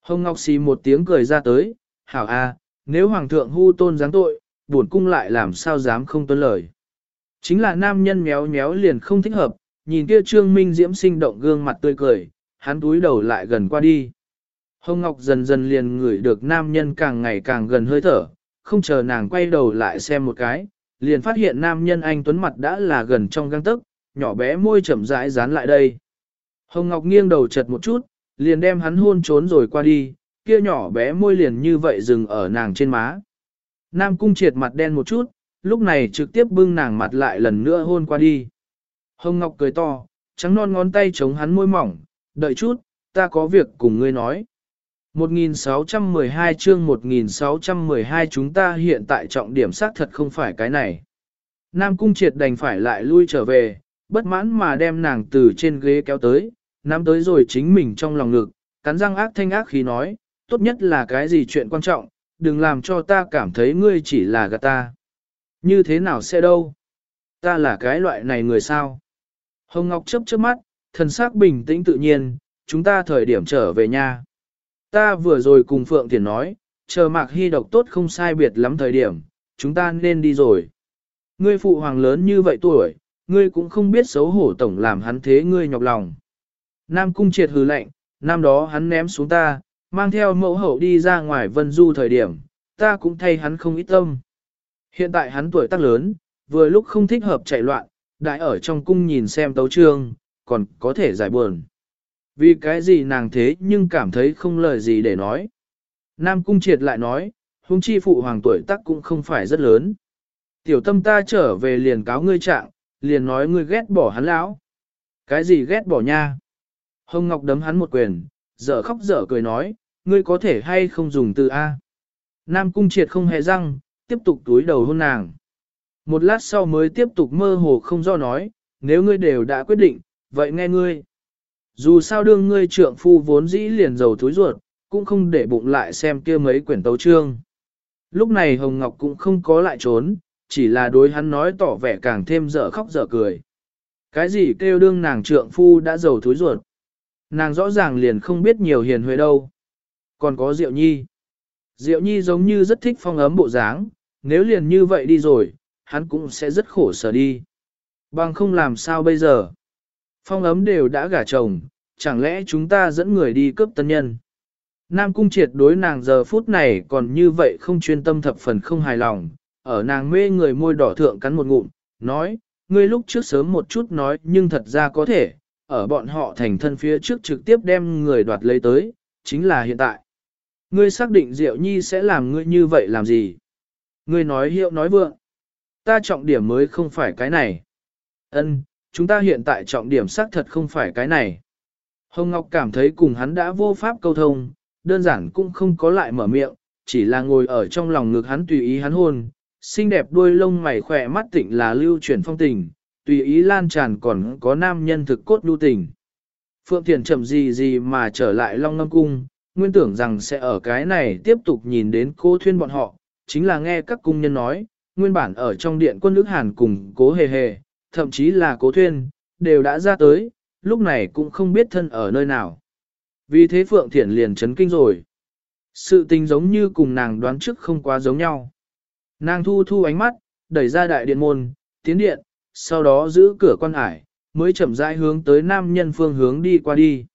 Hồng Ngọc xì một tiếng cười ra tới, hảo a, nếu hoàng thượng hu tôn giáng tội, buồn cung lại làm sao dám không tuân lời. Chính là nam nhân méo méo liền không thích hợp, nhìn kia trương minh diễm sinh động gương mặt tươi cười, hắn túi đầu lại gần qua đi. Hồng Ngọc dần dần liền ngửi được nam nhân càng ngày càng gần hơi thở, không chờ nàng quay đầu lại xem một cái, liền phát hiện nam nhân anh tuấn mặt đã là gần trong găng tức, nhỏ bé môi chậm rãi dán lại đây. Hồng Ngọc nghiêng đầu chật một chút, liền đem hắn hôn trốn rồi qua đi, kia nhỏ bé môi liền như vậy dừng ở nàng trên má. Nam cung triệt mặt đen một chút, lúc này trực tiếp bưng nàng mặt lại lần nữa hôn qua đi. Hồng Ngọc cười to, trắng non ngón tay chống hắn môi mỏng, đợi chút, ta có việc cùng ngươi nói. 1612 chương 1612 chúng ta hiện tại trọng điểm xác thật không phải cái này. Nam Cung Triệt đành phải lại lui trở về, bất mãn mà đem nàng từ trên ghế kéo tới, nắm tới rồi chính mình trong lòng ngực, cắn răng ác thanh ác khí nói, tốt nhất là cái gì chuyện quan trọng, đừng làm cho ta cảm thấy ngươi chỉ là gạt ta. Như thế nào sẽ đâu? Ta là cái loại này người sao? Hồng Ngọc chấp chớp mắt, thần sắc bình tĩnh tự nhiên, chúng ta thời điểm trở về nhà. Ta vừa rồi cùng Phượng Thiền nói, chờ mạc hy độc tốt không sai biệt lắm thời điểm, chúng ta nên đi rồi. Ngươi phụ hoàng lớn như vậy tuổi, ngươi cũng không biết xấu hổ tổng làm hắn thế ngươi nhọc lòng. Nam cung triệt hừ lạnh, năm đó hắn ném xuống ta, mang theo mẫu hậu đi ra ngoài vân du thời điểm, ta cũng thay hắn không ít tâm. Hiện tại hắn tuổi tác lớn, vừa lúc không thích hợp chạy loạn, đại ở trong cung nhìn xem tấu trương, còn có thể giải buồn. Vì cái gì nàng thế nhưng cảm thấy không lời gì để nói. Nam cung triệt lại nói, huống chi phụ hoàng tuổi tác cũng không phải rất lớn. Tiểu tâm ta trở về liền cáo ngươi trạng, liền nói ngươi ghét bỏ hắn lão. Cái gì ghét bỏ nha? Hồng Ngọc đấm hắn một quyền, dở khóc dở cười nói, ngươi có thể hay không dùng từ A. Nam cung triệt không hề răng, tiếp tục túi đầu hôn nàng. Một lát sau mới tiếp tục mơ hồ không do nói, nếu ngươi đều đã quyết định, vậy nghe ngươi. Dù sao đương ngươi trượng phu vốn dĩ liền dầu thối ruột, cũng không để bụng lại xem kia mấy quyển tấu trương. Lúc này Hồng Ngọc cũng không có lại trốn, chỉ là đối hắn nói tỏ vẻ càng thêm dở khóc dở cười. Cái gì kêu đương nàng trượng phu đã dầu thối ruột. Nàng rõ ràng liền không biết nhiều hiền huệ đâu. Còn có Diệu Nhi. Diệu Nhi giống như rất thích phong ấm bộ dáng, nếu liền như vậy đi rồi, hắn cũng sẽ rất khổ sở đi. Bằng không làm sao bây giờ. Phong ấm đều đã gả chồng, chẳng lẽ chúng ta dẫn người đi cướp tân nhân. Nam cung triệt đối nàng giờ phút này còn như vậy không chuyên tâm thập phần không hài lòng, ở nàng mê người môi đỏ thượng cắn một ngụm, nói, ngươi lúc trước sớm một chút nói nhưng thật ra có thể, ở bọn họ thành thân phía trước trực tiếp đem người đoạt lấy tới, chính là hiện tại. Ngươi xác định Diệu Nhi sẽ làm ngươi như vậy làm gì? Ngươi nói hiệu nói vượng. Ta trọng điểm mới không phải cái này. Ân, chúng ta hiện tại trọng điểm xác thật không phải cái này. Hồng Ngọc cảm thấy cùng hắn đã vô pháp câu thông, đơn giản cũng không có lại mở miệng, chỉ là ngồi ở trong lòng ngực hắn tùy ý hắn hôn, xinh đẹp đuôi lông mày khỏe mắt tịnh là lưu chuyển phong tình, tùy ý lan tràn còn có nam nhân thực cốt lưu tình. Phượng Thiền chậm gì gì mà trở lại Long Ngâm Cung, nguyên tưởng rằng sẽ ở cái này tiếp tục nhìn đến cô thuyên bọn họ, chính là nghe các cung nhân nói, nguyên bản ở trong điện quân nước Hàn cùng cố hề hề, thậm chí là cố thuyên, đều đã ra tới, lúc này cũng không biết thân ở nơi nào. Vì thế Phượng Thiển liền chấn kinh rồi. Sự tình giống như cùng nàng đoán trước không quá giống nhau. Nàng thu thu ánh mắt, đẩy ra đại điện môn, tiến điện, sau đó giữ cửa quan hải, mới chậm rãi hướng tới nam nhân phương hướng đi qua đi.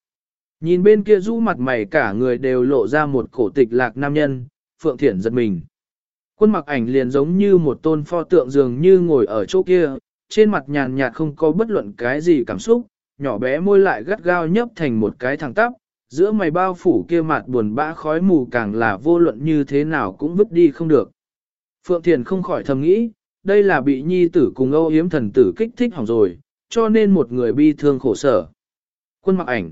Nhìn bên kia rũ mặt mày cả người đều lộ ra một cổ tịch lạc nam nhân, Phượng Thiển giật mình. Quân mặc ảnh liền giống như một tôn pho tượng dường như ngồi ở chỗ kia, trên mặt nhàn nhạt không có bất luận cái gì cảm xúc, nhỏ bé môi lại gắt gao nhấp thành một cái thẳng tắp, giữa mày bao phủ kia mặt buồn bã khói mù càng là vô luận như thế nào cũng vứt đi không được. Phượng Thiền không khỏi thầm nghĩ, đây là bị nhi tử cùng âu yếm thần tử kích thích hỏng rồi, cho nên một người bi thương khổ sở. Quân mặc ảnh.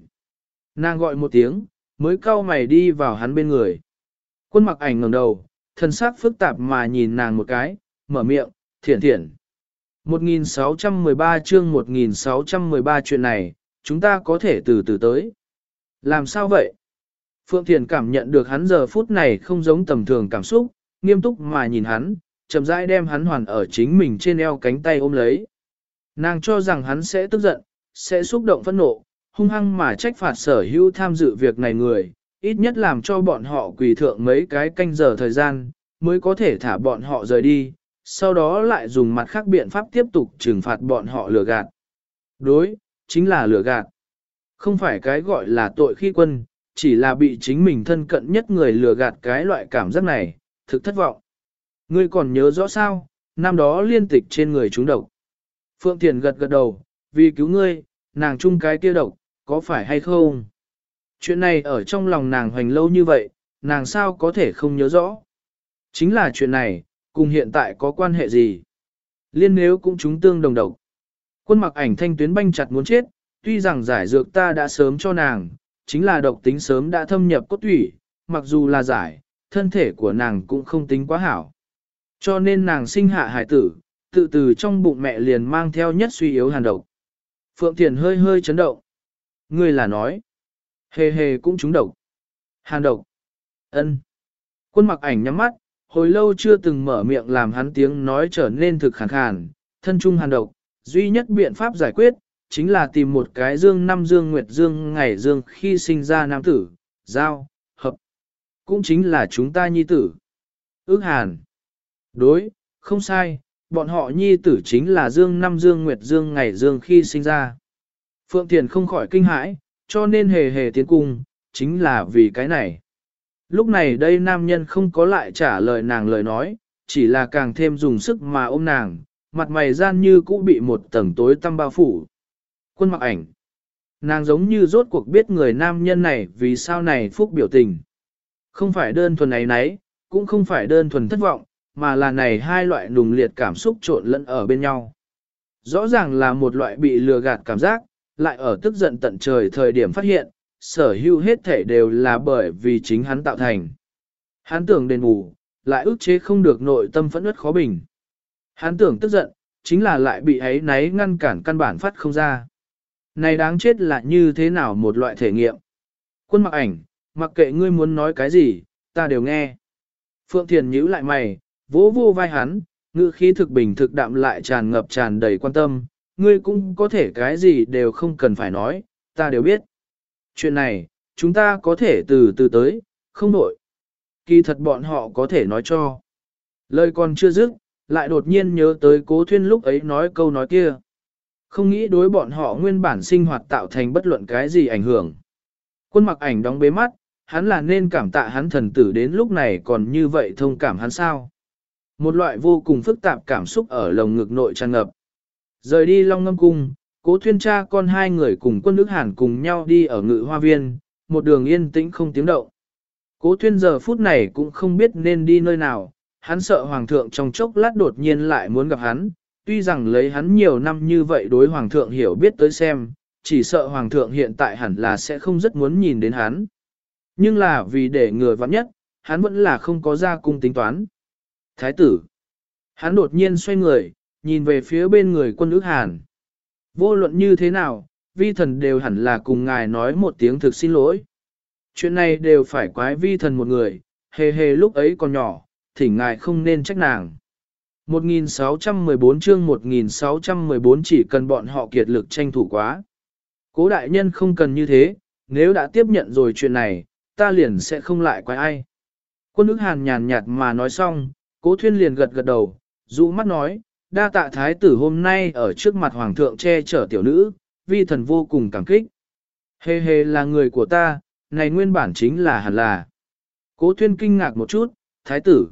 Nàng gọi một tiếng, mới cau mày đi vào hắn bên người. Quân mặc ảnh ngẩng đầu, thân sắc phức tạp mà nhìn nàng một cái, mở miệng, thiển thiển. 1613 chương 1613 chuyện này, chúng ta có thể từ từ tới. Làm sao vậy? Phượng Thiền cảm nhận được hắn giờ phút này không giống tầm thường cảm xúc, nghiêm túc mà nhìn hắn, chậm rãi đem hắn hoàn ở chính mình trên eo cánh tay ôm lấy. Nàng cho rằng hắn sẽ tức giận, sẽ xúc động phẫn nộ, hung hăng mà trách phạt sở hữu tham dự việc này người, ít nhất làm cho bọn họ quỳ thượng mấy cái canh giờ thời gian, mới có thể thả bọn họ rời đi, sau đó lại dùng mặt khác biện pháp tiếp tục trừng phạt bọn họ lừa gạt. Đối, chính là lừa gạt. Không phải cái gọi là tội khi quân, chỉ là bị chính mình thân cận nhất người lừa gạt cái loại cảm giác này, thực thất vọng. Ngươi còn nhớ rõ sao, năm đó liên tịch trên người chúng độc. Phượng Thiền gật gật đầu, vì cứu ngươi, nàng chung cái kia độc, có phải hay không? Chuyện này ở trong lòng nàng hoành lâu như vậy, nàng sao có thể không nhớ rõ? Chính là chuyện này, cùng hiện tại có quan hệ gì? Liên nếu cũng chúng tương đồng độc. Quân mặc ảnh thanh tuyến banh chặt muốn chết, tuy rằng giải dược ta đã sớm cho nàng, chính là độc tính sớm đã thâm nhập cốt thủy, mặc dù là giải, thân thể của nàng cũng không tính quá hảo. Cho nên nàng sinh hạ hải tử, tự từ trong bụng mẹ liền mang theo nhất suy yếu hàn độc. Phượng Thiền hơi hơi chấn động. Ngươi là nói. Hề hề cũng trúng độc. Hàn độc. ân Quân mặc ảnh nhắm mắt, hồi lâu chưa từng mở miệng làm hắn tiếng nói trở nên thực khàn khàn, thân trung hàn độc. Duy nhất biện pháp giải quyết, chính là tìm một cái dương năm dương nguyệt dương ngày dương khi sinh ra nam tử, giao, hợp. Cũng chính là chúng ta nhi tử. Ước hàn. Đối, không sai, bọn họ nhi tử chính là dương năm dương nguyệt dương ngày dương khi sinh ra. Phượng Thiền không khỏi kinh hãi, cho nên hề hề tiến cung, chính là vì cái này. Lúc này đây nam nhân không có lại trả lời nàng lời nói, chỉ là càng thêm dùng sức mà ôm nàng, mặt mày gian như cũ bị một tầng tối tăm bao phủ. Quân mặc ảnh. Nàng giống như rốt cuộc biết người nam nhân này vì sao này phúc biểu tình. Không phải đơn thuần ấy nấy, cũng không phải đơn thuần thất vọng, mà là này hai loại nùng liệt cảm xúc trộn lẫn ở bên nhau. Rõ ràng là một loại bị lừa gạt cảm giác, lại ở tức giận tận trời thời điểm phát hiện, sở hữu hết thể đều là bởi vì chính hắn tạo thành. Hắn tưởng đền bù, lại ức chế không được nội tâm phẫn ướt khó bình. Hắn tưởng tức giận, chính là lại bị ấy náy ngăn cản căn bản phát không ra. Này đáng chết là như thế nào một loại thể nghiệm. Quân mặc ảnh, mặc kệ ngươi muốn nói cái gì, ta đều nghe. Phượng Thiền nhíu lại mày, vỗ vô vai hắn, ngữ khí thực bình thực đạm lại tràn ngập tràn đầy quan tâm, ngươi cũng có thể cái gì đều không cần phải nói, ta đều biết. Chuyện này, chúng ta có thể từ từ tới, không đổi. Kỳ thật bọn họ có thể nói cho. Lời còn chưa dứt, lại đột nhiên nhớ tới cố thuyên lúc ấy nói câu nói kia. Không nghĩ đối bọn họ nguyên bản sinh hoạt tạo thành bất luận cái gì ảnh hưởng. Quân mặc ảnh đóng bế mắt, hắn là nên cảm tạ hắn thần tử đến lúc này còn như vậy thông cảm hắn sao. Một loại vô cùng phức tạp cảm xúc ở lồng ngực nội tràn ngập. Rời đi Long Ngâm Cung, cố thuyên cha con hai người cùng quân nước Hàn cùng nhau đi ở ngự hoa viên, một đường yên tĩnh không tiếng động. Cố thuyên giờ phút này cũng không biết nên đi nơi nào, hắn sợ hoàng thượng trong chốc lát đột nhiên lại muốn gặp hắn, tuy rằng lấy hắn nhiều năm như vậy đối hoàng thượng hiểu biết tới xem, chỉ sợ hoàng thượng hiện tại hẳn là sẽ không rất muốn nhìn đến hắn. Nhưng là vì để người vắng nhất, hắn vẫn là không có ra cung tính toán. Thái tử. Hắn đột nhiên xoay người, nhìn về phía bên người quân ước hàn. Vô luận như thế nào, vi thần đều hẳn là cùng ngài nói một tiếng thực xin lỗi. Chuyện này đều phải quái vi thần một người, hề hề lúc ấy còn nhỏ, thỉnh ngài không nên trách nàng. 1614 chương 1614 chỉ cần bọn họ kiệt lực tranh thủ quá. Cố đại nhân không cần như thế, nếu đã tiếp nhận rồi chuyện này, ta liền sẽ không lại quái ai. Quân ức hàn nhàn nhạt mà nói xong, cố thuyên liền gật gật đầu, dụ mắt nói, đa tạ thái tử hôm nay ở trước mặt hoàng thượng che chở tiểu nữ, vi thần vô cùng cảm kích. Hề hề là người của ta, này nguyên bản chính là hẳn là. Cố thuyên kinh ngạc một chút, thái tử.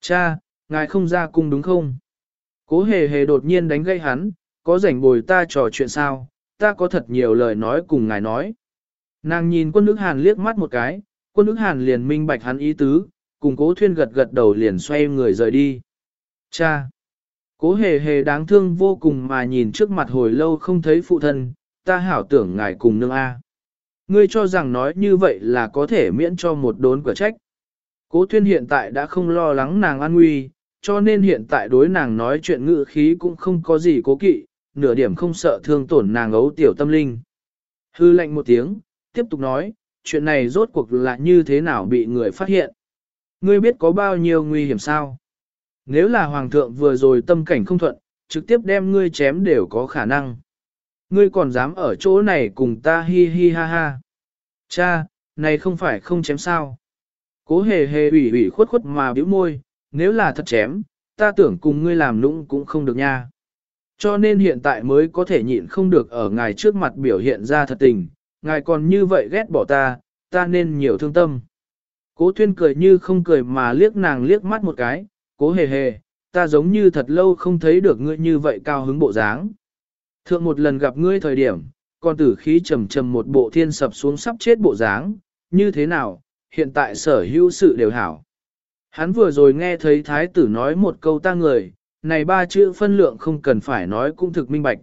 Cha, ngài không ra cung đúng không? Cố hề hề đột nhiên đánh gây hắn, có rảnh bồi ta trò chuyện sao, ta có thật nhiều lời nói cùng ngài nói. Nàng nhìn quân nước hàn liếc mắt một cái, quân nước hàn liền minh bạch hắn ý tứ, cùng cố thuyên gật gật đầu liền xoay người rời đi. Cha! Cố hề hề đáng thương vô cùng mà nhìn trước mặt hồi lâu không thấy phụ thân, ta hảo tưởng ngài cùng nương A. Ngươi cho rằng nói như vậy là có thể miễn cho một đốn quả trách. Cố thuyên hiện tại đã không lo lắng nàng an nguy, cho nên hiện tại đối nàng nói chuyện ngự khí cũng không có gì cố kỵ, nửa điểm không sợ thương tổn nàng ấu tiểu tâm linh. Hư lệnh một tiếng, tiếp tục nói, chuyện này rốt cuộc là như thế nào bị người phát hiện. Ngươi biết có bao nhiêu nguy hiểm sao? Nếu là hoàng thượng vừa rồi tâm cảnh không thuận, trực tiếp đem ngươi chém đều có khả năng. Ngươi còn dám ở chỗ này cùng ta hi hi ha ha. Cha, này không phải không chém sao. Cố hề hề ủy ủy khuất khuất mà bĩu môi, nếu là thật chém, ta tưởng cùng ngươi làm nũng cũng không được nha. Cho nên hiện tại mới có thể nhịn không được ở ngài trước mặt biểu hiện ra thật tình, ngài còn như vậy ghét bỏ ta, ta nên nhiều thương tâm. Cố thuyên cười như không cười mà liếc nàng liếc mắt một cái, cố hề hề, ta giống như thật lâu không thấy được ngươi như vậy cao hứng bộ dáng. Thượng một lần gặp ngươi thời điểm, con tử khí trầm trầm một bộ thiên sập xuống sắp chết bộ dáng, như thế nào, hiện tại sở hữu sự đều hảo. Hắn vừa rồi nghe thấy thái tử nói một câu ta người, này ba chữ phân lượng không cần phải nói cũng thực minh bạch.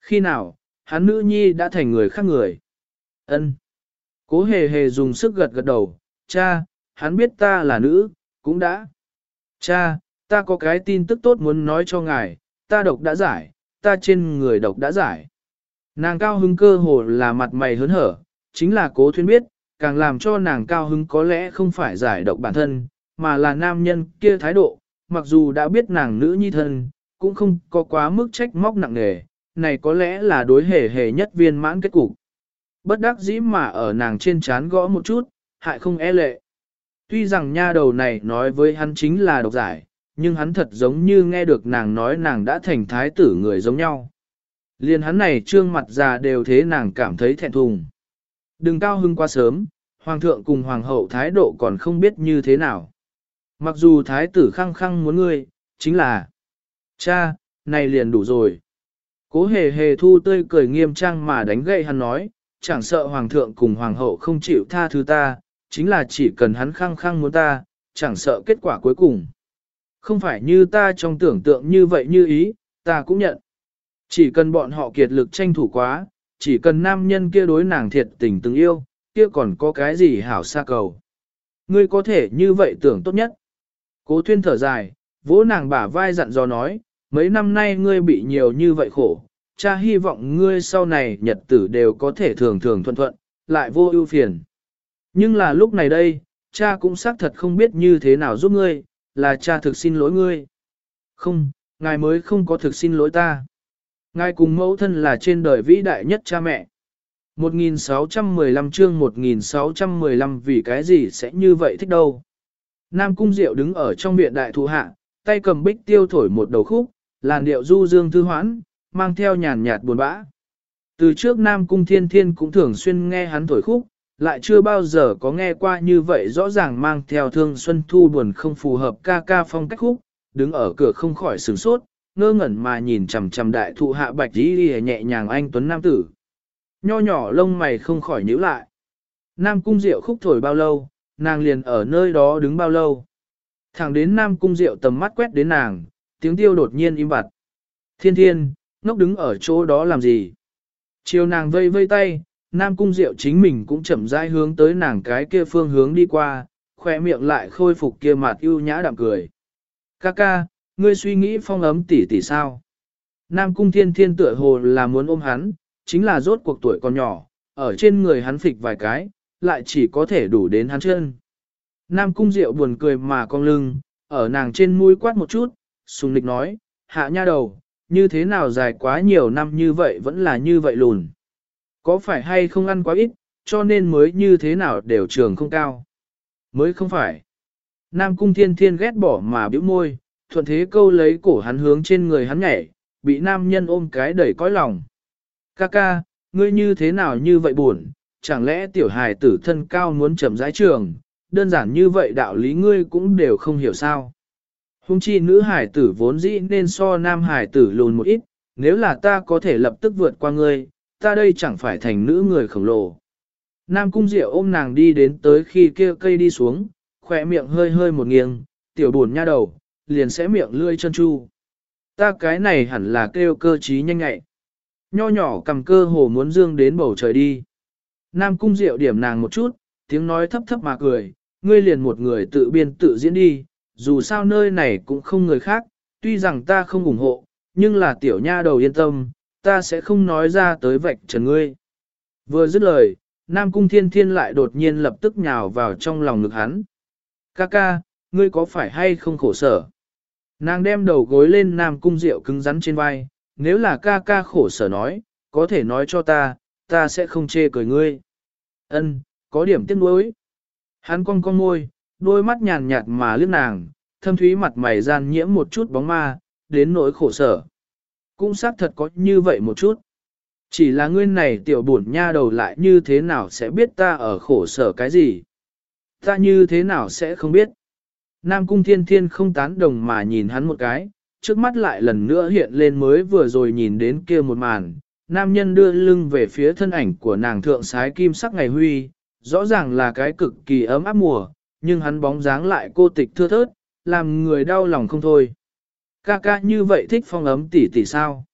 Khi nào, hắn nữ nhi đã thành người khác người. ân Cố hề hề dùng sức gật gật đầu, cha, hắn biết ta là nữ, cũng đã. Cha, ta có cái tin tức tốt muốn nói cho ngài, ta độc đã giải, ta trên người độc đã giải. Nàng cao hứng cơ hồ là mặt mày hớn hở, chính là cố thuyên biết, càng làm cho nàng cao hứng có lẽ không phải giải độc bản thân, mà là nam nhân kia thái độ, mặc dù đã biết nàng nữ nhi thân, cũng không có quá mức trách móc nặng nề, này có lẽ là đối hề hề nhất viên mãn kết cục. Bất đắc dĩ mà ở nàng trên chán gõ một chút, hại không e lệ. Tuy rằng nha đầu này nói với hắn chính là độc giải, nhưng hắn thật giống như nghe được nàng nói nàng đã thành thái tử người giống nhau. Liên hắn này trương mặt già đều thế nàng cảm thấy thẹn thùng. Đừng cao hưng quá sớm, hoàng thượng cùng hoàng hậu thái độ còn không biết như thế nào. Mặc dù thái tử khăng khăng muốn ngươi, chính là Cha, này liền đủ rồi. Cố hề hề thu tươi cười nghiêm trang mà đánh gậy hắn nói, chẳng sợ hoàng thượng cùng hoàng hậu không chịu tha thứ ta, chính là chỉ cần hắn khăng khăng muốn ta, chẳng sợ kết quả cuối cùng. Không phải như ta trong tưởng tượng như vậy như ý, ta cũng nhận. Chỉ cần bọn họ kiệt lực tranh thủ quá, chỉ cần nam nhân kia đối nàng thiệt tình từng yêu, kia còn có cái gì hảo xa cầu. Ngươi có thể như vậy tưởng tốt nhất. Cố thuyên thở dài, vỗ nàng bả vai dặn dò nói, mấy năm nay ngươi bị nhiều như vậy khổ, cha hy vọng ngươi sau này nhật tử đều có thể thường thường thuận thuận, lại vô ưu phiền. Nhưng là lúc này đây, cha cũng xác thật không biết như thế nào giúp ngươi, là cha thực xin lỗi ngươi. Không, ngài mới không có thực xin lỗi ta. Ngài cùng mẫu thân là trên đời vĩ đại nhất cha mẹ. 1615 chương 1615 vì cái gì sẽ như vậy thích đâu. Nam Cung Diệu đứng ở trong viện đại thụ hạ, tay cầm bích tiêu thổi một đầu khúc, làn điệu du dương thư hoãn, mang theo nhàn nhạt buồn bã. Từ trước Nam Cung Thiên Thiên cũng thường xuyên nghe hắn thổi khúc, lại chưa bao giờ có nghe qua như vậy rõ ràng mang theo thương xuân thu buồn không phù hợp ca ca phong cách khúc, đứng ở cửa không khỏi sửng sốt, ngơ ngẩn mà nhìn chằm chằm đại thụ hạ bạch đi lìa nhẹ nhàng anh tuấn nam tử. Nho nhỏ lông mày không khỏi nhíu lại. Nam cung diệu khúc thổi bao lâu, nàng liền ở nơi đó đứng bao lâu. Thẳng đến Nam cung diệu tầm mắt quét đến nàng, tiếng tiêu đột nhiên im bặt. Thiên thiên, ngốc đứng ở chỗ đó làm gì? Chiều nàng vây vây tay, Nam Cung Diệu chính mình cũng chậm rãi hướng tới nàng cái kia phương hướng đi qua, khoe miệng lại khôi phục kia mặt ưu nhã đạm cười. Ca ca, ngươi suy nghĩ phong ấm tỷ tỷ sao? Nam Cung Thiên Thiên tựa hồ là muốn ôm hắn, chính là rốt cuộc tuổi còn nhỏ, ở trên người hắn phịch vài cái, lại chỉ có thể đủ đến hắn chân. Nam Cung Diệu buồn cười mà cong lưng, ở nàng trên mũi quát một chút, sùng lịch nói, hạ nha đầu, như thế nào dài quá nhiều năm như vậy vẫn là như vậy lùn. Có phải hay không ăn quá ít, cho nên mới như thế nào đều trường không cao. Mới không phải. Nam cung thiên thiên ghét bỏ mà bĩu môi, thuận thế câu lấy cổ hắn hướng trên người hắn nhảy, bị nam nhân ôm cái đẩy cõi lòng. Ca ca, ngươi như thế nào như vậy buồn, chẳng lẽ tiểu hài tử thân cao muốn chậm rãi trường, đơn giản như vậy đạo lý ngươi cũng đều không hiểu sao. Hùng chi nữ hải tử vốn dĩ nên so nam hải tử lùn một ít, nếu là ta có thể lập tức vượt qua ngươi, ta đây chẳng phải thành nữ người khổng lồ. Nam cung diệu ôm nàng đi đến tới khi kia cây đi xuống, khỏe miệng hơi hơi một nghiêng, tiểu buồn nha đầu, liền sẽ miệng lươi chân chu. Ta cái này hẳn là kêu cơ trí nhanh ngại. Nho nhỏ cầm cơ hồ muốn dương đến bầu trời đi. Nam cung diệu điểm nàng một chút, tiếng nói thấp thấp mà cười, ngươi liền một người tự biên tự diễn đi, dù sao nơi này cũng không người khác, tuy rằng ta không ủng hộ, nhưng là tiểu nha đầu yên tâm, ta sẽ không nói ra tới vạch trần ngươi. Vừa dứt lời, Nam Cung Thiên Thiên lại đột nhiên lập tức nhào vào trong lòng ngực hắn. Ca ca, ngươi có phải hay không khổ sở? Nàng đem đầu gối lên Nam Cung Diệu cứng rắn trên vai, nếu là ca ca khổ sở nói, có thể nói cho ta, ta sẽ không chê cười ngươi. Ân, có điểm tiếc nuối. Hắn cong cong môi, đôi mắt nhàn nhạt mà liếc nàng, thâm thúy mặt mày gian nhiễm một chút bóng ma, đến nỗi khổ sở cũng xác thật có như vậy một chút. Chỉ là ngươi này tiểu bổn nha đầu lại như thế nào sẽ biết ta ở khổ sở cái gì? Ta như thế nào sẽ không biết? Nam cung thiên thiên không tán đồng mà nhìn hắn một cái, trước mắt lại lần nữa hiện lên mới vừa rồi nhìn đến kia một màn. Nam nhân đưa lưng về phía thân ảnh của nàng thượng sái kim sắc ngày huy, rõ ràng là cái cực kỳ ấm áp mùa, nhưng hắn bóng dáng lại cô tịch thưa thớt, làm người đau lòng không thôi. Ca ca như vậy thích phong ấm tỷ tỷ sao?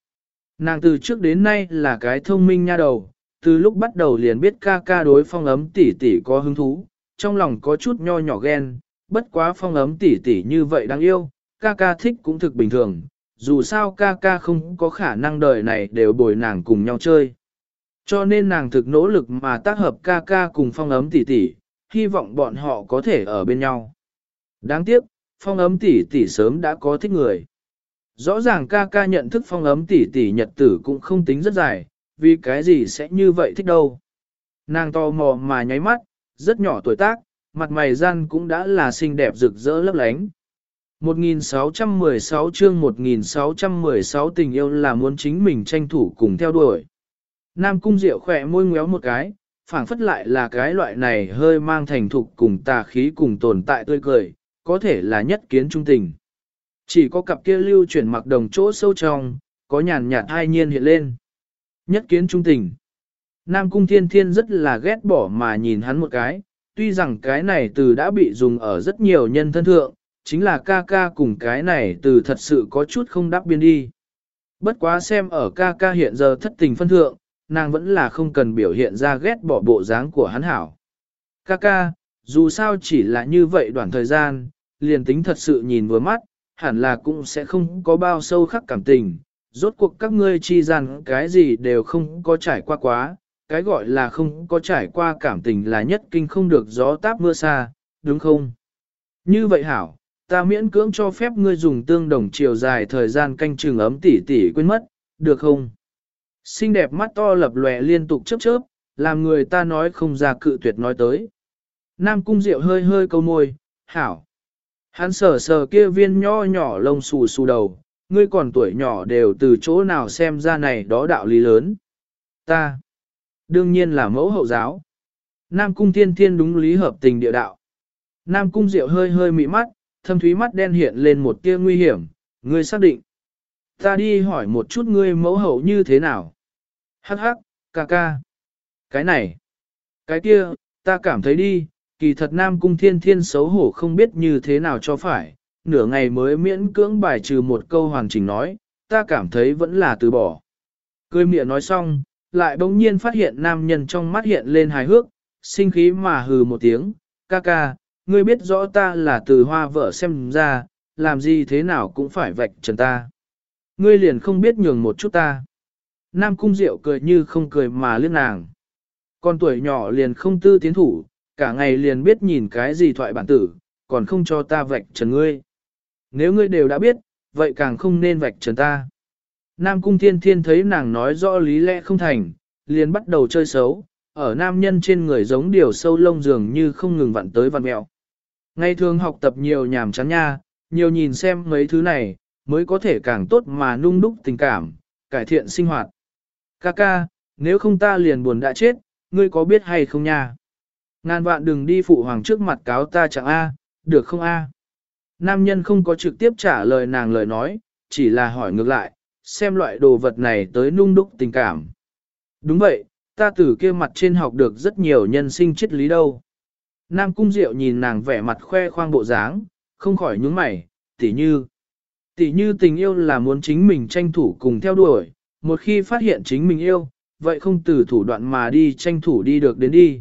Nàng từ trước đến nay là cái thông minh nha đầu, từ lúc bắt đầu liền biết ca ca đối phong ấm tỷ tỷ có hứng thú, trong lòng có chút nho nhỏ ghen, bất quá phong ấm tỷ tỷ như vậy đáng yêu, ca ca thích cũng thực bình thường, dù sao ca ca không có khả năng đời này đều bồi nàng cùng nhau chơi. Cho nên nàng thực nỗ lực mà tác hợp ca ca cùng phong ấm tỷ tỷ, hy vọng bọn họ có thể ở bên nhau. Đáng tiếc, phong ấm tỷ tỷ sớm đã có thích người. Rõ ràng ca ca nhận thức phong ấm tỷ tỷ nhật tử cũng không tính rất dài, vì cái gì sẽ như vậy thích đâu. Nàng to mò mà nháy mắt, rất nhỏ tuổi tác, mặt mày gian cũng đã là xinh đẹp rực rỡ lấp lánh. 1616 chương 1616 tình yêu là muốn chính mình tranh thủ cùng theo đuổi. Nam cung diệu khỏe môi ngéo một cái, phảng phất lại là cái loại này hơi mang thành thục cùng tà khí cùng tồn tại tươi cười, có thể là nhất kiến trung tình. Chỉ có cặp kia lưu chuyển mặc đồng chỗ sâu trong, có nhàn nhạt hai nhiên hiện lên. Nhất kiến trung tình. Nam cung thiên thiên rất là ghét bỏ mà nhìn hắn một cái, tuy rằng cái này từ đã bị dùng ở rất nhiều nhân thân thượng, chính là ca ca cùng cái này từ thật sự có chút không đáp biên đi. Bất quá xem ở ca ca hiện giờ thất tình phân thượng, nàng vẫn là không cần biểu hiện ra ghét bỏ bộ dáng của hắn hảo. Ca ca, dù sao chỉ là như vậy đoạn thời gian, liền tính thật sự nhìn vừa mắt, hẳn là cũng sẽ không có bao sâu khắc cảm tình. Rốt cuộc các ngươi chi rằng cái gì đều không có trải qua quá, cái gọi là không có trải qua cảm tình là nhất kinh không được gió táp mưa xa, đúng không? Như vậy hảo, ta miễn cưỡng cho phép ngươi dùng tương đồng chiều dài thời gian canh trường ấm tỉ tỉ quên mất, được không? Xinh đẹp mắt to lập lòe liên tục chớp chớp, làm người ta nói không ra cự tuyệt nói tới. Nam cung diệu hơi hơi câu môi, hảo. Hắn sờ sờ kia viên nho nhỏ lông xù xù đầu, ngươi còn tuổi nhỏ đều từ chỗ nào xem ra này đó đạo lý lớn. Ta, đương nhiên là mẫu hậu giáo. Nam cung thiên thiên đúng lý hợp tình địa đạo. Nam cung diệu hơi hơi mị mắt, thâm thúy mắt đen hiện lên một tia nguy hiểm, ngươi xác định. Ta đi hỏi một chút ngươi mẫu hậu như thế nào. Hắc hắc, ca ca. Cái này, cái kia, ta cảm thấy đi, kỳ thật Nam Cung Thiên Thiên xấu hổ không biết như thế nào cho phải, nửa ngày mới miễn cưỡng bài trừ một câu hoàn chỉnh nói, ta cảm thấy vẫn là từ bỏ. Cười miệng nói xong, lại bỗng nhiên phát hiện nam nhân trong mắt hiện lên hài hước, sinh khí mà hừ một tiếng, ca ca, ngươi biết rõ ta là từ hoa vợ xem ra, làm gì thế nào cũng phải vạch trần ta. Ngươi liền không biết nhường một chút ta. Nam cung diệu cười như không cười mà liếc nàng. Con tuổi nhỏ liền không tư tiến thủ, cả ngày liền biết nhìn cái gì thoại bản tử, còn không cho ta vạch trần ngươi. Nếu ngươi đều đã biết, vậy càng không nên vạch trần ta. Nam cung thiên thiên thấy nàng nói rõ lý lẽ không thành, liền bắt đầu chơi xấu, ở nam nhân trên người giống điều sâu lông dường như không ngừng vặn tới vặn mẹo. Ngày thường học tập nhiều nhảm chán nha, nhiều nhìn xem mấy thứ này, mới có thể càng tốt mà nung đúc tình cảm, cải thiện sinh hoạt. Kaka, nếu không ta liền buồn đã chết, ngươi có biết hay không nha? Ngàn vạn đừng đi phụ hoàng trước mặt cáo ta chẳng A, được không A? Nam nhân không có trực tiếp trả lời nàng lời nói, chỉ là hỏi ngược lại, xem loại đồ vật này tới nung đúc tình cảm. Đúng vậy, ta từ kia mặt trên học được rất nhiều nhân sinh triết lý đâu. Nam Cung Diệu nhìn nàng vẻ mặt khoe khoang bộ dáng, không khỏi nhướng mày, tỉ như. Tỉ như tình yêu là muốn chính mình tranh thủ cùng theo đuổi, một khi phát hiện chính mình yêu, vậy không từ thủ đoạn mà đi tranh thủ đi được đến đi.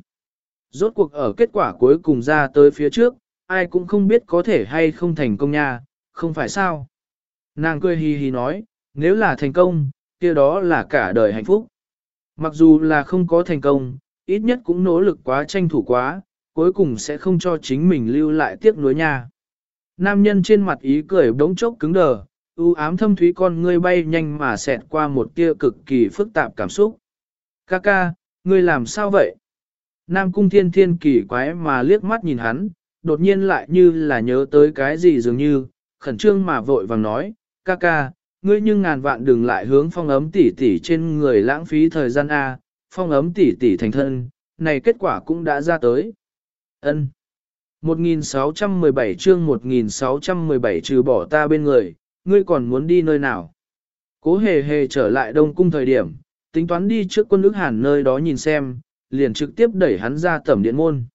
Rốt cuộc ở kết quả cuối cùng ra tới phía trước, ai cũng không biết có thể hay không thành công nha, không phải sao. Nàng cười hì hì nói, nếu là thành công, kia đó là cả đời hạnh phúc. Mặc dù là không có thành công, ít nhất cũng nỗ lực quá tranh thủ quá, cuối cùng sẽ không cho chính mình lưu lại tiếc nuối nha. Nam nhân trên mặt ý cười đống chốc cứng đờ, u ám thâm thúy con ngươi bay nhanh mà xẹt qua một tia cực kỳ phức tạp cảm xúc. Kaka, ngươi làm sao vậy? Nam cung thiên thiên kỳ quái mà liếc mắt nhìn hắn, đột nhiên lại như là nhớ tới cái gì dường như, khẩn trương mà vội vàng nói, ca ca, ngươi nhưng ngàn vạn đừng lại hướng phong ấm tỉ tỉ trên người lãng phí thời gian A, phong ấm tỉ tỉ thành thân, này kết quả cũng đã ra tới. ân 1617 chương 1617 trừ bỏ ta bên người, ngươi còn muốn đi nơi nào? Cố hề hề trở lại đông cung thời điểm, tính toán đi trước quân ước hàn nơi đó nhìn xem, liền trực tiếp đẩy hắn ra tẩm điện môn.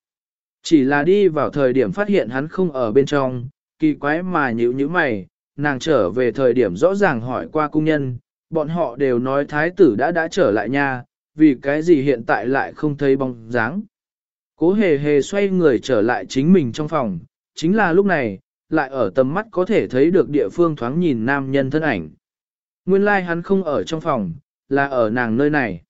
Chỉ là đi vào thời điểm phát hiện hắn không ở bên trong, kỳ quái mà nhíu nhíu mày, nàng trở về thời điểm rõ ràng hỏi qua cung nhân, bọn họ đều nói thái tử đã đã trở lại nha, vì cái gì hiện tại lại không thấy bóng dáng. Cố hề hề xoay người trở lại chính mình trong phòng, chính là lúc này, lại ở tầm mắt có thể thấy được địa phương thoáng nhìn nam nhân thân ảnh. Nguyên lai like hắn không ở trong phòng, là ở nàng nơi này.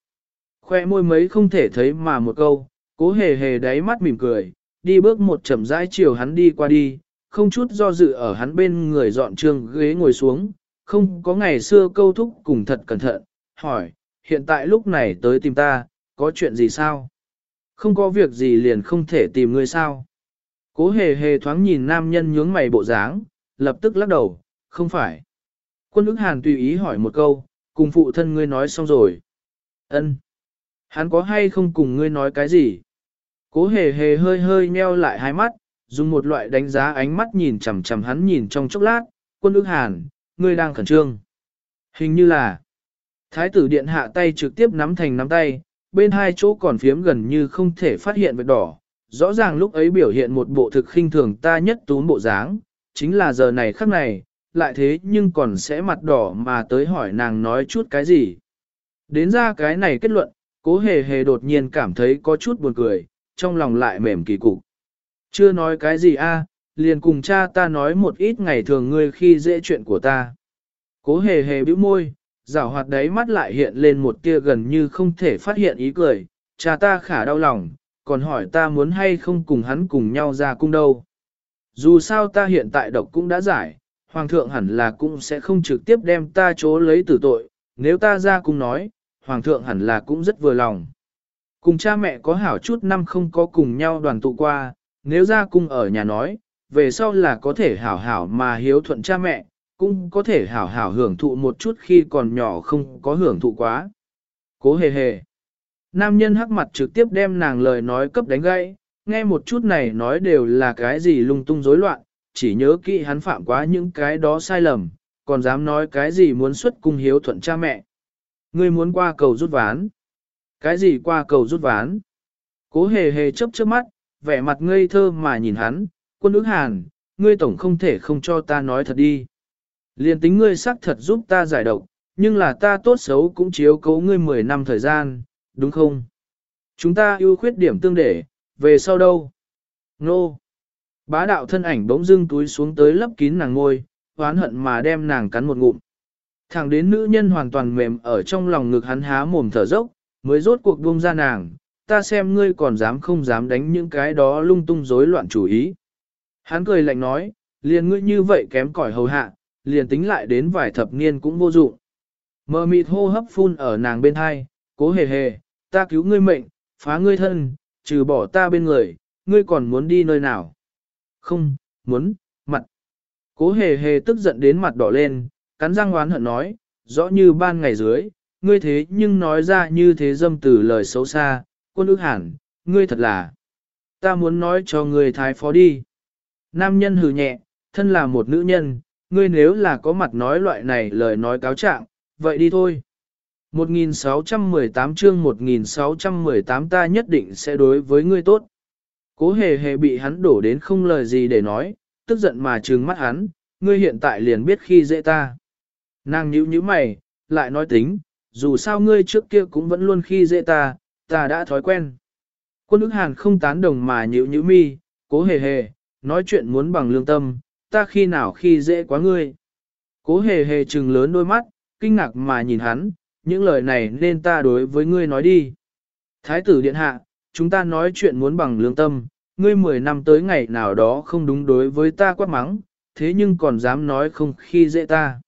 Khoe môi mấy không thể thấy mà một câu, cố hề hề đáy mắt mỉm cười, đi bước một chậm rãi chiều hắn đi qua đi, không chút do dự ở hắn bên người dọn trường ghế ngồi xuống, không có ngày xưa câu thúc cùng thật cẩn thận, hỏi, hiện tại lúc này tới tìm ta, có chuyện gì sao? Không có việc gì liền không thể tìm ngươi sao? Cố hề hề thoáng nhìn nam nhân nhướng mày bộ dáng, lập tức lắc đầu, không phải. Quân ức hàn tùy ý hỏi một câu, cùng phụ thân ngươi nói xong rồi. ân Hắn có hay không cùng ngươi nói cái gì? Cố hề hề hơi hơi nheo lại hai mắt, dùng một loại đánh giá ánh mắt nhìn chằm chằm hắn nhìn trong chốc lát, quân ước hàn, ngươi đang khẩn trương. Hình như là, thái tử điện hạ tay trực tiếp nắm thành nắm tay, bên hai chỗ còn phiếm gần như không thể phát hiện vết đỏ. Rõ ràng lúc ấy biểu hiện một bộ thực khinh thường ta nhất tún bộ dáng, chính là giờ này khắc này, lại thế nhưng còn sẽ mặt đỏ mà tới hỏi nàng nói chút cái gì. Đến ra cái này kết luận, cố hề hề đột nhiên cảm thấy có chút buồn cười, trong lòng lại mềm kỳ cục. Chưa nói cái gì a, liền cùng cha ta nói một ít ngày thường ngươi khi dễ chuyện của ta. Cố hề hề bĩu môi, rảo hoạt đấy mắt lại hiện lên một tia gần như không thể phát hiện ý cười, cha ta khả đau lòng, còn hỏi ta muốn hay không cùng hắn cùng nhau ra cung đâu. Dù sao ta hiện tại độc cũng đã giải, hoàng thượng hẳn là cũng sẽ không trực tiếp đem ta chỗ lấy tử tội, nếu ta ra cung nói, hoàng thượng hẳn là cũng rất vừa lòng. Cùng cha mẹ có hảo chút năm không có cùng nhau đoàn tụ qua, nếu ra cung ở nhà nói, về sau là có thể hảo hảo mà hiếu thuận cha mẹ, cũng có thể hảo hảo hưởng thụ một chút khi còn nhỏ không có hưởng thụ quá. Cố hề hề. Nam nhân hắc mặt trực tiếp đem nàng lời nói cấp đánh gãy, nghe một chút này nói đều là cái gì lung tung rối loạn, chỉ nhớ kỹ hắn phạm quá những cái đó sai lầm, còn dám nói cái gì muốn xuất cung hiếu thuận cha mẹ. Ngươi muốn qua cầu rút ván. Cái gì qua cầu rút ván? Cố hề hề chấp trước mắt, vẻ mặt ngây thơ mà nhìn hắn, quân ước hàn, ngươi tổng không thể không cho ta nói thật đi. Liên tính ngươi xác thật giúp ta giải độc, nhưng là ta tốt xấu cũng chiếu cố ngươi 10 năm thời gian, đúng không? Chúng ta ưu khuyết điểm tương để, về sau đâu? Nô! Bá đạo thân ảnh bỗng dưng túi xuống tới lấp kín nàng ngôi, hoán hận mà đem nàng cắn một ngụm. Thẳng đến nữ nhân hoàn toàn mềm ở trong lòng ngực hắn há mồm thở dốc, mới rốt cuộc buông ra nàng, ta xem ngươi còn dám không dám đánh những cái đó lung tung rối loạn chủ ý. Hắn cười lạnh nói, liền ngươi như vậy kém cỏi hầu hạ, liền tính lại đến vài thập niên cũng vô dụng. Mờ mịt hô hấp phun ở nàng bên hai, cố hề hề, ta cứu ngươi mệnh, phá ngươi thân, trừ bỏ ta bên người, ngươi còn muốn đi nơi nào? Không, muốn, mặt. Cố hề hề tức giận đến mặt đỏ lên, cắn răng oán hận nói, rõ như ban ngày dưới, ngươi thế nhưng nói ra như thế dâm từ lời xấu xa, quân ước hẳn, ngươi thật là. Ta muốn nói cho ngươi thái phó đi. Nam nhân hừ nhẹ, thân là một nữ nhân, ngươi nếu là có mặt nói loại này lời nói cáo trạng, vậy đi thôi. 1618 chương 1618 ta nhất định sẽ đối với ngươi tốt. Cố hề hề bị hắn đổ đến không lời gì để nói, tức giận mà trừng mắt hắn, ngươi hiện tại liền biết khi dễ ta. Nàng nhíu nhíu mày, lại nói tính, dù sao ngươi trước kia cũng vẫn luôn khi dễ ta, ta đã thói quen. Quân ức hàn không tán đồng mà nhíu nhíu mi, cố hề hề, nói chuyện muốn bằng lương tâm, ta khi nào khi dễ quá ngươi. Cố hề hề trừng lớn đôi mắt, kinh ngạc mà nhìn hắn, những lời này nên ta đối với ngươi nói đi. Thái tử điện hạ, chúng ta nói chuyện muốn bằng lương tâm, ngươi 10 năm tới ngày nào đó không đúng đối với ta quát mắng, thế nhưng còn dám nói không khi dễ ta.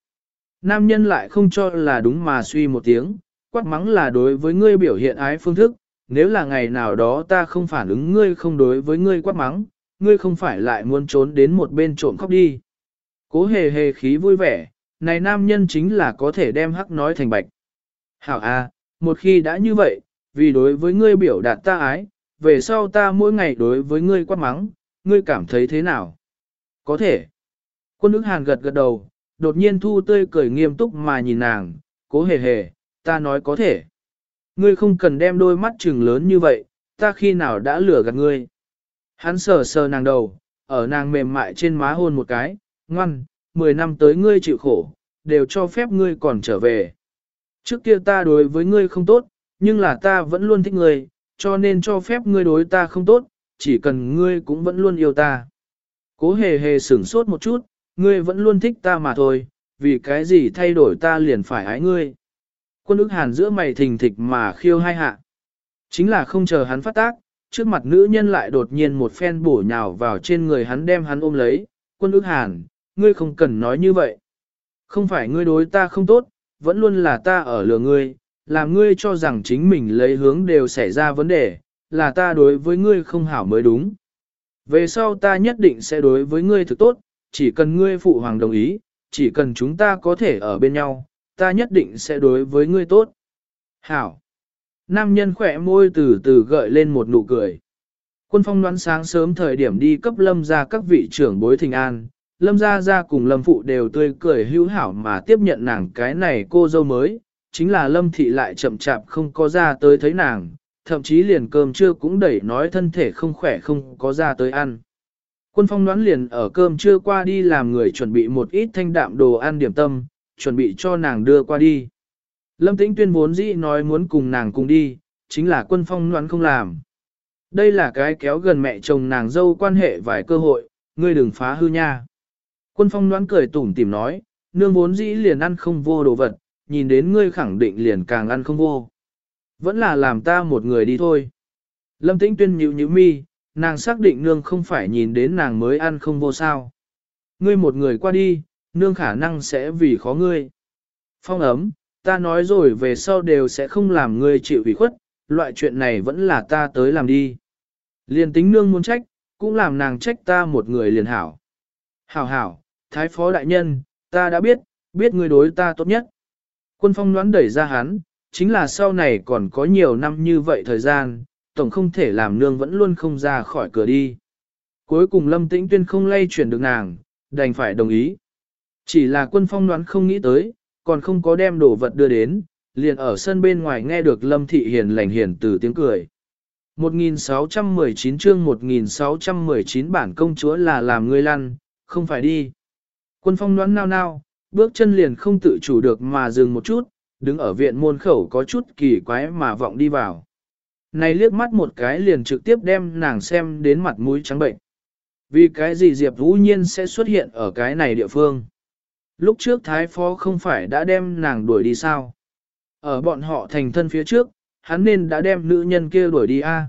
Nam nhân lại không cho là đúng mà suy một tiếng, quát mắng là đối với ngươi biểu hiện ái phương thức, nếu là ngày nào đó ta không phản ứng ngươi không đối với ngươi quát mắng, ngươi không phải lại muốn trốn đến một bên trộm khóc đi. Cố hề hề khí vui vẻ, này nam nhân chính là có thể đem hắc nói thành bạch. Hảo a, một khi đã như vậy, vì đối với ngươi biểu đạt ta ái, về sau ta mỗi ngày đối với ngươi quát mắng, ngươi cảm thấy thế nào? Có thể. Quân ức hàn gật gật đầu, đột nhiên thu tươi cười nghiêm túc mà nhìn nàng, cố hề hề, ta nói có thể. Ngươi không cần đem đôi mắt trừng lớn như vậy, ta khi nào đã lừa gạt ngươi. Hắn sờ sờ nàng đầu, ở nàng mềm mại trên má hôn một cái, ngoan, 10 năm tới ngươi chịu khổ, đều cho phép ngươi còn trở về. Trước kia ta đối với ngươi không tốt, nhưng là ta vẫn luôn thích ngươi, cho nên cho phép ngươi đối ta không tốt, chỉ cần ngươi cũng vẫn luôn yêu ta. Cố hề hề sửng sốt một chút, ngươi vẫn luôn thích ta mà thôi, vì cái gì thay đổi ta liền phải ái ngươi. Quân ức hàn giữa mày thình thịch mà khiêu hai hạ. Chính là không chờ hắn phát tác, trước mặt nữ nhân lại đột nhiên một phen bổ nhào vào trên người hắn đem hắn ôm lấy. Quân ức hàn, ngươi không cần nói như vậy. Không phải ngươi đối ta không tốt, vẫn luôn là ta ở lừa ngươi, làm ngươi cho rằng chính mình lấy hướng đều xảy ra vấn đề, là ta đối với ngươi không hảo mới đúng. Về sau ta nhất định sẽ đối với ngươi thực tốt, chỉ cần ngươi phụ hoàng đồng ý, chỉ cần chúng ta có thể ở bên nhau, ta nhất định sẽ đối với ngươi tốt. Hảo. Nam nhân khỏe môi từ từ gợi lên một nụ cười. Quân phong đoán sáng sớm thời điểm đi cấp lâm ra các vị trưởng bối thình an, lâm ra ra cùng lâm phụ đều tươi cười hữu hảo mà tiếp nhận nàng cái này cô dâu mới, chính là lâm thị lại chậm chạp không có ra tới thấy nàng, thậm chí liền cơm trưa cũng đẩy nói thân thể không khỏe không có ra tới ăn. Quân phong đoán liền ở cơm trưa qua đi làm người chuẩn bị một ít thanh đạm đồ ăn điểm tâm, chuẩn bị cho nàng đưa qua đi. Lâm tĩnh tuyên vốn dĩ nói muốn cùng nàng cùng đi, chính là quân phong đoán không làm. Đây là cái kéo gần mẹ chồng nàng dâu quan hệ vài cơ hội, ngươi đừng phá hư nha. Quân phong đoán cười tủm tỉm nói, nương vốn dĩ liền ăn không vô đồ vật, nhìn đến ngươi khẳng định liền càng ăn không vô. Vẫn là làm ta một người đi thôi. Lâm tĩnh tuyên nhíu nhíu mi, nàng xác định nương không phải nhìn đến nàng mới ăn không vô sao. Ngươi một người qua đi, nương khả năng sẽ vì khó ngươi. Phong ấm, ta nói rồi về sau đều sẽ không làm ngươi chịu ủy khuất, loại chuyện này vẫn là ta tới làm đi. Liền tính nương muốn trách, cũng làm nàng trách ta một người liền hảo. Hảo hảo, thái phó đại nhân, ta đã biết, biết ngươi đối ta tốt nhất. Quân phong đoán đẩy ra hắn, chính là sau này còn có nhiều năm như vậy thời gian, tổng không thể làm nương vẫn luôn không ra khỏi cửa đi. Cuối cùng Lâm Tĩnh Tuyên không lay chuyển được nàng, đành phải đồng ý. Chỉ là quân phong đoán không nghĩ tới, còn không có đem đồ vật đưa đến, liền ở sân bên ngoài nghe được Lâm Thị Hiền lành hiền từ tiếng cười. 1619 chương 1619 bản công chúa là làm ngươi lăn, không phải đi. Quân phong đoán nao nao, bước chân liền không tự chủ được mà dừng một chút, đứng ở viện môn khẩu có chút kỳ quái mà vọng đi vào. Này liếc mắt một cái liền trực tiếp đem nàng xem đến mặt mũi trắng bệnh. Vì cái gì Diệp Vũ Nhiên sẽ xuất hiện ở cái này địa phương? Lúc trước Thái Phó không phải đã đem nàng đuổi đi sao? Ở bọn họ thành thân phía trước, hắn nên đã đem nữ nhân kia đuổi đi a.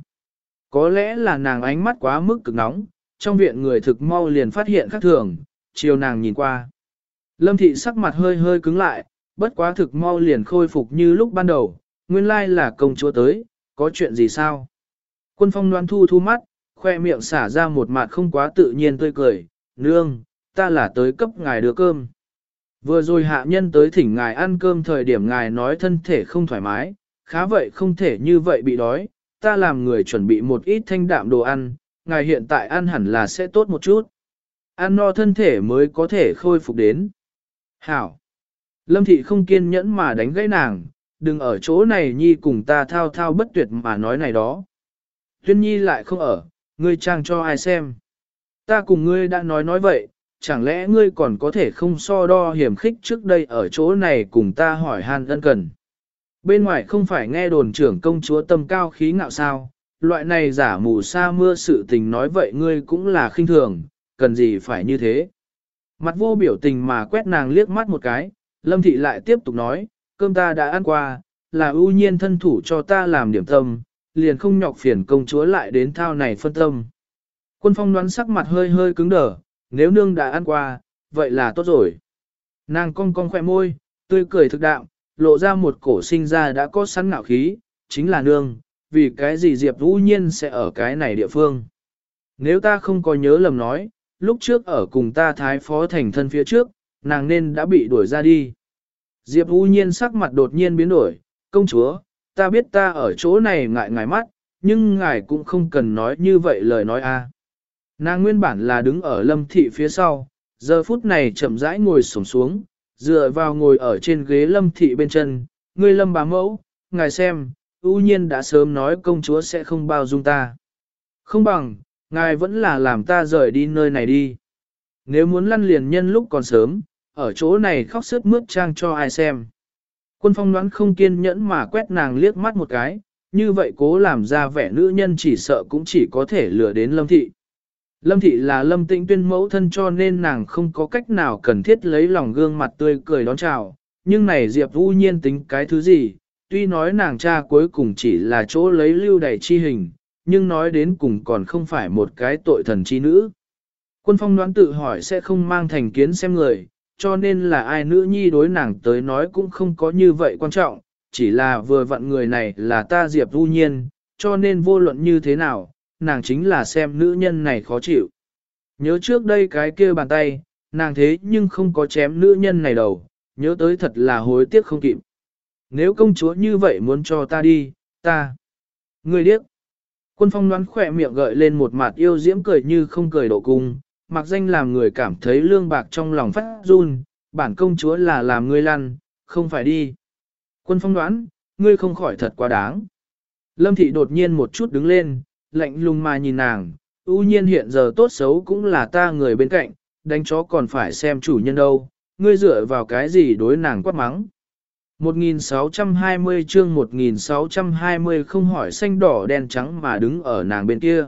Có lẽ là nàng ánh mắt quá mức cực nóng, trong viện người thực mau liền phát hiện khác thường, chiều nàng nhìn qua. Lâm thị sắc mặt hơi hơi cứng lại, bất quá thực mau liền khôi phục như lúc ban đầu, nguyên lai là công chúa tới, có chuyện gì sao? Quân phong đoan thu thu mắt, khoe miệng xả ra một mặt không quá tự nhiên tươi cười, nương, ta là tới cấp ngài đưa cơm. Vừa rồi hạ nhân tới thỉnh ngài ăn cơm thời điểm ngài nói thân thể không thoải mái, khá vậy không thể như vậy bị đói, ta làm người chuẩn bị một ít thanh đạm đồ ăn, ngài hiện tại ăn hẳn là sẽ tốt một chút. Ăn no thân thể mới có thể khôi phục đến. Hảo! Lâm thị không kiên nhẫn mà đánh gãy nàng, đừng ở chỗ này nhi cùng ta thao thao bất tuyệt mà nói này đó. Tuyên nhi lại không ở, ngươi trang cho ai xem. Ta cùng ngươi đã nói nói vậy, chẳng lẽ ngươi còn có thể không so đo hiểm khích trước đây ở chỗ này cùng ta hỏi han ân cần. Bên ngoài không phải nghe đồn trưởng công chúa tâm cao khí ngạo sao, loại này giả mù sa mưa sự tình nói vậy ngươi cũng là khinh thường, cần gì phải như thế. Mặt vô biểu tình mà quét nàng liếc mắt một cái, lâm thị lại tiếp tục nói, cơm ta đã ăn qua, là ưu nhiên thân thủ cho ta làm điểm tâm, liền không nhọc phiền công chúa lại đến thao này phân tâm. Quân phong đoán sắc mặt hơi hơi cứng đờ, nếu nương đã ăn qua, vậy là tốt rồi. Nàng cong cong khỏe môi, tươi cười thực đạo, lộ ra một cổ sinh ra đã có sẵn ngạo khí, chính là nương, vì cái gì Diệp Vũ Nhiên sẽ ở cái này địa phương. Nếu ta không có nhớ lầm nói, lúc trước ở cùng ta thái phó thành thân phía trước, nàng nên đã bị đuổi ra đi. Diệp U Nhiên sắc mặt đột nhiên biến đổi, công chúa, ta biết ta ở chỗ này ngại ngài mắt, nhưng ngài cũng không cần nói như vậy lời nói a. Nàng nguyên bản là đứng ở lâm thị phía sau, giờ phút này chậm rãi ngồi sổng xuống, dựa vào ngồi ở trên ghế lâm thị bên chân, ngươi lâm bá mẫu, ngài xem, U nhiên đã sớm nói công chúa sẽ không bao dung ta. Không bằng, ngài vẫn là làm ta rời đi nơi này đi. Nếu muốn lăn liền nhân lúc còn sớm, ở chỗ này khóc sướt mướt trang cho ai xem. Quân phong đoán không kiên nhẫn mà quét nàng liếc mắt một cái, như vậy cố làm ra vẻ nữ nhân chỉ sợ cũng chỉ có thể lừa đến lâm thị. Lâm thị là lâm tĩnh tuyên mẫu thân cho nên nàng không có cách nào cần thiết lấy lòng gương mặt tươi cười đón chào, nhưng này Diệp Vũ nhiên tính cái thứ gì, tuy nói nàng cha cuối cùng chỉ là chỗ lấy lưu đầy chi hình, nhưng nói đến cùng còn không phải một cái tội thần chi nữ. Quân phong đoán tự hỏi sẽ không mang thành kiến xem người, cho nên là ai nữ nhi đối nàng tới nói cũng không có như vậy quan trọng, chỉ là vừa vặn người này là ta Diệp Du Nhiên, cho nên vô luận như thế nào, nàng chính là xem nữ nhân này khó chịu. Nhớ trước đây cái kia bàn tay, nàng thế nhưng không có chém nữ nhân này đầu, nhớ tới thật là hối tiếc không kịp. Nếu công chúa như vậy muốn cho ta đi, ta. Người điếc. Quân phong đoán khỏe miệng gợi lên một mặt yêu diễm cười như không cười độ cung, mặc danh làm người cảm thấy lương bạc trong lòng phát run, bản công chúa là làm ngươi lăn, không phải đi. Quân phong đoán, ngươi không khỏi thật quá đáng. Lâm thị đột nhiên một chút đứng lên, lạnh lùng mà nhìn nàng, ưu nhiên hiện giờ tốt xấu cũng là ta người bên cạnh, đánh chó còn phải xem chủ nhân đâu, ngươi dựa vào cái gì đối nàng quát mắng. 1620 chương 1620 không hỏi xanh đỏ đen trắng mà đứng ở nàng bên kia.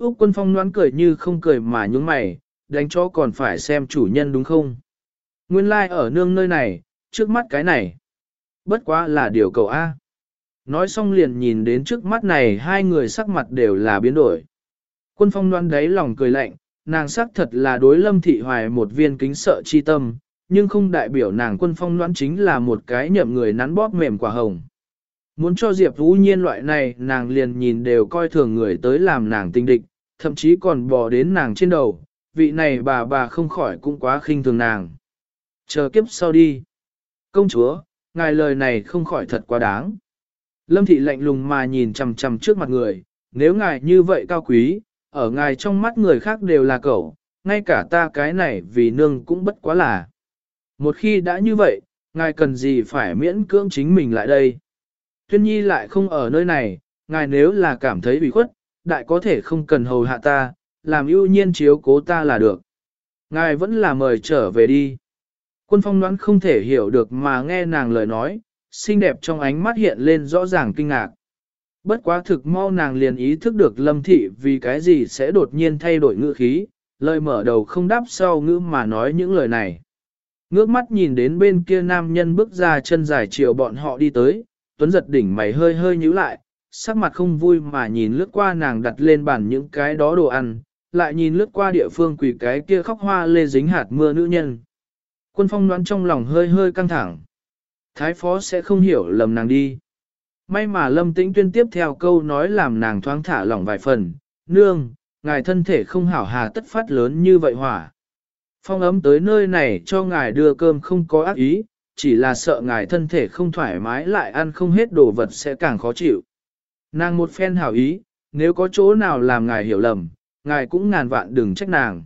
Úc quân phong noán cười như không cười mà nhúng mày, đánh cho còn phải xem chủ nhân đúng không? Nguyên lai like ở nương nơi này, trước mắt cái này. Bất quá là điều cầu A. Nói xong liền nhìn đến trước mắt này hai người sắc mặt đều là biến đổi. Quân phong đoan đáy lòng cười lạnh, nàng sắc thật là đối lâm thị hoài một viên kính sợ chi tâm, nhưng không đại biểu nàng quân phong đoan chính là một cái nhậm người nắn bóp mềm quả hồng. Muốn cho Diệp Vũ Nhiên loại này nàng liền nhìn đều coi thường người tới làm nàng tinh địch, thậm chí còn bò đến nàng trên đầu, vị này bà bà không khỏi cũng quá khinh thường nàng. Chờ kiếp sau đi. Công chúa, ngài lời này không khỏi thật quá đáng. Lâm thị lạnh lùng mà nhìn chằm chằm trước mặt người, nếu ngài như vậy cao quý, ở ngài trong mắt người khác đều là cậu, ngay cả ta cái này vì nương cũng bất quá là. Một khi đã như vậy, ngài cần gì phải miễn cưỡng chính mình lại đây. Tuyên nhi lại không ở nơi này, ngài nếu là cảm thấy bị khuất, đại có thể không cần hầu hạ ta, làm ưu nhiên chiếu cố ta là được. Ngài vẫn là mời trở về đi. Quân phong đoán không thể hiểu được mà nghe nàng lời nói, xinh đẹp trong ánh mắt hiện lên rõ ràng kinh ngạc. Bất quá thực mau nàng liền ý thức được lâm thị vì cái gì sẽ đột nhiên thay đổi ngữ khí, lời mở đầu không đáp sau ngữ mà nói những lời này. Ngước mắt nhìn đến bên kia nam nhân bước ra chân dài chiều bọn họ đi tới, tuấn giật đỉnh mày hơi hơi nhíu lại, sắc mặt không vui mà nhìn lướt qua nàng đặt lên bàn những cái đó đồ ăn, lại nhìn lướt qua địa phương quỷ cái kia khóc hoa lê dính hạt mưa nữ nhân. Quân phong đoán trong lòng hơi hơi căng thẳng. Thái phó sẽ không hiểu lầm nàng đi. May mà lâm tĩnh tuyên tiếp theo câu nói làm nàng thoáng thả lỏng vài phần, nương, ngài thân thể không hảo hà tất phát lớn như vậy hỏa. Phong ấm tới nơi này cho ngài đưa cơm không có ác ý, chỉ là sợ ngài thân thể không thoải mái lại ăn không hết đồ vật sẽ càng khó chịu. Nàng một phen hảo ý, nếu có chỗ nào làm ngài hiểu lầm, ngài cũng ngàn vạn đừng trách nàng.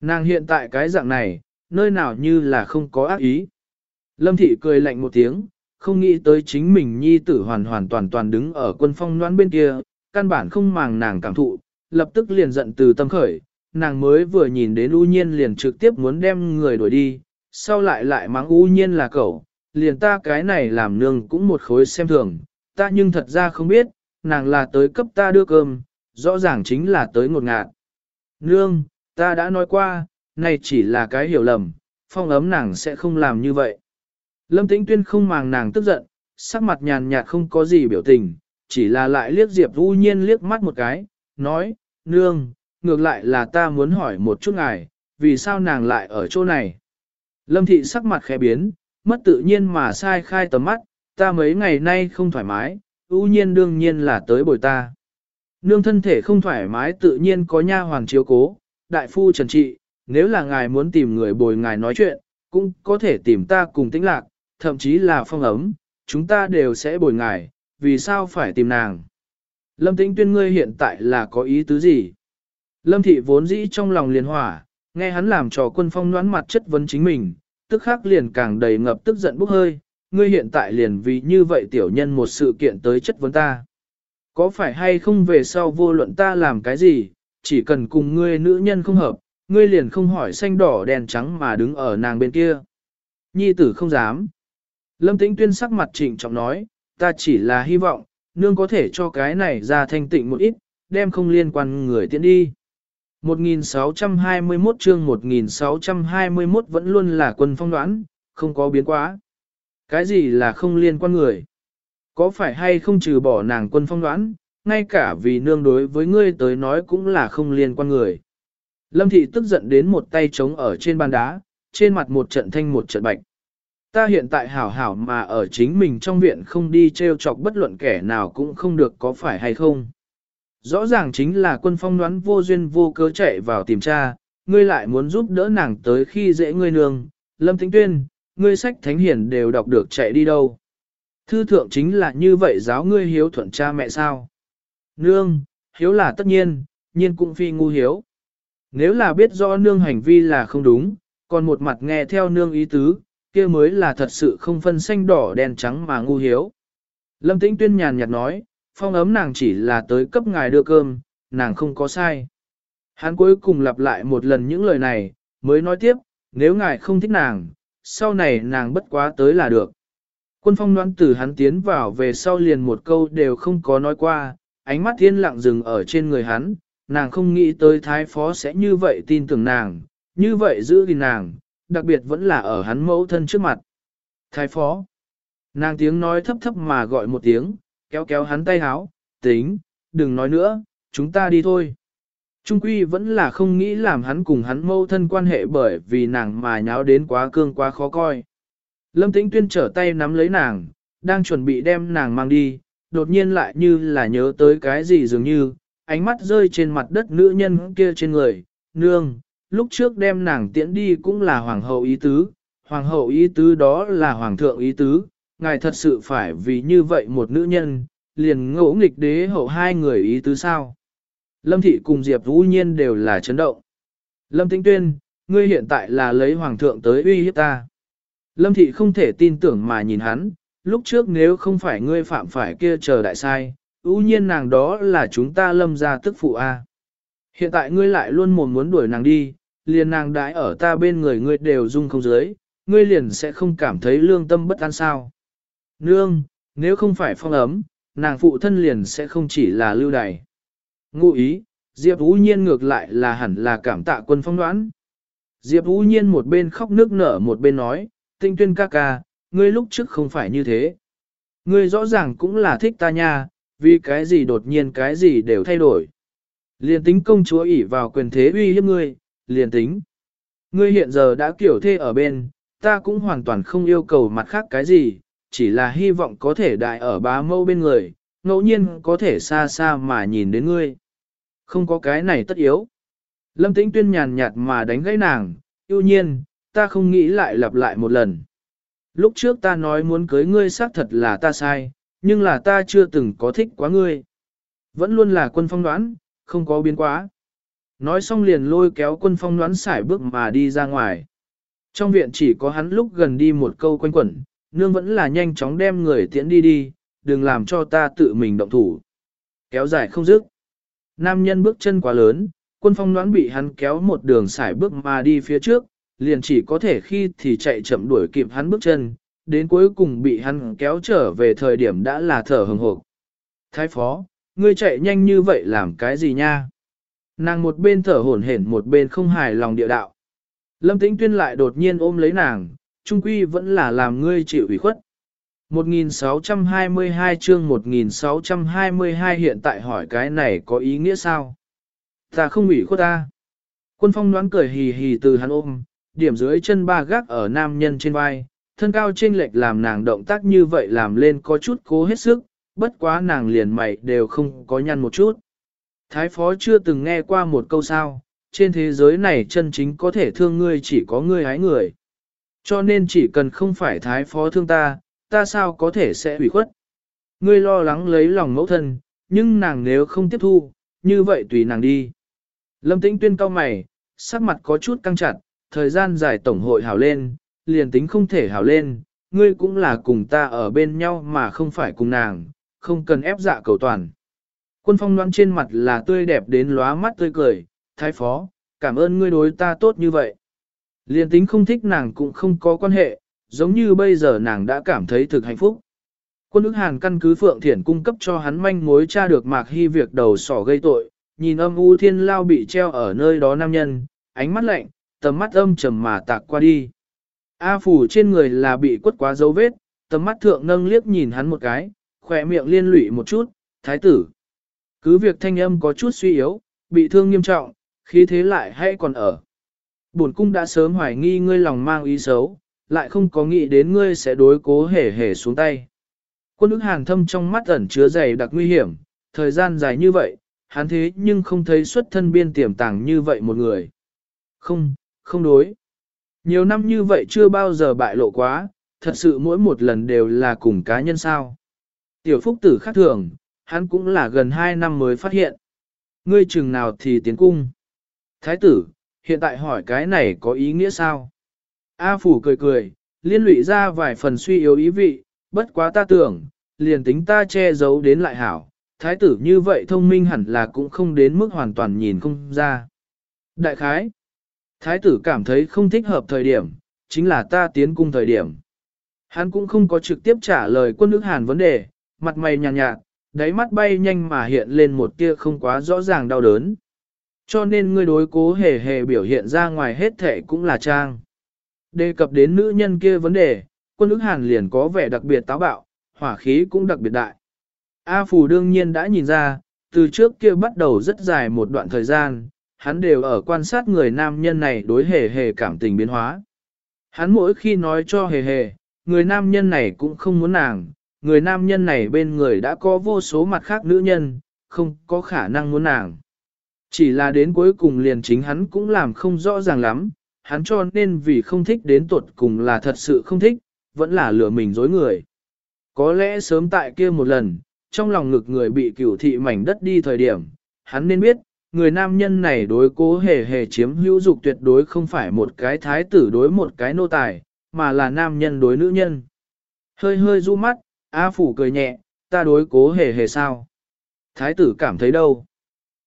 Nàng hiện tại cái dạng này, nơi nào như là không có ác ý. Lâm thị cười lạnh một tiếng, không nghĩ tới chính mình nhi tử hoàn hoàn toàn toàn đứng ở quân phong noan bên kia, căn bản không màng nàng cảm thụ, lập tức liền giận từ tâm khởi, nàng mới vừa nhìn đến U Nhiên liền trực tiếp muốn đem người đuổi đi, sau lại lại mắng U Nhiên là cậu, liền ta cái này làm nương cũng một khối xem thường, ta nhưng thật ra không biết, nàng là tới cấp ta đưa cơm, rõ ràng chính là tới ngột ngạt. Nương, ta đã nói qua, này chỉ là cái hiểu lầm, phong ấm nàng sẽ không làm như vậy. Lâm Tĩnh Tuyên không màng nàng tức giận, sắc mặt nhàn nhạt không có gì biểu tình, chỉ là lại liếc Diệp Vũ Nhiên liếc mắt một cái, nói, nương, ngược lại là ta muốn hỏi một chút ngài, vì sao nàng lại ở chỗ này. Lâm Thị sắc mặt khẽ biến, mất tự nhiên mà sai khai tầm mắt, ta mấy ngày nay không thoải mái, ưu nhiên đương nhiên là tới bồi ta. Nương thân thể không thoải mái tự nhiên có nha hoàng chiếu cố, đại phu trần trị, nếu là ngài muốn tìm người bồi ngài nói chuyện, cũng có thể tìm ta cùng tĩnh lạc, thậm chí là phong ấm, chúng ta đều sẽ bồi ngài, vì sao phải tìm nàng. Lâm tĩnh tuyên ngươi hiện tại là có ý tứ gì? Lâm thị vốn dĩ trong lòng liền hỏa, nghe hắn làm trò quân phong noán mặt chất vấn chính mình, tức khắc liền càng đầy ngập tức giận bốc hơi, ngươi hiện tại liền vì như vậy tiểu nhân một sự kiện tới chất vấn ta. Có phải hay không về sau vô luận ta làm cái gì, chỉ cần cùng ngươi nữ nhân không hợp, ngươi liền không hỏi xanh đỏ đèn trắng mà đứng ở nàng bên kia. Nhi tử không dám. Lâm tĩnh tuyên sắc mặt trịnh trọng nói, ta chỉ là hy vọng, nương có thể cho cái này ra thanh tịnh một ít, đem không liên quan người tiễn đi. 1621 chương 1621 vẫn luôn là quân phong đoán, không có biến quá. Cái gì là không liên quan người? Có phải hay không trừ bỏ nàng quân phong đoán, ngay cả vì nương đối với ngươi tới nói cũng là không liên quan người. Lâm thị tức giận đến một tay trống ở trên bàn đá, trên mặt một trận thanh một trận bạch. Ta hiện tại hảo hảo mà ở chính mình trong viện không đi treo chọc bất luận kẻ nào cũng không được có phải hay không. Rõ ràng chính là quân phong đoán vô duyên vô cớ chạy vào tìm cha, ngươi lại muốn giúp đỡ nàng tới khi dễ ngươi nương. Lâm Thính Tuyên, ngươi sách thánh hiền đều đọc được chạy đi đâu. Thư thượng chính là như vậy giáo ngươi hiếu thuận cha mẹ sao. Nương, hiếu là tất nhiên, nhiên cũng phi ngu hiếu. Nếu là biết rõ nương hành vi là không đúng, còn một mặt nghe theo nương ý tứ, kia mới là thật sự không phân xanh đỏ đen trắng mà ngu hiếu. Lâm Tĩnh Tuyên nhàn nhạt nói, phong ấm nàng chỉ là tới cấp ngài đưa cơm, nàng không có sai. Hắn cuối cùng lặp lại một lần những lời này, mới nói tiếp, nếu ngài không thích nàng, sau này nàng bất quá tới là được. Quân phong đoán từ hắn tiến vào về sau liền một câu đều không có nói qua, ánh mắt thiên lặng dừng ở trên người hắn, nàng không nghĩ tới thái phó sẽ như vậy tin tưởng nàng, như vậy giữ gìn nàng, đặc biệt vẫn là ở hắn mẫu thân trước mặt. Thái phó, nàng tiếng nói thấp thấp mà gọi một tiếng, kéo kéo hắn tay háo, tính, đừng nói nữa, chúng ta đi thôi. Trung quy vẫn là không nghĩ làm hắn cùng hắn mâu thân quan hệ bởi vì nàng mà nháo đến quá cương quá khó coi. Lâm Tĩnh Tuyên trở tay nắm lấy nàng, đang chuẩn bị đem nàng mang đi, đột nhiên lại như là nhớ tới cái gì dường như, ánh mắt rơi trên mặt đất nữ nhân kia trên người, nương, lúc trước đem nàng tiễn đi cũng là hoàng hậu ý tứ, hoàng hậu ý tứ đó là hoàng thượng ý tứ, ngài thật sự phải vì như vậy một nữ nhân, liền ngỗ nghịch đế hậu hai người ý tứ sao. Lâm thị cùng Diệp Vũ Nhiên đều là chấn động. Lâm Tĩnh Tuyên, ngươi hiện tại là lấy hoàng thượng tới uy hiếp ta. Lâm thị không thể tin tưởng mà nhìn hắn, lúc trước nếu không phải ngươi phạm phải kia chờ đại sai, ưu nhiên nàng đó là chúng ta lâm ra tức phụ a. Hiện tại ngươi lại luôn mồm muốn đuổi nàng đi, liền nàng đãi ở ta bên người ngươi đều dung không dưới, ngươi liền sẽ không cảm thấy lương tâm bất an sao. Nương, nếu không phải phong ấm, nàng phụ thân liền sẽ không chỉ là lưu đày. Ngụ ý, Diệp Vũ Nhiên ngược lại là hẳn là cảm tạ quân phong đoán. Diệp Vũ Nhiên một bên khóc nước nở một bên nói, tinh tuyên ca ca, ngươi lúc trước không phải như thế. Ngươi rõ ràng cũng là thích ta nha, vì cái gì đột nhiên cái gì đều thay đổi. Liền tính công chúa ỷ vào quyền thế uy hiếp ngươi, liền tính. Ngươi hiện giờ đã kiểu thê ở bên, ta cũng hoàn toàn không yêu cầu mặt khác cái gì, chỉ là hy vọng có thể đại ở bá mâu bên người, ngẫu nhiên có thể xa xa mà nhìn đến ngươi. Không có cái này tất yếu. Lâm tĩnh tuyên nhàn nhạt mà đánh gãy nàng, yêu nhiên, ta không nghĩ lại lặp lại một lần. Lúc trước ta nói muốn cưới ngươi xác thật là ta sai, nhưng là ta chưa từng có thích quá ngươi. Vẫn luôn là quân phong đoán, không có biến quá. Nói xong liền lôi kéo quân phong đoán xải bước mà đi ra ngoài. Trong viện chỉ có hắn lúc gần đi một câu quanh quẩn, nương vẫn là nhanh chóng đem người tiễn đi đi, đừng làm cho ta tự mình động thủ. Kéo dài không dứt. Nam nhân bước chân quá lớn, quân phong đoán bị hắn kéo một đường xải bước mà đi phía trước, liền chỉ có thể khi thì chạy chậm đuổi kịp hắn bước chân, đến cuối cùng bị hắn kéo trở về thời điểm đã là thở hừng hộp. Thái phó, ngươi chạy nhanh như vậy làm cái gì nha? Nàng một bên thở hổn hển một bên không hài lòng địa đạo. Lâm Tĩnh Tuyên lại đột nhiên ôm lấy nàng, trung quy vẫn là làm ngươi chịu ủy khuất. 1622 chương 1622 hiện tại hỏi cái này có ý nghĩa sao? Ta không ủy khuất ta. Quân phong đoán cười hì hì từ hắn ôm, điểm dưới chân ba gác ở nam nhân trên vai, thân cao trên lệch làm nàng động tác như vậy làm lên có chút cố hết sức, bất quá nàng liền mày đều không có nhăn một chút. Thái phó chưa từng nghe qua một câu sao, trên thế giới này chân chính có thể thương ngươi chỉ có ngươi hái người. Cho nên chỉ cần không phải thái phó thương ta, ta sao có thể sẽ hủy khuất. Ngươi lo lắng lấy lòng mẫu thân, nhưng nàng nếu không tiếp thu, như vậy tùy nàng đi. Lâm Tĩnh Tuyên cao mày, sắc mặt có chút căng chặt, thời gian dài tổng hội hảo lên, liền tính không thể hảo lên, ngươi cũng là cùng ta ở bên nhau mà không phải cùng nàng, không cần ép dạ cầu toàn. Quân phong đoán trên mặt là tươi đẹp đến lóa mắt tươi cười, thái phó, cảm ơn ngươi đối ta tốt như vậy. Liền tính không thích nàng cũng không có quan hệ, giống như bây giờ nàng đã cảm thấy thực hạnh phúc. Quân ức hàn căn cứ Phượng Thiển cung cấp cho hắn manh mối tra được Mạc Hy việc đầu sỏ gây tội, nhìn âm u thiên lao bị treo ở nơi đó nam nhân, ánh mắt lạnh, tầm mắt âm trầm mà tạc qua đi. A phủ trên người là bị quất quá dấu vết, tầm mắt thượng nâng liếc nhìn hắn một cái, khỏe miệng liên lụy một chút, thái tử. Cứ việc thanh âm có chút suy yếu, bị thương nghiêm trọng, khí thế lại hay còn ở. Bổn cung đã sớm hoài nghi ngươi lòng mang ý xấu, lại không có nghĩ đến ngươi sẽ đối cố hề hề xuống tay. Quân ức hàn thâm trong mắt ẩn chứa dày đặc nguy hiểm, thời gian dài như vậy, hắn thế nhưng không thấy xuất thân biên tiềm tàng như vậy một người. Không, không đối. Nhiều năm như vậy chưa bao giờ bại lộ quá, thật sự mỗi một lần đều là cùng cá nhân sao. Tiểu phúc tử khác thường, hắn cũng là gần 2 năm mới phát hiện. Ngươi chừng nào thì tiến cung. Thái tử, hiện tại hỏi cái này có ý nghĩa sao? A phủ cười cười, liên lụy ra vài phần suy yếu ý vị, bất quá ta tưởng, liền tính ta che giấu đến lại hảo, thái tử như vậy thông minh hẳn là cũng không đến mức hoàn toàn nhìn không ra. Đại khái, thái tử cảm thấy không thích hợp thời điểm, chính là ta tiến cung thời điểm. Hắn cũng không có trực tiếp trả lời quân nước Hàn vấn đề, mặt mày nhàn nhạt, nhạt, đáy mắt bay nhanh mà hiện lên một tia không quá rõ ràng đau đớn. Cho nên ngươi đối cố hề hề biểu hiện ra ngoài hết thể cũng là trang. Đề cập đến nữ nhân kia vấn đề, quân ức hàn liền có vẻ đặc biệt táo bạo, hỏa khí cũng đặc biệt đại. A Phù đương nhiên đã nhìn ra, từ trước kia bắt đầu rất dài một đoạn thời gian, hắn đều ở quan sát người nam nhân này đối hề hề cảm tình biến hóa. Hắn mỗi khi nói cho hề hề, người nam nhân này cũng không muốn nàng, người nam nhân này bên người đã có vô số mặt khác nữ nhân, không có khả năng muốn nàng. Chỉ là đến cuối cùng liền chính hắn cũng làm không rõ ràng lắm, hắn cho nên vì không thích đến tuột cùng là thật sự không thích, vẫn là lừa mình dối người. Có lẽ sớm tại kia một lần, trong lòng ngực người bị cửu thị mảnh đất đi thời điểm, hắn nên biết, người nam nhân này đối cố hề hề chiếm hữu dục tuyệt đối không phải một cái thái tử đối một cái nô tài, mà là nam nhân đối nữ nhân. Hơi hơi du mắt, A Phủ cười nhẹ, ta đối cố hề hề sao? Thái tử cảm thấy đâu?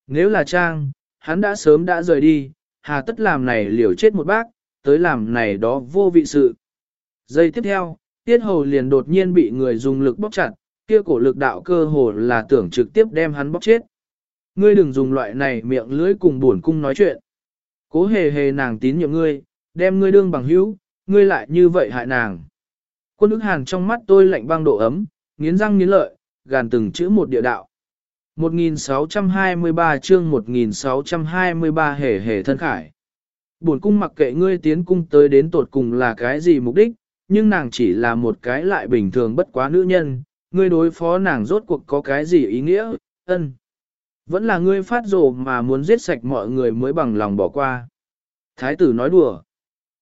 Nếu là Trang, hắn đã sớm đã rời đi, hà tất làm này liều chết một bác, tới làm này đó vô vị sự. Giây tiếp theo, tiết hầu liền đột nhiên bị người dùng lực bóc chặt, kia cổ lực đạo cơ hồ là tưởng trực tiếp đem hắn bóc chết. Ngươi đừng dùng loại này miệng lưỡi cùng buồn cung nói chuyện. Cố hề hề nàng tín nhiệm ngươi, đem ngươi đương bằng hữu, ngươi lại như vậy hại nàng. Quân ức hàn trong mắt tôi lạnh băng độ ấm, nghiến răng nghiến lợi, gàn từng chữ một địa đạo. 1623 chương 1623 hề hề thân khải. Buồn cung mặc kệ ngươi tiến cung tới đến tột cùng là cái gì mục đích, nhưng nàng chỉ là một cái lại bình thường bất quá nữ nhân, ngươi đối phó nàng rốt cuộc có cái gì ý nghĩa, ân. Vẫn là ngươi phát rồ mà muốn giết sạch mọi người mới bằng lòng bỏ qua. Thái tử nói đùa.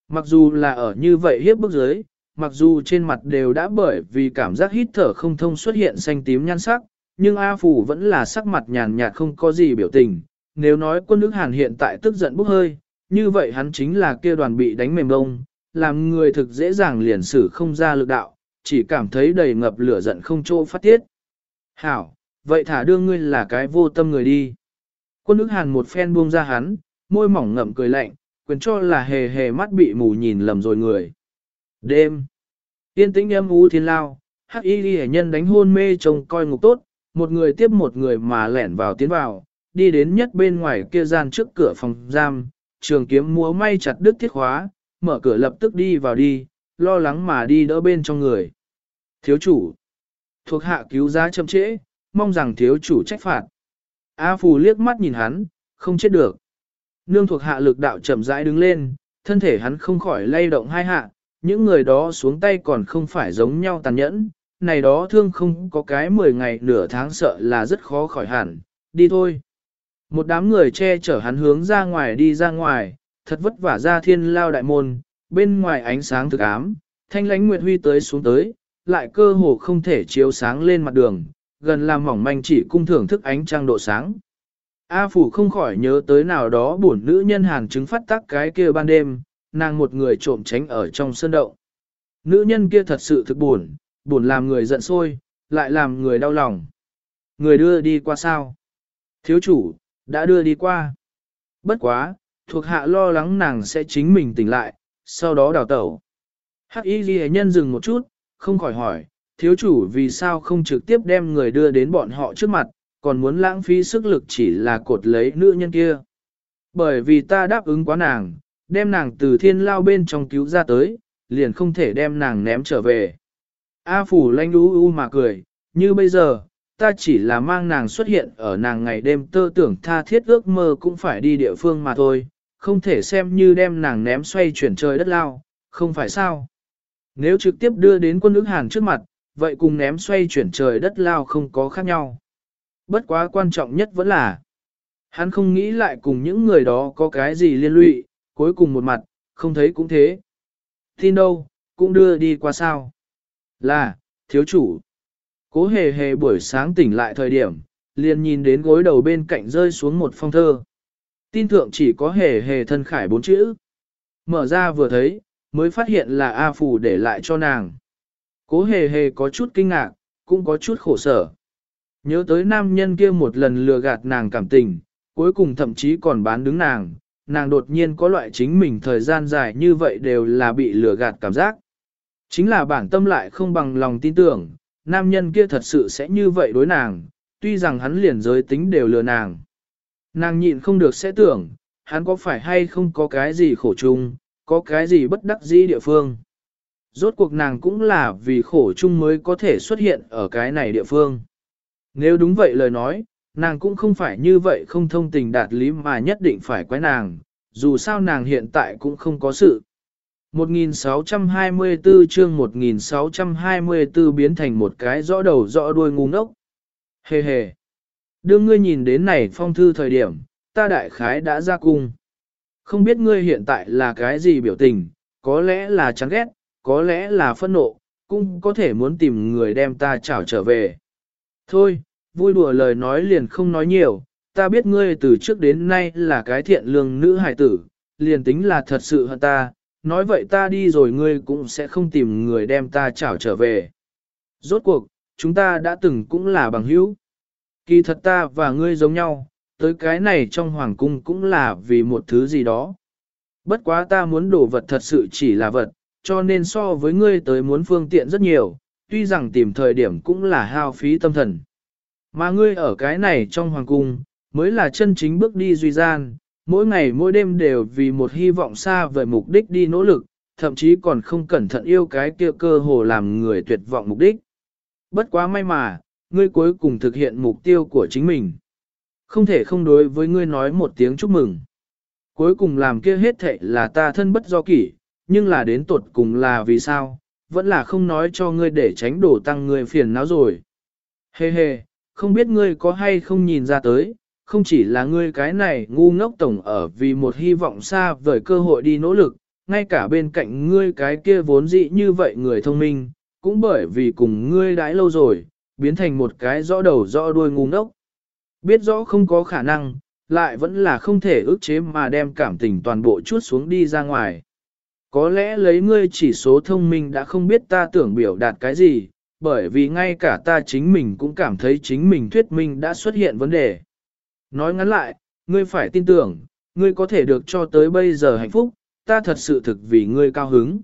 Mặc dù là ở như vậy hiếp bức giới, mặc dù trên mặt đều đã bởi vì cảm giác hít thở không thông xuất hiện xanh tím nhan sắc, nhưng A Phủ vẫn là sắc mặt nhàn nhạt không có gì biểu tình. Nếu nói quân nước Hàn hiện tại tức giận bốc hơi, như vậy hắn chính là kia đoàn bị đánh mềm bông, làm người thực dễ dàng liền xử không ra lực đạo, chỉ cảm thấy đầy ngập lửa giận không chỗ phát tiết. Hảo, vậy thả đương ngươi là cái vô tâm người đi. Quân nước hàn một phen buông ra hắn, môi mỏng ngậm cười lạnh, quyền cho là hề hề mắt bị mù nhìn lầm rồi người. Đêm, tiên tĩnh em ú thiên lao, hắc y ghi nhân đánh hôn mê trông coi ngục tốt, một người tiếp một người mà lẻn vào tiến vào, đi đến nhất bên ngoài kia gian trước cửa phòng giam, trường kiếm múa may chặt đứt thiết khóa, mở cửa lập tức đi vào đi, lo lắng mà đi đỡ bên trong người. Thiếu chủ, thuộc hạ cứu giá chậm trễ, mong rằng thiếu chủ trách phạt. A Phù liếc mắt nhìn hắn, không chết được. Nương thuộc hạ lực đạo chậm rãi đứng lên, thân thể hắn không khỏi lay động hai hạ, những người đó xuống tay còn không phải giống nhau tàn nhẫn, này đó thương không có cái 10 ngày nửa tháng sợ là rất khó khỏi hẳn, đi thôi. Một đám người che chở hắn hướng ra ngoài đi ra ngoài, thật vất vả ra thiên lao đại môn, bên ngoài ánh sáng thực ám, thanh lánh nguyệt huy tới xuống tới, lại cơ hồ không thể chiếu sáng lên mặt đường, gần làm mỏng manh chỉ cung thưởng thức ánh trăng độ sáng. A Phủ không khỏi nhớ tới nào đó bổn nữ nhân hàn chứng phát tắc cái kia ban đêm, nàng một người trộm tránh ở trong sân động. Nữ nhân kia thật sự thực buồn, buồn làm người giận sôi, lại làm người đau lòng. Người đưa đi qua sao? Thiếu chủ, đã đưa đi qua. Bất quá, thuộc hạ lo lắng nàng sẽ chính mình tỉnh lại, sau đó đào tẩu. Hắc y ghi nhân dừng một chút, không khỏi hỏi, thiếu chủ vì sao không trực tiếp đem người đưa đến bọn họ trước mặt, còn muốn lãng phí sức lực chỉ là cột lấy nữ nhân kia. Bởi vì ta đáp ứng quá nàng, đem nàng từ thiên lao bên trong cứu ra tới, liền không thể đem nàng ném trở về. A phủ lanh u u mà cười, như bây giờ, ta chỉ là mang nàng xuất hiện ở nàng ngày đêm tơ tưởng tha thiết ước mơ cũng phải đi địa phương mà thôi, không thể xem như đem nàng ném xoay chuyển trời đất lao, không phải sao. Nếu trực tiếp đưa đến quân ước hàn trước mặt, vậy cùng ném xoay chuyển trời đất lao không có khác nhau. Bất quá quan trọng nhất vẫn là, hắn không nghĩ lại cùng những người đó có cái gì liên lụy, cuối cùng một mặt, không thấy cũng thế. Tin đâu, cũng đưa đi qua sao. Là, thiếu chủ. Cố hề hề buổi sáng tỉnh lại thời điểm, liền nhìn đến gối đầu bên cạnh rơi xuống một phong thơ. Tin thượng chỉ có hề hề thân khải bốn chữ. Mở ra vừa thấy, mới phát hiện là A Phù để lại cho nàng. Cố hề hề có chút kinh ngạc, cũng có chút khổ sở. Nhớ tới nam nhân kia một lần lừa gạt nàng cảm tình, cuối cùng thậm chí còn bán đứng nàng, nàng đột nhiên có loại chính mình thời gian dài như vậy đều là bị lừa gạt cảm giác. Chính là bản tâm lại không bằng lòng tin tưởng, nam nhân kia thật sự sẽ như vậy đối nàng, tuy rằng hắn liền giới tính đều lừa nàng. Nàng nhịn không được sẽ tưởng, hắn có phải hay không có cái gì khổ chung, có cái gì bất đắc dĩ địa phương. Rốt cuộc nàng cũng là vì khổ chung mới có thể xuất hiện ở cái này địa phương. Nếu đúng vậy lời nói, nàng cũng không phải như vậy không thông tình đạt lý mà nhất định phải quái nàng, dù sao nàng hiện tại cũng không có sự. 1624 chương 1624 biến thành một cái rõ đầu rõ đuôi ngu ngốc. Hề hề. Đưa ngươi nhìn đến này phong thư thời điểm, ta đại khái đã ra cung. Không biết ngươi hiện tại là cái gì biểu tình, có lẽ là chán ghét, có lẽ là phẫn nộ, cũng có thể muốn tìm người đem ta chảo trở về. Thôi, vui đùa lời nói liền không nói nhiều, ta biết ngươi từ trước đến nay là cái thiện lương nữ hài tử, liền tính là thật sự hơn ta, nói vậy ta đi rồi ngươi cũng sẽ không tìm người đem ta chảo trở về. Rốt cuộc, chúng ta đã từng cũng là bằng hữu. Kỳ thật ta và ngươi giống nhau, tới cái này trong hoàng cung cũng là vì một thứ gì đó. Bất quá ta muốn đổ vật thật sự chỉ là vật, cho nên so với ngươi tới muốn phương tiện rất nhiều, tuy rằng tìm thời điểm cũng là hao phí tâm thần. Mà ngươi ở cái này trong hoàng cung, mới là chân chính bước đi duy gian, mỗi ngày mỗi đêm đều vì một hy vọng xa vời mục đích đi nỗ lực, thậm chí còn không cẩn thận yêu cái kia cơ hồ làm người tuyệt vọng mục đích. Bất quá may mà, ngươi cuối cùng thực hiện mục tiêu của chính mình. Không thể không đối với ngươi nói một tiếng chúc mừng. Cuối cùng làm kia hết thệ là ta thân bất do kỷ, nhưng là đến tuột cùng là vì sao, vẫn là không nói cho ngươi để tránh đổ tăng ngươi phiền não rồi. Hê hey hê, không biết ngươi có hay không nhìn ra tới, không chỉ là ngươi cái này ngu ngốc tổng ở vì một hy vọng xa vời cơ hội đi nỗ lực, ngay cả bên cạnh ngươi cái kia vốn dị như vậy người thông minh, cũng bởi vì cùng ngươi đãi lâu rồi, biến thành một cái rõ đầu rõ đuôi ngu ngốc. Biết rõ không có khả năng, lại vẫn là không thể ức chế mà đem cảm tình toàn bộ chút xuống đi ra ngoài. Có lẽ lấy ngươi chỉ số thông minh đã không biết ta tưởng biểu đạt cái gì, bởi vì ngay cả ta chính mình cũng cảm thấy chính mình thuyết minh đã xuất hiện vấn đề. Nói ngắn lại, ngươi phải tin tưởng, ngươi có thể được cho tới bây giờ hạnh phúc, ta thật sự thực vì ngươi cao hứng.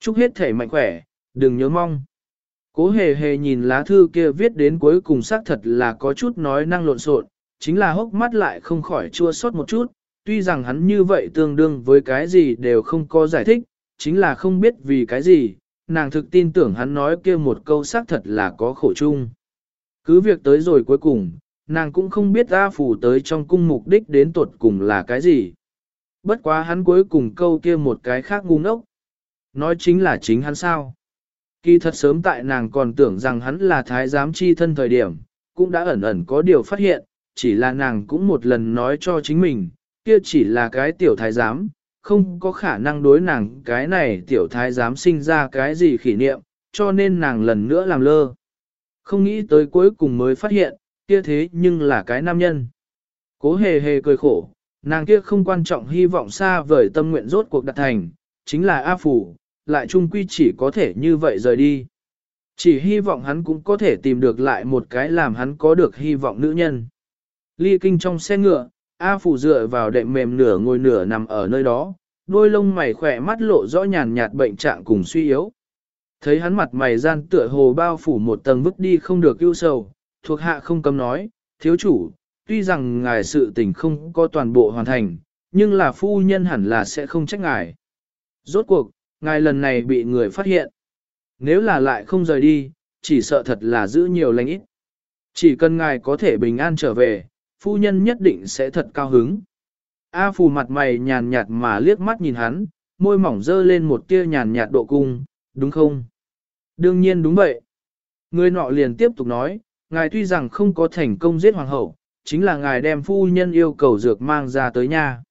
Chúc hết thể mạnh khỏe, đừng nhớ mong. Cố hề hề nhìn lá thư kia viết đến cuối cùng xác thật là có chút nói năng lộn xộn, chính là hốc mắt lại không khỏi chua xót một chút, tuy rằng hắn như vậy tương đương với cái gì đều không có giải thích, chính là không biết vì cái gì, nàng thực tin tưởng hắn nói kia một câu xác thật là có khổ chung. Cứ việc tới rồi cuối cùng, nàng cũng không biết A Phủ tới trong cung mục đích đến tuột cùng là cái gì. Bất quá hắn cuối cùng câu kia một cái khác ngu ngốc. Nói chính là chính hắn sao. Kỳ thật sớm tại nàng còn tưởng rằng hắn là thái giám chi thân thời điểm, cũng đã ẩn ẩn có điều phát hiện, chỉ là nàng cũng một lần nói cho chính mình, kia chỉ là cái tiểu thái giám, không có khả năng đối nàng cái này tiểu thái giám sinh ra cái gì kỷ niệm, cho nên nàng lần nữa làm lơ. Không nghĩ tới cuối cùng mới phát hiện, kia thế nhưng là cái nam nhân. Cố hề hề cười khổ, nàng kia không quan trọng hy vọng xa vời tâm nguyện rốt cuộc đạt thành, chính là A Phủ, lại chung quy chỉ có thể như vậy rời đi. Chỉ hy vọng hắn cũng có thể tìm được lại một cái làm hắn có được hy vọng nữ nhân. Ly kinh trong xe ngựa, A Phủ dựa vào đệm mềm nửa ngồi nửa nằm ở nơi đó, đôi lông mày khỏe mắt lộ rõ nhàn nhạt bệnh trạng cùng suy yếu. Thấy hắn mặt mày gian tựa hồ bao phủ một tầng vứt đi không được ưu sầu, thuộc hạ không cấm nói, thiếu chủ, tuy rằng ngài sự tình không có toàn bộ hoàn thành, nhưng là phu nhân hẳn là sẽ không trách ngài. Rốt cuộc, ngài lần này bị người phát hiện. Nếu là lại không rời đi, chỉ sợ thật là giữ nhiều lành ít. Chỉ cần ngài có thể bình an trở về, phu nhân nhất định sẽ thật cao hứng. A phù mặt mày nhàn nhạt mà liếc mắt nhìn hắn, môi mỏng dơ lên một tia nhàn nhạt độ cung, đúng không? Đương nhiên đúng vậy. Người nọ liền tiếp tục nói, ngài tuy rằng không có thành công giết hoàng hậu, chính là ngài đem phu nhân yêu cầu dược mang ra tới nhà.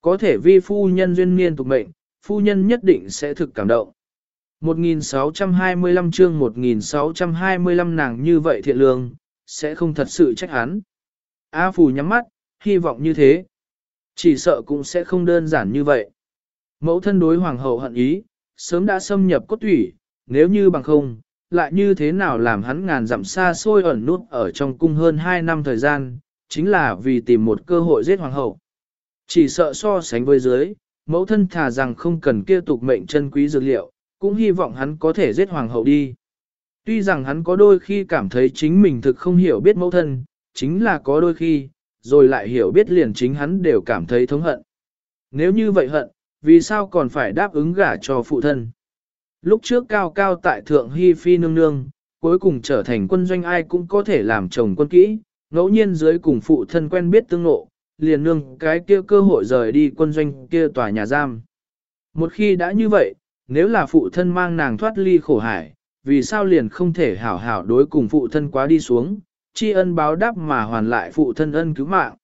Có thể vi phu nhân duyên niên tục mệnh, phu nhân nhất định sẽ thực cảm động. 1625 chương 1625 nàng như vậy thiện lương, sẽ không thật sự trách hắn. A Phù nhắm mắt, hy vọng như thế. Chỉ sợ cũng sẽ không đơn giản như vậy. Mẫu thân đối hoàng hậu hận ý, sớm đã xâm nhập cốt thủy, nếu như bằng không, lại như thế nào làm hắn ngàn dặm xa xôi ẩn nút ở trong cung hơn 2 năm thời gian, chính là vì tìm một cơ hội giết hoàng hậu. Chỉ sợ so sánh với dưới, mẫu thân thà rằng không cần kia tục mệnh chân quý dược liệu, cũng hy vọng hắn có thể giết hoàng hậu đi. Tuy rằng hắn có đôi khi cảm thấy chính mình thực không hiểu biết mẫu thân, chính là có đôi khi, rồi lại hiểu biết liền chính hắn đều cảm thấy thống hận. Nếu như vậy hận, vì sao còn phải đáp ứng gả cho phụ thân? Lúc trước cao cao tại thượng Hi Phi nương nương, cuối cùng trở thành quân doanh ai cũng có thể làm chồng quân kỹ, ngẫu nhiên dưới cùng phụ thân quen biết tương ngộ, liền nương cái kia cơ hội rời đi quân doanh kia tòa nhà giam. Một khi đã như vậy, nếu là phụ thân mang nàng thoát ly khổ hải, vì sao liền không thể hảo hảo đối cùng phụ thân quá đi xuống, tri ân báo đáp mà hoàn lại phụ thân ân cứu mạng.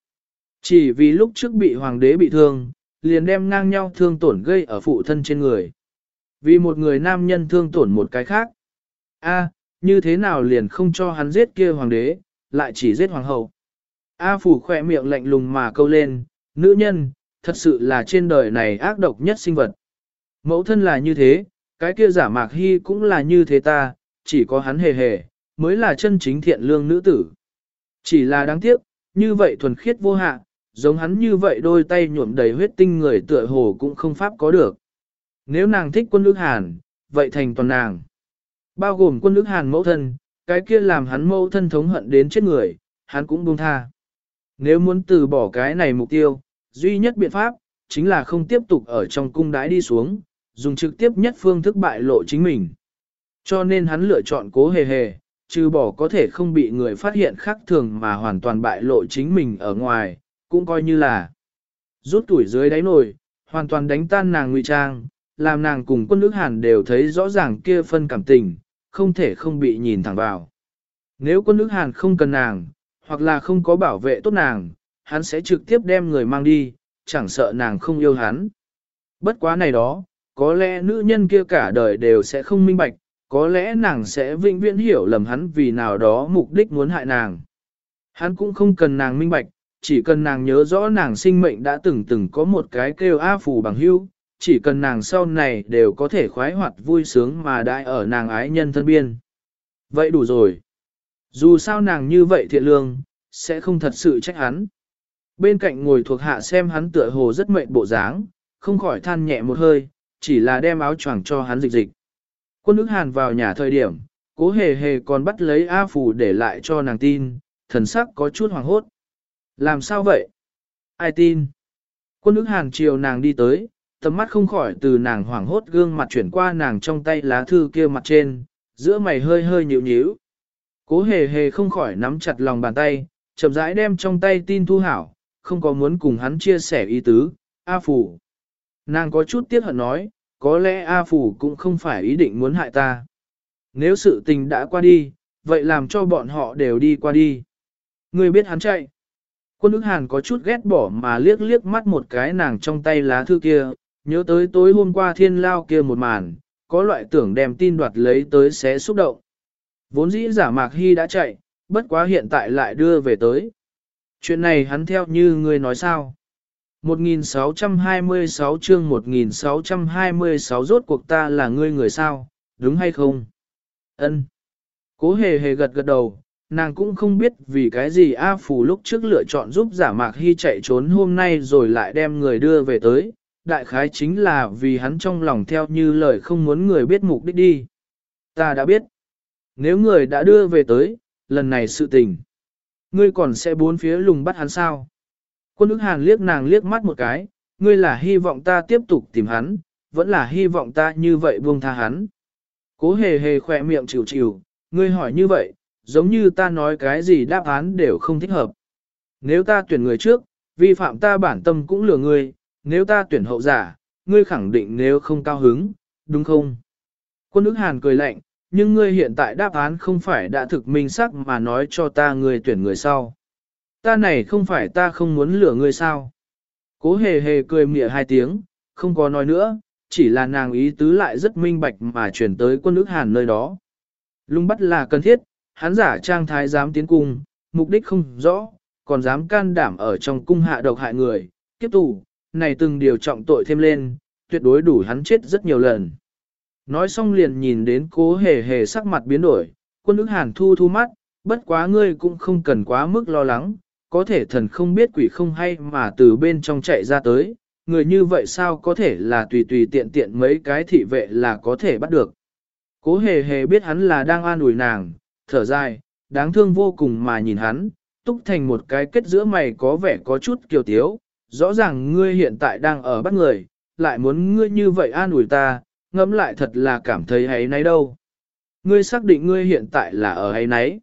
Chỉ vì lúc trước bị hoàng đế bị thương, liền đem ngang nhau thương tổn gây ở phụ thân trên người. Vì một người nam nhân thương tổn một cái khác. A, như thế nào liền không cho hắn giết kia hoàng đế, lại chỉ giết hoàng hậu. A phủ khỏe miệng lạnh lùng mà câu lên, nữ nhân, thật sự là trên đời này ác độc nhất sinh vật. Mẫu thân là như thế, cái kia giả mạc hy cũng là như thế ta, chỉ có hắn hề hề, mới là chân chính thiện lương nữ tử. Chỉ là đáng tiếc, như vậy thuần khiết vô hạ, giống hắn như vậy đôi tay nhuộm đầy huyết tinh người tựa hồ cũng không pháp có được. Nếu nàng thích quân ước hàn, vậy thành toàn nàng. Bao gồm quân ước hàn mẫu thân, cái kia làm hắn mẫu thân thống hận đến chết người, hắn cũng buông tha. Nếu muốn từ bỏ cái này mục tiêu, duy nhất biện pháp, chính là không tiếp tục ở trong cung đái đi xuống, dùng trực tiếp nhất phương thức bại lộ chính mình. Cho nên hắn lựa chọn cố hề hề, trừ bỏ có thể không bị người phát hiện khác thường mà hoàn toàn bại lộ chính mình ở ngoài, cũng coi như là rút tuổi dưới đáy nồi, hoàn toàn đánh tan nàng ngụy trang, làm nàng cùng quân nước Hàn đều thấy rõ ràng kia phân cảm tình, không thể không bị nhìn thẳng vào. Nếu quân nước Hàn không cần nàng, hoặc là không có bảo vệ tốt nàng, hắn sẽ trực tiếp đem người mang đi, chẳng sợ nàng không yêu hắn. Bất quá này đó, có lẽ nữ nhân kia cả đời đều sẽ không minh bạch, có lẽ nàng sẽ vĩnh viễn hiểu lầm hắn vì nào đó mục đích muốn hại nàng. Hắn cũng không cần nàng minh bạch, chỉ cần nàng nhớ rõ nàng sinh mệnh đã từng từng có một cái kêu A phù bằng hưu, chỉ cần nàng sau này đều có thể khoái hoạt vui sướng mà đại ở nàng ái nhân thân biên. Vậy đủ rồi. Dù sao nàng như vậy thiện lương, sẽ không thật sự trách hắn. Bên cạnh ngồi thuộc hạ xem hắn tựa hồ rất mệnh bộ dáng, không khỏi than nhẹ một hơi, chỉ là đem áo choàng cho hắn dịch dịch. Quân ức hàn vào nhà thời điểm, cố hề hề còn bắt lấy A Phù để lại cho nàng tin, thần sắc có chút hoàng hốt. Làm sao vậy? Ai tin? Quân ức hàn chiều nàng đi tới, tầm mắt không khỏi từ nàng hoảng hốt gương mặt chuyển qua nàng trong tay lá thư kia mặt trên, giữa mày hơi hơi nhịu nhíu. Cố hề hề không khỏi nắm chặt lòng bàn tay, chậm rãi đem trong tay tin thu hảo, không có muốn cùng hắn chia sẻ ý tứ, A Phủ. Nàng có chút tiếc hận nói, có lẽ A Phủ cũng không phải ý định muốn hại ta. Nếu sự tình đã qua đi, vậy làm cho bọn họ đều đi qua đi. Người biết hắn chạy. Quân ức hàn có chút ghét bỏ mà liếc liếc mắt một cái nàng trong tay lá thư kia, nhớ tới tối hôm qua thiên lao kia một màn, có loại tưởng đem tin đoạt lấy tới xé xúc động. Vốn dĩ giả mạc hy đã chạy, bất quá hiện tại lại đưa về tới. Chuyện này hắn theo như ngươi nói sao? 1626 chương 1626 rốt cuộc ta là ngươi người sao, đúng hay không? Ân. Cố hề hề gật gật đầu, nàng cũng không biết vì cái gì A Phù lúc trước lựa chọn giúp giả mạc hy chạy trốn hôm nay rồi lại đem người đưa về tới, đại khái chính là vì hắn trong lòng theo như lời không muốn người biết mục đích đi. Ta đã biết. Nếu người đã đưa về tới, lần này sự tình. Ngươi còn sẽ bốn phía lùng bắt hắn sao? Quân ức hàn liếc nàng liếc mắt một cái, ngươi là hy vọng ta tiếp tục tìm hắn, vẫn là hy vọng ta như vậy buông tha hắn. Cố hề hề khỏe miệng chịu chịu, ngươi hỏi như vậy, giống như ta nói cái gì đáp án đều không thích hợp. Nếu ta tuyển người trước, vi phạm ta bản tâm cũng lừa ngươi, nếu ta tuyển hậu giả, ngươi khẳng định nếu không cao hứng, đúng không? Quân ức hàn cười lạnh, nhưng ngươi hiện tại đáp án không phải đã thực minh sắc mà nói cho ta ngươi tuyển người sau. Ta này không phải ta không muốn lửa ngươi sao? Cố hề hề cười mỉa hai tiếng, không có nói nữa, chỉ là nàng ý tứ lại rất minh bạch mà chuyển tới quân ức hàn nơi đó. Lung bắt là cần thiết, hắn giả trang thái dám tiến cung, mục đích không rõ, còn dám can đảm ở trong cung hạ độc hại người, kiếp tù, này từng điều trọng tội thêm lên, tuyệt đối đủ hắn chết rất nhiều lần. Nói xong liền nhìn đến cố hề hề sắc mặt biến đổi, quân ức hàn thu thu mắt, bất quá ngươi cũng không cần quá mức lo lắng, có thể thần không biết quỷ không hay mà từ bên trong chạy ra tới, người như vậy sao có thể là tùy tùy tiện tiện mấy cái thị vệ là có thể bắt được. Cố hề hề biết hắn là đang an ủi nàng, thở dài, đáng thương vô cùng mà nhìn hắn, túc thành một cái kết giữa mày có vẻ có chút kiều tiếu, rõ ràng ngươi hiện tại đang ở bắt người, lại muốn ngươi như vậy an ủi ta, ngẫm lại thật là cảm thấy hay nấy đâu. Ngươi xác định ngươi hiện tại là ở hay nấy.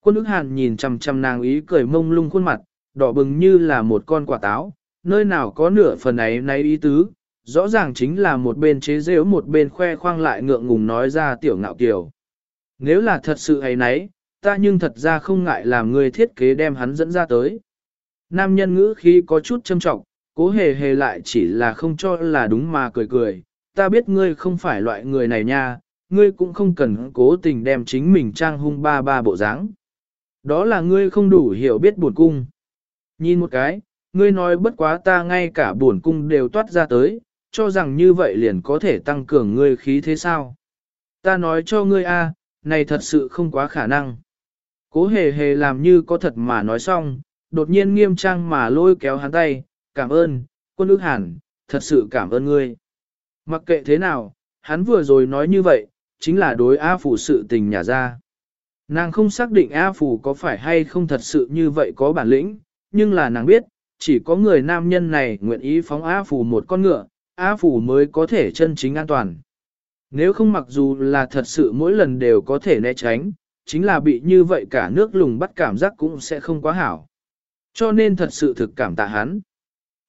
Quân ức hàn nhìn chằm chằm nàng ý cười mông lung khuôn mặt, đỏ bừng như là một con quả táo, nơi nào có nửa phần ấy nấy ý tứ, rõ ràng chính là một bên chế giễu một bên khoe khoang lại ngượng ngùng nói ra tiểu ngạo kiều. Nếu là thật sự ấy nấy, ta nhưng thật ra không ngại làm ngươi thiết kế đem hắn dẫn ra tới. Nam nhân ngữ khí có chút châm trọng, cố hề hề lại chỉ là không cho là đúng mà cười cười, ta biết ngươi không phải loại người này nha, ngươi cũng không cần cố tình đem chính mình trang hung ba ba bộ dáng. Đó là ngươi không đủ hiểu biết buồn cung. Nhìn một cái, ngươi nói bất quá ta ngay cả buồn cung đều toát ra tới, cho rằng như vậy liền có thể tăng cường ngươi khí thế sao. Ta nói cho ngươi a, này thật sự không quá khả năng. Cố hề hề làm như có thật mà nói xong, đột nhiên nghiêm trang mà lôi kéo hắn tay, cảm ơn, quân ước hẳn, thật sự cảm ơn ngươi. Mặc kệ thế nào, hắn vừa rồi nói như vậy, chính là đối A Phủ sự tình nhà ra. Nàng không xác định A Phủ có phải hay không thật sự như vậy có bản lĩnh, nhưng là nàng biết, chỉ có người nam nhân này nguyện ý phóng A Phủ một con ngựa, A Phủ mới có thể chân chính an toàn. Nếu không mặc dù là thật sự mỗi lần đều có thể né tránh, chính là bị như vậy cả nước lùng bắt cảm giác cũng sẽ không quá hảo. Cho nên thật sự thực cảm tạ hắn.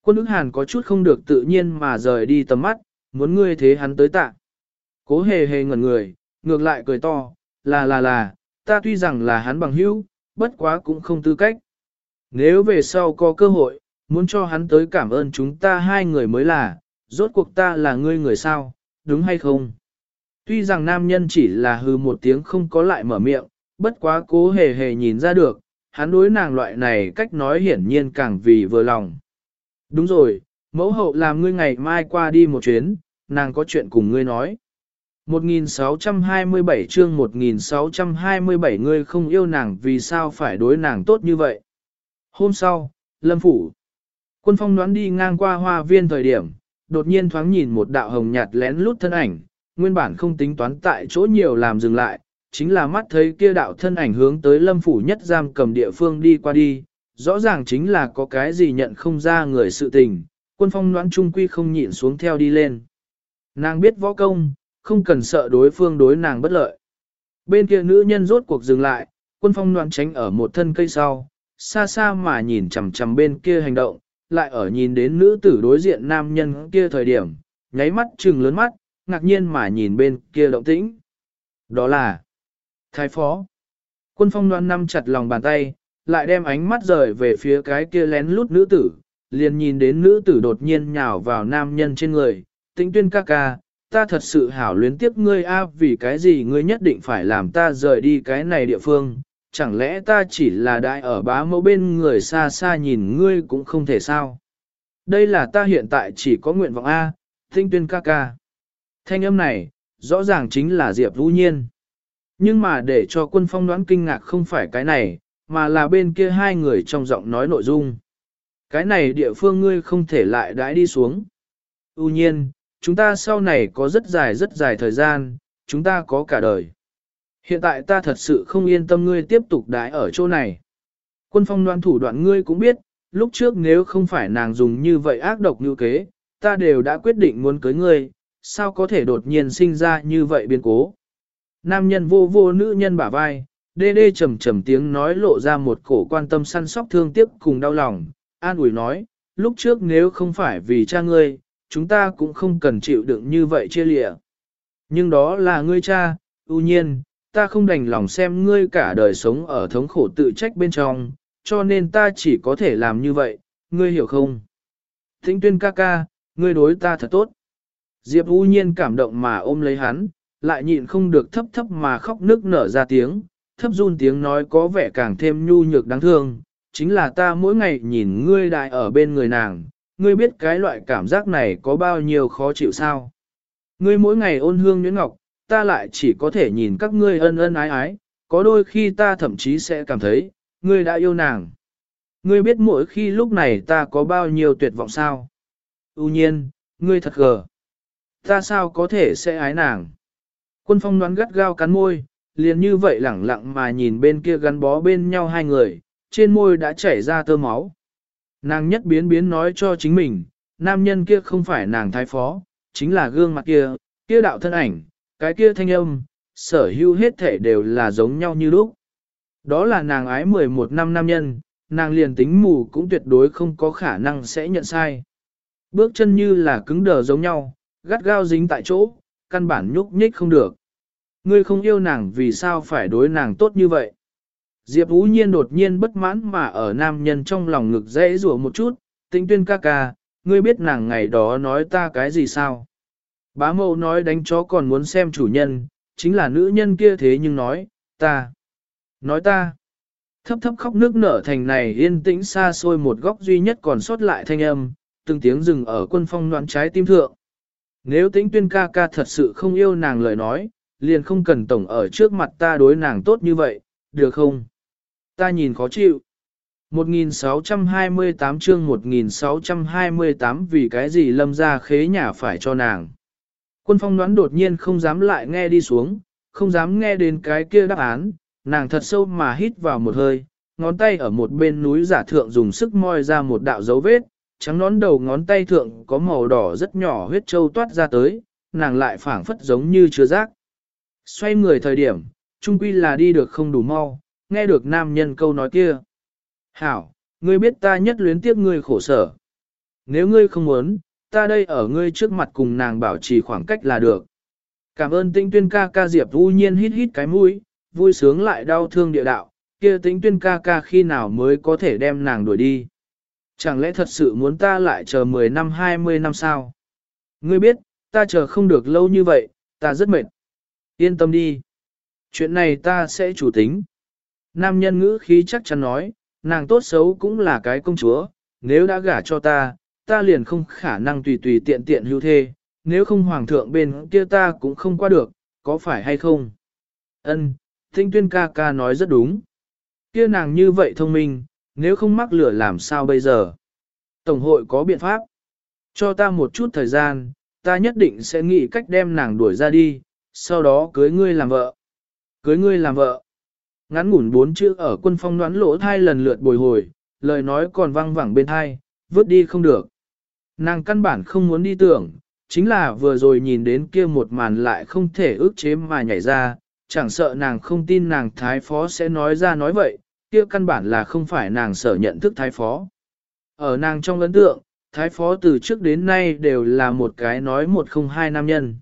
Quân ức hàn có chút không được tự nhiên mà rời đi tầm mắt, muốn ngươi thế hắn tới tạ. Cố hề hề ngẩn người, ngược lại cười to, là là là, ta tuy rằng là hắn bằng hữu, bất quá cũng không tư cách. Nếu về sau có cơ hội, muốn cho hắn tới cảm ơn chúng ta hai người mới là, rốt cuộc ta là ngươi người sao, đúng hay không? Tuy rằng nam nhân chỉ là hư một tiếng không có lại mở miệng, bất quá cố hề hề nhìn ra được, hắn đối nàng loại này cách nói hiển nhiên càng vì vừa lòng. Đúng rồi, mẫu hậu làm ngươi ngày mai qua đi một chuyến, nàng có chuyện cùng ngươi nói. 1627 chương 1627 ngươi không yêu nàng vì sao phải đối nàng tốt như vậy. Hôm sau, Lâm Phủ. Quân phong đoán đi ngang qua hoa viên thời điểm, đột nhiên thoáng nhìn một đạo hồng nhạt lén lút thân ảnh, nguyên bản không tính toán tại chỗ nhiều làm dừng lại, chính là mắt thấy kia đạo thân ảnh hướng tới lâm phủ nhất giam cầm địa phương đi qua đi, rõ ràng chính là có cái gì nhận không ra người sự tình, quân phong noãn trung quy không nhịn xuống theo đi lên. Nàng biết võ công, không cần sợ đối phương đối nàng bất lợi. Bên kia nữ nhân rốt cuộc dừng lại, quân phong noãn tránh ở một thân cây sau, xa xa mà nhìn chằm chằm bên kia hành động, lại ở nhìn đến nữ tử đối diện nam nhân kia thời điểm, nháy mắt trừng lớn mắt, ngạc nhiên mà nhìn bên kia động tĩnh. Đó là Thái phó. Quân phong đoan năm chặt lòng bàn tay, lại đem ánh mắt rời về phía cái kia lén lút nữ tử, liền nhìn đến nữ tử đột nhiên nhào vào nam nhân trên người, tính tuyên ca ca, ta thật sự hảo luyến tiếc ngươi a vì cái gì ngươi nhất định phải làm ta rời đi cái này địa phương, chẳng lẽ ta chỉ là đại ở bá mẫu bên người xa xa nhìn ngươi cũng không thể sao. Đây là ta hiện tại chỉ có nguyện vọng A, tinh tuyên ca ca. Thanh âm này, rõ ràng chính là Diệp Vũ Nhiên. Nhưng mà để cho quân phong đoán kinh ngạc không phải cái này, mà là bên kia hai người trong giọng nói nội dung. Cái này địa phương ngươi không thể lại đãi đi xuống. Ú nhiên, chúng ta sau này có rất dài rất dài thời gian, chúng ta có cả đời. Hiện tại ta thật sự không yên tâm ngươi tiếp tục đãi ở chỗ này. Quân phong đoán thủ đoạn ngươi cũng biết, lúc trước nếu không phải nàng dùng như vậy ác độc như kế, ta đều đã quyết định muốn cưới ngươi, sao có thể đột nhiên sinh ra như vậy biến cố. Nam nhân vô vô nữ nhân bả vai, đê đê trầm trầm tiếng nói lộ ra một cổ quan tâm săn sóc thương tiếc cùng đau lòng, an ủi nói, lúc trước nếu không phải vì cha ngươi, chúng ta cũng không cần chịu đựng như vậy chia lịa. Nhưng đó là ngươi cha, ưu nhiên, ta không đành lòng xem ngươi cả đời sống ở thống khổ tự trách bên trong, cho nên ta chỉ có thể làm như vậy, ngươi hiểu không? Thính tuyên ca ca, ngươi đối ta thật tốt. Diệp ưu nhiên cảm động mà ôm lấy hắn, lại nhịn không được thấp thấp mà khóc nức nở ra tiếng, thấp run tiếng nói có vẻ càng thêm nhu nhược đáng thương, chính là ta mỗi ngày nhìn ngươi đại ở bên người nàng, ngươi biết cái loại cảm giác này có bao nhiêu khó chịu sao. Ngươi mỗi ngày ôn hương nhuyễn ngọc, ta lại chỉ có thể nhìn các ngươi ân ân ái ái, có đôi khi ta thậm chí sẽ cảm thấy, ngươi đã yêu nàng. Ngươi biết mỗi khi lúc này ta có bao nhiêu tuyệt vọng sao? Ú nhiên, ngươi thật gờ. Ta sao có thể sẽ ái nàng? Quân phong đoán gắt gao cắn môi, liền như vậy lẳng lặng mà nhìn bên kia gắn bó bên nhau hai người, trên môi đã chảy ra tơ máu. Nàng nhất biến biến nói cho chính mình, nam nhân kia không phải nàng thái phó, chính là gương mặt kia, kia đạo thân ảnh, cái kia thanh âm, sở hữu hết thể đều là giống nhau như lúc. Đó là nàng ái 11 năm nam nhân, nàng liền tính mù cũng tuyệt đối không có khả năng sẽ nhận sai. Bước chân như là cứng đờ giống nhau, gắt gao dính tại chỗ, căn bản nhúc nhích không được. Ngươi không yêu nàng vì sao phải đối nàng tốt như vậy? Diệp Ú Nhiên đột nhiên bất mãn mà ở nam nhân trong lòng ngực dễ rủa một chút, tinh tuyên ca ca, ngươi biết nàng ngày đó nói ta cái gì sao? Bá mẫu nói đánh chó còn muốn xem chủ nhân, chính là nữ nhân kia thế nhưng nói, ta, nói ta. Thấp thấp khóc nước nở thành này yên tĩnh xa xôi một góc duy nhất còn sót lại thanh âm, từng tiếng rừng ở quân phong noạn trái tim thượng. Nếu tĩnh tuyên ca ca thật sự không yêu nàng lời nói, liền không cần tổng ở trước mặt ta đối nàng tốt như vậy, được không? Ta nhìn khó chịu. 1628 chương 1628 vì cái gì lâm ra khế nhà phải cho nàng. Quân phong đoán đột nhiên không dám lại nghe đi xuống, không dám nghe đến cái kia đáp án, nàng thật sâu mà hít vào một hơi, ngón tay ở một bên núi giả thượng dùng sức moi ra một đạo dấu vết, trắng nón đầu ngón tay thượng có màu đỏ rất nhỏ huyết trâu toát ra tới, nàng lại phảng phất giống như chưa rác. Xoay người thời điểm, trung quy là đi được không đủ mau, nghe được nam nhân câu nói kia. Hảo, ngươi biết ta nhất luyến tiếc ngươi khổ sở. Nếu ngươi không muốn, ta đây ở ngươi trước mặt cùng nàng bảo trì khoảng cách là được. Cảm ơn tinh tuyên ca ca Diệp Vũ nhiên hít hít cái mũi, vui sướng lại đau thương địa đạo, kia tinh tuyên ca ca khi nào mới có thể đem nàng đuổi đi. Chẳng lẽ thật sự muốn ta lại chờ 10 năm 20 năm sao? Ngươi biết, ta chờ không được lâu như vậy, ta rất mệt. Yên tâm đi. Chuyện này ta sẽ chủ tính. Nam nhân ngữ khí chắc chắn nói, nàng tốt xấu cũng là cái công chúa, nếu đã gả cho ta, ta liền không khả năng tùy tùy tiện tiện hưu thê, nếu không hoàng thượng bên kia ta cũng không qua được, có phải hay không? Ân, Thinh tuyên ca ca nói rất đúng. Kia nàng như vậy thông minh, nếu không mắc lửa làm sao bây giờ? Tổng hội có biện pháp. Cho ta một chút thời gian, ta nhất định sẽ nghĩ cách đem nàng đuổi ra đi, sau đó cưới ngươi làm vợ. Cưới ngươi làm vợ. Ngắn ngủn bốn chữ ở quân phong đoán lỗ thai lần lượt bồi hồi, lời nói còn văng vẳng bên thai, vứt đi không được. Nàng căn bản không muốn đi tưởng, chính là vừa rồi nhìn đến kia một màn lại không thể ước chế mà nhảy ra, chẳng sợ nàng không tin nàng thái phó sẽ nói ra nói vậy, kia căn bản là không phải nàng sở nhận thức thái phó. Ở nàng trong ấn tượng, thái phó từ trước đến nay đều là một cái nói một không hai nam nhân.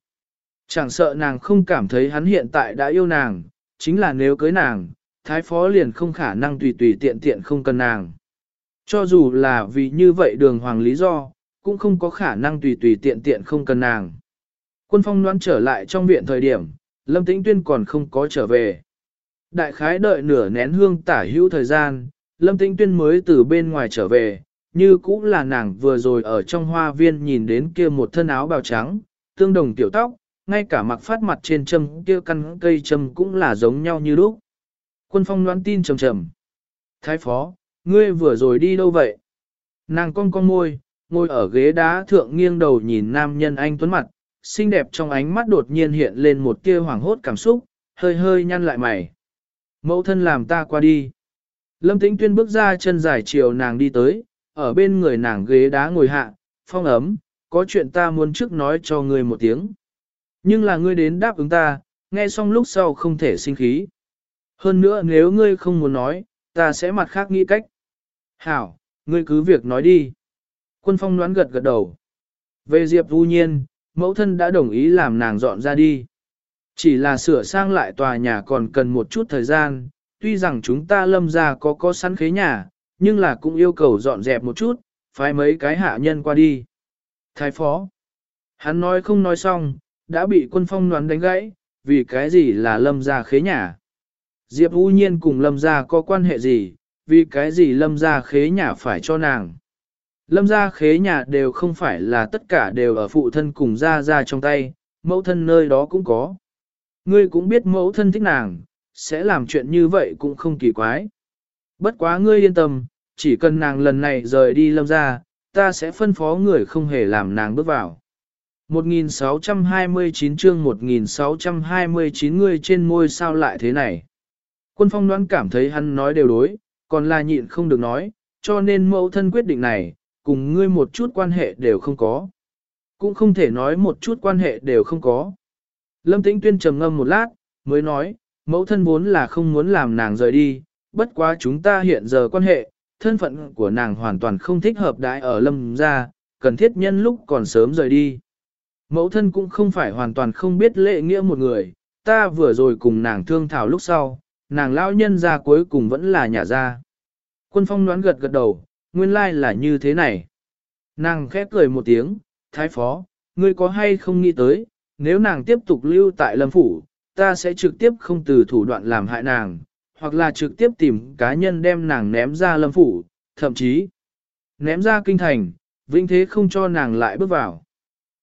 Chẳng sợ nàng không cảm thấy hắn hiện tại đã yêu nàng, chính là nếu cưới nàng, thái phó liền không khả năng tùy tùy tiện tiện không cần nàng. Cho dù là vì như vậy đường hoàng lý do, cũng không có khả năng tùy tùy tiện tiện không cần nàng. Quân phong đoán trở lại trong viện thời điểm, Lâm Tĩnh Tuyên còn không có trở về. Đại khái đợi nửa nén hương tả hữu thời gian, Lâm Tĩnh Tuyên mới từ bên ngoài trở về, như cũng là nàng vừa rồi ở trong hoa viên nhìn đến kia một thân áo bào trắng, tương đồng tiểu tóc, ngay cả mặc phát mặt trên châm kia căn cây châm cũng là giống nhau như lúc. Quân phong đoán tin trầm trầm. Thái phó, ngươi vừa rồi đi đâu vậy? Nàng cong cong môi, ngồi ở ghế đá thượng nghiêng đầu nhìn nam nhân anh tuấn mặt, xinh đẹp trong ánh mắt đột nhiên hiện lên một tia hoảng hốt cảm xúc, hơi hơi nhăn lại mày. Mẫu thân làm ta qua đi. Lâm Tĩnh Tuyên bước ra chân dài chiều nàng đi tới, ở bên người nàng ghế đá ngồi hạ, phong ấm, có chuyện ta muốn trước nói cho ngươi một tiếng. Nhưng là ngươi đến đáp ứng ta, nghe xong lúc sau không thể sinh khí. Hơn nữa nếu ngươi không muốn nói, ta sẽ mặt khác nghĩ cách. Hảo, ngươi cứ việc nói đi. Quân phong đoán gật gật đầu. Về Diệp Vũ Nhiên, mẫu thân đã đồng ý làm nàng dọn ra đi. Chỉ là sửa sang lại tòa nhà còn cần một chút thời gian, tuy rằng chúng ta lâm ra có có sẵn khế nhà, nhưng là cũng yêu cầu dọn dẹp một chút, phải mấy cái hạ nhân qua đi. Thái phó. Hắn nói không nói xong, đã bị quân phong đoán đánh gãy, vì cái gì là lâm Gia khế nhà. Diệp U Nhiên cùng lâm Gia có quan hệ gì, vì cái gì lâm Gia khế nhà phải cho nàng. Lâm Gia khế nhà đều không phải là tất cả đều ở phụ thân cùng Gia Gia trong tay, mẫu thân nơi đó cũng có. Ngươi cũng biết mẫu thân thích nàng, sẽ làm chuyện như vậy cũng không kỳ quái. Bất quá ngươi yên tâm, chỉ cần nàng lần này rời đi lâm Gia, ta sẽ phân phó người không hề làm nàng bước vào. 1629 chương 1629 người trên môi sao lại thế này. Quân phong đoán cảm thấy hắn nói đều đối, còn là nhịn không được nói, cho nên mẫu thân quyết định này, cùng ngươi một chút quan hệ đều không có. Cũng không thể nói một chút quan hệ đều không có. Lâm Tĩnh Tuyên trầm ngâm một lát, mới nói, mẫu thân vốn là không muốn làm nàng rời đi, bất quá chúng ta hiện giờ quan hệ, thân phận của nàng hoàn toàn không thích hợp đại ở lâm gia, cần thiết nhân lúc còn sớm rời đi. Mẫu thân cũng không phải hoàn toàn không biết lễ nghĩa một người, ta vừa rồi cùng nàng thương thảo lúc sau, nàng lão nhân ra cuối cùng vẫn là nhà ra. Quân phong đoán gật gật đầu, nguyên lai là như thế này. Nàng khép cười một tiếng, thái phó, ngươi có hay không nghĩ tới, nếu nàng tiếp tục lưu tại lâm phủ, ta sẽ trực tiếp không từ thủ đoạn làm hại nàng, hoặc là trực tiếp tìm cá nhân đem nàng ném ra lâm phủ, thậm chí ném ra kinh thành, vĩnh thế không cho nàng lại bước vào.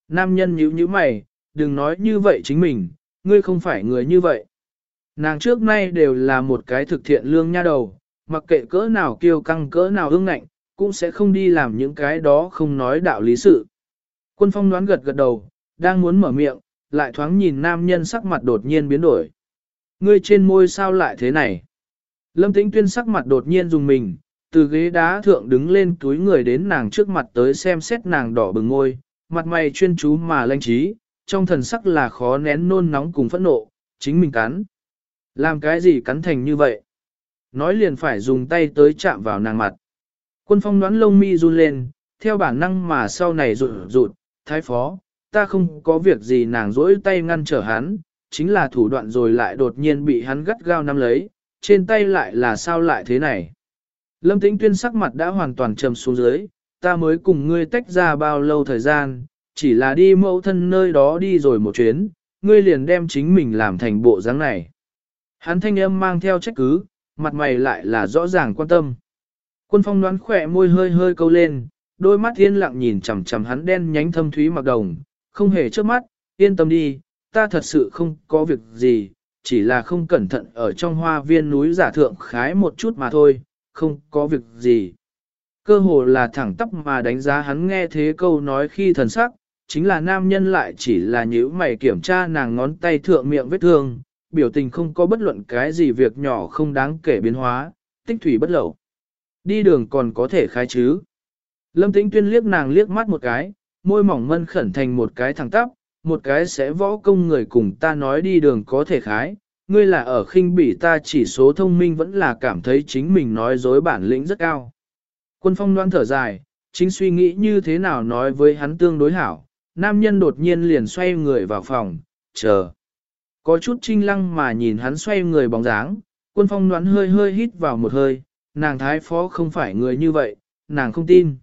Nam nhân nhíu nhíu mày, đừng nói như vậy chính mình, ngươi không phải người như vậy. Nàng trước nay đều là một cái thực thiện lương nha đầu, mặc kệ cỡ nào kiêu căng cỡ nào ương ngạnh, cũng sẽ không đi làm những cái đó không nói đạo lý sự. Quân phong đoán gật gật đầu, đang muốn mở miệng, lại thoáng nhìn nam nhân sắc mặt đột nhiên biến đổi. Ngươi trên môi sao lại thế này? Lâm tĩnh tuyên sắc mặt đột nhiên dùng mình, từ ghế đá thượng đứng lên túi người đến nàng trước mặt tới xem xét nàng đỏ bừng ngôi, mặt mày chuyên chú mà lanh trí, trong thần sắc là khó nén nôn nóng cùng phẫn nộ, chính mình cắn. Làm cái gì cắn thành như vậy? Nói liền phải dùng tay tới chạm vào nàng mặt. Quân phong đoán lông mi run lên, theo bản năng mà sau này rụt rụt, thái phó, ta không có việc gì nàng rỗi tay ngăn trở hắn, chính là thủ đoạn rồi lại đột nhiên bị hắn gắt gao nắm lấy, trên tay lại là sao lại thế này. Lâm tĩnh tuyên sắc mặt đã hoàn toàn trầm xuống dưới, ta mới cùng ngươi tách ra bao lâu thời gian, chỉ là đi mẫu thân nơi đó đi rồi một chuyến, ngươi liền đem chính mình làm thành bộ dáng này. Hắn thanh âm mang theo trách cứ, mặt mày lại là rõ ràng quan tâm. Quân phong đoán khỏe môi hơi hơi câu lên, đôi mắt yên lặng nhìn chằm chằm hắn đen nhánh thâm thúy mặc đồng, không hề trước mắt, yên tâm đi, ta thật sự không có việc gì, chỉ là không cẩn thận ở trong hoa viên núi giả thượng khái một chút mà thôi, không có việc gì. Cơ hồ là thẳng tắp mà đánh giá hắn nghe thế câu nói khi thần sắc, chính là nam nhân lại chỉ là nhíu mày kiểm tra nàng ngón tay thượng miệng vết thương, biểu tình không có bất luận cái gì việc nhỏ không đáng kể biến hóa, tích thủy bất lậu. Đi đường còn có thể khai chứ. Lâm Tĩnh Tuyên liếc nàng liếc mắt một cái, môi mỏng mân khẩn thành một cái thẳng tắp, một cái sẽ võ công người cùng ta nói đi đường có thể khái, ngươi là ở khinh bỉ ta chỉ số thông minh vẫn là cảm thấy chính mình nói dối bản lĩnh rất cao. Quân phong đoan thở dài, chính suy nghĩ như thế nào nói với hắn tương đối hảo, nam nhân đột nhiên liền xoay người vào phòng, chờ. Có chút trinh lăng mà nhìn hắn xoay người bóng dáng, quân phong đoán hơi hơi hít vào một hơi, nàng thái phó không phải người như vậy, nàng không tin.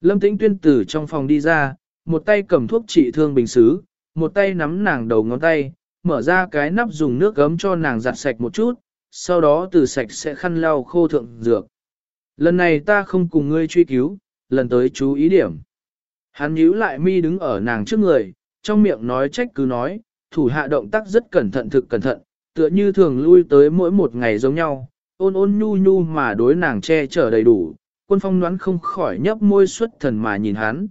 Lâm tĩnh tuyên tử trong phòng đi ra, một tay cầm thuốc trị thương bình xứ, một tay nắm nàng đầu ngón tay, mở ra cái nắp dùng nước gấm cho nàng giặt sạch một chút, sau đó từ sạch sẽ khăn lau khô thượng dược. Lần này ta không cùng ngươi truy cứu, lần tới chú ý điểm. Hắn nhíu lại mi đứng ở nàng trước người, trong miệng nói trách cứ nói, thủ hạ động tác rất cẩn thận thực cẩn thận, tựa như thường lui tới mỗi một ngày giống nhau, ôn ôn nhu nhu mà đối nàng che chở đầy đủ, quân phong đoán không khỏi nhấp môi xuất thần mà nhìn hắn.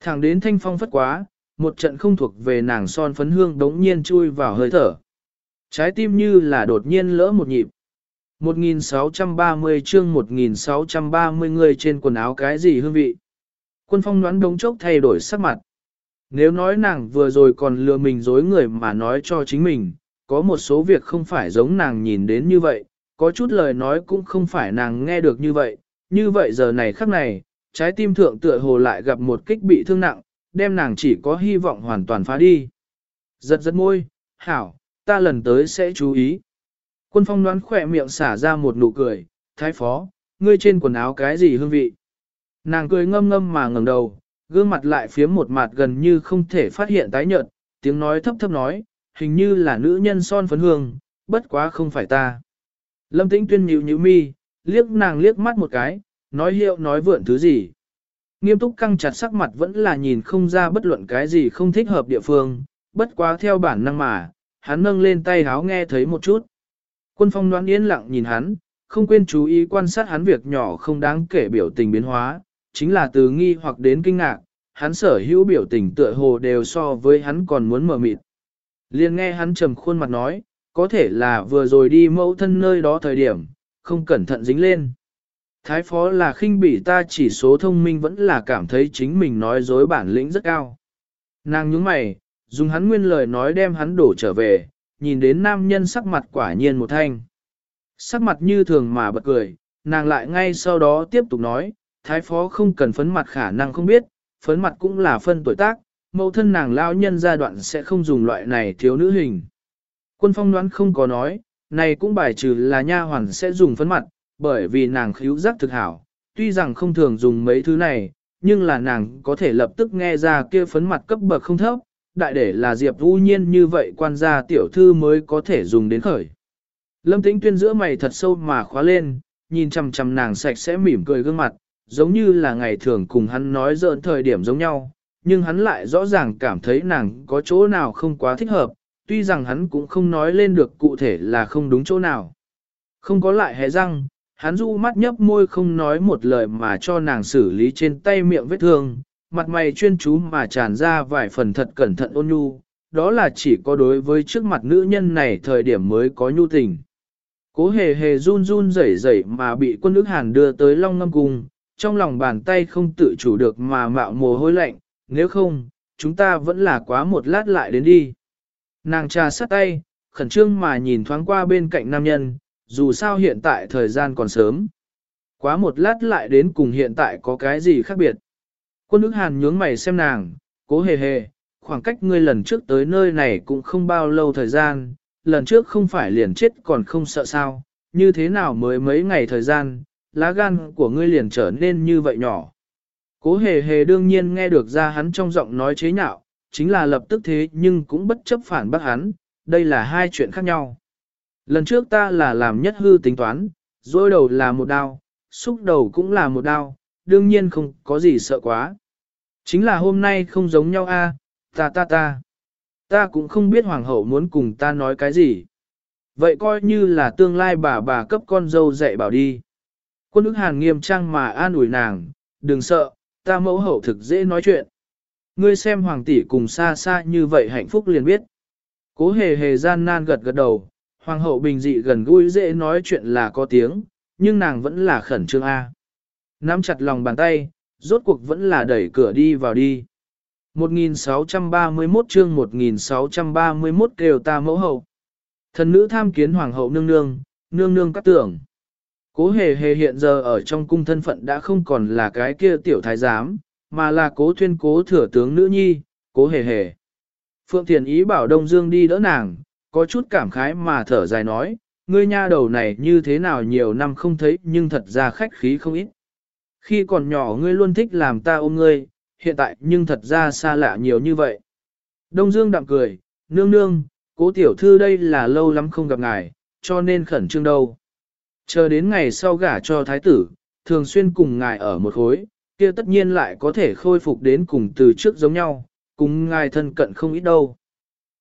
Thẳng đến thanh phong phất quá, một trận không thuộc về nàng son phấn hương đống nhiên chui vào hơi thở. Trái tim như là đột nhiên lỡ một nhịp. 1630 chương 1630 người trên quần áo cái gì hương vị. Quân phong đoán đống chốc thay đổi sắc mặt. Nếu nói nàng vừa rồi còn lừa mình dối người mà nói cho chính mình, có một số việc không phải giống nàng nhìn đến như vậy, có chút lời nói cũng không phải nàng nghe được như vậy, như vậy giờ này khắc này, trái tim thượng tựa hồ lại gặp một kích bị thương nặng, đem nàng chỉ có hy vọng hoàn toàn phá đi. Giật giật môi, hảo, ta lần tới sẽ chú ý. Quân phong đoán khỏe miệng xả ra một nụ cười, thái phó, ngươi trên quần áo cái gì hương vị. Nàng cười ngâm ngâm mà ngẩng đầu, gương mặt lại phiếm một mặt gần như không thể phát hiện tái nhợt, tiếng nói thấp thấp nói, hình như là nữ nhân son phấn hương, bất quá không phải ta. Lâm tĩnh tuyên nhíu nhíu mi, liếc nàng liếc mắt một cái, nói hiệu nói vượn thứ gì. Nghiêm túc căng chặt sắc mặt vẫn là nhìn không ra bất luận cái gì không thích hợp địa phương, bất quá theo bản năng mà, hắn nâng lên tay háo nghe thấy một chút. Quân phong đoán yên lặng nhìn hắn, không quên chú ý quan sát hắn việc nhỏ không đáng kể biểu tình biến hóa, chính là từ nghi hoặc đến kinh ngạc, hắn sở hữu biểu tình tựa hồ đều so với hắn còn muốn mở mịt. Liên nghe hắn trầm khuôn mặt nói, có thể là vừa rồi đi mẫu thân nơi đó thời điểm, không cẩn thận dính lên. Thái phó là khinh bỉ ta chỉ số thông minh vẫn là cảm thấy chính mình nói dối bản lĩnh rất cao. Nàng nhướng mày, dùng hắn nguyên lời nói đem hắn đổ trở về, nhìn đến nam nhân sắc mặt quả nhiên một thanh. Sắc mặt như thường mà bật cười, nàng lại ngay sau đó tiếp tục nói, thái phó không cần phấn mặt khả năng không biết, phấn mặt cũng là phân tuổi tác, mẫu thân nàng lao nhân giai đoạn sẽ không dùng loại này thiếu nữ hình. Quân phong đoán không có nói, này cũng bài trừ là nha hoàn sẽ dùng phấn mặt, bởi vì nàng khíu giác thực hảo, tuy rằng không thường dùng mấy thứ này, nhưng là nàng có thể lập tức nghe ra kia phấn mặt cấp bậc không thấp, đại để là Diệp Vũ Nhiên như vậy quan gia tiểu thư mới có thể dùng đến khởi. Lâm Tĩnh Tuyên giữa mày thật sâu mà khóa lên, nhìn chằm chằm nàng sạch sẽ mỉm cười gương mặt, giống như là ngày thường cùng hắn nói giỡn thời điểm giống nhau, nhưng hắn lại rõ ràng cảm thấy nàng có chỗ nào không quá thích hợp, tuy rằng hắn cũng không nói lên được cụ thể là không đúng chỗ nào. Không có lại hề răng, hắn du mắt nhấp môi không nói một lời mà cho nàng xử lý trên tay miệng vết thương, mặt mày chuyên chú mà tràn ra vài phần thật cẩn thận ôn nhu, đó là chỉ có đối với trước mặt nữ nhân này thời điểm mới có nhu tình. Cố hề hề run run rẩy rẩy mà bị quân ước hàn đưa tới long ngâm cung, trong lòng bàn tay không tự chủ được mà mạo mồ hôi lạnh, nếu không, chúng ta vẫn là quá một lát lại đến đi. Nàng trà sát tay, khẩn trương mà nhìn thoáng qua bên cạnh nam nhân, dù sao hiện tại thời gian còn sớm. Quá một lát lại đến cùng hiện tại có cái gì khác biệt. Quân ức hàn nhướng mày xem nàng, cố hề hề, khoảng cách ngươi lần trước tới nơi này cũng không bao lâu thời gian, lần trước không phải liền chết còn không sợ sao, như thế nào mới mấy ngày thời gian, lá gan của ngươi liền trở nên như vậy nhỏ. Cố hề hề đương nhiên nghe được ra hắn trong giọng nói chế nhạo, chính là lập tức thế nhưng cũng bất chấp phản bác hắn, đây là hai chuyện khác nhau. Lần trước ta là làm nhất hư tính toán, dối đầu là một đao, xúc đầu cũng là một đao, đương nhiên không có gì sợ quá. Chính là hôm nay không giống nhau a, ta ta ta. Ta cũng không biết hoàng hậu muốn cùng ta nói cái gì. Vậy coi như là tương lai bà bà cấp con dâu dạy bảo đi. Quân ức hàn nghiêm trang mà an ủi nàng, đừng sợ, ta mẫu hậu thực dễ nói chuyện. Ngươi xem hoàng tỷ cùng xa xa như vậy hạnh phúc liền biết. Cố hề hề gian nan gật gật đầu, hoàng hậu bình dị gần gũi dễ nói chuyện là có tiếng, nhưng nàng vẫn là khẩn trương A. Nắm chặt lòng bàn tay, rốt cuộc vẫn là đẩy cửa đi vào đi. 1631 chương 1631 kêu ta mẫu hậu. Thần nữ tham kiến hoàng hậu nương nương, nương nương cắt tưởng. Cố hề hề hiện giờ ở trong cung thân phận đã không còn là cái kia tiểu thái giám, mà là cố thuyên cố thừa tướng nữ nhi, cố hề hề. Phượng Thiền ý bảo Đông Dương đi đỡ nàng, có chút cảm khái mà thở dài nói, ngươi nha đầu này như thế nào nhiều năm không thấy nhưng thật ra khách khí không ít. Khi còn nhỏ ngươi luôn thích làm ta ôm ngươi, hiện tại nhưng thật ra xa lạ nhiều như vậy. Đông Dương đạm cười, nương nương, cố tiểu thư đây là lâu lắm không gặp ngài, cho nên khẩn trương đâu. Chờ đến ngày sau gả cho thái tử, thường xuyên cùng ngài ở một khối, kia tất nhiên lại có thể khôi phục đến cùng từ trước giống nhau, cùng ngài thân cận không ít đâu.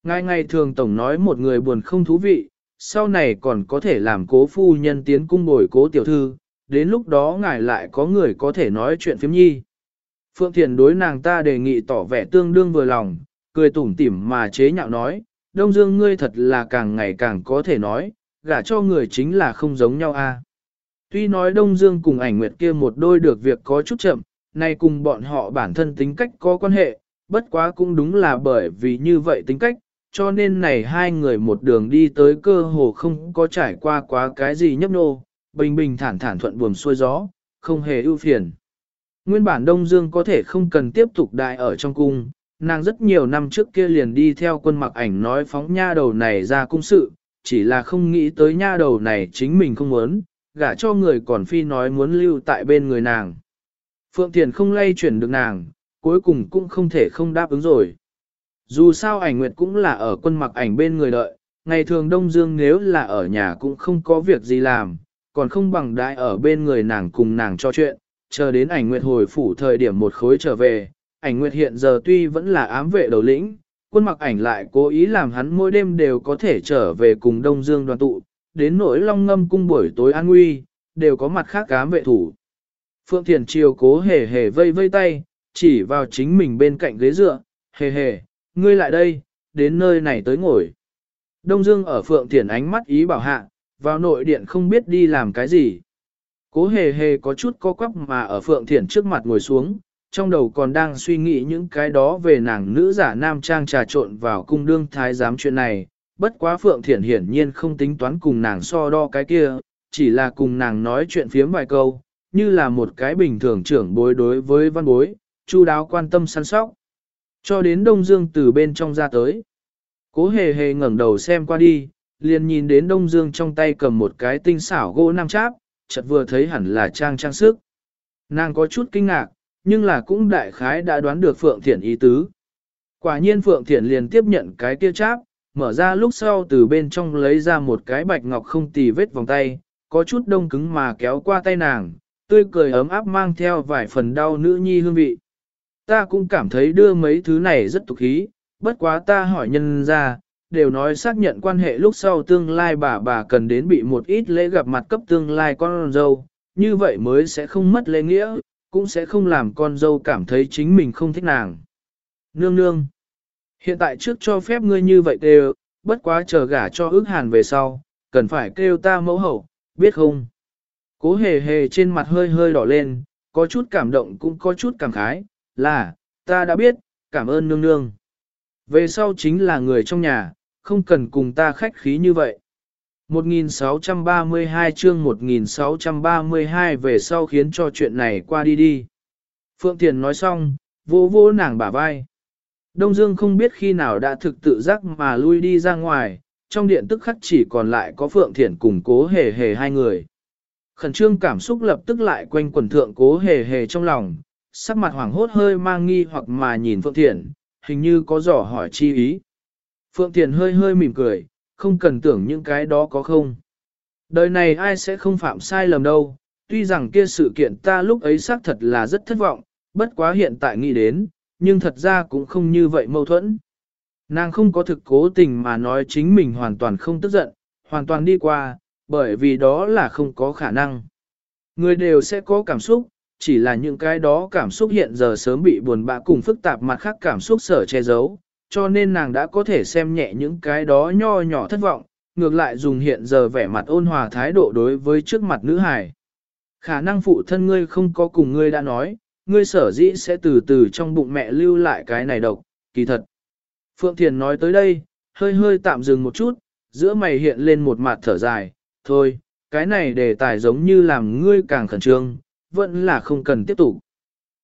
Ngài ngày thường tổng nói một người buồn không thú vị, sau này còn có thể làm cố phu nhân tiến cung bồi cố tiểu thư, đến lúc đó ngài lại có người có thể nói chuyện phiếm nhi. Phượng Thiền đối nàng ta đề nghị tỏ vẻ tương đương vừa lòng, cười tủm tỉm mà chế nhạo nói, Đông Dương ngươi thật là càng ngày càng có thể nói, gả cho người chính là không giống nhau a. Tuy nói Đông Dương cùng ảnh nguyệt kia một đôi được việc có chút chậm, nay cùng bọn họ bản thân tính cách có quan hệ, bất quá cũng đúng là bởi vì như vậy tính cách, cho nên này hai người một đường đi tới cơ hồ không có trải qua quá cái gì nhấp nô, bình bình thản thản thuận buồm xuôi gió, không hề ưu phiền. Nguyên bản Đông Dương có thể không cần tiếp tục đại ở trong cung, nàng rất nhiều năm trước kia liền đi theo quân mặc ảnh nói phóng nha đầu này ra cung sự, chỉ là không nghĩ tới nha đầu này chính mình không muốn, gả cho người còn phi nói muốn lưu tại bên người nàng. Phượng Thiền không lay chuyển được nàng, cuối cùng cũng không thể không đáp ứng rồi. Dù sao ảnh nguyệt cũng là ở quân mặc ảnh bên người đợi, ngày thường Đông Dương nếu là ở nhà cũng không có việc gì làm, còn không bằng đại ở bên người nàng cùng nàng cho chuyện, chờ đến ảnh nguyệt hồi phủ thời điểm một khối trở về, ảnh nguyệt hiện giờ tuy vẫn là ám vệ đầu lĩnh, quân mặc ảnh lại cố ý làm hắn mỗi đêm đều có thể trở về cùng Đông Dương đoàn tụ, đến nỗi long ngâm cung buổi tối an nguy, đều có mặt khác ám vệ thủ. Phượng Thiền triều cố hề hề vây vây tay, chỉ vào chính mình bên cạnh ghế dựa, hề hề, ngươi lại đây, đến nơi này tới ngồi. Đông Dương ở Phượng Thiền ánh mắt ý bảo hạ, vào nội điện không biết đi làm cái gì. Cố hề hề có chút co quắp mà ở Phượng Thiển trước mặt ngồi xuống, trong đầu còn đang suy nghĩ những cái đó về nàng nữ giả nam trang trà trộn vào cung đương thái giám chuyện này. Bất quá Phượng Thiển hiển nhiên không tính toán cùng nàng so đo cái kia, chỉ là cùng nàng nói chuyện phiếm vài câu, như là một cái bình thường trưởng bối đối với văn bối, chu đáo quan tâm săn sóc. Cho đến Đông Dương từ bên trong ra tới. Cố hề hề ngẩng đầu xem qua đi, liền nhìn đến Đông Dương trong tay cầm một cái tinh xảo gỗ nam cháp, chợt vừa thấy hẳn là trang trang sức. Nàng có chút kinh ngạc, nhưng là cũng đại khái đã đoán được Phượng Thiển ý tứ. Quả nhiên Phượng Thiển liền tiếp nhận cái kia cháp, mở ra lúc sau từ bên trong lấy ra một cái bạch ngọc không tì vết vòng tay, có chút đông cứng mà kéo qua tay nàng, tươi cười ấm áp mang theo vài phần đau nữ nhi hương vị. Ta cũng cảm thấy đưa mấy thứ này rất tục khí, bất quá ta hỏi nhân ra, đều nói xác nhận quan hệ lúc sau tương lai bà bà cần đến bị một ít lễ gặp mặt cấp tương lai con dâu, như vậy mới sẽ không mất lễ nghĩa, cũng sẽ không làm con dâu cảm thấy chính mình không thích nàng. Nương nương, hiện tại trước cho phép ngươi như vậy đều, bất quá chờ gả cho ước hàn về sau, cần phải kêu ta mẫu hậu, biết không? Cố hề hề trên mặt hơi hơi đỏ lên, có chút cảm động cũng có chút cảm khái, là, ta đã biết, cảm ơn nương nương. Về sau chính là người trong nhà, không cần cùng ta khách khí như vậy. 1632 chương 1632 về sau khiến cho chuyện này qua đi đi. Phượng Thiền nói xong, vô vô nàng bả vai. Đông Dương không biết khi nào đã thực tự giác mà lui đi ra ngoài, trong điện tức khắc chỉ còn lại có Phượng Thiển cùng cố hề hề hai người. Khẩn trương cảm xúc lập tức lại quanh quần thượng cố hề hề trong lòng, sắc mặt hoảng hốt hơi mang nghi hoặc mà nhìn Phượng Thiển, hình như có dò hỏi chi ý. Phượng Thiền hơi hơi mỉm cười, không cần tưởng những cái đó có không. Đời này ai sẽ không phạm sai lầm đâu, tuy rằng kia sự kiện ta lúc ấy xác thật là rất thất vọng, bất quá hiện tại nghĩ đến, nhưng thật ra cũng không như vậy mâu thuẫn. Nàng không có thực cố tình mà nói chính mình hoàn toàn không tức giận, hoàn toàn đi qua, bởi vì đó là không có khả năng. Người đều sẽ có cảm xúc, chỉ là những cái đó cảm xúc hiện giờ sớm bị buồn bã cùng phức tạp mặt khác cảm xúc sở che giấu, cho nên nàng đã có thể xem nhẹ những cái đó nho nhỏ thất vọng, ngược lại dùng hiện giờ vẻ mặt ôn hòa thái độ đối với trước mặt nữ hài. Khả năng phụ thân ngươi không có cùng ngươi đã nói, ngươi sở dĩ sẽ từ từ trong bụng mẹ lưu lại cái này độc, kỳ thật. Phượng Thiền nói tới đây, hơi hơi tạm dừng một chút, giữa mày hiện lên một mặt thở dài, thôi, cái này đề tài giống như làm ngươi càng khẩn trương, vẫn là không cần tiếp tục.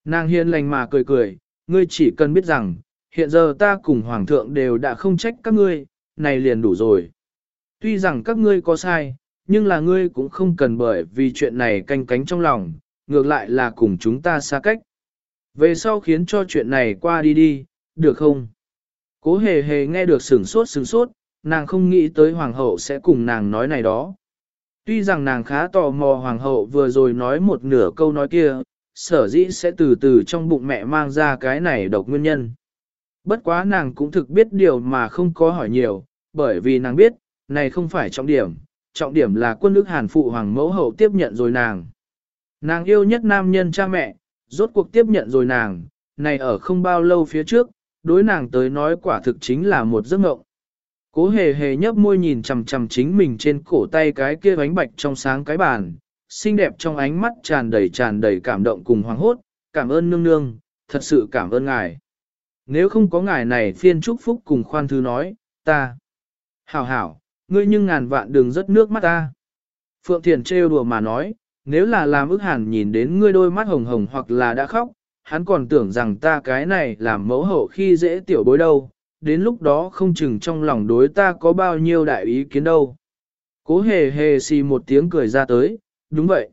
Nàng hiền lành mà cười cười, ngươi chỉ cần biết rằng, hiện giờ ta cùng Hoàng thượng đều đã không trách các ngươi, này liền đủ rồi. Tuy rằng các ngươi có sai, nhưng là ngươi cũng không cần bởi vì chuyện này canh cánh trong lòng, ngược lại là cùng chúng ta xa cách. Về sau khiến cho chuyện này qua đi đi, được không? Cố hề hề nghe được sửng sốt sửng sốt, nàng không nghĩ tới hoàng hậu sẽ cùng nàng nói này đó. Tuy rằng nàng khá tò mò hoàng hậu vừa rồi nói một nửa câu nói kia, sở dĩ sẽ từ từ trong bụng mẹ mang ra cái này độc nguyên nhân. Bất quá nàng cũng thực biết điều mà không có hỏi nhiều, bởi vì nàng biết, này không phải trọng điểm, trọng điểm là quân ức hàn phụ hoàng mẫu hậu tiếp nhận rồi nàng. Nàng yêu nhất nam nhân cha mẹ, rốt cuộc tiếp nhận rồi nàng, này ở không bao lâu phía trước, đối nàng tới nói quả thực chính là một giấc mộng. Cố hề hề nhấp môi nhìn chằm chằm chính mình trên cổ tay cái kia bánh bạch trong sáng cái bàn, xinh đẹp trong ánh mắt tràn đầy tràn đầy cảm động cùng hoàng hốt, cảm ơn nương nương, thật sự cảm ơn ngài. Nếu không có ngài này phiên chúc phúc cùng khoan thư nói, ta. Hảo hảo, ngươi nhưng ngàn vạn đừng rớt nước mắt ta. Phượng Thiền trêu đùa mà nói, nếu là làm ức hàn nhìn đến ngươi đôi mắt hồng hồng hoặc là đã khóc, hắn còn tưởng rằng ta cái này làm mẫu hậu khi dễ tiểu bối đâu, đến lúc đó không chừng trong lòng đối ta có bao nhiêu đại ý kiến đâu. Cố hề hề xì một tiếng cười ra tới, đúng vậy.